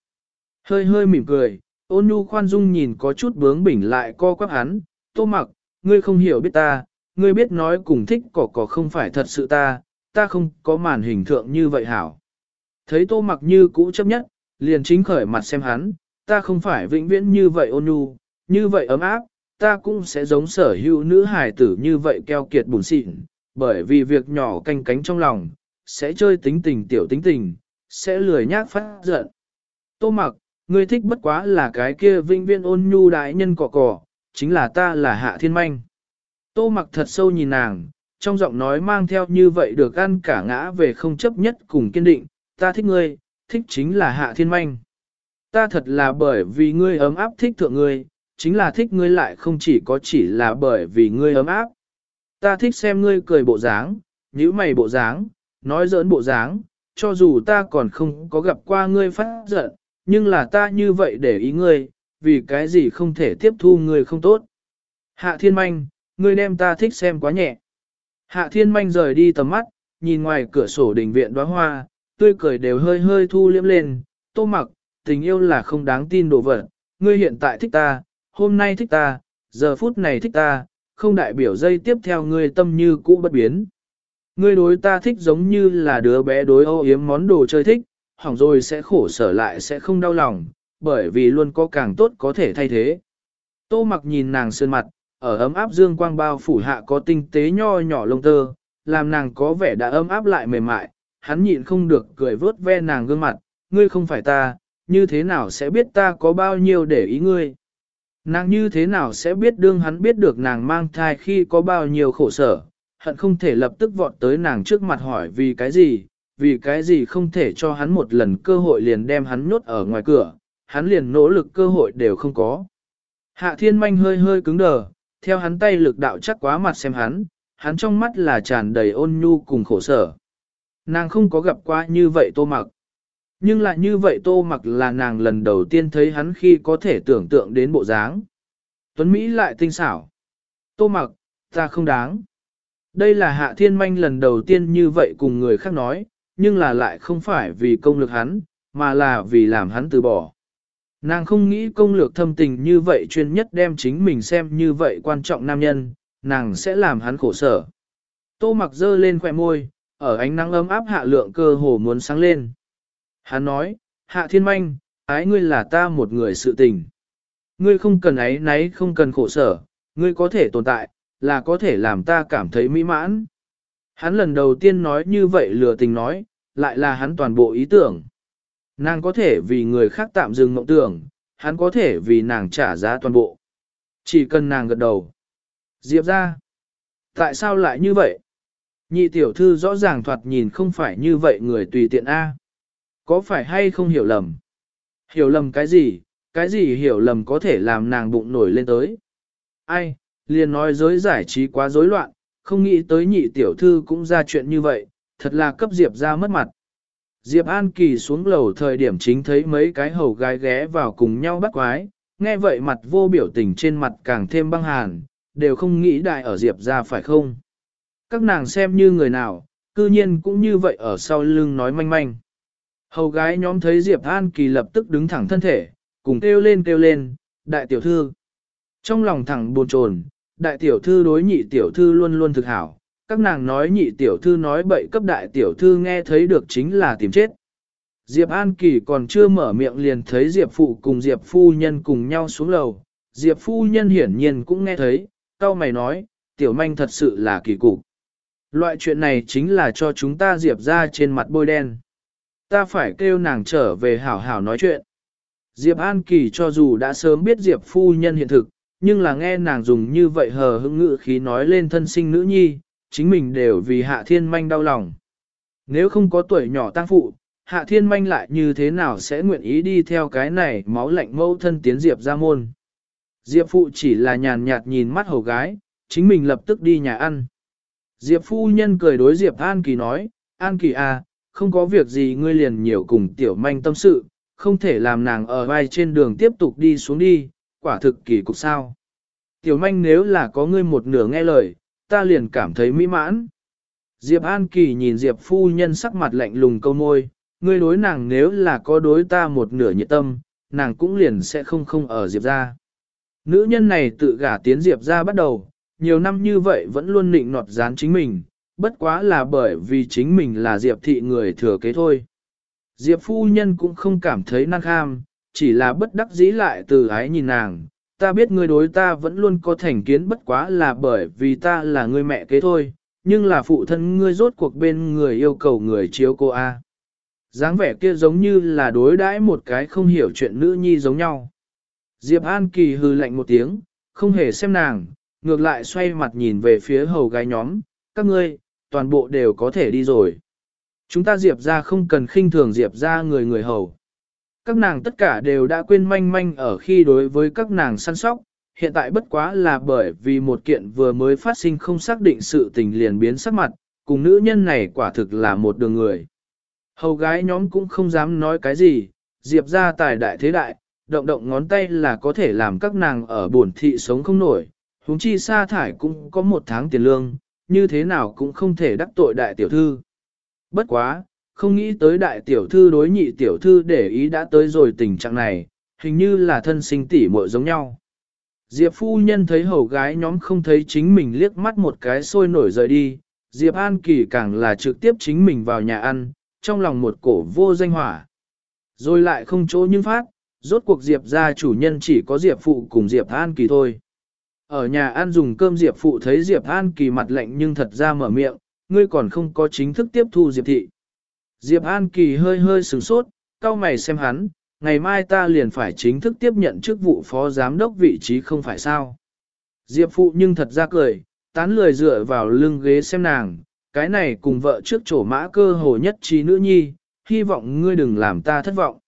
Hơi hơi mỉm cười, ôn nhu khoan dung nhìn có chút bướng bỉnh lại co quắp hắn, tô mặc, ngươi không hiểu biết ta, ngươi biết nói cùng thích cỏ cỏ không phải thật sự ta, ta không có màn hình thượng như vậy hảo. Thấy tô mặc như cũ chấp nhất, liền chính khởi mặt xem hắn, ta không phải vĩnh viễn như vậy ôn nhu, như vậy ấm áp, ta cũng sẽ giống sở hữu nữ hài tử như vậy keo kiệt bùn xịn, bởi vì việc nhỏ canh cánh trong lòng, sẽ chơi tính tình tiểu tính tình, sẽ lười nhác phát giận. Tô mặc, ngươi thích bất quá là cái kia vinh viên ôn nhu đại nhân cọ cọ, chính là ta là hạ thiên manh. Tô mặc thật sâu nhìn nàng, trong giọng nói mang theo như vậy được ăn cả ngã về không chấp nhất cùng kiên định, ta thích ngươi, thích chính là hạ thiên manh. Ta thật là bởi vì ngươi ấm áp thích thượng ngươi, chính là thích ngươi lại không chỉ có chỉ là bởi vì ngươi ấm áp. Ta thích xem ngươi cười bộ dáng, nhíu mày bộ dáng, nói giỡn bộ dáng, cho dù ta còn không có gặp qua ngươi phát giận, nhưng là ta như vậy để ý ngươi, vì cái gì không thể tiếp thu ngươi không tốt. Hạ thiên manh, ngươi đem ta thích xem quá nhẹ. Hạ thiên manh rời đi tầm mắt, nhìn ngoài cửa sổ đình viện đóa hoa, tươi cười đều hơi hơi thu liếm lên, tô mặc, tình yêu là không đáng tin đồ vật, ngươi hiện tại thích ta, hôm nay thích ta, giờ phút này thích ta, không đại biểu dây tiếp theo ngươi tâm như cũ bất biến. Ngươi đối ta thích giống như là đứa bé đối ô yếm món đồ chơi thích, hỏng rồi sẽ khổ sở lại sẽ không đau lòng, bởi vì luôn có càng tốt có thể thay thế. Tô mặc nhìn nàng sơn mặt, ở ấm áp dương quang bao phủ hạ có tinh tế nho nhỏ lông tơ, làm nàng có vẻ đã ấm áp lại mềm mại, hắn nhịn không được cười vớt ve nàng gương mặt, ngươi không phải ta, như thế nào sẽ biết ta có bao nhiêu để ý ngươi. Nàng như thế nào sẽ biết đương hắn biết được nàng mang thai khi có bao nhiêu khổ sở, hận không thể lập tức vọt tới nàng trước mặt hỏi vì cái gì, vì cái gì không thể cho hắn một lần cơ hội liền đem hắn nhốt ở ngoài cửa, hắn liền nỗ lực cơ hội đều không có. Hạ thiên manh hơi hơi cứng đờ, theo hắn tay lực đạo chắc quá mặt xem hắn, hắn trong mắt là tràn đầy ôn nhu cùng khổ sở. Nàng không có gặp qua như vậy tô mặc. Nhưng lại như vậy tô mặc là nàng lần đầu tiên thấy hắn khi có thể tưởng tượng đến bộ dáng. Tuấn Mỹ lại tinh xảo. Tô mặc, ta không đáng. Đây là hạ thiên manh lần đầu tiên như vậy cùng người khác nói, nhưng là lại không phải vì công lực hắn, mà là vì làm hắn từ bỏ. Nàng không nghĩ công lược thâm tình như vậy chuyên nhất đem chính mình xem như vậy quan trọng nam nhân, nàng sẽ làm hắn khổ sở. Tô mặc dơ lên khỏe môi, ở ánh nắng ấm áp hạ lượng cơ hồ muốn sáng lên. Hắn nói, hạ thiên manh, ái ngươi là ta một người sự tình. Ngươi không cần ấy nấy không cần khổ sở, ngươi có thể tồn tại, là có thể làm ta cảm thấy mỹ mãn. Hắn lần đầu tiên nói như vậy lừa tình nói, lại là hắn toàn bộ ý tưởng. Nàng có thể vì người khác tạm dừng mộng tưởng, hắn có thể vì nàng trả giá toàn bộ. Chỉ cần nàng gật đầu. Diệp ra. Tại sao lại như vậy? Nhị tiểu thư rõ ràng thoạt nhìn không phải như vậy người tùy tiện A. Có phải hay không hiểu lầm? Hiểu lầm cái gì? Cái gì hiểu lầm có thể làm nàng bụng nổi lên tới? Ai, liền nói giới giải trí quá rối loạn, không nghĩ tới nhị tiểu thư cũng ra chuyện như vậy, thật là cấp Diệp ra mất mặt. Diệp An Kỳ xuống lầu thời điểm chính thấy mấy cái hầu gái ghé vào cùng nhau bắt quái, nghe vậy mặt vô biểu tình trên mặt càng thêm băng hàn, đều không nghĩ đại ở Diệp ra phải không. Các nàng xem như người nào, cư nhiên cũng như vậy ở sau lưng nói manh manh. Hầu gái nhóm thấy Diệp An Kỳ lập tức đứng thẳng thân thể, cùng kêu lên kêu lên, đại tiểu thư. Trong lòng thẳng buồn chồn, đại tiểu thư đối nhị tiểu thư luôn luôn thực hảo, các nàng nói nhị tiểu thư nói bậy cấp đại tiểu thư nghe thấy được chính là tìm chết. Diệp An Kỳ còn chưa mở miệng liền thấy Diệp Phụ cùng Diệp Phu Nhân cùng nhau xuống lầu. Diệp Phu Nhân hiển nhiên cũng nghe thấy, cao mày nói, tiểu manh thật sự là kỳ cục. Loại chuyện này chính là cho chúng ta Diệp ra trên mặt bôi đen. Ta phải kêu nàng trở về hảo hảo nói chuyện. Diệp An Kỳ cho dù đã sớm biết Diệp Phu Nhân hiện thực, nhưng là nghe nàng dùng như vậy hờ hững ngữ khí nói lên thân sinh nữ nhi, chính mình đều vì hạ thiên manh đau lòng. Nếu không có tuổi nhỏ tăng phụ, hạ thiên manh lại như thế nào sẽ nguyện ý đi theo cái này máu lạnh mâu thân tiến Diệp ra môn. Diệp phụ chỉ là nhàn nhạt nhìn mắt hầu gái, chính mình lập tức đi nhà ăn. Diệp phu nhân cười đối Diệp An Kỳ nói, An Kỳ à, không có việc gì ngươi liền nhiều cùng tiểu manh tâm sự, không thể làm nàng ở vai trên đường tiếp tục đi xuống đi, quả thực kỳ cục sao. Tiểu manh nếu là có ngươi một nửa nghe lời, ta liền cảm thấy mỹ mãn. Diệp An Kỳ nhìn Diệp phu nhân sắc mặt lạnh lùng câu môi, ngươi đối nàng nếu là có đối ta một nửa nhiệt tâm, nàng cũng liền sẽ không không ở Diệp ra. Nữ nhân này tự gả tiến Diệp ra bắt đầu, nhiều năm như vậy vẫn luôn nịnh nọt dán chính mình, bất quá là bởi vì chính mình là Diệp thị người thừa kế thôi. Diệp phu nhân cũng không cảm thấy năng kham, chỉ là bất đắc dĩ lại từ ái nhìn nàng, ta biết ngươi đối ta vẫn luôn có thành kiến bất quá là bởi vì ta là người mẹ kế thôi, nhưng là phụ thân ngươi rốt cuộc bên người yêu cầu người chiếu cô A. dáng vẻ kia giống như là đối đãi một cái không hiểu chuyện nữ nhi giống nhau. Diệp An Kỳ hư lạnh một tiếng, không hề xem nàng, ngược lại xoay mặt nhìn về phía hầu gái nhóm, các ngươi, toàn bộ đều có thể đi rồi. Chúng ta Diệp ra không cần khinh thường Diệp ra người người hầu. Các nàng tất cả đều đã quên manh manh ở khi đối với các nàng săn sóc, hiện tại bất quá là bởi vì một kiện vừa mới phát sinh không xác định sự tình liền biến sắc mặt, cùng nữ nhân này quả thực là một đường người. Hầu gái nhóm cũng không dám nói cái gì, diệp ra tài đại thế đại, động động ngón tay là có thể làm các nàng ở buồn thị sống không nổi, huống chi sa thải cũng có một tháng tiền lương, như thế nào cũng không thể đắc tội đại tiểu thư. Bất quá, không nghĩ tới đại tiểu thư đối nhị tiểu thư để ý đã tới rồi tình trạng này, hình như là thân sinh tỷ muội giống nhau. Diệp phu nhân thấy hầu gái nhóm không thấy chính mình liếc mắt một cái sôi nổi rời đi, Diệp An Kỳ càng là trực tiếp chính mình vào nhà ăn, trong lòng một cổ vô danh hỏa. Rồi lại không chỗ nhưng phát, rốt cuộc Diệp gia chủ nhân chỉ có Diệp phụ cùng Diệp An Kỳ thôi. Ở nhà ăn dùng cơm Diệp phụ thấy Diệp An Kỳ mặt lạnh nhưng thật ra mở miệng, ngươi còn không có chính thức tiếp thu Diệp thị. Diệp An Kỳ hơi hơi sửng sốt, cao mày xem hắn, ngày mai ta liền phải chính thức tiếp nhận chức vụ phó giám đốc vị trí không phải sao. Diệp Phụ nhưng thật ra cười, tán lười dựa vào lưng ghế xem nàng, cái này cùng vợ trước chỗ mã cơ hồ nhất trí nữ nhi, hy vọng ngươi đừng làm ta thất vọng.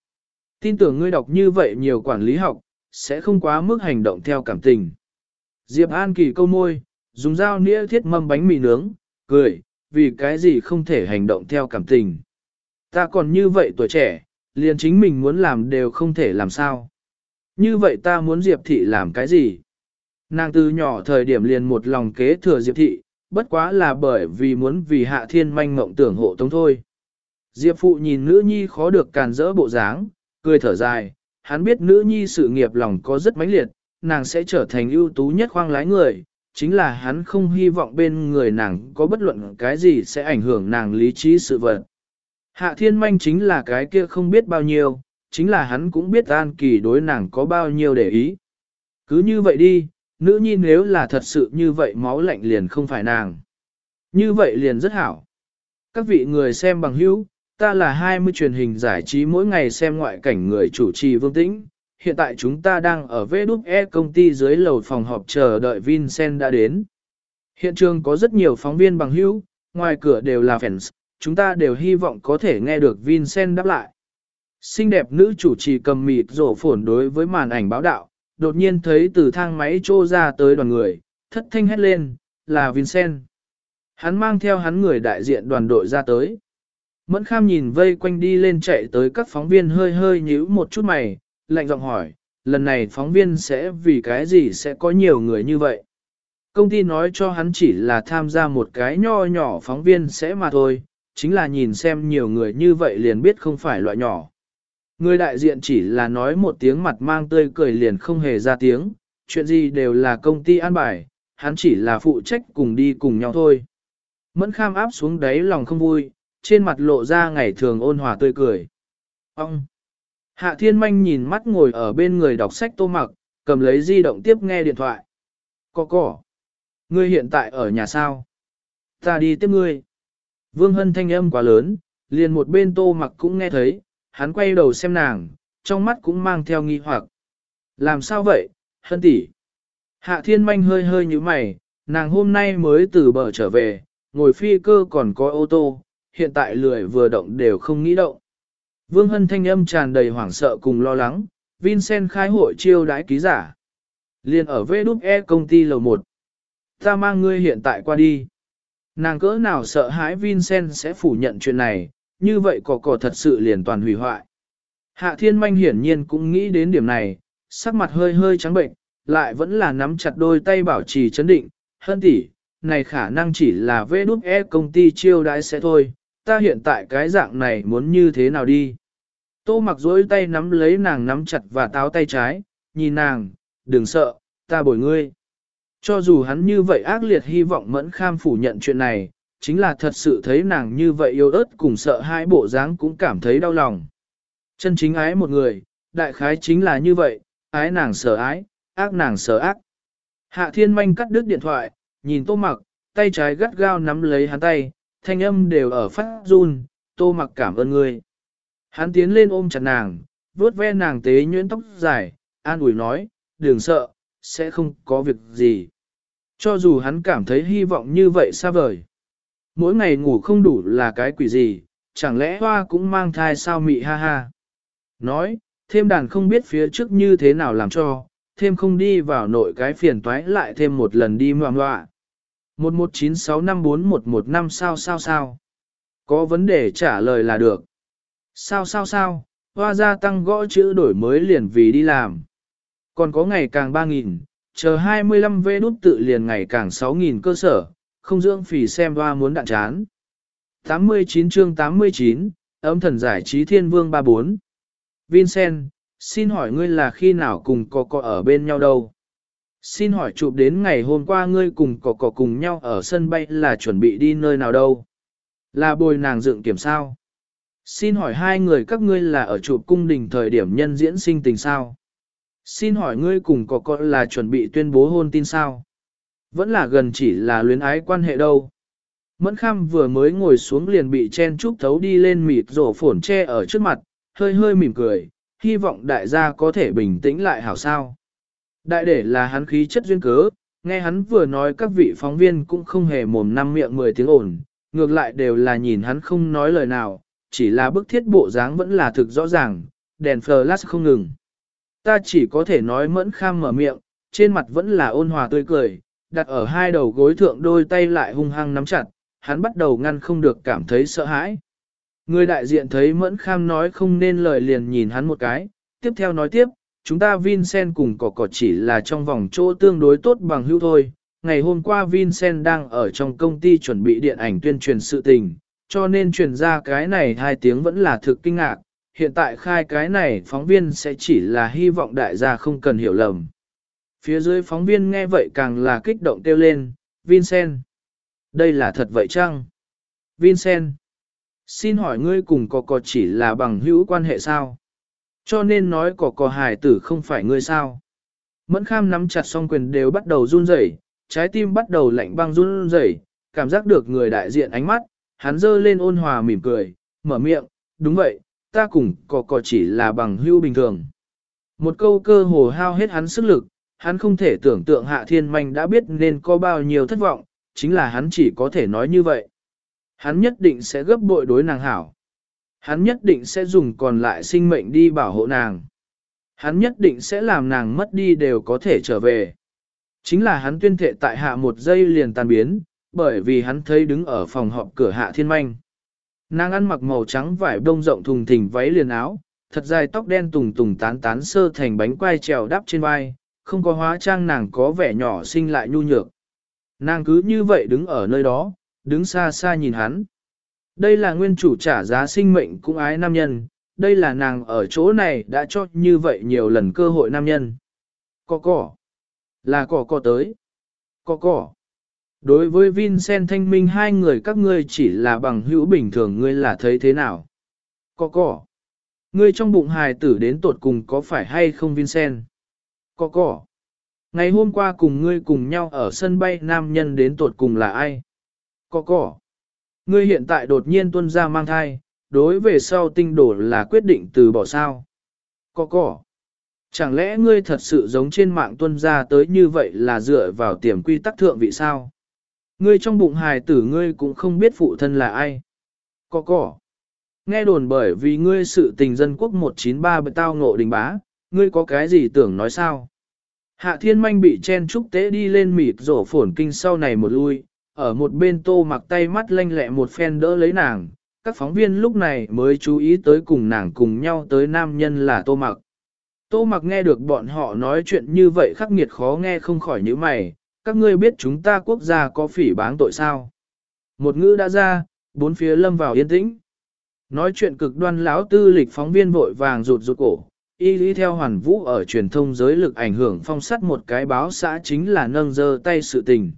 Tin tưởng ngươi đọc như vậy nhiều quản lý học, sẽ không quá mức hành động theo cảm tình. Diệp An Kỳ câu môi, dùng dao nĩa thiết mâm bánh mì nướng, cười, vì cái gì không thể hành động theo cảm tình. Ta còn như vậy tuổi trẻ, liền chính mình muốn làm đều không thể làm sao. Như vậy ta muốn Diệp Thị làm cái gì? Nàng từ nhỏ thời điểm liền một lòng kế thừa Diệp Thị, bất quá là bởi vì muốn vì hạ thiên manh mộng tưởng hộ tống thôi. Diệp Phụ nhìn nữ nhi khó được càn rỡ bộ dáng, cười thở dài, hắn biết nữ nhi sự nghiệp lòng có rất mãnh liệt, nàng sẽ trở thành ưu tú nhất khoang lái người, chính là hắn không hy vọng bên người nàng có bất luận cái gì sẽ ảnh hưởng nàng lý trí sự vật. Hạ thiên manh chính là cái kia không biết bao nhiêu, chính là hắn cũng biết an kỳ đối nàng có bao nhiêu để ý. Cứ như vậy đi, nữ nhi nếu là thật sự như vậy máu lạnh liền không phải nàng. Như vậy liền rất hảo. Các vị người xem bằng hữu, ta là 20 truyền hình giải trí mỗi ngày xem ngoại cảnh người chủ trì vương tĩnh. Hiện tại chúng ta đang ở VWE công ty dưới lầu phòng họp chờ đợi Vincent đã đến. Hiện trường có rất nhiều phóng viên bằng hữu, ngoài cửa đều là fans, chúng ta đều hy vọng có thể nghe được Vincent đáp lại. Xinh đẹp nữ chủ trì cầm mịt rổ phổn đối với màn ảnh báo đạo, đột nhiên thấy từ thang máy trô ra tới đoàn người, thất thanh hét lên, là Vincent. Hắn mang theo hắn người đại diện đoàn đội ra tới. Mẫn kham nhìn vây quanh đi lên chạy tới các phóng viên hơi hơi nhíu một chút mày, lạnh giọng hỏi, lần này phóng viên sẽ vì cái gì sẽ có nhiều người như vậy? Công ty nói cho hắn chỉ là tham gia một cái nho nhỏ phóng viên sẽ mà thôi, chính là nhìn xem nhiều người như vậy liền biết không phải loại nhỏ. Người đại diện chỉ là nói một tiếng mặt mang tươi cười liền không hề ra tiếng, chuyện gì đều là công ty an bài, hắn chỉ là phụ trách cùng đi cùng nhau thôi. Mẫn kham áp xuống đáy lòng không vui, trên mặt lộ ra ngày thường ôn hòa tươi cười. Ông! Hạ thiên manh nhìn mắt ngồi ở bên người đọc sách tô mặc, cầm lấy di động tiếp nghe điện thoại. Có cỏ! Ngươi hiện tại ở nhà sao? Ta đi tiếp ngươi. Vương Hân thanh âm quá lớn, liền một bên tô mặc cũng nghe thấy, hắn quay đầu xem nàng, trong mắt cũng mang theo nghi hoặc. Làm sao vậy, Hân tỷ? Hạ thiên manh hơi hơi như mày, nàng hôm nay mới từ bờ trở về, ngồi phi cơ còn có ô tô, hiện tại lười vừa động đều không nghĩ động. Vương Hân thanh âm tràn đầy hoảng sợ cùng lo lắng, Vincent khai hội chiêu đãi ký giả. Liên ở VWE công ty lầu 1. Ta mang ngươi hiện tại qua đi. Nàng cỡ nào sợ hãi Vincent sẽ phủ nhận chuyện này, như vậy cỏ cỏ thật sự liền toàn hủy hoại. Hạ thiên manh hiển nhiên cũng nghĩ đến điểm này, sắc mặt hơi hơi trắng bệnh, lại vẫn là nắm chặt đôi tay bảo trì chấn định, hơn tỷ, này khả năng chỉ là vê đút e công ty chiêu đãi sẽ thôi, ta hiện tại cái dạng này muốn như thế nào đi. Tô mặc dối tay nắm lấy nàng nắm chặt và táo tay trái, nhìn nàng, đừng sợ, ta bồi ngươi. Cho dù hắn như vậy ác liệt hy vọng mẫn kham phủ nhận chuyện này, chính là thật sự thấy nàng như vậy yêu ớt cùng sợ hai bộ dáng cũng cảm thấy đau lòng. Chân chính ái một người, đại khái chính là như vậy, ái nàng sợ ái, ác nàng sợ ác. Hạ thiên manh cắt đứt điện thoại, nhìn tô mặc, tay trái gắt gao nắm lấy hắn tay, thanh âm đều ở phát run, tô mặc cảm ơn ngươi. Hắn tiến lên ôm chặt nàng, vuốt ve nàng tế nhuyễn tóc dài, an ủi nói, đừng sợ, sẽ không có việc gì. Cho dù hắn cảm thấy hy vọng như vậy xa vời. Mỗi ngày ngủ không đủ là cái quỷ gì, chẳng lẽ hoa cũng mang thai sao mị ha ha. Nói, thêm đàn không biết phía trước như thế nào làm cho, thêm không đi vào nội cái phiền toái lại thêm một lần đi ngoạ ngoạ. 1196541115 sao sao sao. Có vấn đề trả lời là được. Sao sao sao, hoa gia tăng gõ chữ đổi mới liền vì đi làm. Còn có ngày càng 3.000, chờ 25 vê đút tự liền ngày càng 6.000 cơ sở, không dưỡng phì xem hoa muốn đạn chán. 89 chương 89, ấm thần giải trí thiên vương 34. Vincent, xin hỏi ngươi là khi nào cùng có có ở bên nhau đâu? Xin hỏi chụp đến ngày hôm qua ngươi cùng có có cùng nhau ở sân bay là chuẩn bị đi nơi nào đâu? Là bồi nàng dựng kiểm sao? Xin hỏi hai người các ngươi là ở chụp cung đình thời điểm nhân diễn sinh tình sao? Xin hỏi ngươi cùng có con là chuẩn bị tuyên bố hôn tin sao? Vẫn là gần chỉ là luyến ái quan hệ đâu. Mẫn kham vừa mới ngồi xuống liền bị chen trúc thấu đi lên mịt rổ phổn che ở trước mặt, hơi hơi mỉm cười, hy vọng đại gia có thể bình tĩnh lại hảo sao. Đại để là hắn khí chất duyên cớ, nghe hắn vừa nói các vị phóng viên cũng không hề mồm năm miệng mười tiếng ổn, ngược lại đều là nhìn hắn không nói lời nào, chỉ là bức thiết bộ dáng vẫn là thực rõ ràng, đèn flash không ngừng. Ta chỉ có thể nói mẫn kham mở miệng, trên mặt vẫn là ôn hòa tươi cười, đặt ở hai đầu gối thượng đôi tay lại hung hăng nắm chặt, hắn bắt đầu ngăn không được cảm thấy sợ hãi. Người đại diện thấy Mẫn Kham nói không nên lời liền nhìn hắn một cái, tiếp theo nói tiếp, chúng ta Vincent cùng cỏ cỏ chỉ là trong vòng chỗ tương đối tốt bằng hữu thôi. Ngày hôm qua Vincent đang ở trong công ty chuẩn bị điện ảnh tuyên truyền sự tình, cho nên truyền ra cái này hai tiếng vẫn là thực kinh ngạc. Hiện tại khai cái này phóng viên sẽ chỉ là hy vọng đại gia không cần hiểu lầm. Phía dưới phóng viên nghe vậy càng là kích động kêu lên, Vincent. Đây là thật vậy chăng? Vincent. Xin hỏi ngươi cùng có có chỉ là bằng hữu quan hệ sao? Cho nên nói có có hài tử không phải ngươi sao? Mẫn kham nắm chặt song quyền đều bắt đầu run rẩy, trái tim bắt đầu lạnh băng run rẩy, cảm giác được người đại diện ánh mắt, hắn dơ lên ôn hòa mỉm cười, mở miệng, đúng vậy, ta cùng cò cò chỉ là bằng hữu bình thường. Một câu cơ hồ hao hết hắn sức lực, hắn không thể tưởng tượng hạ thiên manh đã biết nên có bao nhiêu thất vọng, chính là hắn chỉ có thể nói như vậy. Hắn nhất định sẽ gấp bội đối nàng hảo. Hắn nhất định sẽ dùng còn lại sinh mệnh đi bảo hộ nàng. Hắn nhất định sẽ làm nàng mất đi đều có thể trở về. Chính là hắn tuyên thệ tại hạ một giây liền tan biến, bởi vì hắn thấy đứng ở phòng họp cửa hạ thiên manh. Nàng ăn mặc màu trắng vải đông rộng thùng thình váy liền áo, thật dài tóc đen tùng tùng tán tán sơ thành bánh quai trèo đắp trên vai, không có hóa trang nàng có vẻ nhỏ xinh lại nhu nhược. Nàng cứ như vậy đứng ở nơi đó, đứng xa xa nhìn hắn. Đây là nguyên chủ trả giá sinh mệnh cũng ái nam nhân, đây là nàng ở chỗ này đã cho như vậy nhiều lần cơ hội nam nhân. Cỏ cỏ, là cỏ cỏ tới. Cỏ cỏ. Đối với Vincent Thanh Minh hai người các ngươi chỉ là bằng hữu bình thường ngươi là thấy thế nào? Có cỏ. Ngươi trong bụng hài tử đến tột cùng có phải hay không Vincent? Có cỏ. Ngày hôm qua cùng ngươi cùng nhau ở sân bay nam nhân đến tột cùng là ai? Có cỏ. Ngươi hiện tại đột nhiên tuân ra mang thai, đối về sau tinh đổ là quyết định từ bỏ sao. Có cỏ. Chẳng lẽ ngươi thật sự giống trên mạng tuân ra tới như vậy là dựa vào tiềm quy tắc thượng vị sao? Ngươi trong bụng hài tử ngươi cũng không biết phụ thân là ai. Cỏ cỏ. Nghe đồn bởi vì ngươi sự tình dân quốc 193 bị tao ngộ đình bá, ngươi có cái gì tưởng nói sao? Hạ thiên manh bị chen trúc tế đi lên mịt rổ phổn kinh sau này một lui, ở một bên tô mặc tay mắt lanh lẹ một phen đỡ lấy nàng, các phóng viên lúc này mới chú ý tới cùng nàng cùng nhau tới nam nhân là tô mặc. Tô mặc nghe được bọn họ nói chuyện như vậy khắc nghiệt khó nghe không khỏi những mày, các ngươi biết chúng ta quốc gia có phỉ báng tội sao. Một ngữ đã ra, bốn phía lâm vào yên tĩnh. Nói chuyện cực đoan lão tư lịch phóng viên vội vàng rụt rụt cổ, y lý theo hoàn vũ ở truyền thông giới lực ảnh hưởng phong sắt một cái báo xã chính là nâng dơ tay sự tình.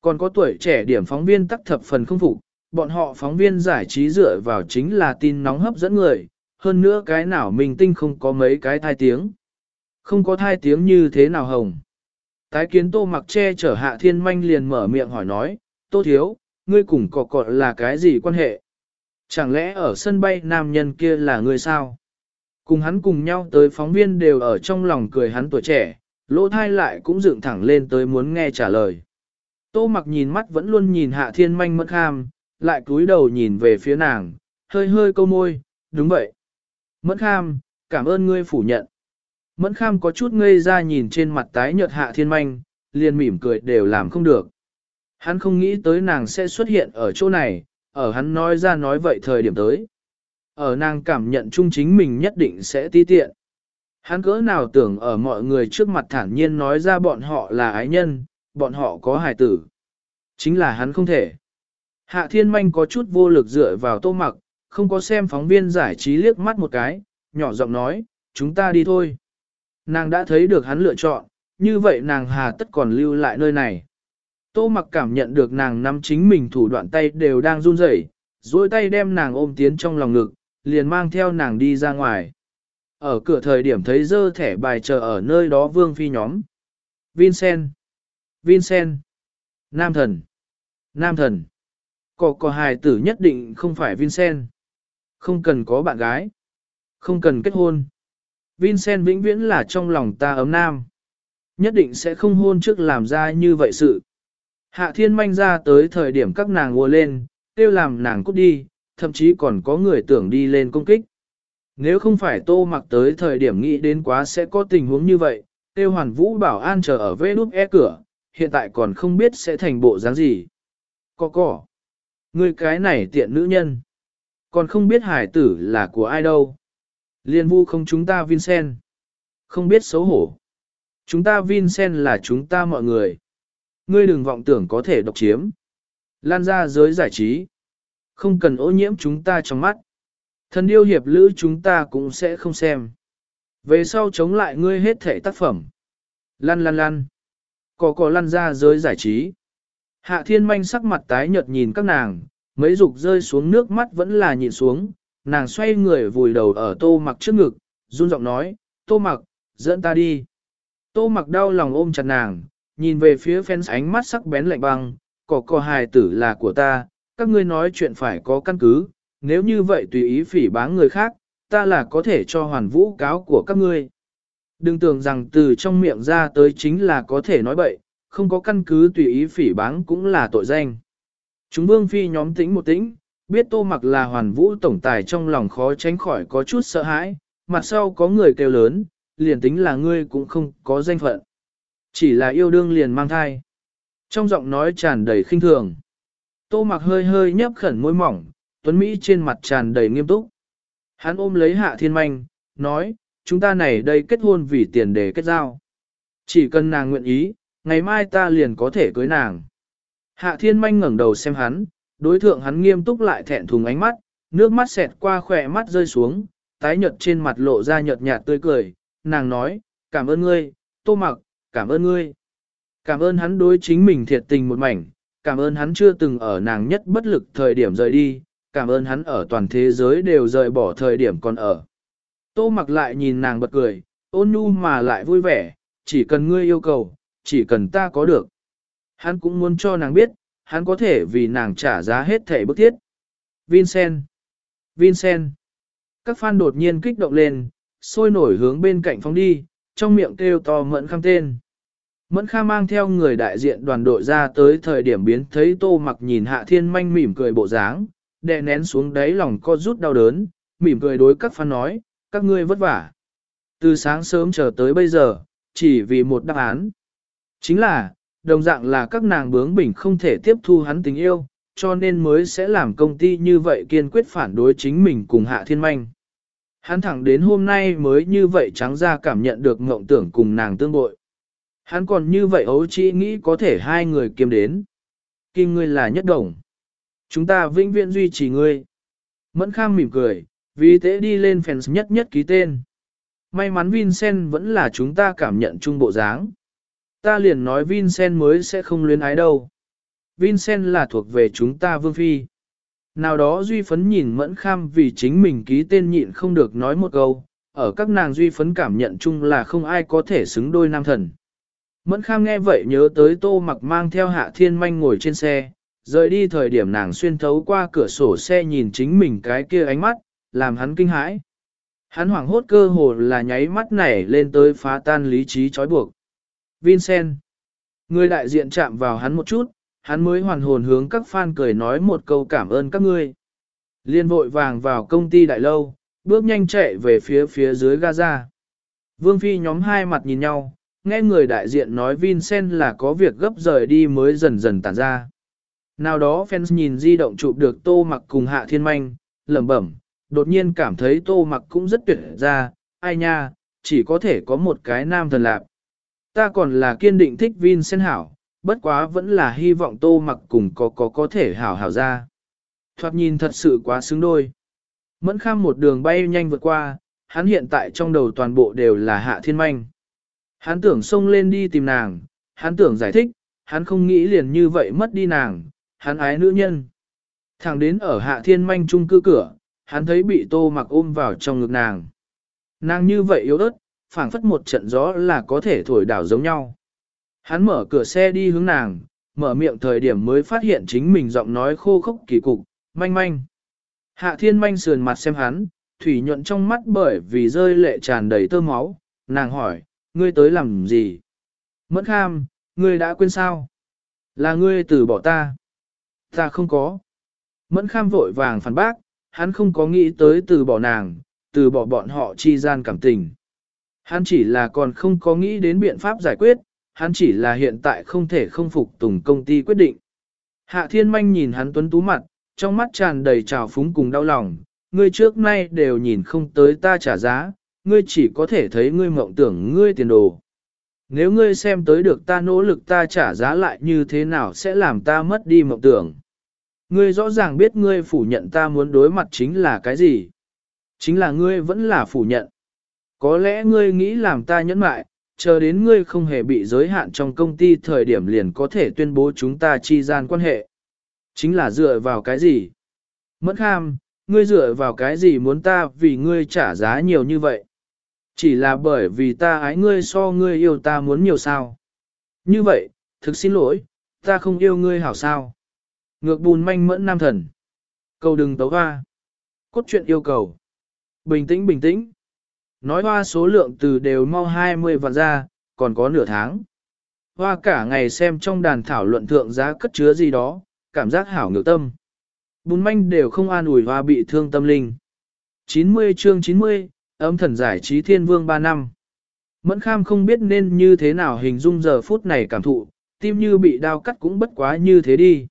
Còn có tuổi trẻ điểm phóng viên tắc thập phần không phục, bọn họ phóng viên giải trí dựa vào chính là tin nóng hấp dẫn người, hơn nữa cái nào mình tinh không có mấy cái thai tiếng. Không có thai tiếng như thế nào hồng. Tái kiến tô mặc che chở hạ thiên manh liền mở miệng hỏi nói, tô thiếu, ngươi cùng cọ cọ là cái gì quan hệ? Chẳng lẽ ở sân bay nam nhân kia là ngươi sao? Cùng hắn cùng nhau tới phóng viên đều ở trong lòng cười hắn tuổi trẻ, lỗ thai lại cũng dựng thẳng lên tới muốn nghe trả lời. Tô mặc nhìn mắt vẫn luôn nhìn hạ thiên manh mất kham, lại cúi đầu nhìn về phía nàng, hơi hơi câu môi, đúng vậy. Mất kham, cảm ơn ngươi phủ nhận. Mẫn kham có chút ngây ra nhìn trên mặt tái nhợt hạ thiên manh, liền mỉm cười đều làm không được. Hắn không nghĩ tới nàng sẽ xuất hiện ở chỗ này, ở hắn nói ra nói vậy thời điểm tới. Ở nàng cảm nhận chung chính mình nhất định sẽ ti tiện. Hắn cỡ nào tưởng ở mọi người trước mặt thản nhiên nói ra bọn họ là ái nhân, bọn họ có hài tử. Chính là hắn không thể. Hạ thiên manh có chút vô lực dựa vào tô mặc, không có xem phóng viên giải trí liếc mắt một cái, nhỏ giọng nói, chúng ta đi thôi. Nàng đã thấy được hắn lựa chọn, như vậy nàng hà tất còn lưu lại nơi này. Tô mặc cảm nhận được nàng nắm chính mình thủ đoạn tay đều đang run rẩy, duỗi tay đem nàng ôm tiến trong lòng ngực, liền mang theo nàng đi ra ngoài. Ở cửa thời điểm thấy dơ thẻ bài chờ ở nơi đó vương phi nhóm. Vincent. Vincent. Nam thần. Nam thần. Có có hài tử nhất định không phải Vincent. Không cần có bạn gái. Không cần kết hôn. Vincent vĩnh viễn là trong lòng ta ấm nam. Nhất định sẽ không hôn trước làm ra như vậy sự. Hạ thiên manh ra tới thời điểm các nàng ngồi lên, tiêu làm nàng cút đi, thậm chí còn có người tưởng đi lên công kích. Nếu không phải tô mặc tới thời điểm nghĩ đến quá sẽ có tình huống như vậy, tiêu hoàn vũ bảo an chờ ở vê đút e cửa, hiện tại còn không biết sẽ thành bộ dáng gì. Cỏ cỏ. người cái này tiện nữ nhân. Còn không biết hải tử là của ai đâu. Liên vu không chúng ta Vincent. Không biết xấu hổ. Chúng ta Vincent là chúng ta mọi người. Ngươi đừng vọng tưởng có thể độc chiếm. Lan ra giới giải trí. Không cần ô nhiễm chúng ta trong mắt. Thần điêu hiệp lữ chúng ta cũng sẽ không xem. Về sau chống lại ngươi hết thể tác phẩm. lan lan lan Có có lan ra giới giải trí. Hạ thiên manh sắc mặt tái nhợt nhìn các nàng, mấy dục rơi xuống nước mắt vẫn là nhịn xuống, nàng xoay người vùi đầu ở tô mặc trước ngực, run giọng nói, tô mặc, dẫn ta đi. Tô mặc đau lòng ôm chặt nàng, nhìn về phía fans ánh mắt sắc bén lạnh băng, cỏ cỏ hài tử là của ta, các ngươi nói chuyện phải có căn cứ, nếu như vậy tùy ý phỉ báng người khác, ta là có thể cho hoàn vũ cáo của các ngươi. Đừng tưởng rằng từ trong miệng ra tới chính là có thể nói bậy, không có căn cứ tùy ý phỉ báng cũng là tội danh. Chúng vương phi nhóm tĩnh một tĩnh, biết tô mặc là hoàn vũ tổng tài trong lòng khó tránh khỏi có chút sợ hãi, mặt sau có người kêu lớn, liền tính là ngươi cũng không có danh phận. Chỉ là yêu đương liền mang thai. Trong giọng nói tràn đầy khinh thường. Tô mặc hơi hơi nhấp khẩn môi mỏng, tuấn Mỹ trên mặt tràn đầy nghiêm túc. Hắn ôm lấy hạ thiên manh, nói, chúng ta này đây kết hôn vì tiền để kết giao. Chỉ cần nàng nguyện ý, ngày mai ta liền có thể cưới nàng. Hạ thiên manh ngẩng đầu xem hắn, đối thượng hắn nghiêm túc lại thẹn thùng ánh mắt, nước mắt xẹt qua khỏe mắt rơi xuống, tái nhợt trên mặt lộ ra nhợt nhạt tươi cười, nàng nói, cảm ơn ngươi, tô mặc, cảm ơn ngươi. Cảm ơn hắn đối chính mình thiệt tình một mảnh, cảm ơn hắn chưa từng ở nàng nhất bất lực thời điểm rời đi, cảm ơn hắn ở toàn thế giới đều rời bỏ thời điểm còn ở. Tô mặc lại nhìn nàng bật cười, ôn nhu mà lại vui vẻ, chỉ cần ngươi yêu cầu, chỉ cần ta có được. Hắn cũng muốn cho nàng biết, hắn có thể vì nàng trả giá hết thể bức thiết. Vincent! Vincent! Các fan đột nhiên kích động lên, sôi nổi hướng bên cạnh phóng đi, trong miệng kêu to mẫn kham tên. Mẫn kha mang theo người đại diện đoàn đội ra tới thời điểm biến thấy tô mặc nhìn hạ thiên manh mỉm cười bộ dáng, đè nén xuống đáy lòng co rút đau đớn, mỉm cười đối các fan nói, các ngươi vất vả. Từ sáng sớm chờ tới bây giờ, chỉ vì một đáp án. Chính là, đồng dạng là các nàng bướng bỉnh không thể tiếp thu hắn tình yêu, cho nên mới sẽ làm công ty như vậy kiên quyết phản đối chính mình cùng hạ thiên manh. Hắn thẳng đến hôm nay mới như vậy trắng ra cảm nhận được ngộng tưởng cùng nàng tương bội. Hắn còn như vậy ấu chỉ nghĩ có thể hai người kiếm đến. Kim ngươi là nhất đồng. Chúng ta vĩnh viễn duy trì ngươi. Mẫn kham mỉm cười, vì thế đi lên fans nhất nhất ký tên. May mắn Vincent vẫn là chúng ta cảm nhận chung bộ dáng. Ta liền nói Vincent mới sẽ không luyến ái đâu. Vincent là thuộc về chúng ta vương phi. Nào đó Duy Phấn nhìn Mẫn Kham vì chính mình ký tên nhịn không được nói một câu, ở các nàng Duy Phấn cảm nhận chung là không ai có thể xứng đôi nam thần. Mẫn Kham nghe vậy nhớ tới tô mặc mang theo hạ thiên manh ngồi trên xe, rời đi thời điểm nàng xuyên thấu qua cửa sổ xe nhìn chính mình cái kia ánh mắt, làm hắn kinh hãi. Hắn hoảng hốt cơ hồ là nháy mắt nảy lên tới phá tan lý trí trói buộc. Vincent. Người đại diện chạm vào hắn một chút, hắn mới hoàn hồn hướng các fan cười nói một câu cảm ơn các ngươi. Liên vội vàng vào công ty đại lâu, bước nhanh chạy về phía phía dưới Gaza. Vương Phi nhóm hai mặt nhìn nhau, nghe người đại diện nói Vincent là có việc gấp rời đi mới dần dần tản ra. Nào đó fans nhìn di động chụp được tô mặc cùng hạ thiên manh, lẩm bẩm, đột nhiên cảm thấy tô mặc cũng rất tuyệt ra, ai nha, chỉ có thể có một cái nam thần lạc. Ta còn là kiên định thích Vincent hảo, bất quá vẫn là hy vọng tô mặc cùng có có có thể hảo hảo ra. Thoạt nhìn thật sự quá xứng đôi. Mẫn kham một đường bay nhanh vượt qua, hắn hiện tại trong đầu toàn bộ đều là hạ thiên manh. Hắn tưởng xông lên đi tìm nàng, hắn tưởng giải thích, hắn không nghĩ liền như vậy mất đi nàng, hắn ái nữ nhân. Thẳng đến ở hạ thiên manh trung cư cửa, hắn thấy bị tô mặc ôm vào trong ngực nàng. Nàng như vậy yếu ớt, phảng phất một trận gió là có thể thổi đảo giống nhau. Hắn mở cửa xe đi hướng nàng, mở miệng thời điểm mới phát hiện chính mình giọng nói khô khốc kỳ cục, manh manh. Hạ thiên manh sườn mặt xem hắn, thủy nhuận trong mắt bởi vì rơi lệ tràn đầy tơ máu, nàng hỏi, ngươi tới làm gì? Mẫn kham, ngươi đã quên sao? Là ngươi từ bỏ ta. Ta không có. Mẫn kham vội vàng phản bác, hắn không có nghĩ tới từ bỏ nàng, từ bỏ bọn họ chi gian cảm tình. Hắn chỉ là còn không có nghĩ đến biện pháp giải quyết, hắn chỉ là hiện tại không thể không phục tùng công ty quyết định. Hạ thiên manh nhìn hắn tuấn tú mặt, trong mắt tràn đầy trào phúng cùng đau lòng, ngươi trước nay đều nhìn không tới ta trả giá, ngươi chỉ có thể thấy ngươi mộng tưởng ngươi tiền đồ. Nếu ngươi xem tới được ta nỗ lực ta trả giá lại như thế nào sẽ làm ta mất đi mộng tưởng. Ngươi rõ ràng biết ngươi phủ nhận ta muốn đối mặt chính là cái gì. Chính là ngươi vẫn là phủ nhận. Có lẽ ngươi nghĩ làm ta nhẫn mại, chờ đến ngươi không hề bị giới hạn trong công ty thời điểm liền có thể tuyên bố chúng ta chi gian quan hệ. Chính là dựa vào cái gì? Mẫn kham, ngươi dựa vào cái gì muốn ta vì ngươi trả giá nhiều như vậy? Chỉ là bởi vì ta ái ngươi so ngươi yêu ta muốn nhiều sao. Như vậy, thực xin lỗi, ta không yêu ngươi hảo sao. Ngược bùn manh mẫn nam thần. Cầu đừng tấu hoa. Cốt truyện yêu cầu. Bình tĩnh bình tĩnh. Nói hoa số lượng từ đều mau 20 vạn ra, còn có nửa tháng. Hoa cả ngày xem trong đàn thảo luận thượng giá cất chứa gì đó, cảm giác hảo ngược tâm. Bùn manh đều không an ủi hoa bị thương tâm linh. 90 chương 90, ấm thần giải trí thiên vương 3 năm. Mẫn kham không biết nên như thế nào hình dung giờ phút này cảm thụ, tim như bị đau cắt cũng bất quá như thế đi.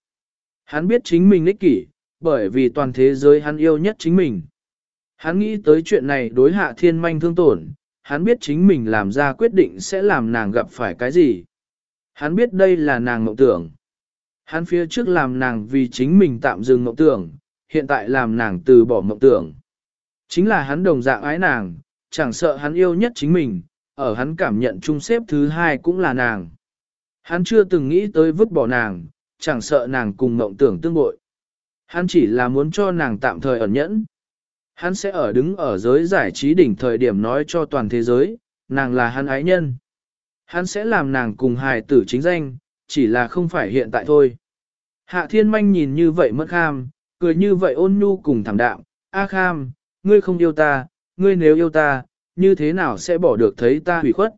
Hắn biết chính mình ích kỷ, bởi vì toàn thế giới hắn yêu nhất chính mình. Hắn nghĩ tới chuyện này đối hạ thiên manh thương tổn, hắn biết chính mình làm ra quyết định sẽ làm nàng gặp phải cái gì. Hắn biết đây là nàng mộng tưởng. Hắn phía trước làm nàng vì chính mình tạm dừng mộng tưởng, hiện tại làm nàng từ bỏ mộng tưởng. Chính là hắn đồng dạng ái nàng, chẳng sợ hắn yêu nhất chính mình, ở hắn cảm nhận chung xếp thứ hai cũng là nàng. Hắn chưa từng nghĩ tới vứt bỏ nàng, chẳng sợ nàng cùng mộng tưởng tương bội. Hắn chỉ là muốn cho nàng tạm thời ẩn nhẫn. Hắn sẽ ở đứng ở giới giải trí đỉnh thời điểm nói cho toàn thế giới, nàng là hắn ái nhân. Hắn sẽ làm nàng cùng hài tử chính danh, chỉ là không phải hiện tại thôi. Hạ thiên manh nhìn như vậy mất kham, cười như vậy ôn nhu cùng thảm đạm, A kham, ngươi không yêu ta, ngươi nếu yêu ta, như thế nào sẽ bỏ được thấy ta hủy khuất?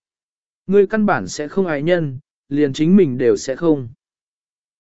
Ngươi căn bản sẽ không ái nhân, liền chính mình đều sẽ không.